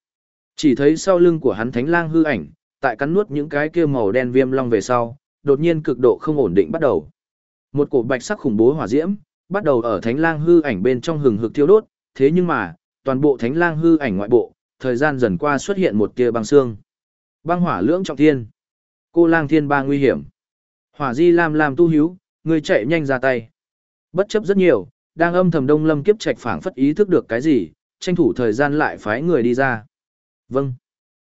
Chỉ thấy sau lưng của hắn thánh lang hư ảnh, tại cắn nuốt những cái kia màu đen viêm long về sau, đột nhiên cực độ không ổn định bắt đầu. Một cổ bạch sắc khủng bố hỏa diễm, bắt đầu ở thánh lang hư ảnh bên trong hừng hực thiêu đốt, thế nhưng mà, toàn bộ thánh lang hư ảnh ngoại bộ, thời gian dần qua xuất hiện một tia băng xương. Băng hỏa lưỡng trọng thiên. Cô lang thiên ba nguy hiểm. Hỏa di lam lam tu hiếu, người chạy nhanh ra tay. Bất chấp rất nhiều, đang âm thầm đông lâm kiếp trạch phảng phất ý thức được cái gì, tranh thủ thời gian lại phái người đi ra. Vâng.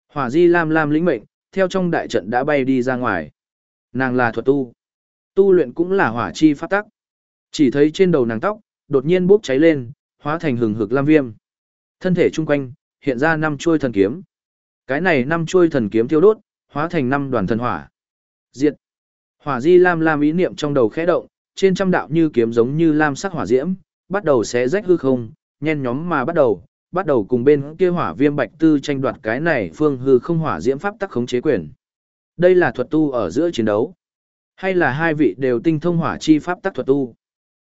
Hỏa di lam lam lĩnh mệnh, theo trong đại trận đã bay đi ra ngoài. Nàng là thuật tu. Tu luyện cũng là hỏa chi phát tắc. Chỉ thấy trên đầu nàng tóc, đột nhiên bốc cháy lên, hóa thành hừng hực lam viêm. Thân thể chung quanh, hiện ra năm chuôi thần kiếm. Cái này năm chuôi thần kiếm thiêu đốt, hóa thành năm đoàn thần hỏa. Diệt. Hỏa di lam lam ý niệm trong đầu khẽ động, trên trăm đạo như kiếm giống như lam sắc hỏa diễm, bắt đầu xé rách hư không, nhen nhóm mà bắt đầu, bắt đầu cùng bên kia hỏa viêm bạch tư tranh đoạt cái này phương hư không hỏa diễm pháp tắc khống chế quyền. Đây là thuật tu ở giữa chiến đấu, hay là hai vị đều tinh thông hỏa chi pháp tắc thuật tu.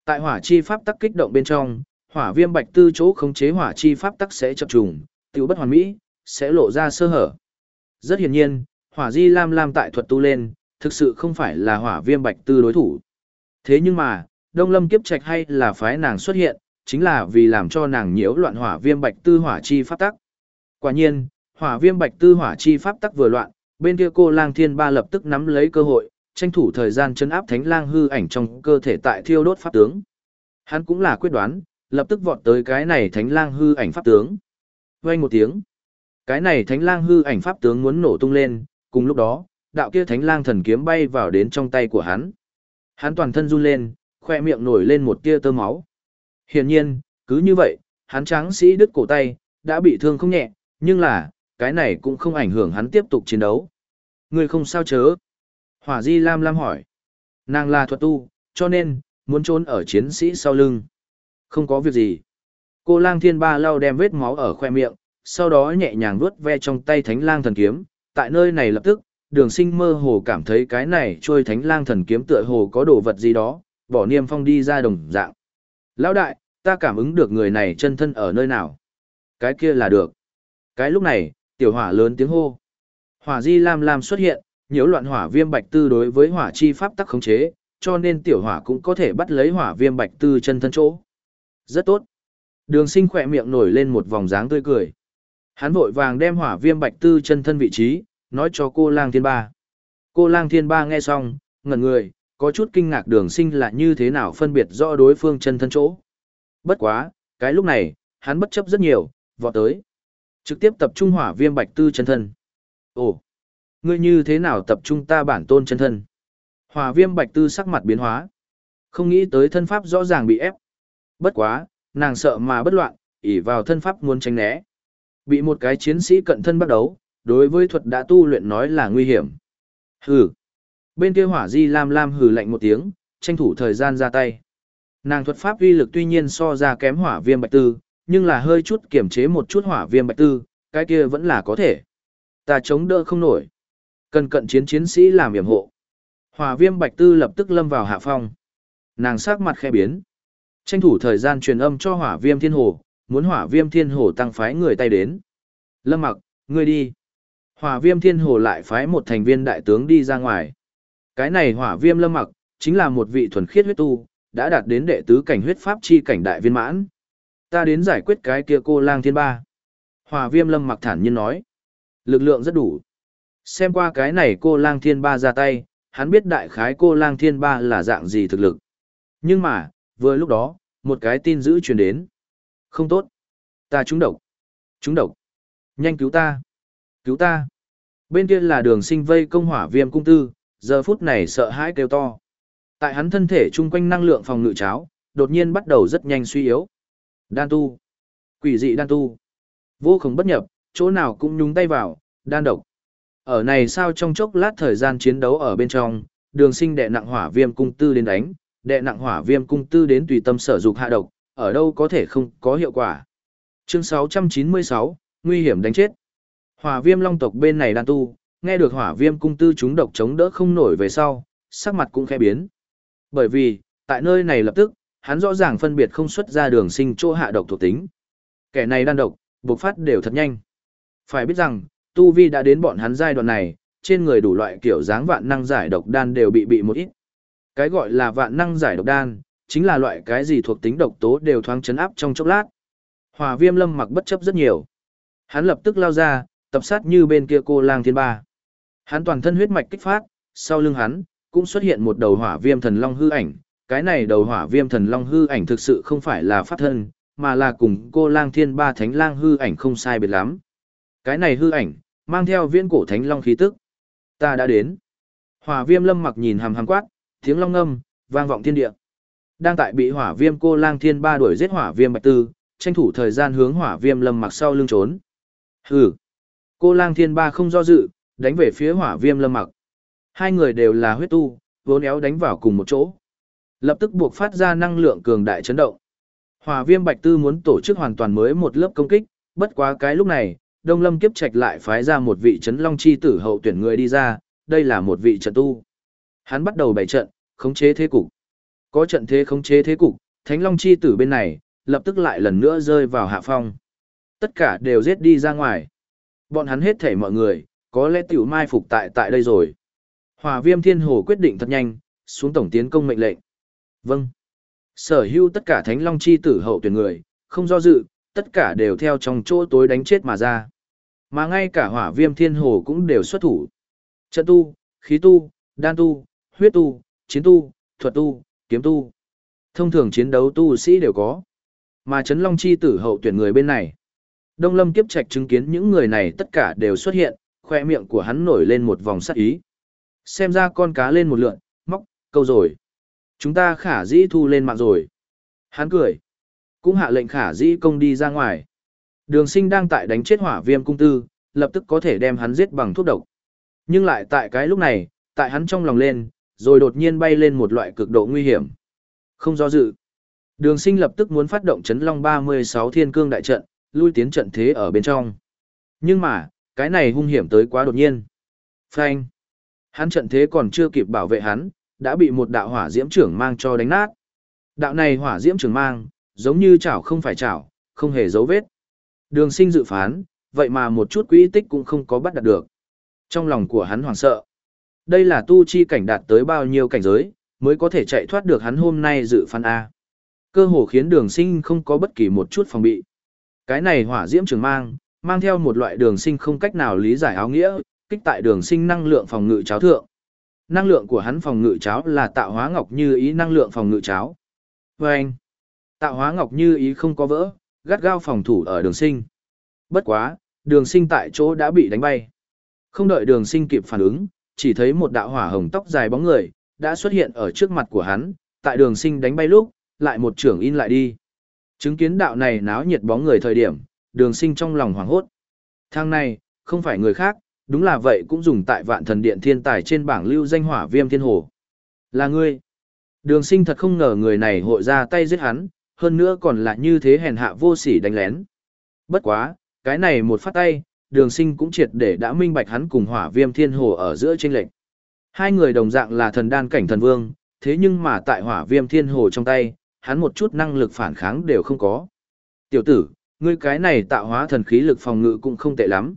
Tại hỏa chi pháp tắc kích động bên trong, hỏa viêm bạch tư chỗ khống chế hỏa chi pháp tắc sẽ chập trùng, tiêu bất hoàn mỹ, sẽ lộ ra sơ hở. Rất hiển nhiên, hỏa di lam lam tại thuật tu lên, thực sự không phải là hỏa viêm bạch tư đối thủ. Thế nhưng mà, Đông Lâm kiếp trạch hay là phái nàng xuất hiện, chính là vì làm cho nàng nhiễu loạn hỏa viêm bạch tư hỏa chi pháp tắc. Quả nhiên, hỏa viêm bạch tư hỏa chi pháp tắc vừa loạn, bên kia cô lang thiên ba lập tức nắm lấy cơ hội, tranh thủ thời gian chấn áp thánh lang hư ảnh trong cơ thể tại thiêu đốt pháp tướng. Hắn cũng là quyết đoán, lập tức vọt tới cái này thánh lang hư ảnh pháp tướng. Vang một tiếng, cái này thánh lang hư ảnh pháp tướng muốn nổ tung lên, cùng lúc đó, đạo kia thánh lang thần kiếm bay vào đến trong tay của hắn. Hắn toàn thân run lên, khoe miệng nổi lên một tia tơ máu. Hiển nhiên, cứ như vậy, hắn tráng sĩ đứt cổ tay, đã bị thương không nhẹ, nhưng là, cái này cũng không ảnh hưởng hắn tiếp tục chiến đấu. Người không sao chớ. Hỏa Di Lam Lam hỏi. Nàng là thuật tu, cho nên, muốn trốn ở chiến sĩ sau lưng. Không có việc gì. Cô lang thiên ba lau đem vết máu ở khoe miệng, sau đó nhẹ nhàng vuốt ve trong tay thánh lang thần kiếm. Tại nơi này lập tức, đường sinh mơ hồ cảm thấy cái này trôi thánh lang thần kiếm tựa hồ có đồ vật gì đó, bỏ niêm phong đi ra đồng dạng. Lão đại, ta cảm ứng được người này chân thân ở nơi nào. Cái kia là được. Cái lúc này, tiểu hỏa lớn tiếng hô. Hỏa di lam lam xuất hiện, nhiễu loạn hỏa viêm bạch tư đối với hỏa chi pháp tắc khống chế, cho nên tiểu hỏa cũng có thể bắt lấy hỏa viêm bạch tư chân thân chỗ. Rất tốt. Đường sinh khỏe miệng nổi lên một vòng dáng tươi cười. Hắn vội vàng đem hỏa viêm bạch tư chân thân vị trí, nói cho cô lang thiên ba. Cô lang thiên ba nghe xong, ngẩn người, có chút kinh ngạc đường sinh là như thế nào phân biệt rõ đối phương chân thân chỗ. Bất quá, cái lúc này, hắn bất chấp rất nhiều, vọt tới. Trực tiếp tập trung hỏa viêm bạch tư chân thân. Ồ, ngươi như thế nào tập trung ta bản tôn chân thân? Hỏa viêm bạch tư sắc mặt biến hóa. Không nghĩ tới thân pháp rõ ràng bị ép. Bất quá, nàng sợ mà bất loạn, ỉ vào thân pháp muốn tránh né. Bị một cái chiến sĩ cận thân bắt đấu, đối với thuật đã tu luyện nói là nguy hiểm. Hừ. Bên kia hỏa di lam lam hừ lạnh một tiếng, tranh thủ thời gian ra tay. Nàng thuật pháp uy lực tuy nhiên so ra kém hỏa viêm bạch tư, nhưng là hơi chút kiểm chế một chút hỏa viêm bạch tư, cái kia vẫn là có thể. Ta chống đỡ không nổi. Cần cận chiến chiến sĩ làm yểm hộ. Hỏa viêm bạch tư lập tức lâm vào hạ phong. Nàng sắc mặt khẽ biến. Tranh thủ thời gian truyền âm cho hỏa viêm thiên hồ, muốn hỏa viêm thiên hồ tăng phái người tay đến. Lâm mặc, ngươi đi. Hỏa viêm thiên hồ lại phái một thành viên đại tướng đi ra ngoài. Cái này hỏa viêm lâm mặc, chính là một vị thuần khiết huyết tu, đã đạt đến đệ tứ cảnh huyết pháp chi cảnh đại viên mãn. Ta đến giải quyết cái kia cô lang thiên ba. Hỏa viêm lâm mặc thản nhiên nói. Lực lượng rất đủ. Xem qua cái này cô lang thiên ba ra tay, hắn biết đại khái cô lang thiên ba là dạng gì thực lực. Nhưng mà, vừa lúc đó, một cái tin dữ truyền đến. Không tốt. Ta trúng độc. Trúng độc. Nhanh cứu ta. Cứu ta. Bên kia là đường sinh vây công hỏa viêm cung tư, giờ phút này sợ hãi kêu to. Tại hắn thân thể chung quanh năng lượng phòng ngự cháo, đột nhiên bắt đầu rất nhanh suy yếu. Đan tu. Quỷ dị đan tu. Vô cùng bất nhập, chỗ nào cũng nhúng tay vào, đan độc. Ở này sao trong chốc lát thời gian chiến đấu ở bên trong, đường sinh đệ nặng hỏa viêm cung tư đến đánh, đệ nặng hỏa viêm cung tư đến tùy tâm sở dục hạ độc, ở đâu có thể không có hiệu quả. Chương 696, nguy hiểm đánh chết. Hỏa viêm long tộc bên này đan tu, nghe được hỏa viêm cung tư chúng độc chống đỡ không nổi về sau, sắc mặt cũng khẽ biến. Bởi vì, tại nơi này lập tức, hắn rõ ràng phân biệt không xuất ra đường sinh chỗ hạ độc thuộc tính. Kẻ này đan độc, bộc phát đều thật nhanh. Phải biết rằng, tu vi đã đến bọn hắn giai đoạn này, trên người đủ loại kiểu dáng vạn năng giải độc đan đều bị bị một ít. Cái gọi là vạn năng giải độc đan, chính là loại cái gì thuộc tính độc tố đều thoáng chấn áp trong chốc lát. Hòa viêm lâm mặc bất chấp rất nhiều. Hắn lập tức lao ra, tập sát như bên kia cô lang thiên ba. Hắn toàn thân huyết mạch kích phát, sau lưng hắn, cũng xuất hiện một đầu hỏa viêm thần long hư ảnh. Cái này đầu hỏa viêm thần long hư ảnh thực sự không phải là pháp thân, mà là cùng cô lang thiên ba thánh lang hư ảnh không sai biệt lắm. Cái này hư ảnh, mang theo viễn cổ thánh long khí tức. Ta đã đến. Hỏa viêm lâm mặc nhìn hàm hàm quát, tiếng long ngâm, vang vọng thiên địa. Đang tại bị hỏa viêm cô lang thiên ba đuổi giết hỏa viêm bạch tư, tranh thủ thời gian hướng hỏa viêm lâm mặc sau lưng trốn. Hừ. Cô lang thiên ba không do dự, đánh về phía hỏa viêm lâm mặc. Hai người đều là huyết tu, vốn éo đánh vào cùng một chỗ. Lập tức buộc phát ra năng lượng cường đại chấn động. Hỏa viêm bạch tư muốn tổ chức hoàn toàn mới một lớp công kích, bất quá cái lúc này, Đông Lâm kiếp trạch lại phái ra một vị chấn long chi tử hậu tuyển người đi ra, đây là một vị trận tu. Hắn bắt đầu bày trận, khống chế thế cục. Có trận thế khống chế thế cục, Thánh Long chi tử bên này, lập tức lại lần nữa rơi vào hạ phong. Tất cả đều giết đi ra ngoài. Bọn hắn hết thể mọi người, có lẽ tiểu mai phục tại tại đây rồi. Hỏa viêm thiên hồ quyết định thật nhanh, xuống tổng tiến công mệnh lệnh. Vâng. Sở hữu tất cả thánh long chi tử hậu tuyển người, không do dự, tất cả đều theo trong chỗ tối đánh chết mà ra. Mà ngay cả hỏa viêm thiên hồ cũng đều xuất thủ. Trận tu, khí tu, đan tu, huyết tu, chiến tu, thuật tu, kiếm tu. Thông thường chiến đấu tu sĩ đều có. Mà Trấn Long Chi tử hậu tuyển người bên này. Đông Lâm kiếp trạch chứng kiến những người này tất cả đều xuất hiện, khoe miệng của hắn nổi lên một vòng sắc ý. Xem ra con cá lên một lượn, móc, câu rồi. Chúng ta khả dĩ thu lên mạng rồi. Hắn cười. Cũng hạ lệnh khả dĩ công đi ra ngoài. Đường sinh đang tại đánh chết hỏa viêm cung tư, lập tức có thể đem hắn giết bằng thuốc độc. Nhưng lại tại cái lúc này, tại hắn trong lòng lên, rồi đột nhiên bay lên một loại cực độ nguy hiểm. Không do dự. Đường sinh lập tức muốn phát động chấn long 36 thiên cương đại trận, lui tiến trận thế ở bên trong. Nhưng mà, cái này hung hiểm tới quá đột nhiên. Phanh. Hắn trận thế còn chưa kịp bảo vệ hắn, đã bị một đạo hỏa diễm trưởng mang cho đánh nát. Đạo này hỏa diễm trưởng mang, giống như chảo không phải chảo, không hề dấu vết. Đường sinh dự phán, vậy mà một chút quỹ tích cũng không có bắt đạt được. Trong lòng của hắn hoảng sợ. Đây là tu chi cảnh đạt tới bao nhiêu cảnh giới, mới có thể chạy thoát được hắn hôm nay dự phán A. Cơ hồ khiến đường sinh không có bất kỳ một chút phòng bị. Cái này hỏa diễm trường mang, mang theo một loại đường sinh không cách nào lý giải áo nghĩa, kích tại đường sinh năng lượng phòng ngự cháo thượng. Năng lượng của hắn phòng ngự cháo là tạo hóa ngọc như ý năng lượng phòng ngự cháo. Và anh, tạo hóa ngọc như ý không có vỡ, gắt gao phòng thủ ở đường sinh. Bất quá, đường sinh tại chỗ đã bị đánh bay. Không đợi đường sinh kịp phản ứng, chỉ thấy một đạo hỏa hồng tóc dài bóng người, đã xuất hiện ở trước mặt của hắn, tại đường sinh đánh bay lúc, lại một trưởng in lại đi. Chứng kiến đạo này náo nhiệt bóng người thời điểm, đường sinh trong lòng hoảng hốt. Thang này, không phải người khác, đúng là vậy cũng dùng tại vạn thần điện thiên tài trên bảng lưu danh hỏa viêm thiên hồ. Là ngươi. Đường sinh thật không ngờ người này hội ra tay giết hắn, hơn nữa còn là như thế hèn hạ vô sỉ đánh lén. Bất quá, cái này một phát tay, đường sinh cũng triệt để đã minh bạch hắn cùng hỏa viêm thiên hồ ở giữa tranh lệnh. Hai người đồng dạng là thần đan cảnh thần vương, thế nhưng mà tại hỏa viêm thiên hồ trong tay, hắn một chút năng lực phản kháng đều không có. Tiểu tử, ngươi cái này tạo hóa thần khí lực phòng ngự cũng không tệ lắm.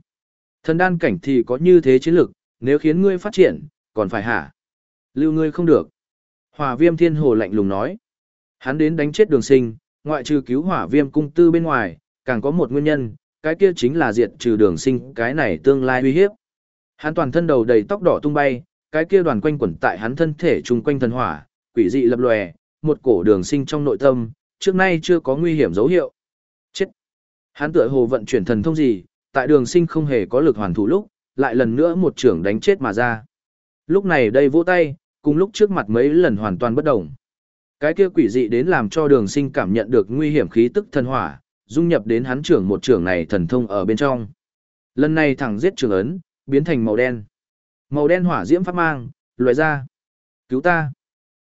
Thần đan cảnh thì có như thế chiến lực, nếu khiến ngươi phát triển, còn phải hả? Lưu ngươi không được. Hỏa viêm thiên hồ lạnh lùng nói. Hắn đến đánh chết đường sinh, ngoại trừ cứu hỏa viêm cung tư bên ngoài, càng có một nguyên nhân, cái kia chính là diệt trừ đường sinh cái này tương lai uy hiếp. Hắn toàn thân đầu đầy tóc đỏ tung bay, cái kia đoàn quanh quẩn tại hắn thân thể chung quanh thần hỏa, quỷ dị lập lòe, một cổ đường sinh trong nội tâm, trước nay chưa có nguy hiểm dấu hiệu. Chết! Hắn tựa hồ vận chuyển thần thông gì, tại đường sinh không hề có lực hoàn thủ lúc, lại lần nữa một trưởng đánh chết mà ra. Lúc này đây vỗ tay, cùng lúc trước mặt mấy lần hoàn toàn bất động. Cái kia quỷ dị đến làm cho đường sinh cảm nhận được nguy hiểm khí tức thần hỏa, dung nhập đến hắn trưởng một trưởng này thần thông ở bên trong. Lần này thẳng giết trường ấn, biến thành màu đen. Màu đen hỏa diễm pháp mang, loại ra. Cứu ta.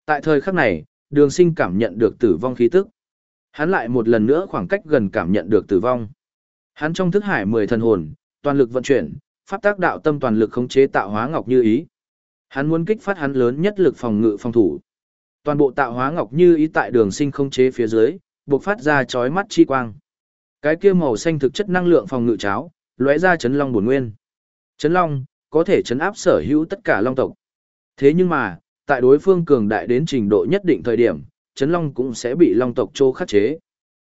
Tại thời khắc này, đường sinh cảm nhận được tử vong khí tức. Hắn lại một lần nữa khoảng cách gần cảm nhận được tử vong. Hắn trong thức hải 10 thần hồn, toàn lực vận chuyển, pháp tác đạo tâm toàn lực khống chế tạo hóa ngọc như ý. Hắn muốn kích phát hắn lớn nhất lực phòng ngự phòng thủ. Toàn bộ tạo hóa ngọc như ý tại đường sinh khống chế phía dưới, buộc phát ra chói mắt chi quang. Cái kia màu xanh thực chất năng lượng phòng ngự cháo, lóe ra chấn long bổn nguyên. Chấn long có thể chấn áp sở hữu tất cả long tộc. Thế nhưng mà, tại đối phương cường đại đến trình độ nhất định thời điểm, chấn long cũng sẽ bị long tộc trô khắc chế.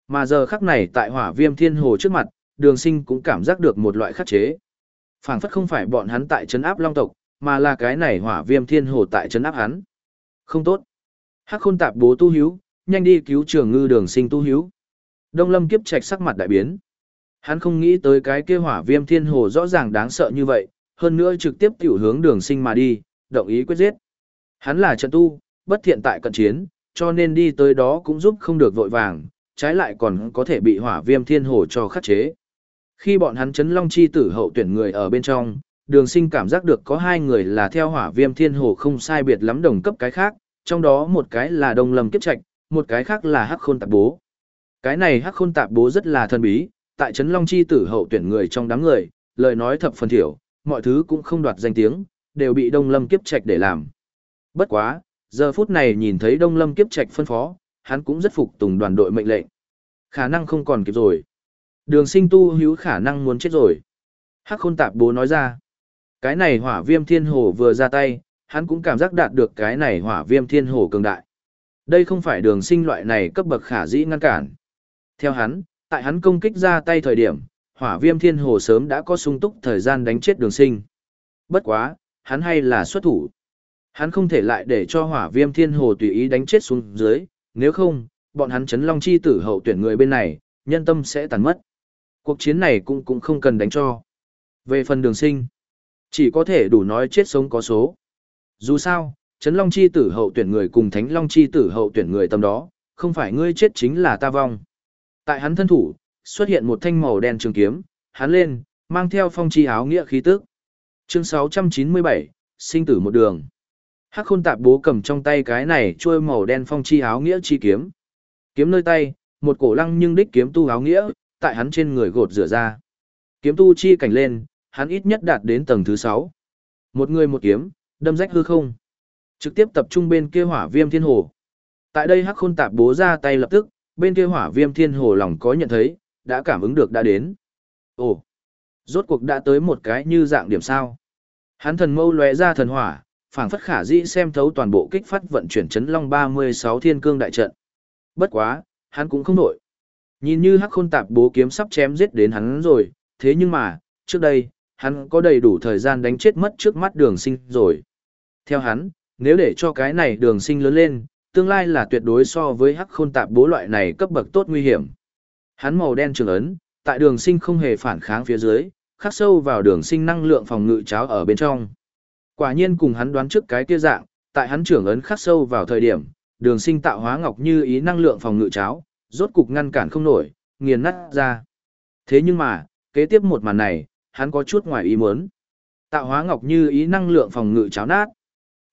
Mà giờ khắc này tại hỏa viêm thiên hồ trước mặt, đường sinh cũng cảm giác được một loại khắc chế. phảng phất không phải bọn hắn tại chấn áp long tộc, mà là cái này hỏa viêm thiên hồ tại chấn áp hắn. Không tốt. Hắc khôn tạp bố tu hiếu, nhanh đi cứu trường ngư đường sinh tu hiếu. Đông lâm kiếp trạch sắc mặt đại biến. Hắn không nghĩ tới cái kia hỏa viêm thiên hồ rõ ràng đáng sợ như vậy, hơn nữa trực tiếp tiểu hướng đường sinh mà đi, động ý quyết giết. Hắn là trận tu, bất thiện tại cận chiến, cho nên đi tới đó cũng giúp không được vội vàng, trái lại còn có thể bị hỏa viêm thiên hồ cho khắc chế. Khi bọn hắn chấn long chi tử hậu tuyển người ở bên trong, đường sinh cảm giác được có hai người là theo hỏa viêm thiên hồ không sai biệt lắm đồng cấp cái khác, trong đó một cái là đông lâm kiếp trạch, một cái khác là hắc khôn tạp bố. Cái này hắc khôn tạp bố rất là thân bí, tại chấn long chi tử hậu tuyển người trong đám người, lời nói thập phần thiểu, mọi thứ cũng không đoạt danh tiếng, đều bị đông lâm kiếp trạch để làm. Bất quá, giờ phút này nhìn thấy đông lâm kiếp trạch phân phó, hắn cũng rất phục tùng đoàn đội mệnh lệnh. Khả năng không còn kịp rồi. Đường sinh tu hữu khả năng muốn chết rồi. Hắc khôn tạp bố nói ra. Cái này hỏa viêm thiên hồ vừa ra tay, hắn cũng cảm giác đạt được cái này hỏa viêm thiên hồ cường đại. Đây không phải đường sinh loại này cấp bậc khả dĩ ngăn cản. Theo hắn, tại hắn công kích ra tay thời điểm, hỏa viêm thiên hồ sớm đã có sung túc thời gian đánh chết đường sinh. Bất quá, hắn hay là xuất thủ. Hắn không thể lại để cho hỏa viêm thiên hồ tùy ý đánh chết xuống dưới, nếu không, bọn hắn chấn long chi tử hậu tuyển người bên này, nhân tâm sẽ tàn mất. Cuộc chiến này cũng cũng không cần đánh cho. Về phần đường sinh, chỉ có thể đủ nói chết sống có số. Dù sao, chấn long chi tử hậu tuyển người cùng thánh long chi tử hậu tuyển người tầm đó, không phải ngươi chết chính là ta vong. Tại hắn thân thủ, xuất hiện một thanh màu đen trường kiếm, hắn lên, mang theo phong chi áo nghĩa khí tức. Chương 697, sinh tử một đường. Hắc khôn tạp bố cầm trong tay cái này trôi màu đen phong chi áo nghĩa chi kiếm. Kiếm nơi tay, một cổ lăng nhưng đích kiếm tu áo nghĩa, tại hắn trên người gột rửa ra. Kiếm tu chi cảnh lên, hắn ít nhất đạt đến tầng thứ 6. Một người một kiếm, đâm rách hư không. Trực tiếp tập trung bên kia hỏa viêm thiên hồ. Tại đây hắc khôn tạp bố ra tay lập tức, bên kia hỏa viêm thiên hồ lòng có nhận thấy, đã cảm ứng được đã đến. Ồ, rốt cuộc đã tới một cái như dạng điểm sao. Hắn thần mâu lóe ra thần hỏa, phảng phất khả dĩ xem thấu toàn bộ kích phát vận chuyển chấn long 36 thiên cương đại trận. Bất quá, hắn cũng không nổi. Nhìn như hắc khôn tạp bố kiếm sắp chém giết đến hắn rồi, thế nhưng mà, trước đây, hắn có đầy đủ thời gian đánh chết mất trước mắt đường sinh rồi. Theo hắn, nếu để cho cái này đường sinh lớn lên, tương lai là tuyệt đối so với hắc khôn tạp bố loại này cấp bậc tốt nguy hiểm. Hắn màu đen trường ấn, tại đường sinh không hề phản kháng phía dưới, khắc sâu vào đường sinh năng lượng phòng ngự cháo ở bên trong. Quả nhiên cùng hắn đoán trước cái kia dạng, tại hắn trưởng ấn khắc sâu vào thời điểm, đường sinh tạo hóa ngọc như ý năng lượng phòng ngự cháo, rốt cục ngăn cản không nổi, nghiền nát ra. Thế nhưng mà, kế tiếp một màn này, hắn có chút ngoài ý muốn. Tạo hóa ngọc như ý năng lượng phòng ngự cháo nát.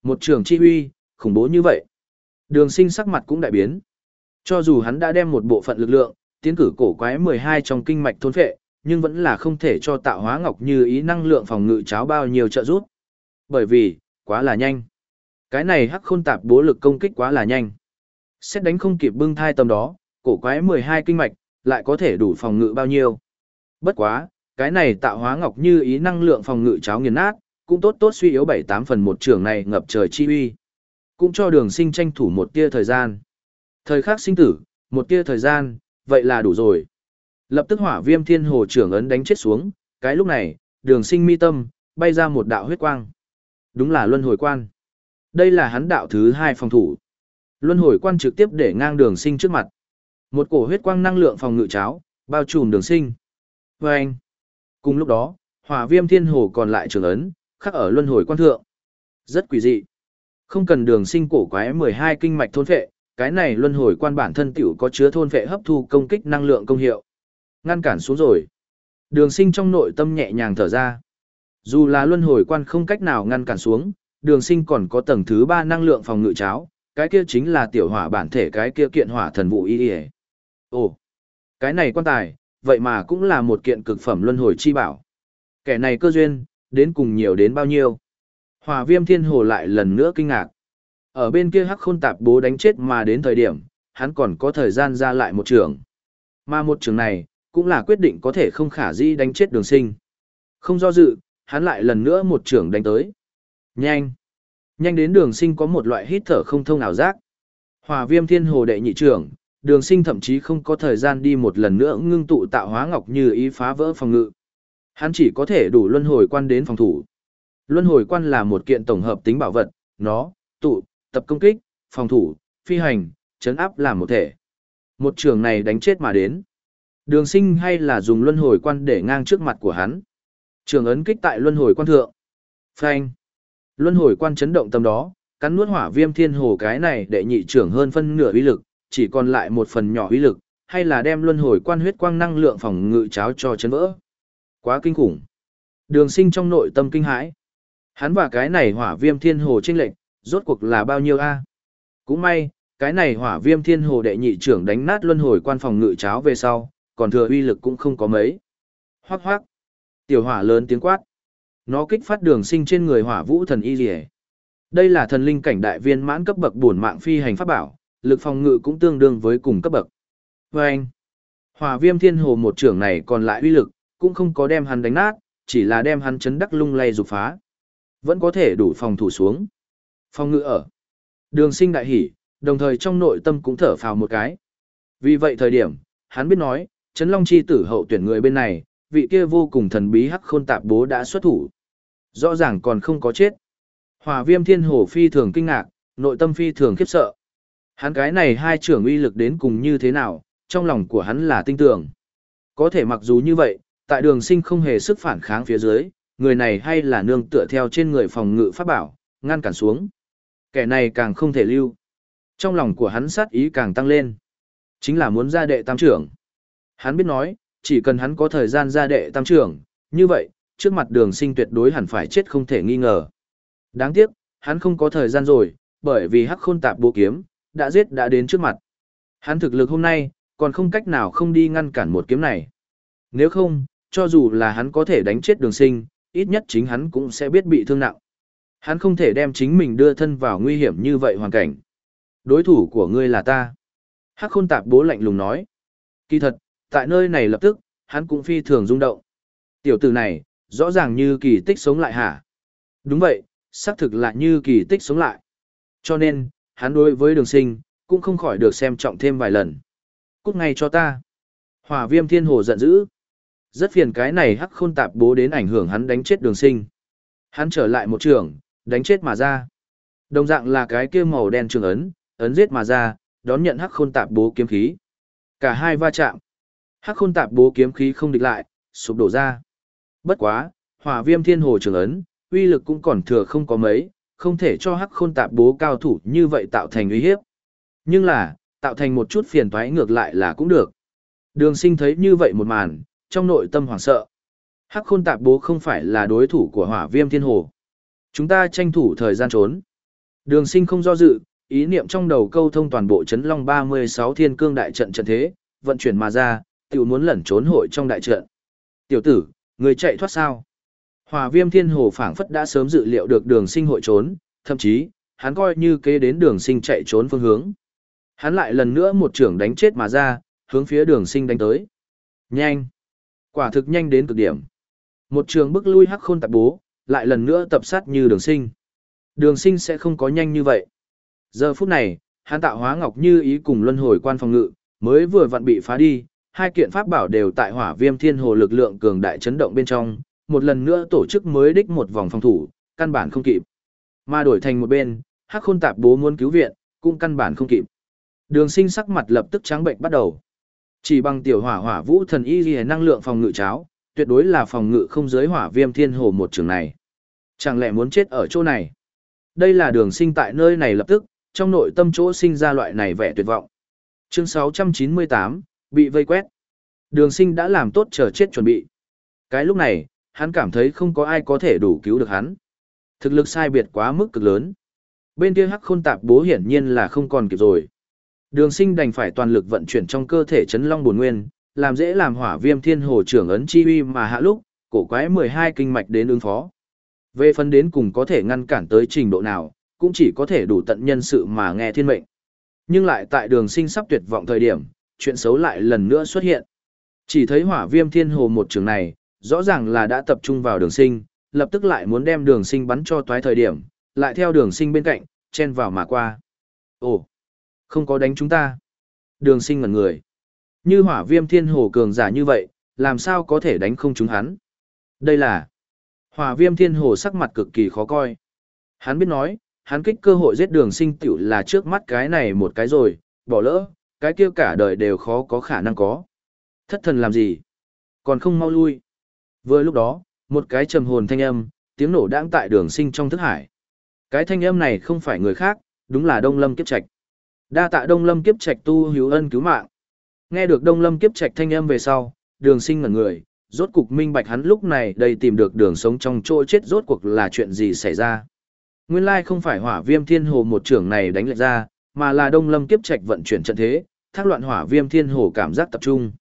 Một trường chi huy, khủng bố như vậy. Đường sinh sắc mặt cũng đại biến. Cho dù hắn đã đem một bộ phận lực lượng, tiến cử cổ quái 12 trong kinh mạch thôn phệ, nhưng vẫn là không thể cho tạo hóa ngọc như ý năng lượng phòng ngự cháo bao nhiêu trợ giúp. Bởi vì, quá là nhanh. Cái này hắc khôn tạp bố lực công kích quá là nhanh. Xét đánh không kịp bưng thai tầm đó, cổ quái 12 kinh mạch, lại có thể đủ phòng ngự bao nhiêu. Bất quá, cái này tạo hóa ngọc như ý năng lượng phòng ngự cháo nghiền nát, cũng tốt tốt suy yếu 7-8 phần một trường này ngập trời chi uy. Cũng cho đường sinh tranh thủ một tia thời gian. Thời khắc sinh tử, một tia thời gian, vậy là đủ rồi. Lập tức hỏa viêm thiên hồ trưởng ấn đánh chết xuống, cái lúc này, đường sinh mi tâm, bay ra một đạo huyết quang. Đúng là luân hồi quan. Đây là hắn đạo thứ hai phòng thủ. Luân hồi quan trực tiếp để ngang đường sinh trước mặt. Một cổ huyết quang năng lượng phòng ngự cháo, bao trùm đường sinh. Và anh. Cùng lúc đó, hỏa viêm thiên hồ còn lại trường ấn, khắc ở luân hồi quan thượng. Rất quỷ dị. Không cần đường sinh cổ quái 12 kinh mạch thôn phệ, cái này luân hồi quan bản thân tiểu có chứa thôn phệ hấp thu công kích năng lượng công hiệu. Ngăn cản xuống rồi. Đường sinh trong nội tâm nhẹ nhàng thở ra. Dù là luân hồi quan không cách nào ngăn cản xuống, đường sinh còn có tầng thứ 3 năng lượng phòng ngự cháo, cái kia chính là tiểu hỏa bản thể cái kia kiện hỏa thần vụ y y. Ồ, cái này quan tài, vậy mà cũng là một kiện cực phẩm luân hồi chi bảo. Kẻ này cơ duyên, đến cùng nhiều đến bao nhiêu. Hỏa viêm thiên hồ lại lần nữa kinh ngạc. Ở bên kia hắc khôn tạp bố đánh chết mà đến thời điểm, hắn còn có thời gian ra lại một trường. Mà một trường này, cũng là quyết định có thể không khả di đánh chết đường sinh. Không do dự, hắn lại lần nữa một trưởng đánh tới. Nhanh! Nhanh đến đường sinh có một loại hít thở không thông ảo giác. Hòa viêm thiên hồ đệ nhị trưởng, đường sinh thậm chí không có thời gian đi một lần nữa ngưng tụ tạo hóa ngọc như ý phá vỡ phòng ngự. Hắn chỉ có thể đủ luân hồi quan đến phòng thủ. Luân hồi quan là một kiện tổng hợp tính bảo vật, nó, tụ, tập công kích, phòng thủ, phi hành, chấn áp làm một thể. Một trường này đánh chết mà đến. Đường sinh hay là dùng luân hồi quan để ngang trước mặt của hắn. Trường ấn kích tại luân hồi quan thượng. Phanh. Luân hồi quan chấn động tâm đó, cắn nuốt hỏa viêm thiên hồ cái này để nhị trưởng hơn phân nửa uy lực, chỉ còn lại một phần nhỏ uy lực, hay là đem luân hồi quan huyết quang năng lượng phòng ngự cháo cho chấn vỡ. Quá kinh khủng. Đường sinh trong nội tâm kinh hãi. Hắn và cái này hỏa viêm thiên hồ chênh lệnh, rốt cuộc là bao nhiêu a Cũng may, cái này hỏa viêm thiên hồ đệ nhị trưởng đánh nát luân hồi quan phòng ngự cháo về sau, còn thừa uy lực cũng không có mấy. Hoác hoác. Tiểu hỏa lớn tiếng quát. Nó kích phát đường sinh trên người hỏa vũ thần y rỉ. Đây là thần linh cảnh đại viên mãn cấp bậc bổn mạng phi hành pháp bảo, lực phòng ngự cũng tương đương với cùng cấp bậc. Và anh, hỏa viêm thiên hồ một trưởng này còn lại uy lực, cũng không có đem hắn đánh nát, chỉ là đem hắn chấn đắc lung lay rục phá. Vẫn có thể đủ phòng thủ xuống. Phòng ngự ở. Đường sinh đại hỉ, đồng thời trong nội tâm cũng thở phào một cái. Vì vậy thời điểm, hắn biết nói, Trấn Long Chi tử hậu tuyển người bên này, vị kia vô cùng thần bí hắc khôn tạp bố đã xuất thủ. Rõ ràng còn không có chết. Hòa viêm thiên hồ phi thường kinh ngạc, nội tâm phi thường khiếp sợ. Hắn cái này hai trưởng uy lực đến cùng như thế nào, trong lòng của hắn là tinh tưởng. Có thể mặc dù như vậy, tại đường sinh không hề sức phản kháng phía dưới, người này hay là nương tựa theo trên người phòng ngự pháp bảo, ngăn cản xuống. Kẻ này càng không thể lưu. Trong lòng của hắn sát ý càng tăng lên. Chính là muốn ra đệ tam trưởng. Hắn biết nói, chỉ cần hắn có thời gian ra đệ tam trưởng, như vậy, trước mặt đường sinh tuyệt đối hẳn phải chết không thể nghi ngờ. Đáng tiếc, hắn không có thời gian rồi, bởi vì hắc khôn tạp bộ kiếm, đã giết đã đến trước mặt. Hắn thực lực hôm nay, còn không cách nào không đi ngăn cản một kiếm này. Nếu không, cho dù là hắn có thể đánh chết đường sinh, ít nhất chính hắn cũng sẽ biết bị thương nặng. Hắn không thể đem chính mình đưa thân vào nguy hiểm như vậy hoàn cảnh. Đối thủ của ngươi là ta. Hắc khôn tạp bố lạnh lùng nói. Kỳ thật, tại nơi này lập tức, hắn cũng phi thường rung động. Tiểu tử này, rõ ràng như kỳ tích sống lại hả? Đúng vậy, xác thực là như kỳ tích sống lại. Cho nên, hắn đối với đường sinh, cũng không khỏi được xem trọng thêm vài lần. Cút ngay cho ta. Hỏa viêm thiên hồ giận dữ. Rất phiền cái này hắc khôn tạp bố đến ảnh hưởng hắn đánh chết đường sinh. Hắn trở lại một trường, đánh chết mà ra. Đồng dạng là cái kia màu đen trường ấn, ấn giết mà ra, đón nhận hắc khôn tạp bố kiếm khí. Cả hai va chạm. Hắc khôn tạp bố kiếm khí không địch lại, sụp đổ ra. Bất quá, hỏa viêm thiên hồ trường ấn, uy lực cũng còn thừa không có mấy, không thể cho hắc khôn tạp bố cao thủ như vậy tạo thành uy hiếp. Nhưng là, tạo thành một chút phiền toái ngược lại là cũng được. Đường sinh thấy như vậy một màn, trong nội tâm hoảng sợ. Hắc khôn tạp bố không phải là đối thủ của hỏa viêm thiên hồ. Chúng ta tranh thủ thời gian trốn. Đường sinh không do dự, ý niệm trong đầu câu thông toàn bộ chấn long 36 thiên cương đại trận trận thế, vận chuyển mà ra, tự muốn lẩn trốn hội trong đại trận. Tiểu tử, người chạy thoát sao? Hòa viêm thiên hồ phảng phất đã sớm dự liệu được đường sinh hội trốn, thậm chí, hắn coi như kế đến đường sinh chạy trốn phương hướng. Hắn lại lần nữa một trưởng đánh chết mà ra, hướng phía đường sinh đánh tới. Nhanh! Quả thực nhanh đến cực điểm. Một trường bức lui hắc khôn tạp bố, lại lần nữa tập sát như đường sinh. Đường sinh sẽ không có nhanh như vậy. Giờ phút này, hắn tạo hóa ngọc như ý cùng luân hồi quan phòng ngự, mới vừa vặn bị phá đi, hai kiện pháp bảo đều tại hỏa viêm thiên hồ lực lượng cường đại chấn động bên trong, một lần nữa tổ chức mới đích một vòng phòng thủ, căn bản không kịp. Mà đổi thành một bên, hắc khôn tạp bố muốn cứu viện, cũng căn bản không kịp. Đường sinh sắc mặt lập tức trắng bệnh bắt đầu. Chỉ bằng tiểu hỏa hỏa vũ thần y ghi năng lượng phòng ngự cháo, tuyệt đối là phòng ngự không giới hỏa viêm thiên hồ một trường này. Chẳng lẽ muốn chết ở chỗ này? Đây là đường sinh tại nơi này lập tức, trong nội tâm chỗ sinh ra loại này vẻ tuyệt vọng. Chương 698, bị vây quét. Đường sinh đã làm tốt chờ chết chuẩn bị. Cái lúc này, hắn cảm thấy không có ai có thể đủ cứu được hắn. Thực lực sai biệt quá mức cực lớn. Bên kia hắc khôn tạp bố hiển nhiên là không còn kịp rồi. Đường sinh đành phải toàn lực vận chuyển trong cơ thể chấn long bổn nguyên, làm dễ làm hỏa viêm thiên hồ trưởng ấn chi uy mà hạ lúc, cổ quái 12 kinh mạch đến ứng phó. Về phần đến cùng có thể ngăn cản tới trình độ nào, cũng chỉ có thể đủ tận nhân sự mà nghe thiên mệnh. Nhưng lại tại đường sinh sắp tuyệt vọng thời điểm, chuyện xấu lại lần nữa xuất hiện. Chỉ thấy hỏa viêm thiên hồ một trường này, rõ ràng là đã tập trung vào đường sinh, lập tức lại muốn đem đường sinh bắn cho toái thời điểm, lại theo đường sinh bên cạnh, chen vào mà qua. Ồ, không có đánh chúng ta. Đường sinh ngẩn người. Như hỏa viêm thiên hồ cường giả như vậy, làm sao có thể đánh không chúng hắn? Đây là hỏa viêm thiên hồ sắc mặt cực kỳ khó coi. Hắn biết nói, hắn kích cơ hội giết đường sinh tiểu là trước mắt cái này một cái rồi, bỏ lỡ, cái kia cả đời đều khó có khả năng có. Thất thần làm gì? Còn không mau lui. Vừa lúc đó, một cái trầm hồn thanh âm, tiếng nổ đang tại đường sinh trong thức hải. Cái thanh âm này không phải người khác, đúng là Đông Lâm Kiếp Trạch. Đa tạ Đông Lâm Kiếp Trạch tu hữu ân cứu mạng. Nghe được Đông Lâm Kiếp Trạch thanh âm về sau, Đường Sinh ngẩn người, rốt cục minh bạch hắn lúc này đây tìm được đường sống trong chỗ chết rốt cuộc là chuyện gì xảy ra. Nguyên lai không phải Hỏa Viêm Thiên Hồ một trưởng này đánh lệch ra, mà là Đông Lâm Kiếp Trạch vận chuyển trận thế, thác loạn Hỏa Viêm Thiên Hồ cảm giác tập trung.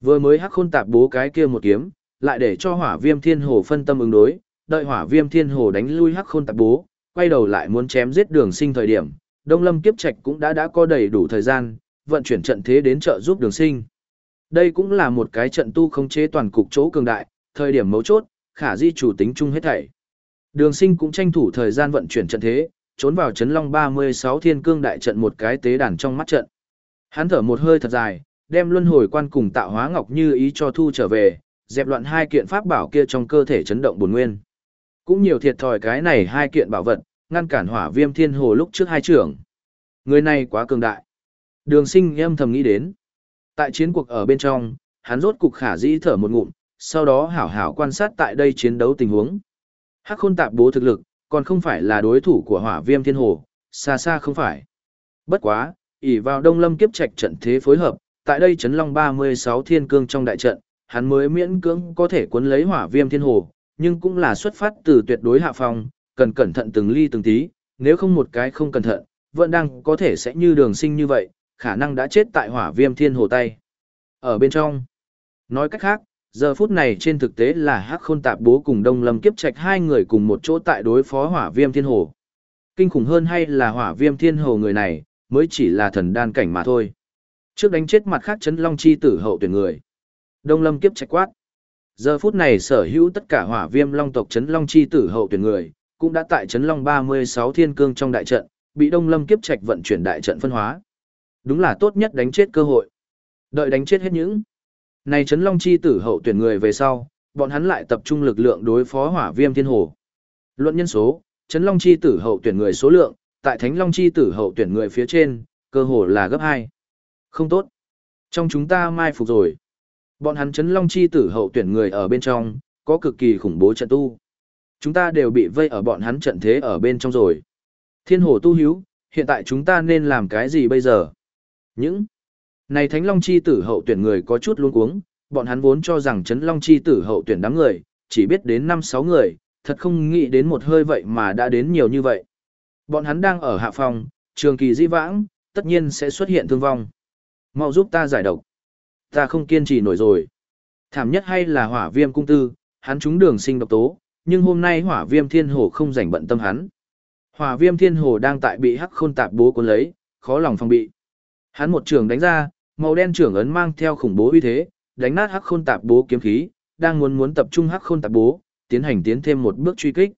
Vừa mới hắc khôn tạp bố cái kia một kiếm, lại để cho Hỏa Viêm Thiên Hồ phân tâm ứng đối, đợi Hỏa Viêm Thiên Hồ đánh lui hắc khôn tạp bố, quay đầu lại muốn chém giết đường sinh thời điểm, Đông Lâm Kiếp Trạch cũng đã đã có đầy đủ thời gian, vận chuyển trận thế đến trợ giúp đường sinh. Đây cũng là một cái trận tu không chế toàn cục chỗ cường đại, thời điểm mấu chốt, khả di chủ tính chung hết thảy. Đường sinh cũng tranh thủ thời gian vận chuyển trận thế, trốn vào chấn long 36 thiên cương đại trận một cái tế đàn trong mắt trận. Hắn thở một hơi thật dài, đem luân hồi quan cùng tạo hóa ngọc như ý cho thu trở về, dẹp loạn hai kiện pháp bảo kia trong cơ thể chấn động buồn nguyên. Cũng nhiều thiệt thòi cái này hai kiện bảo vật, ngăn cản hỏa viêm thiên hồ lúc trước hai trưởng. Người này quá cường đại. Đường sinh âm thầm nghĩ đến. Tại chiến cuộc ở bên trong, hắn rốt cục khả dĩ thở một ngụm, sau đó hảo hảo quan sát tại đây chiến đấu tình huống. Hắc khôn tạp bố thực lực, còn không phải là đối thủ của hỏa viêm thiên hồ, xa xa không phải. Bất quá, ỷ vào đông lâm kiếp trạch trận thế phối hợp, tại đây chấn long 36 thiên cương trong đại trận, hắn mới miễn cưỡng có thể cuốn lấy hỏa viêm thiên hồ, nhưng cũng là xuất phát từ tuyệt đối hạ phong, cần cẩn thận từng ly từng tí, nếu không một cái không cẩn thận, vẫn đang có thể sẽ như đường sinh như vậy, khả năng đã chết tại hỏa viêm thiên hồ tay. Ở bên trong, nói cách khác, giờ phút này trên thực tế là hắc khôn tạp bố cùng đông lâm kiếp trạch hai người cùng một chỗ tại đối phó hỏa viêm thiên hồ. Kinh khủng hơn hay là hỏa viêm thiên hồ người này, mới chỉ là thần đan cảnh mà thôi. Trước đánh chết mặt khác chấn long chi tử hậu tuyển người. Đông lâm kiếp trạch quát. Giờ phút này sở hữu tất cả hỏa viêm long tộc chấn long chi tử hậu tuyển người, cũng đã tại chấn long 36 thiên cương trong đại trận, bị đông lâm kiếp trạch vận chuyển đại trận phân hóa. Đúng là tốt nhất đánh chết cơ hội. Đợi đánh chết hết những. Này chấn long chi tử hậu tuyển người về sau, bọn hắn lại tập trung lực lượng đối phó hỏa viêm thiên hồ. Luận nhân số, chấn long chi tử hậu tuyển người số lượng, tại thánh long chi tử hậu tuyển người phía trên, cơ hồ là gấp 2. Không tốt. Trong chúng ta mai phục rồi. Bọn hắn chấn long chi tử hậu tuyển người ở bên trong, có cực kỳ khủng bố trận tu. Chúng ta đều bị vây ở bọn hắn trận thế ở bên trong rồi. Thiên hồ tu hiếu, hiện tại chúng ta nên làm cái gì bây giờ? Những này Thánh Long chi tử hậu tuyển người có chút luống cuống, bọn hắn vốn cho rằng Trấn Long chi tử hậu tuyển đám người, chỉ biết đến 5-6 người, thật không nghĩ đến một hơi vậy mà đã đến nhiều như vậy. Bọn hắn đang ở hạ phòng, trường kỳ di vãng, tất nhiên sẽ xuất hiện thương vong. Mau giúp ta giải độc. Ta không kiên trì nổi rồi. Thảm nhất hay là hỏa viêm cung tư, hắn trúng đường sinh độc tố, nhưng hôm nay hỏa viêm thiên hồ không rảnh bận tâm hắn. Hỏa viêm thiên hồ đang tại bị hắc khôn tạp bố cuốn lấy, khó lòng phòng bị. Hắn một trường đánh ra, màu đen trưởng ấn mang theo khủng bố uy thế, đánh nát hắc khôn tạp bố kiếm khí, đang muốn muốn tập trung hắc khôn tạp bố, tiến hành tiến thêm một bước truy kích.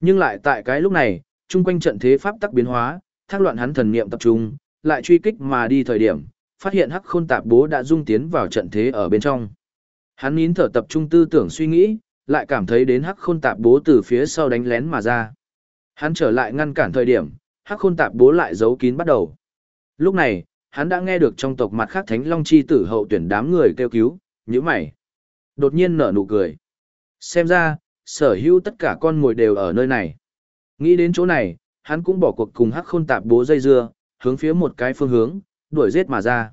Nhưng lại tại cái lúc này, chung quanh trận thế pháp tắc biến hóa, thác loạn hắn thần niệm tập trung, lại truy kích mà đi thời điểm, phát hiện hắc khôn tạp bố đã dung tiến vào trận thế ở bên trong. Hắn nín thở tập trung tư tưởng suy nghĩ, lại cảm thấy đến hắc khôn tạp bố từ phía sau đánh lén mà ra. Hắn trở lại ngăn cản thời điểm, hắc khôn tạp bố lại giấu kín bắt đầu. Lúc này, hắn đã nghe được trong tộc mặt khác thánh long chi tử hậu tuyển đám người kêu cứu, như mày. Đột nhiên nở nụ cười. Xem ra, sở hữu tất cả con mồi đều ở nơi này. Nghĩ đến chỗ này, hắn cũng bỏ cuộc cùng hắc khôn tạp bố dây dưa, hướng phía một cái phương hướng, đuổi giết mà ra.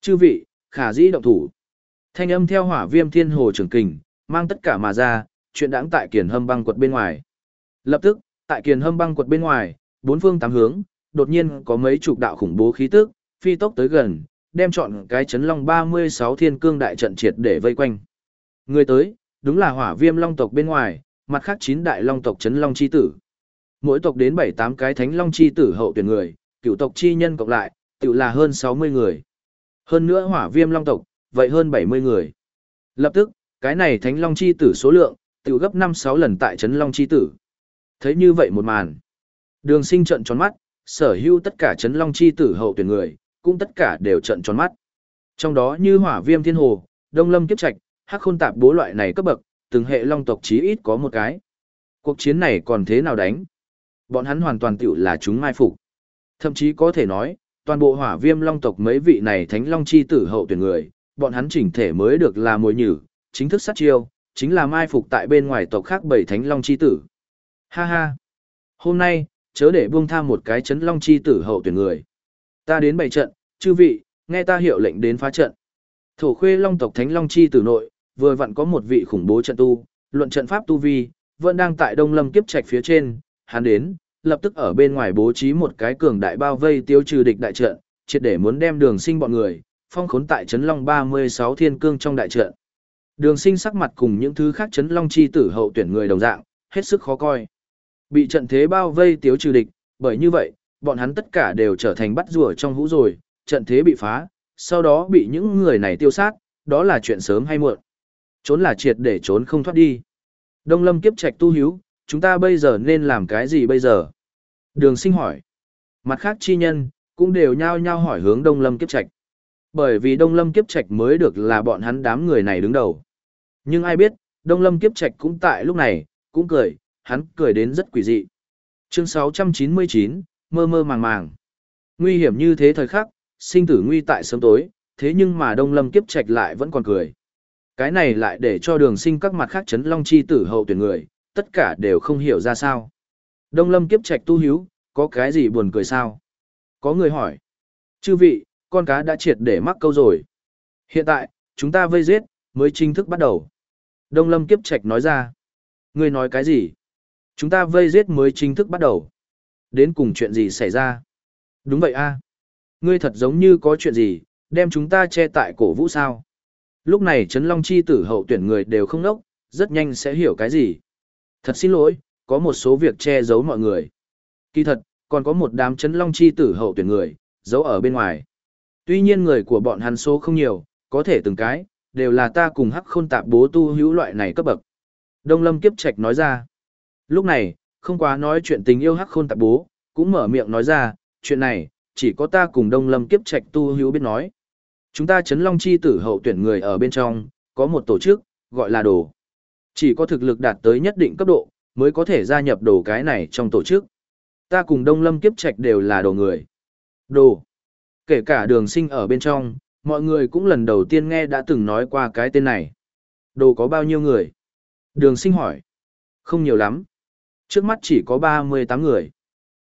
Chư vị, khả dĩ động thủ. Thanh âm theo hỏa viêm thiên hồ trưởng kình, mang tất cả mà ra, chuyện đáng tại kiền hâm băng quật bên ngoài. Lập tức, tại kiền hâm băng quật bên ngoài, bốn phương tám hướng, đột nhiên có mấy chục đạo khủng bố khí tức, phi tốc tới gần, đem chọn cái chấn long 36 thiên cương đại trận triệt để vây quanh. Người tới, đúng là hỏa viêm long tộc bên ngoài, mặt khác chín đại long tộc chấn long chi tử. Mỗi tộc đến 7-8 cái thánh long chi tử hậu tuyển người, cựu tộc chi nhân cộng lại, tự là hơn 60 người. Hơn nữa hỏa viêm long tộc, vậy hơn 70 người. Lập tức, cái này thánh long chi tử số lượng, tự gấp 5-6 lần tại chấn long chi tử. Thấy như vậy một màn. Đường sinh trận tròn mắt, sở hữu tất cả chấn long chi tử hậu tuyển người, cũng tất cả đều trận tròn mắt. Trong đó như hỏa viêm thiên hồ, đông lâm kiếp trạch, hắc khôn tạp bố loại này cấp bậc, từng hệ long tộc chí ít có một cái. Cuộc chiến này còn thế nào đánh? Bọn hắn hoàn toàn tiểu là chúng mai phục. Thậm chí có thể nói, toàn bộ hỏa viêm long tộc mấy vị này thánh long chi tử hậu tuyển người, bọn hắn chỉnh thể mới được là mồi nhử, chính thức sát chiêu, chính là mai phục tại bên ngoài tộc khác bảy thánh long chi tử. Ha ha! Hôm nay, chớ để buông tha một cái chấn long chi tử hậu tuyển người. Ta đến bày trận, chư vị, nghe ta hiệu lệnh đến phá trận. Thổ khuê long tộc thánh long chi tử nội, vừa vặn có một vị khủng bố trận tu, luận trận pháp tu vi, vẫn đang tại đông lâm kiếp trạch phía trên, hắn đến, lập tức ở bên ngoài bố trí một cái cường đại bao vây tiêu trừ địch đại trận, triệt để muốn đem đường sinh bọn người, phong khốn tại trấn long 36 thiên cương trong đại trận. Đường sinh sắc mặt cùng những thứ khác trấn long chi tử hậu tuyển người đồng dạng, hết sức khó coi. Bị trận thế bao vây tiêu trừ địch, bởi như vậy, bọn hắn tất cả đều trở thành bắt rùa trong hũ rồi, trận thế bị phá, sau đó bị những người này tiêu sát, đó là chuyện sớm hay muộn. Trốn là triệt để trốn không thoát đi. Đông lâm kiếp trạch tu hiếu, chúng ta bây giờ nên làm cái gì bây giờ? Đường sinh hỏi. Mặt khác chi nhân, cũng đều nhao nhao hỏi hướng đông lâm kiếp trạch. Bởi vì đông lâm kiếp trạch mới được là bọn hắn đám người này đứng đầu. Nhưng ai biết, đông lâm kiếp trạch cũng tại lúc này, cũng cười, hắn cười đến rất quỷ dị. Chương 699, mơ mơ màng màng. Nguy hiểm như thế thời khắc, sinh tử nguy tại sớm tối, thế nhưng mà đông lâm kiếp trạch lại vẫn còn cười. Cái này lại để cho đường sinh các mặt khác chấn long chi tử hậu tuyển người, tất cả đều không hiểu ra sao. Đông lâm kiếp trạch tu hiếu, có cái gì buồn cười sao? Có người hỏi. Chư vị, con cá đã triệt để mắc câu rồi. Hiện tại, chúng ta vây giết, mới chính thức bắt đầu. Đông lâm kiếp trạch nói ra. Người nói cái gì? Chúng ta vây giết mới chính thức bắt đầu. Đến cùng chuyện gì xảy ra? Đúng vậy a à. Ngươi thật giống như có chuyện gì, đem chúng ta che tại cổ vũ sao? Lúc này Trấn Long Chi tử hậu tuyển người đều không nốc, rất nhanh sẽ hiểu cái gì. Thật xin lỗi, có một số việc che giấu mọi người. Kỳ thật, còn có một đám Trấn Long Chi tử hậu tuyển người, giấu ở bên ngoài. Tuy nhiên người của bọn hắn số không nhiều, có thể từng cái, đều là ta cùng hắc khôn tạp bố tu hữu loại này cấp bậc. Đông Lâm Kiếp Trạch nói ra. Lúc này, không quá nói chuyện tình yêu hắc khôn tạp bố, cũng mở miệng nói ra, chuyện này, chỉ có ta cùng Đông Lâm Kiếp Trạch tu hữu biết nói. Chúng ta chấn long chi tử hậu tuyển người ở bên trong, có một tổ chức, gọi là đồ. Chỉ có thực lực đạt tới nhất định cấp độ, mới có thể gia nhập đồ cái này trong tổ chức. Ta cùng Đông Lâm Kiếp Trạch đều là đồ người. Đồ. Kể cả đường sinh ở bên trong, mọi người cũng lần đầu tiên nghe đã từng nói qua cái tên này. Đồ có bao nhiêu người? Đường sinh hỏi. Không nhiều lắm. Trước mắt chỉ có 38 người.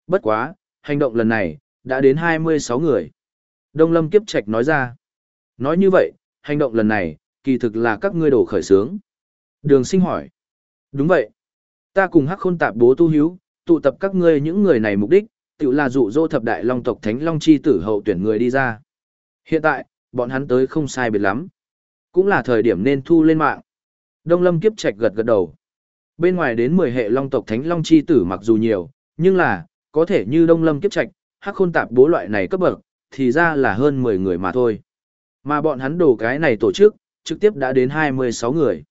Bất quá, hành động lần này, đã đến 26 người. Đông Lâm Kiếp Trạch nói ra. Nói như vậy, hành động lần này, kỳ thực là các ngươi đổ khởi sướng. Đường sinh hỏi. Đúng vậy. Ta cùng hắc khôn tạp bố tu hiếu, tụ tập các ngươi những người này mục đích, tự là dụ dỗ thập đại long tộc thánh long chi tử hậu tuyển người đi ra. Hiện tại, bọn hắn tới không sai biệt lắm. Cũng là thời điểm nên thu lên mạng. Đông lâm kiếp trạch gật gật đầu. Bên ngoài đến 10 hệ long tộc thánh long chi tử mặc dù nhiều, nhưng là, có thể như đông lâm kiếp trạch, hắc khôn tạp bố loại này cấp bậc, thì ra là hơn 10 người mà thôi. Mà bọn hắn đổ cái này tổ chức, trực tiếp đã đến 26 người.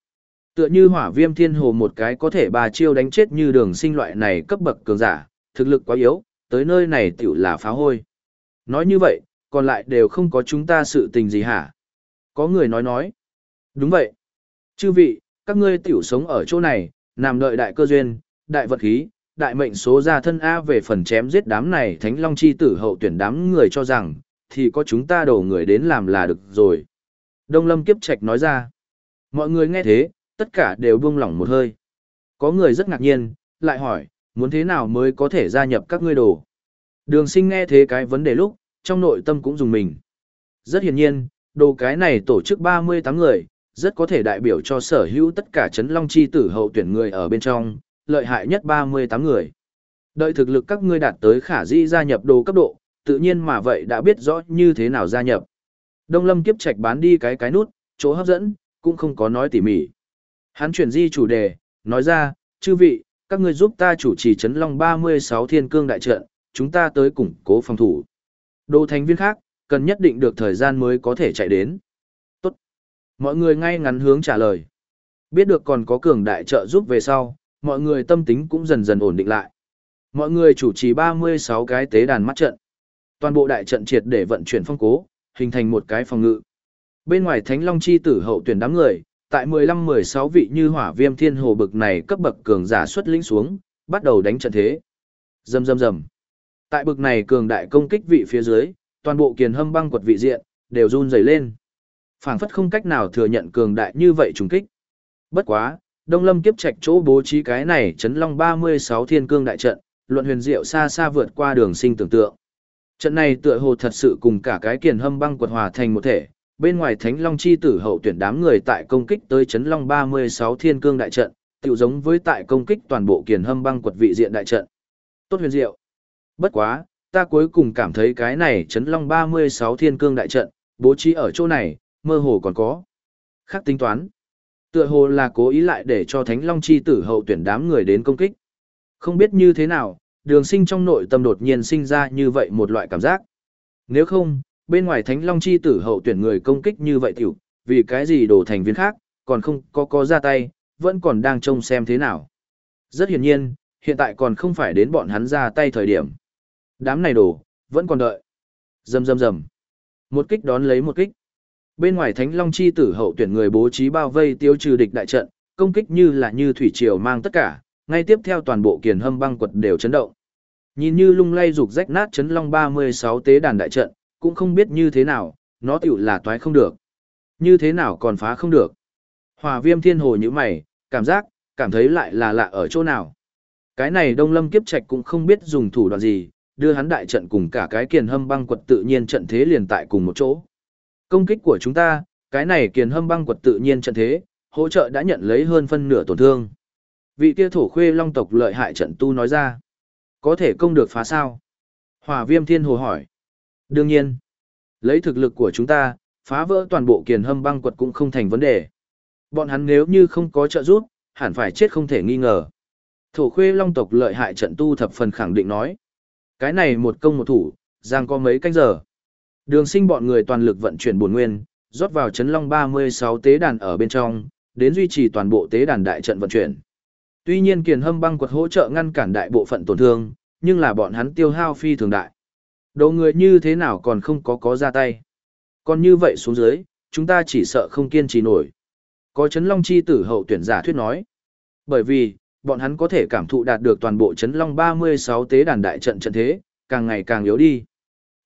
Tựa như hỏa viêm thiên hồ một cái có thể bà chiêu đánh chết như đường sinh loại này cấp bậc cường giả, thực lực quá yếu, tới nơi này tiểu là phá hôi. Nói như vậy, còn lại đều không có chúng ta sự tình gì hả? Có người nói nói. Đúng vậy. Chư vị, các ngươi tiểu sống ở chỗ này, nằm đợi đại cơ duyên, đại vật khí, đại mệnh số ra thân A về phần chém giết đám này thánh long chi tử hậu tuyển đám người cho rằng, thì có chúng ta đổ người đến làm là được rồi. Đông Lâm Kiếp Trạch nói ra. Mọi người nghe thế, tất cả đều buông lỏng một hơi. Có người rất ngạc nhiên, lại hỏi, muốn thế nào mới có thể gia nhập các ngươi đồ. Đường sinh nghe thế cái vấn đề lúc, trong nội tâm cũng dùng mình. Rất hiển nhiên, đồ cái này tổ chức 38 người, rất có thể đại biểu cho sở hữu tất cả chấn long chi tử hậu tuyển người ở bên trong, lợi hại nhất 38 người. Đợi thực lực các ngươi đạt tới khả di gia nhập đồ cấp độ, tự nhiên mà vậy đã biết rõ như thế nào gia nhập. Đông Lâm kiếp trạch bán đi cái cái nút, chỗ hấp dẫn, cũng không có nói tỉ mỉ. Hắn chuyển di chủ đề, nói ra, chư vị, các ngươi giúp ta chủ trì chấn long 36 thiên cương đại trận, chúng ta tới củng cố phòng thủ. Đồ thành viên khác, cần nhất định được thời gian mới có thể chạy đến. Mọi người ngay ngắn hướng trả lời. Biết được còn có cường đại trợ giúp về sau, mọi người tâm tính cũng dần dần ổn định lại. Mọi người chủ trì 36 cái tế đàn mắt trận. Toàn bộ đại trận triệt để vận chuyển phong cố, hình thành một cái phòng ngự. Bên ngoài Thánh Long chi tử hậu tuyển đám người, tại 15-16 vị như hỏa viêm thiên hồ bực này cấp bậc cường giả xuất lĩnh xuống, bắt đầu đánh trận thế. Rầm rầm rầm. Tại bực này cường đại công kích vị phía dưới, toàn bộ kiền hâm băng quật vị diện, đều run rẩy lên phảng phất không cách nào thừa nhận cường đại như vậy trùng kích. Bất quá, Đông Lâm kiếp trạch chỗ bố trí cái này chấn long 36 thiên cương đại trận, luận huyền diệu xa xa vượt qua đường sinh tưởng tượng. Trận này tựa hồ thật sự cùng cả cái kiền hâm băng quật hòa thành một thể, bên ngoài Thánh Long chi tử hậu tuyển đám người tại công kích tới chấn long 36 thiên cương đại trận, tiểu giống với tại công kích toàn bộ kiền hâm băng quật vị diện đại trận. Tốt huyền diệu. Bất quá, ta cuối cùng cảm thấy cái này chấn long 36 thiên cương đại trận, bố trí ở chỗ này, mơ hồ còn có. Khác tính toán. Tựa hồ là cố ý lại để cho Thánh Long chi tử hậu tuyển đám người đến công kích. Không biết như thế nào, đường sinh trong nội tâm đột nhiên sinh ra như vậy một loại cảm giác. Nếu không, bên ngoài Thánh Long chi tử hậu tuyển người công kích như vậy tiểu, vì cái gì đổ thành viên khác, còn không có có ra tay, vẫn còn đang trông xem thế nào. Rất hiển nhiên, hiện tại còn không phải đến bọn hắn ra tay thời điểm. Đám này đổ, vẫn còn đợi. Rầm rầm rầm. Một kích đón lấy một kích. Bên ngoài Thánh Long chi tử hậu tuyển người bố trí bao vây tiêu trừ địch đại trận, công kích như là như thủy triều mang tất cả, ngay tiếp theo toàn bộ kiền hâm băng quật đều chấn động. Nhìn như lung lay rục rách nát chấn long 36 tế đàn đại trận, cũng không biết như thế nào, nó tiểu là toái không được. Như thế nào còn phá không được. Hòa viêm thiên hồ như mày, cảm giác, cảm thấy lại là lạ ở chỗ nào. Cái này đông lâm kiếp trạch cũng không biết dùng thủ đoạn gì, đưa hắn đại trận cùng cả cái kiền hâm băng quật tự nhiên trận thế liền tại cùng một chỗ. Công kích của chúng ta, cái này kiền hâm băng quật tự nhiên trận thế, hỗ trợ đã nhận lấy hơn phân nửa tổn thương. Vị kia thổ khuê long tộc lợi hại trận tu nói ra. Có thể công được phá sao? Hỏa viêm thiên hồ hỏi. Đương nhiên, lấy thực lực của chúng ta, phá vỡ toàn bộ kiền hâm băng quật cũng không thành vấn đề. Bọn hắn nếu như không có trợ giúp, hẳn phải chết không thể nghi ngờ. Thổ khuê long tộc lợi hại trận tu thập phần khẳng định nói. Cái này một công một thủ, giang có mấy canh giờ. Đường sinh bọn người toàn lực vận chuyển bổn nguyên, rót vào chấn long 36 tế đàn ở bên trong, đến duy trì toàn bộ tế đàn đại trận vận chuyển. Tuy nhiên kiền hâm băng quật hỗ trợ ngăn cản đại bộ phận tổn thương, nhưng là bọn hắn tiêu hao phi thường đại. Đầu người như thế nào còn không có có ra tay. Còn như vậy xuống dưới, chúng ta chỉ sợ không kiên trì nổi. Có chấn long chi tử hậu tuyển giả thuyết nói. Bởi vì, bọn hắn có thể cảm thụ đạt được toàn bộ chấn long 36 tế đàn đại trận trận thế, càng ngày càng yếu đi.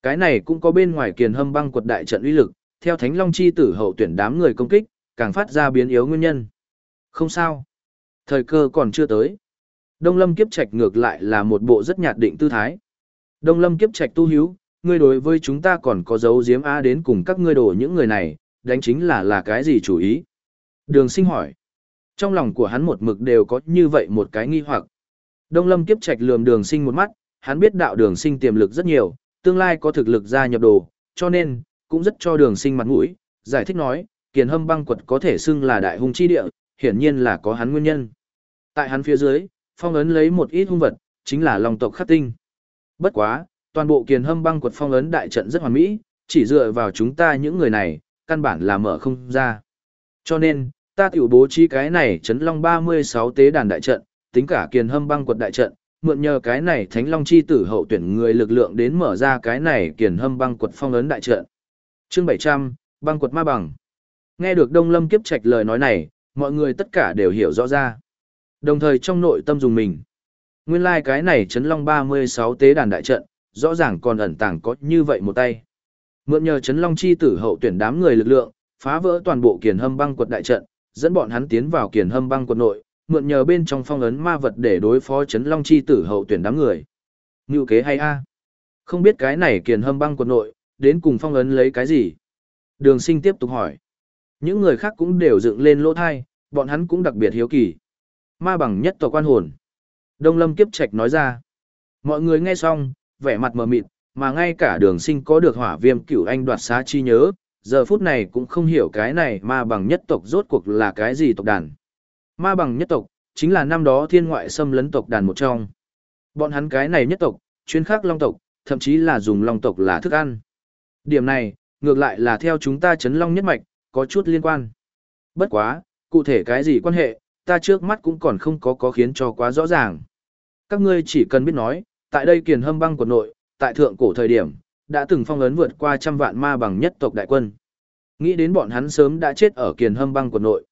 Cái này cũng có bên ngoài kiền hâm băng quật đại trận uy lực, theo thánh long chi tử hậu tuyển đám người công kích, càng phát ra biến yếu nguyên nhân. Không sao. Thời cơ còn chưa tới. Đông Lâm kiếp trạch ngược lại là một bộ rất nhạt định tư thái. Đông Lâm kiếp trạch tu hiếu, ngươi đối với chúng ta còn có dấu diếm a đến cùng các ngươi đổ những người này, đánh chính là là cái gì chủ ý? Đường sinh hỏi. Trong lòng của hắn một mực đều có như vậy một cái nghi hoặc. Đông Lâm kiếp trạch lườm đường sinh một mắt, hắn biết đạo đường sinh tiềm lực rất nhiều, tương lai có thực lực gia nhập đồ, cho nên, cũng rất cho đường sinh mặt mũi, giải thích nói, kiền hâm băng quật có thể xưng là đại hung chi địa, hiển nhiên là có hắn nguyên nhân. Tại hắn phía dưới, phong ấn lấy một ít hung vật, chính là long tộc khắc tinh. Bất quá, toàn bộ kiền hâm băng quật phong ấn đại trận rất hoàn mỹ, chỉ dựa vào chúng ta những người này, căn bản là mở không ra. Cho nên, ta tiểu bố trí cái này chấn long 36 tế đàn đại trận, tính cả kiền hâm băng quật đại trận, mượn nhờ cái này thánh long chi tử hậu tuyển người lực lượng đến mở ra cái này kiền hâm băng quật phong ấn đại trận. Chương 700, băng quật ma bằng. Nghe được Đông Lâm kiếp trạch lời nói này, mọi người tất cả đều hiểu rõ ra. Đồng thời trong nội tâm dùng mình. Nguyên lai cái này chấn long 36 tế đàn đại trận, rõ ràng còn ẩn tàng có như vậy một tay. Mượn nhờ chấn long chi tử hậu tuyển đám người lực lượng, phá vỡ toàn bộ kiền hâm băng quật đại trận, dẫn bọn hắn tiến vào kiền hâm băng quật nội, mượn nhờ bên trong phong ấn ma vật để đối phó chấn long chi tử hậu tuyển đám người. Ngưu kế hay a? Không biết cái này kiền hâm băng quật nội, đến cùng phong ấn lấy cái gì? Đường sinh tiếp tục hỏi. Những người khác cũng đều dựng lên lỗ thai, bọn hắn cũng đặc biệt hiếu kỳ. Ma bằng nhất tộc quan hồn. Đông Lâm Kiếp Trạch nói ra. Mọi người nghe xong, vẻ mặt mờ mịt, mà ngay cả đường sinh có được hỏa viêm cửu anh đoạt xá chi nhớ, giờ phút này cũng không hiểu cái này ma bằng nhất tộc rốt cuộc là cái gì tộc đàn. Ma bằng nhất tộc, chính là năm đó thiên ngoại xâm lấn tộc đàn một trong. Bọn hắn cái này nhất tộc, chuyên khắc long tộc, thậm chí là dùng long tộc là thức ăn. Điểm này, ngược lại là theo chúng ta chấn long nhất mạch, có chút liên quan. Bất quá, cụ thể cái gì quan hệ, ta trước mắt cũng còn không có có khiến cho quá rõ ràng. Các ngươi chỉ cần biết nói, tại đây kiền hâm băng của nội, tại thượng cổ thời điểm, đã từng phong ấn vượt qua trăm vạn ma bằng nhất tộc đại quân. Nghĩ đến bọn hắn sớm đã chết ở kiền hâm băng của nội.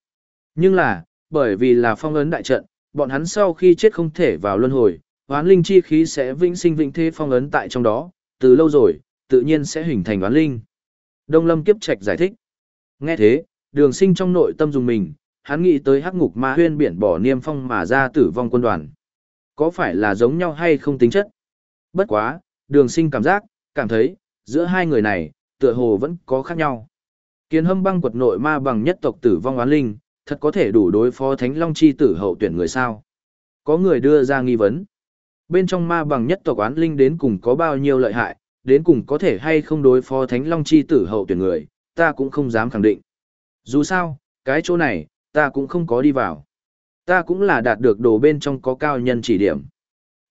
Nhưng là, bởi vì là phong ấn đại trận, bọn hắn sau khi chết không thể vào luân hồi, oán linh chi khí sẽ vĩnh sinh vĩnh thế phong ấn tại trong đó, từ lâu rồi, tự nhiên sẽ hình thành oán linh. Đông Lâm Kiếp Trạch giải thích. Nghe thế, đường sinh trong nội tâm dùng mình, hắn nghĩ tới hắc ngục ma huyên biển bỏ niêm phong mà ra tử vong quân đoàn. Có phải là giống nhau hay không tính chất? Bất quá, đường sinh cảm giác, cảm thấy, giữa hai người này, tựa hồ vẫn có khác nhau. Kiến hâm băng quật nội ma bằng nhất tộc tử vong oán linh, thật có thể đủ đối phó thánh long chi tử hậu tuyển người sao. Có người đưa ra nghi vấn. Bên trong ma bằng nhất tộc oán linh đến cùng có bao nhiêu lợi hại, đến cùng có thể hay không đối phó thánh long chi tử hậu tuyển người, ta cũng không dám khẳng định. Dù sao, cái chỗ này, ta cũng không có đi vào. Ta cũng là đạt được đồ bên trong có cao nhân chỉ điểm.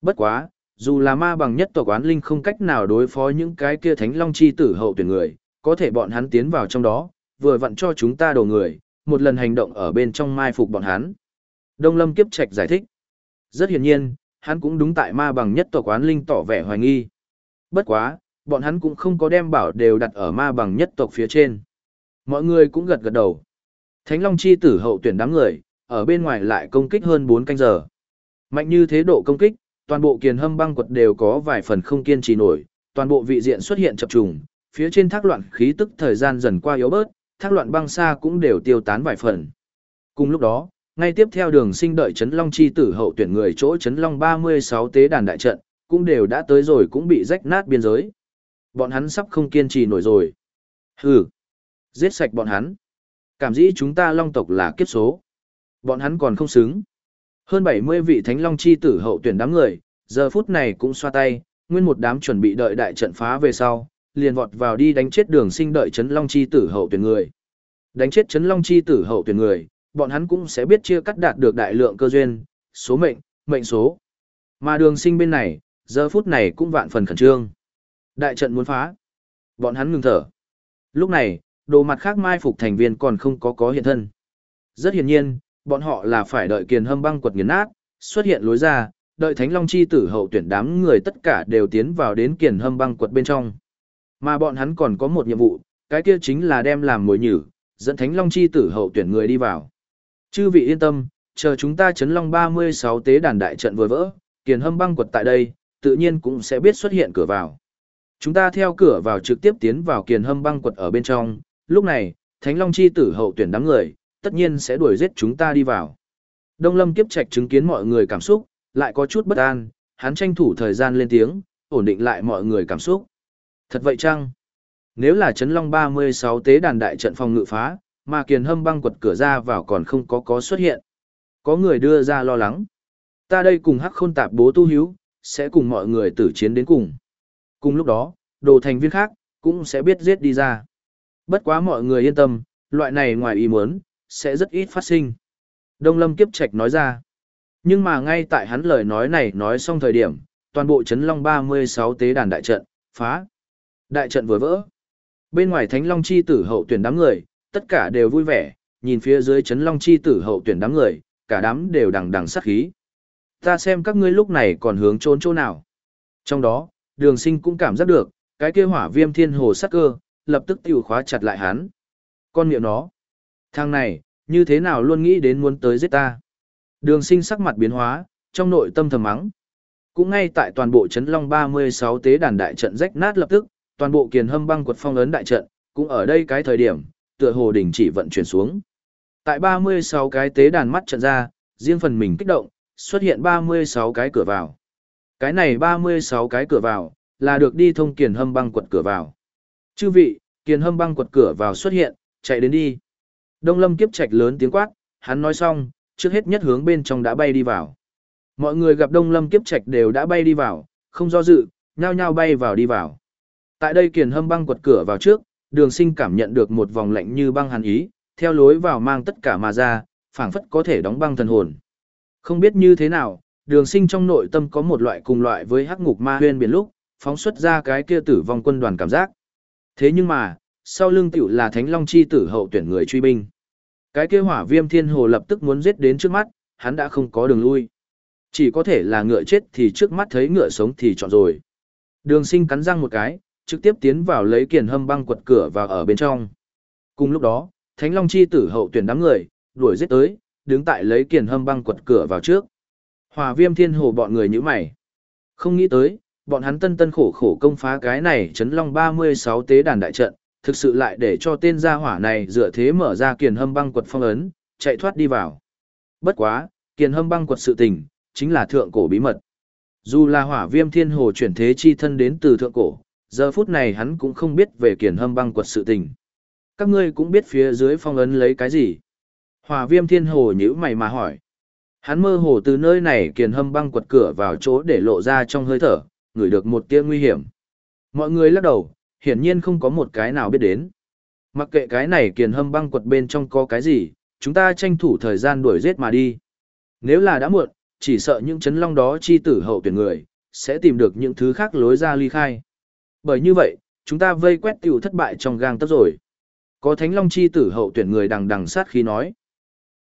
Bất quá, dù là ma bằng nhất tộc oán linh không cách nào đối phó những cái kia thánh long chi tử hậu tuyển người, có thể bọn hắn tiến vào trong đó, vừa vặn cho chúng ta đồ người, một lần hành động ở bên trong mai phục bọn hắn. Đông Lâm Kiếp Trạch giải thích. Rất hiển nhiên, hắn cũng đúng tại ma bằng nhất tòa quán linh tỏ vẻ hoài nghi. Bất quá, bọn hắn cũng không có đem bảo đều đặt ở ma bằng nhất tộc phía trên. Mọi người cũng gật gật đầu. Thánh Long chi tử hậu tuyển đám người, ở bên ngoài lại công kích hơn 4 canh giờ. Mạnh như thế độ công kích, toàn bộ kiền hâm băng quật đều có vài phần không kiên trì nổi, toàn bộ vị diện xuất hiện chập trùng, phía trên thác loạn khí tức thời gian dần qua yếu bớt, thác loạn băng xa cũng đều tiêu tán vài phần. Cùng lúc đó, ngay tiếp theo đường sinh đợi chấn long chi tử hậu tuyển người chỗ chấn long 36 tế đàn đại trận, cũng đều đã tới rồi cũng bị rách nát biên giới. Bọn hắn sắp không kiên trì nổi rồi. Hừ, giết sạch bọn hắn. Cảm dĩ chúng ta long tộc là kiếp số. Bọn hắn còn không xứng. Hơn 70 vị thánh long chi tử hậu tuyển đám người, giờ phút này cũng xoa tay, nguyên một đám chuẩn bị đợi đại trận phá về sau, liền vọt vào đi đánh chết đường sinh đợi chấn long chi tử hậu tuyển người. Đánh chết chấn long chi tử hậu tuyển người, bọn hắn cũng sẽ biết chia cắt đạt được đại lượng cơ duyên, số mệnh, mệnh số. Mà đường sinh bên này, giờ phút này cũng vạn phần khẩn trương. Đại trận muốn phá. Bọn hắn ngừng thở. Lúc này, đồ mặt khác mai phục thành viên còn không có có hiện thân. Rất hiển nhiên, bọn họ là phải đợi kiền hâm băng quật nghiền nát, xuất hiện lối ra, đợi thánh long chi tử hậu tuyển đám người tất cả đều tiến vào đến kiền hâm băng quật bên trong. Mà bọn hắn còn có một nhiệm vụ, cái kia chính là đem làm mồi nhử, dẫn thánh long chi tử hậu tuyển người đi vào. Chư vị yên tâm, chờ chúng ta chấn long 36 tế đàn đại trận vừa vỡ, kiền hâm băng quật tại đây, tự nhiên cũng sẽ biết xuất hiện cửa vào. Chúng ta theo cửa vào trực tiếp tiến vào kiền hâm băng quật ở bên trong, lúc này, thánh long chi tử hậu tuyển đám người, tất nhiên sẽ đuổi giết chúng ta đi vào. Đông lâm kiếp trạch chứng kiến mọi người cảm xúc, lại có chút bất an, hắn tranh thủ thời gian lên tiếng, ổn định lại mọi người cảm xúc. Thật vậy chăng? Nếu là chấn long 36 tế đàn đại trận phòng ngự phá, mà kiền hâm băng quật cửa ra vào còn không có có xuất hiện. Có người đưa ra lo lắng. Ta đây cùng hắc khôn tạp bố tu hiếu, sẽ cùng mọi người tử chiến đến cùng. Cùng lúc đó, đồ thành viên khác, cũng sẽ biết giết đi ra. Bất quá mọi người yên tâm, loại này ngoài ý muốn, sẽ rất ít phát sinh. Đông Lâm Kiếp Trạch nói ra. Nhưng mà ngay tại hắn lời nói này nói xong thời điểm, toàn bộ chấn long 36 tế đàn đại trận, phá. Đại trận vừa vỡ. Bên ngoài Thánh Long chi tử hậu tuyển đám người, tất cả đều vui vẻ, nhìn phía dưới Trấn long chi tử hậu tuyển đám người, cả đám đều đằng đằng sát khí. Ta xem các ngươi lúc này còn hướng trốn chỗ nào. Trong đó, đường sinh cũng cảm giác được, cái kia hỏa viêm thiên hồ sắc cơ, lập tức tiêu khóa chặt lại hắn. Con miệng nó. Thằng này, như thế nào luôn nghĩ đến muốn tới giết ta. Đường sinh sắc mặt biến hóa, trong nội tâm thầm mắng. Cũng ngay tại toàn bộ chấn long 36 tế đàn đại trận rách nát lập tức, toàn bộ kiền hâm băng quật phong ấn đại trận, cũng ở đây cái thời điểm, tựa hồ đình chỉ vận chuyển xuống. Tại 36 cái tế đàn mắt trận ra, riêng phần mình kích động, xuất hiện 36 cái cửa vào. Cái này 36 cái cửa vào, là được đi thông kiền hâm băng quật cửa vào. Chư vị, kiền hâm băng quật cửa vào xuất hiện, chạy đến đi. Đông lâm kiếp trạch lớn tiếng quát, hắn nói xong, trước hết nhất hướng bên trong đã bay đi vào. Mọi người gặp đông lâm kiếp trạch đều đã bay đi vào, không do dự, nhao nhao bay vào đi vào. Tại đây kiền hâm băng quật cửa vào trước, đường sinh cảm nhận được một vòng lạnh như băng hàn ý, theo lối vào mang tất cả mà ra, phảng phất có thể đóng băng thần hồn. Không biết như thế nào, đường sinh trong nội tâm có một loại cùng loại với hắc ngục ma huyên biển lúc, phóng xuất ra cái kia tử vong quân đoàn cảm giác. Thế nhưng mà, sau lưng tiểu là Thánh Long chi tử hậu tuyển người truy binh. Cái kia hỏa viêm thiên hồ lập tức muốn giết đến trước mắt, hắn đã không có đường lui. Chỉ có thể là ngựa chết thì trước mắt thấy ngựa sống thì chọn rồi. Đường sinh cắn răng một cái, trực tiếp tiến vào lấy kiền hâm băng quật cửa và ở bên trong. Cùng lúc đó, Thánh Long chi tử hậu tuyển đám người, đuổi giết tới, đứng tại lấy kiền hâm băng quật cửa vào trước. Hòa viêm thiên hồ bọn người như mày. Không nghĩ tới, bọn hắn tân tân khổ khổ công phá cái này chấn long 36 tế đàn đại trận, thực sự lại để cho tên gia hỏa này dựa thế mở ra kiền hâm băng quật phong ấn, chạy thoát đi vào. Bất quá, kiền hâm băng quật sự tình, chính là thượng cổ bí mật. Dù là hỏa viêm thiên hồ chuyển thế chi thân đến từ thượng cổ, giờ phút này hắn cũng không biết về kiền hâm băng quật sự tình. Các ngươi cũng biết phía dưới phong ấn lấy cái gì. Hòa viêm thiên hồ nhữ mày mà hỏi. Hắn mơ hồ từ nơi này kiền hâm băng quật cửa vào chỗ để lộ ra trong hơi thở, ngửi được một tia nguy hiểm. Mọi người lắc đầu, hiển nhiên không có một cái nào biết đến. Mặc kệ cái này kiền hâm băng quật bên trong có cái gì, chúng ta tranh thủ thời gian đuổi giết mà đi. Nếu là đã muộn, chỉ sợ những chấn long đó chi tử hậu tuyển người, sẽ tìm được những thứ khác lối ra ly khai. Bởi như vậy, chúng ta vây quét tiểu thất bại trong gang tấc rồi. Có thánh long chi tử hậu tuyển người đằng đằng sát khi nói.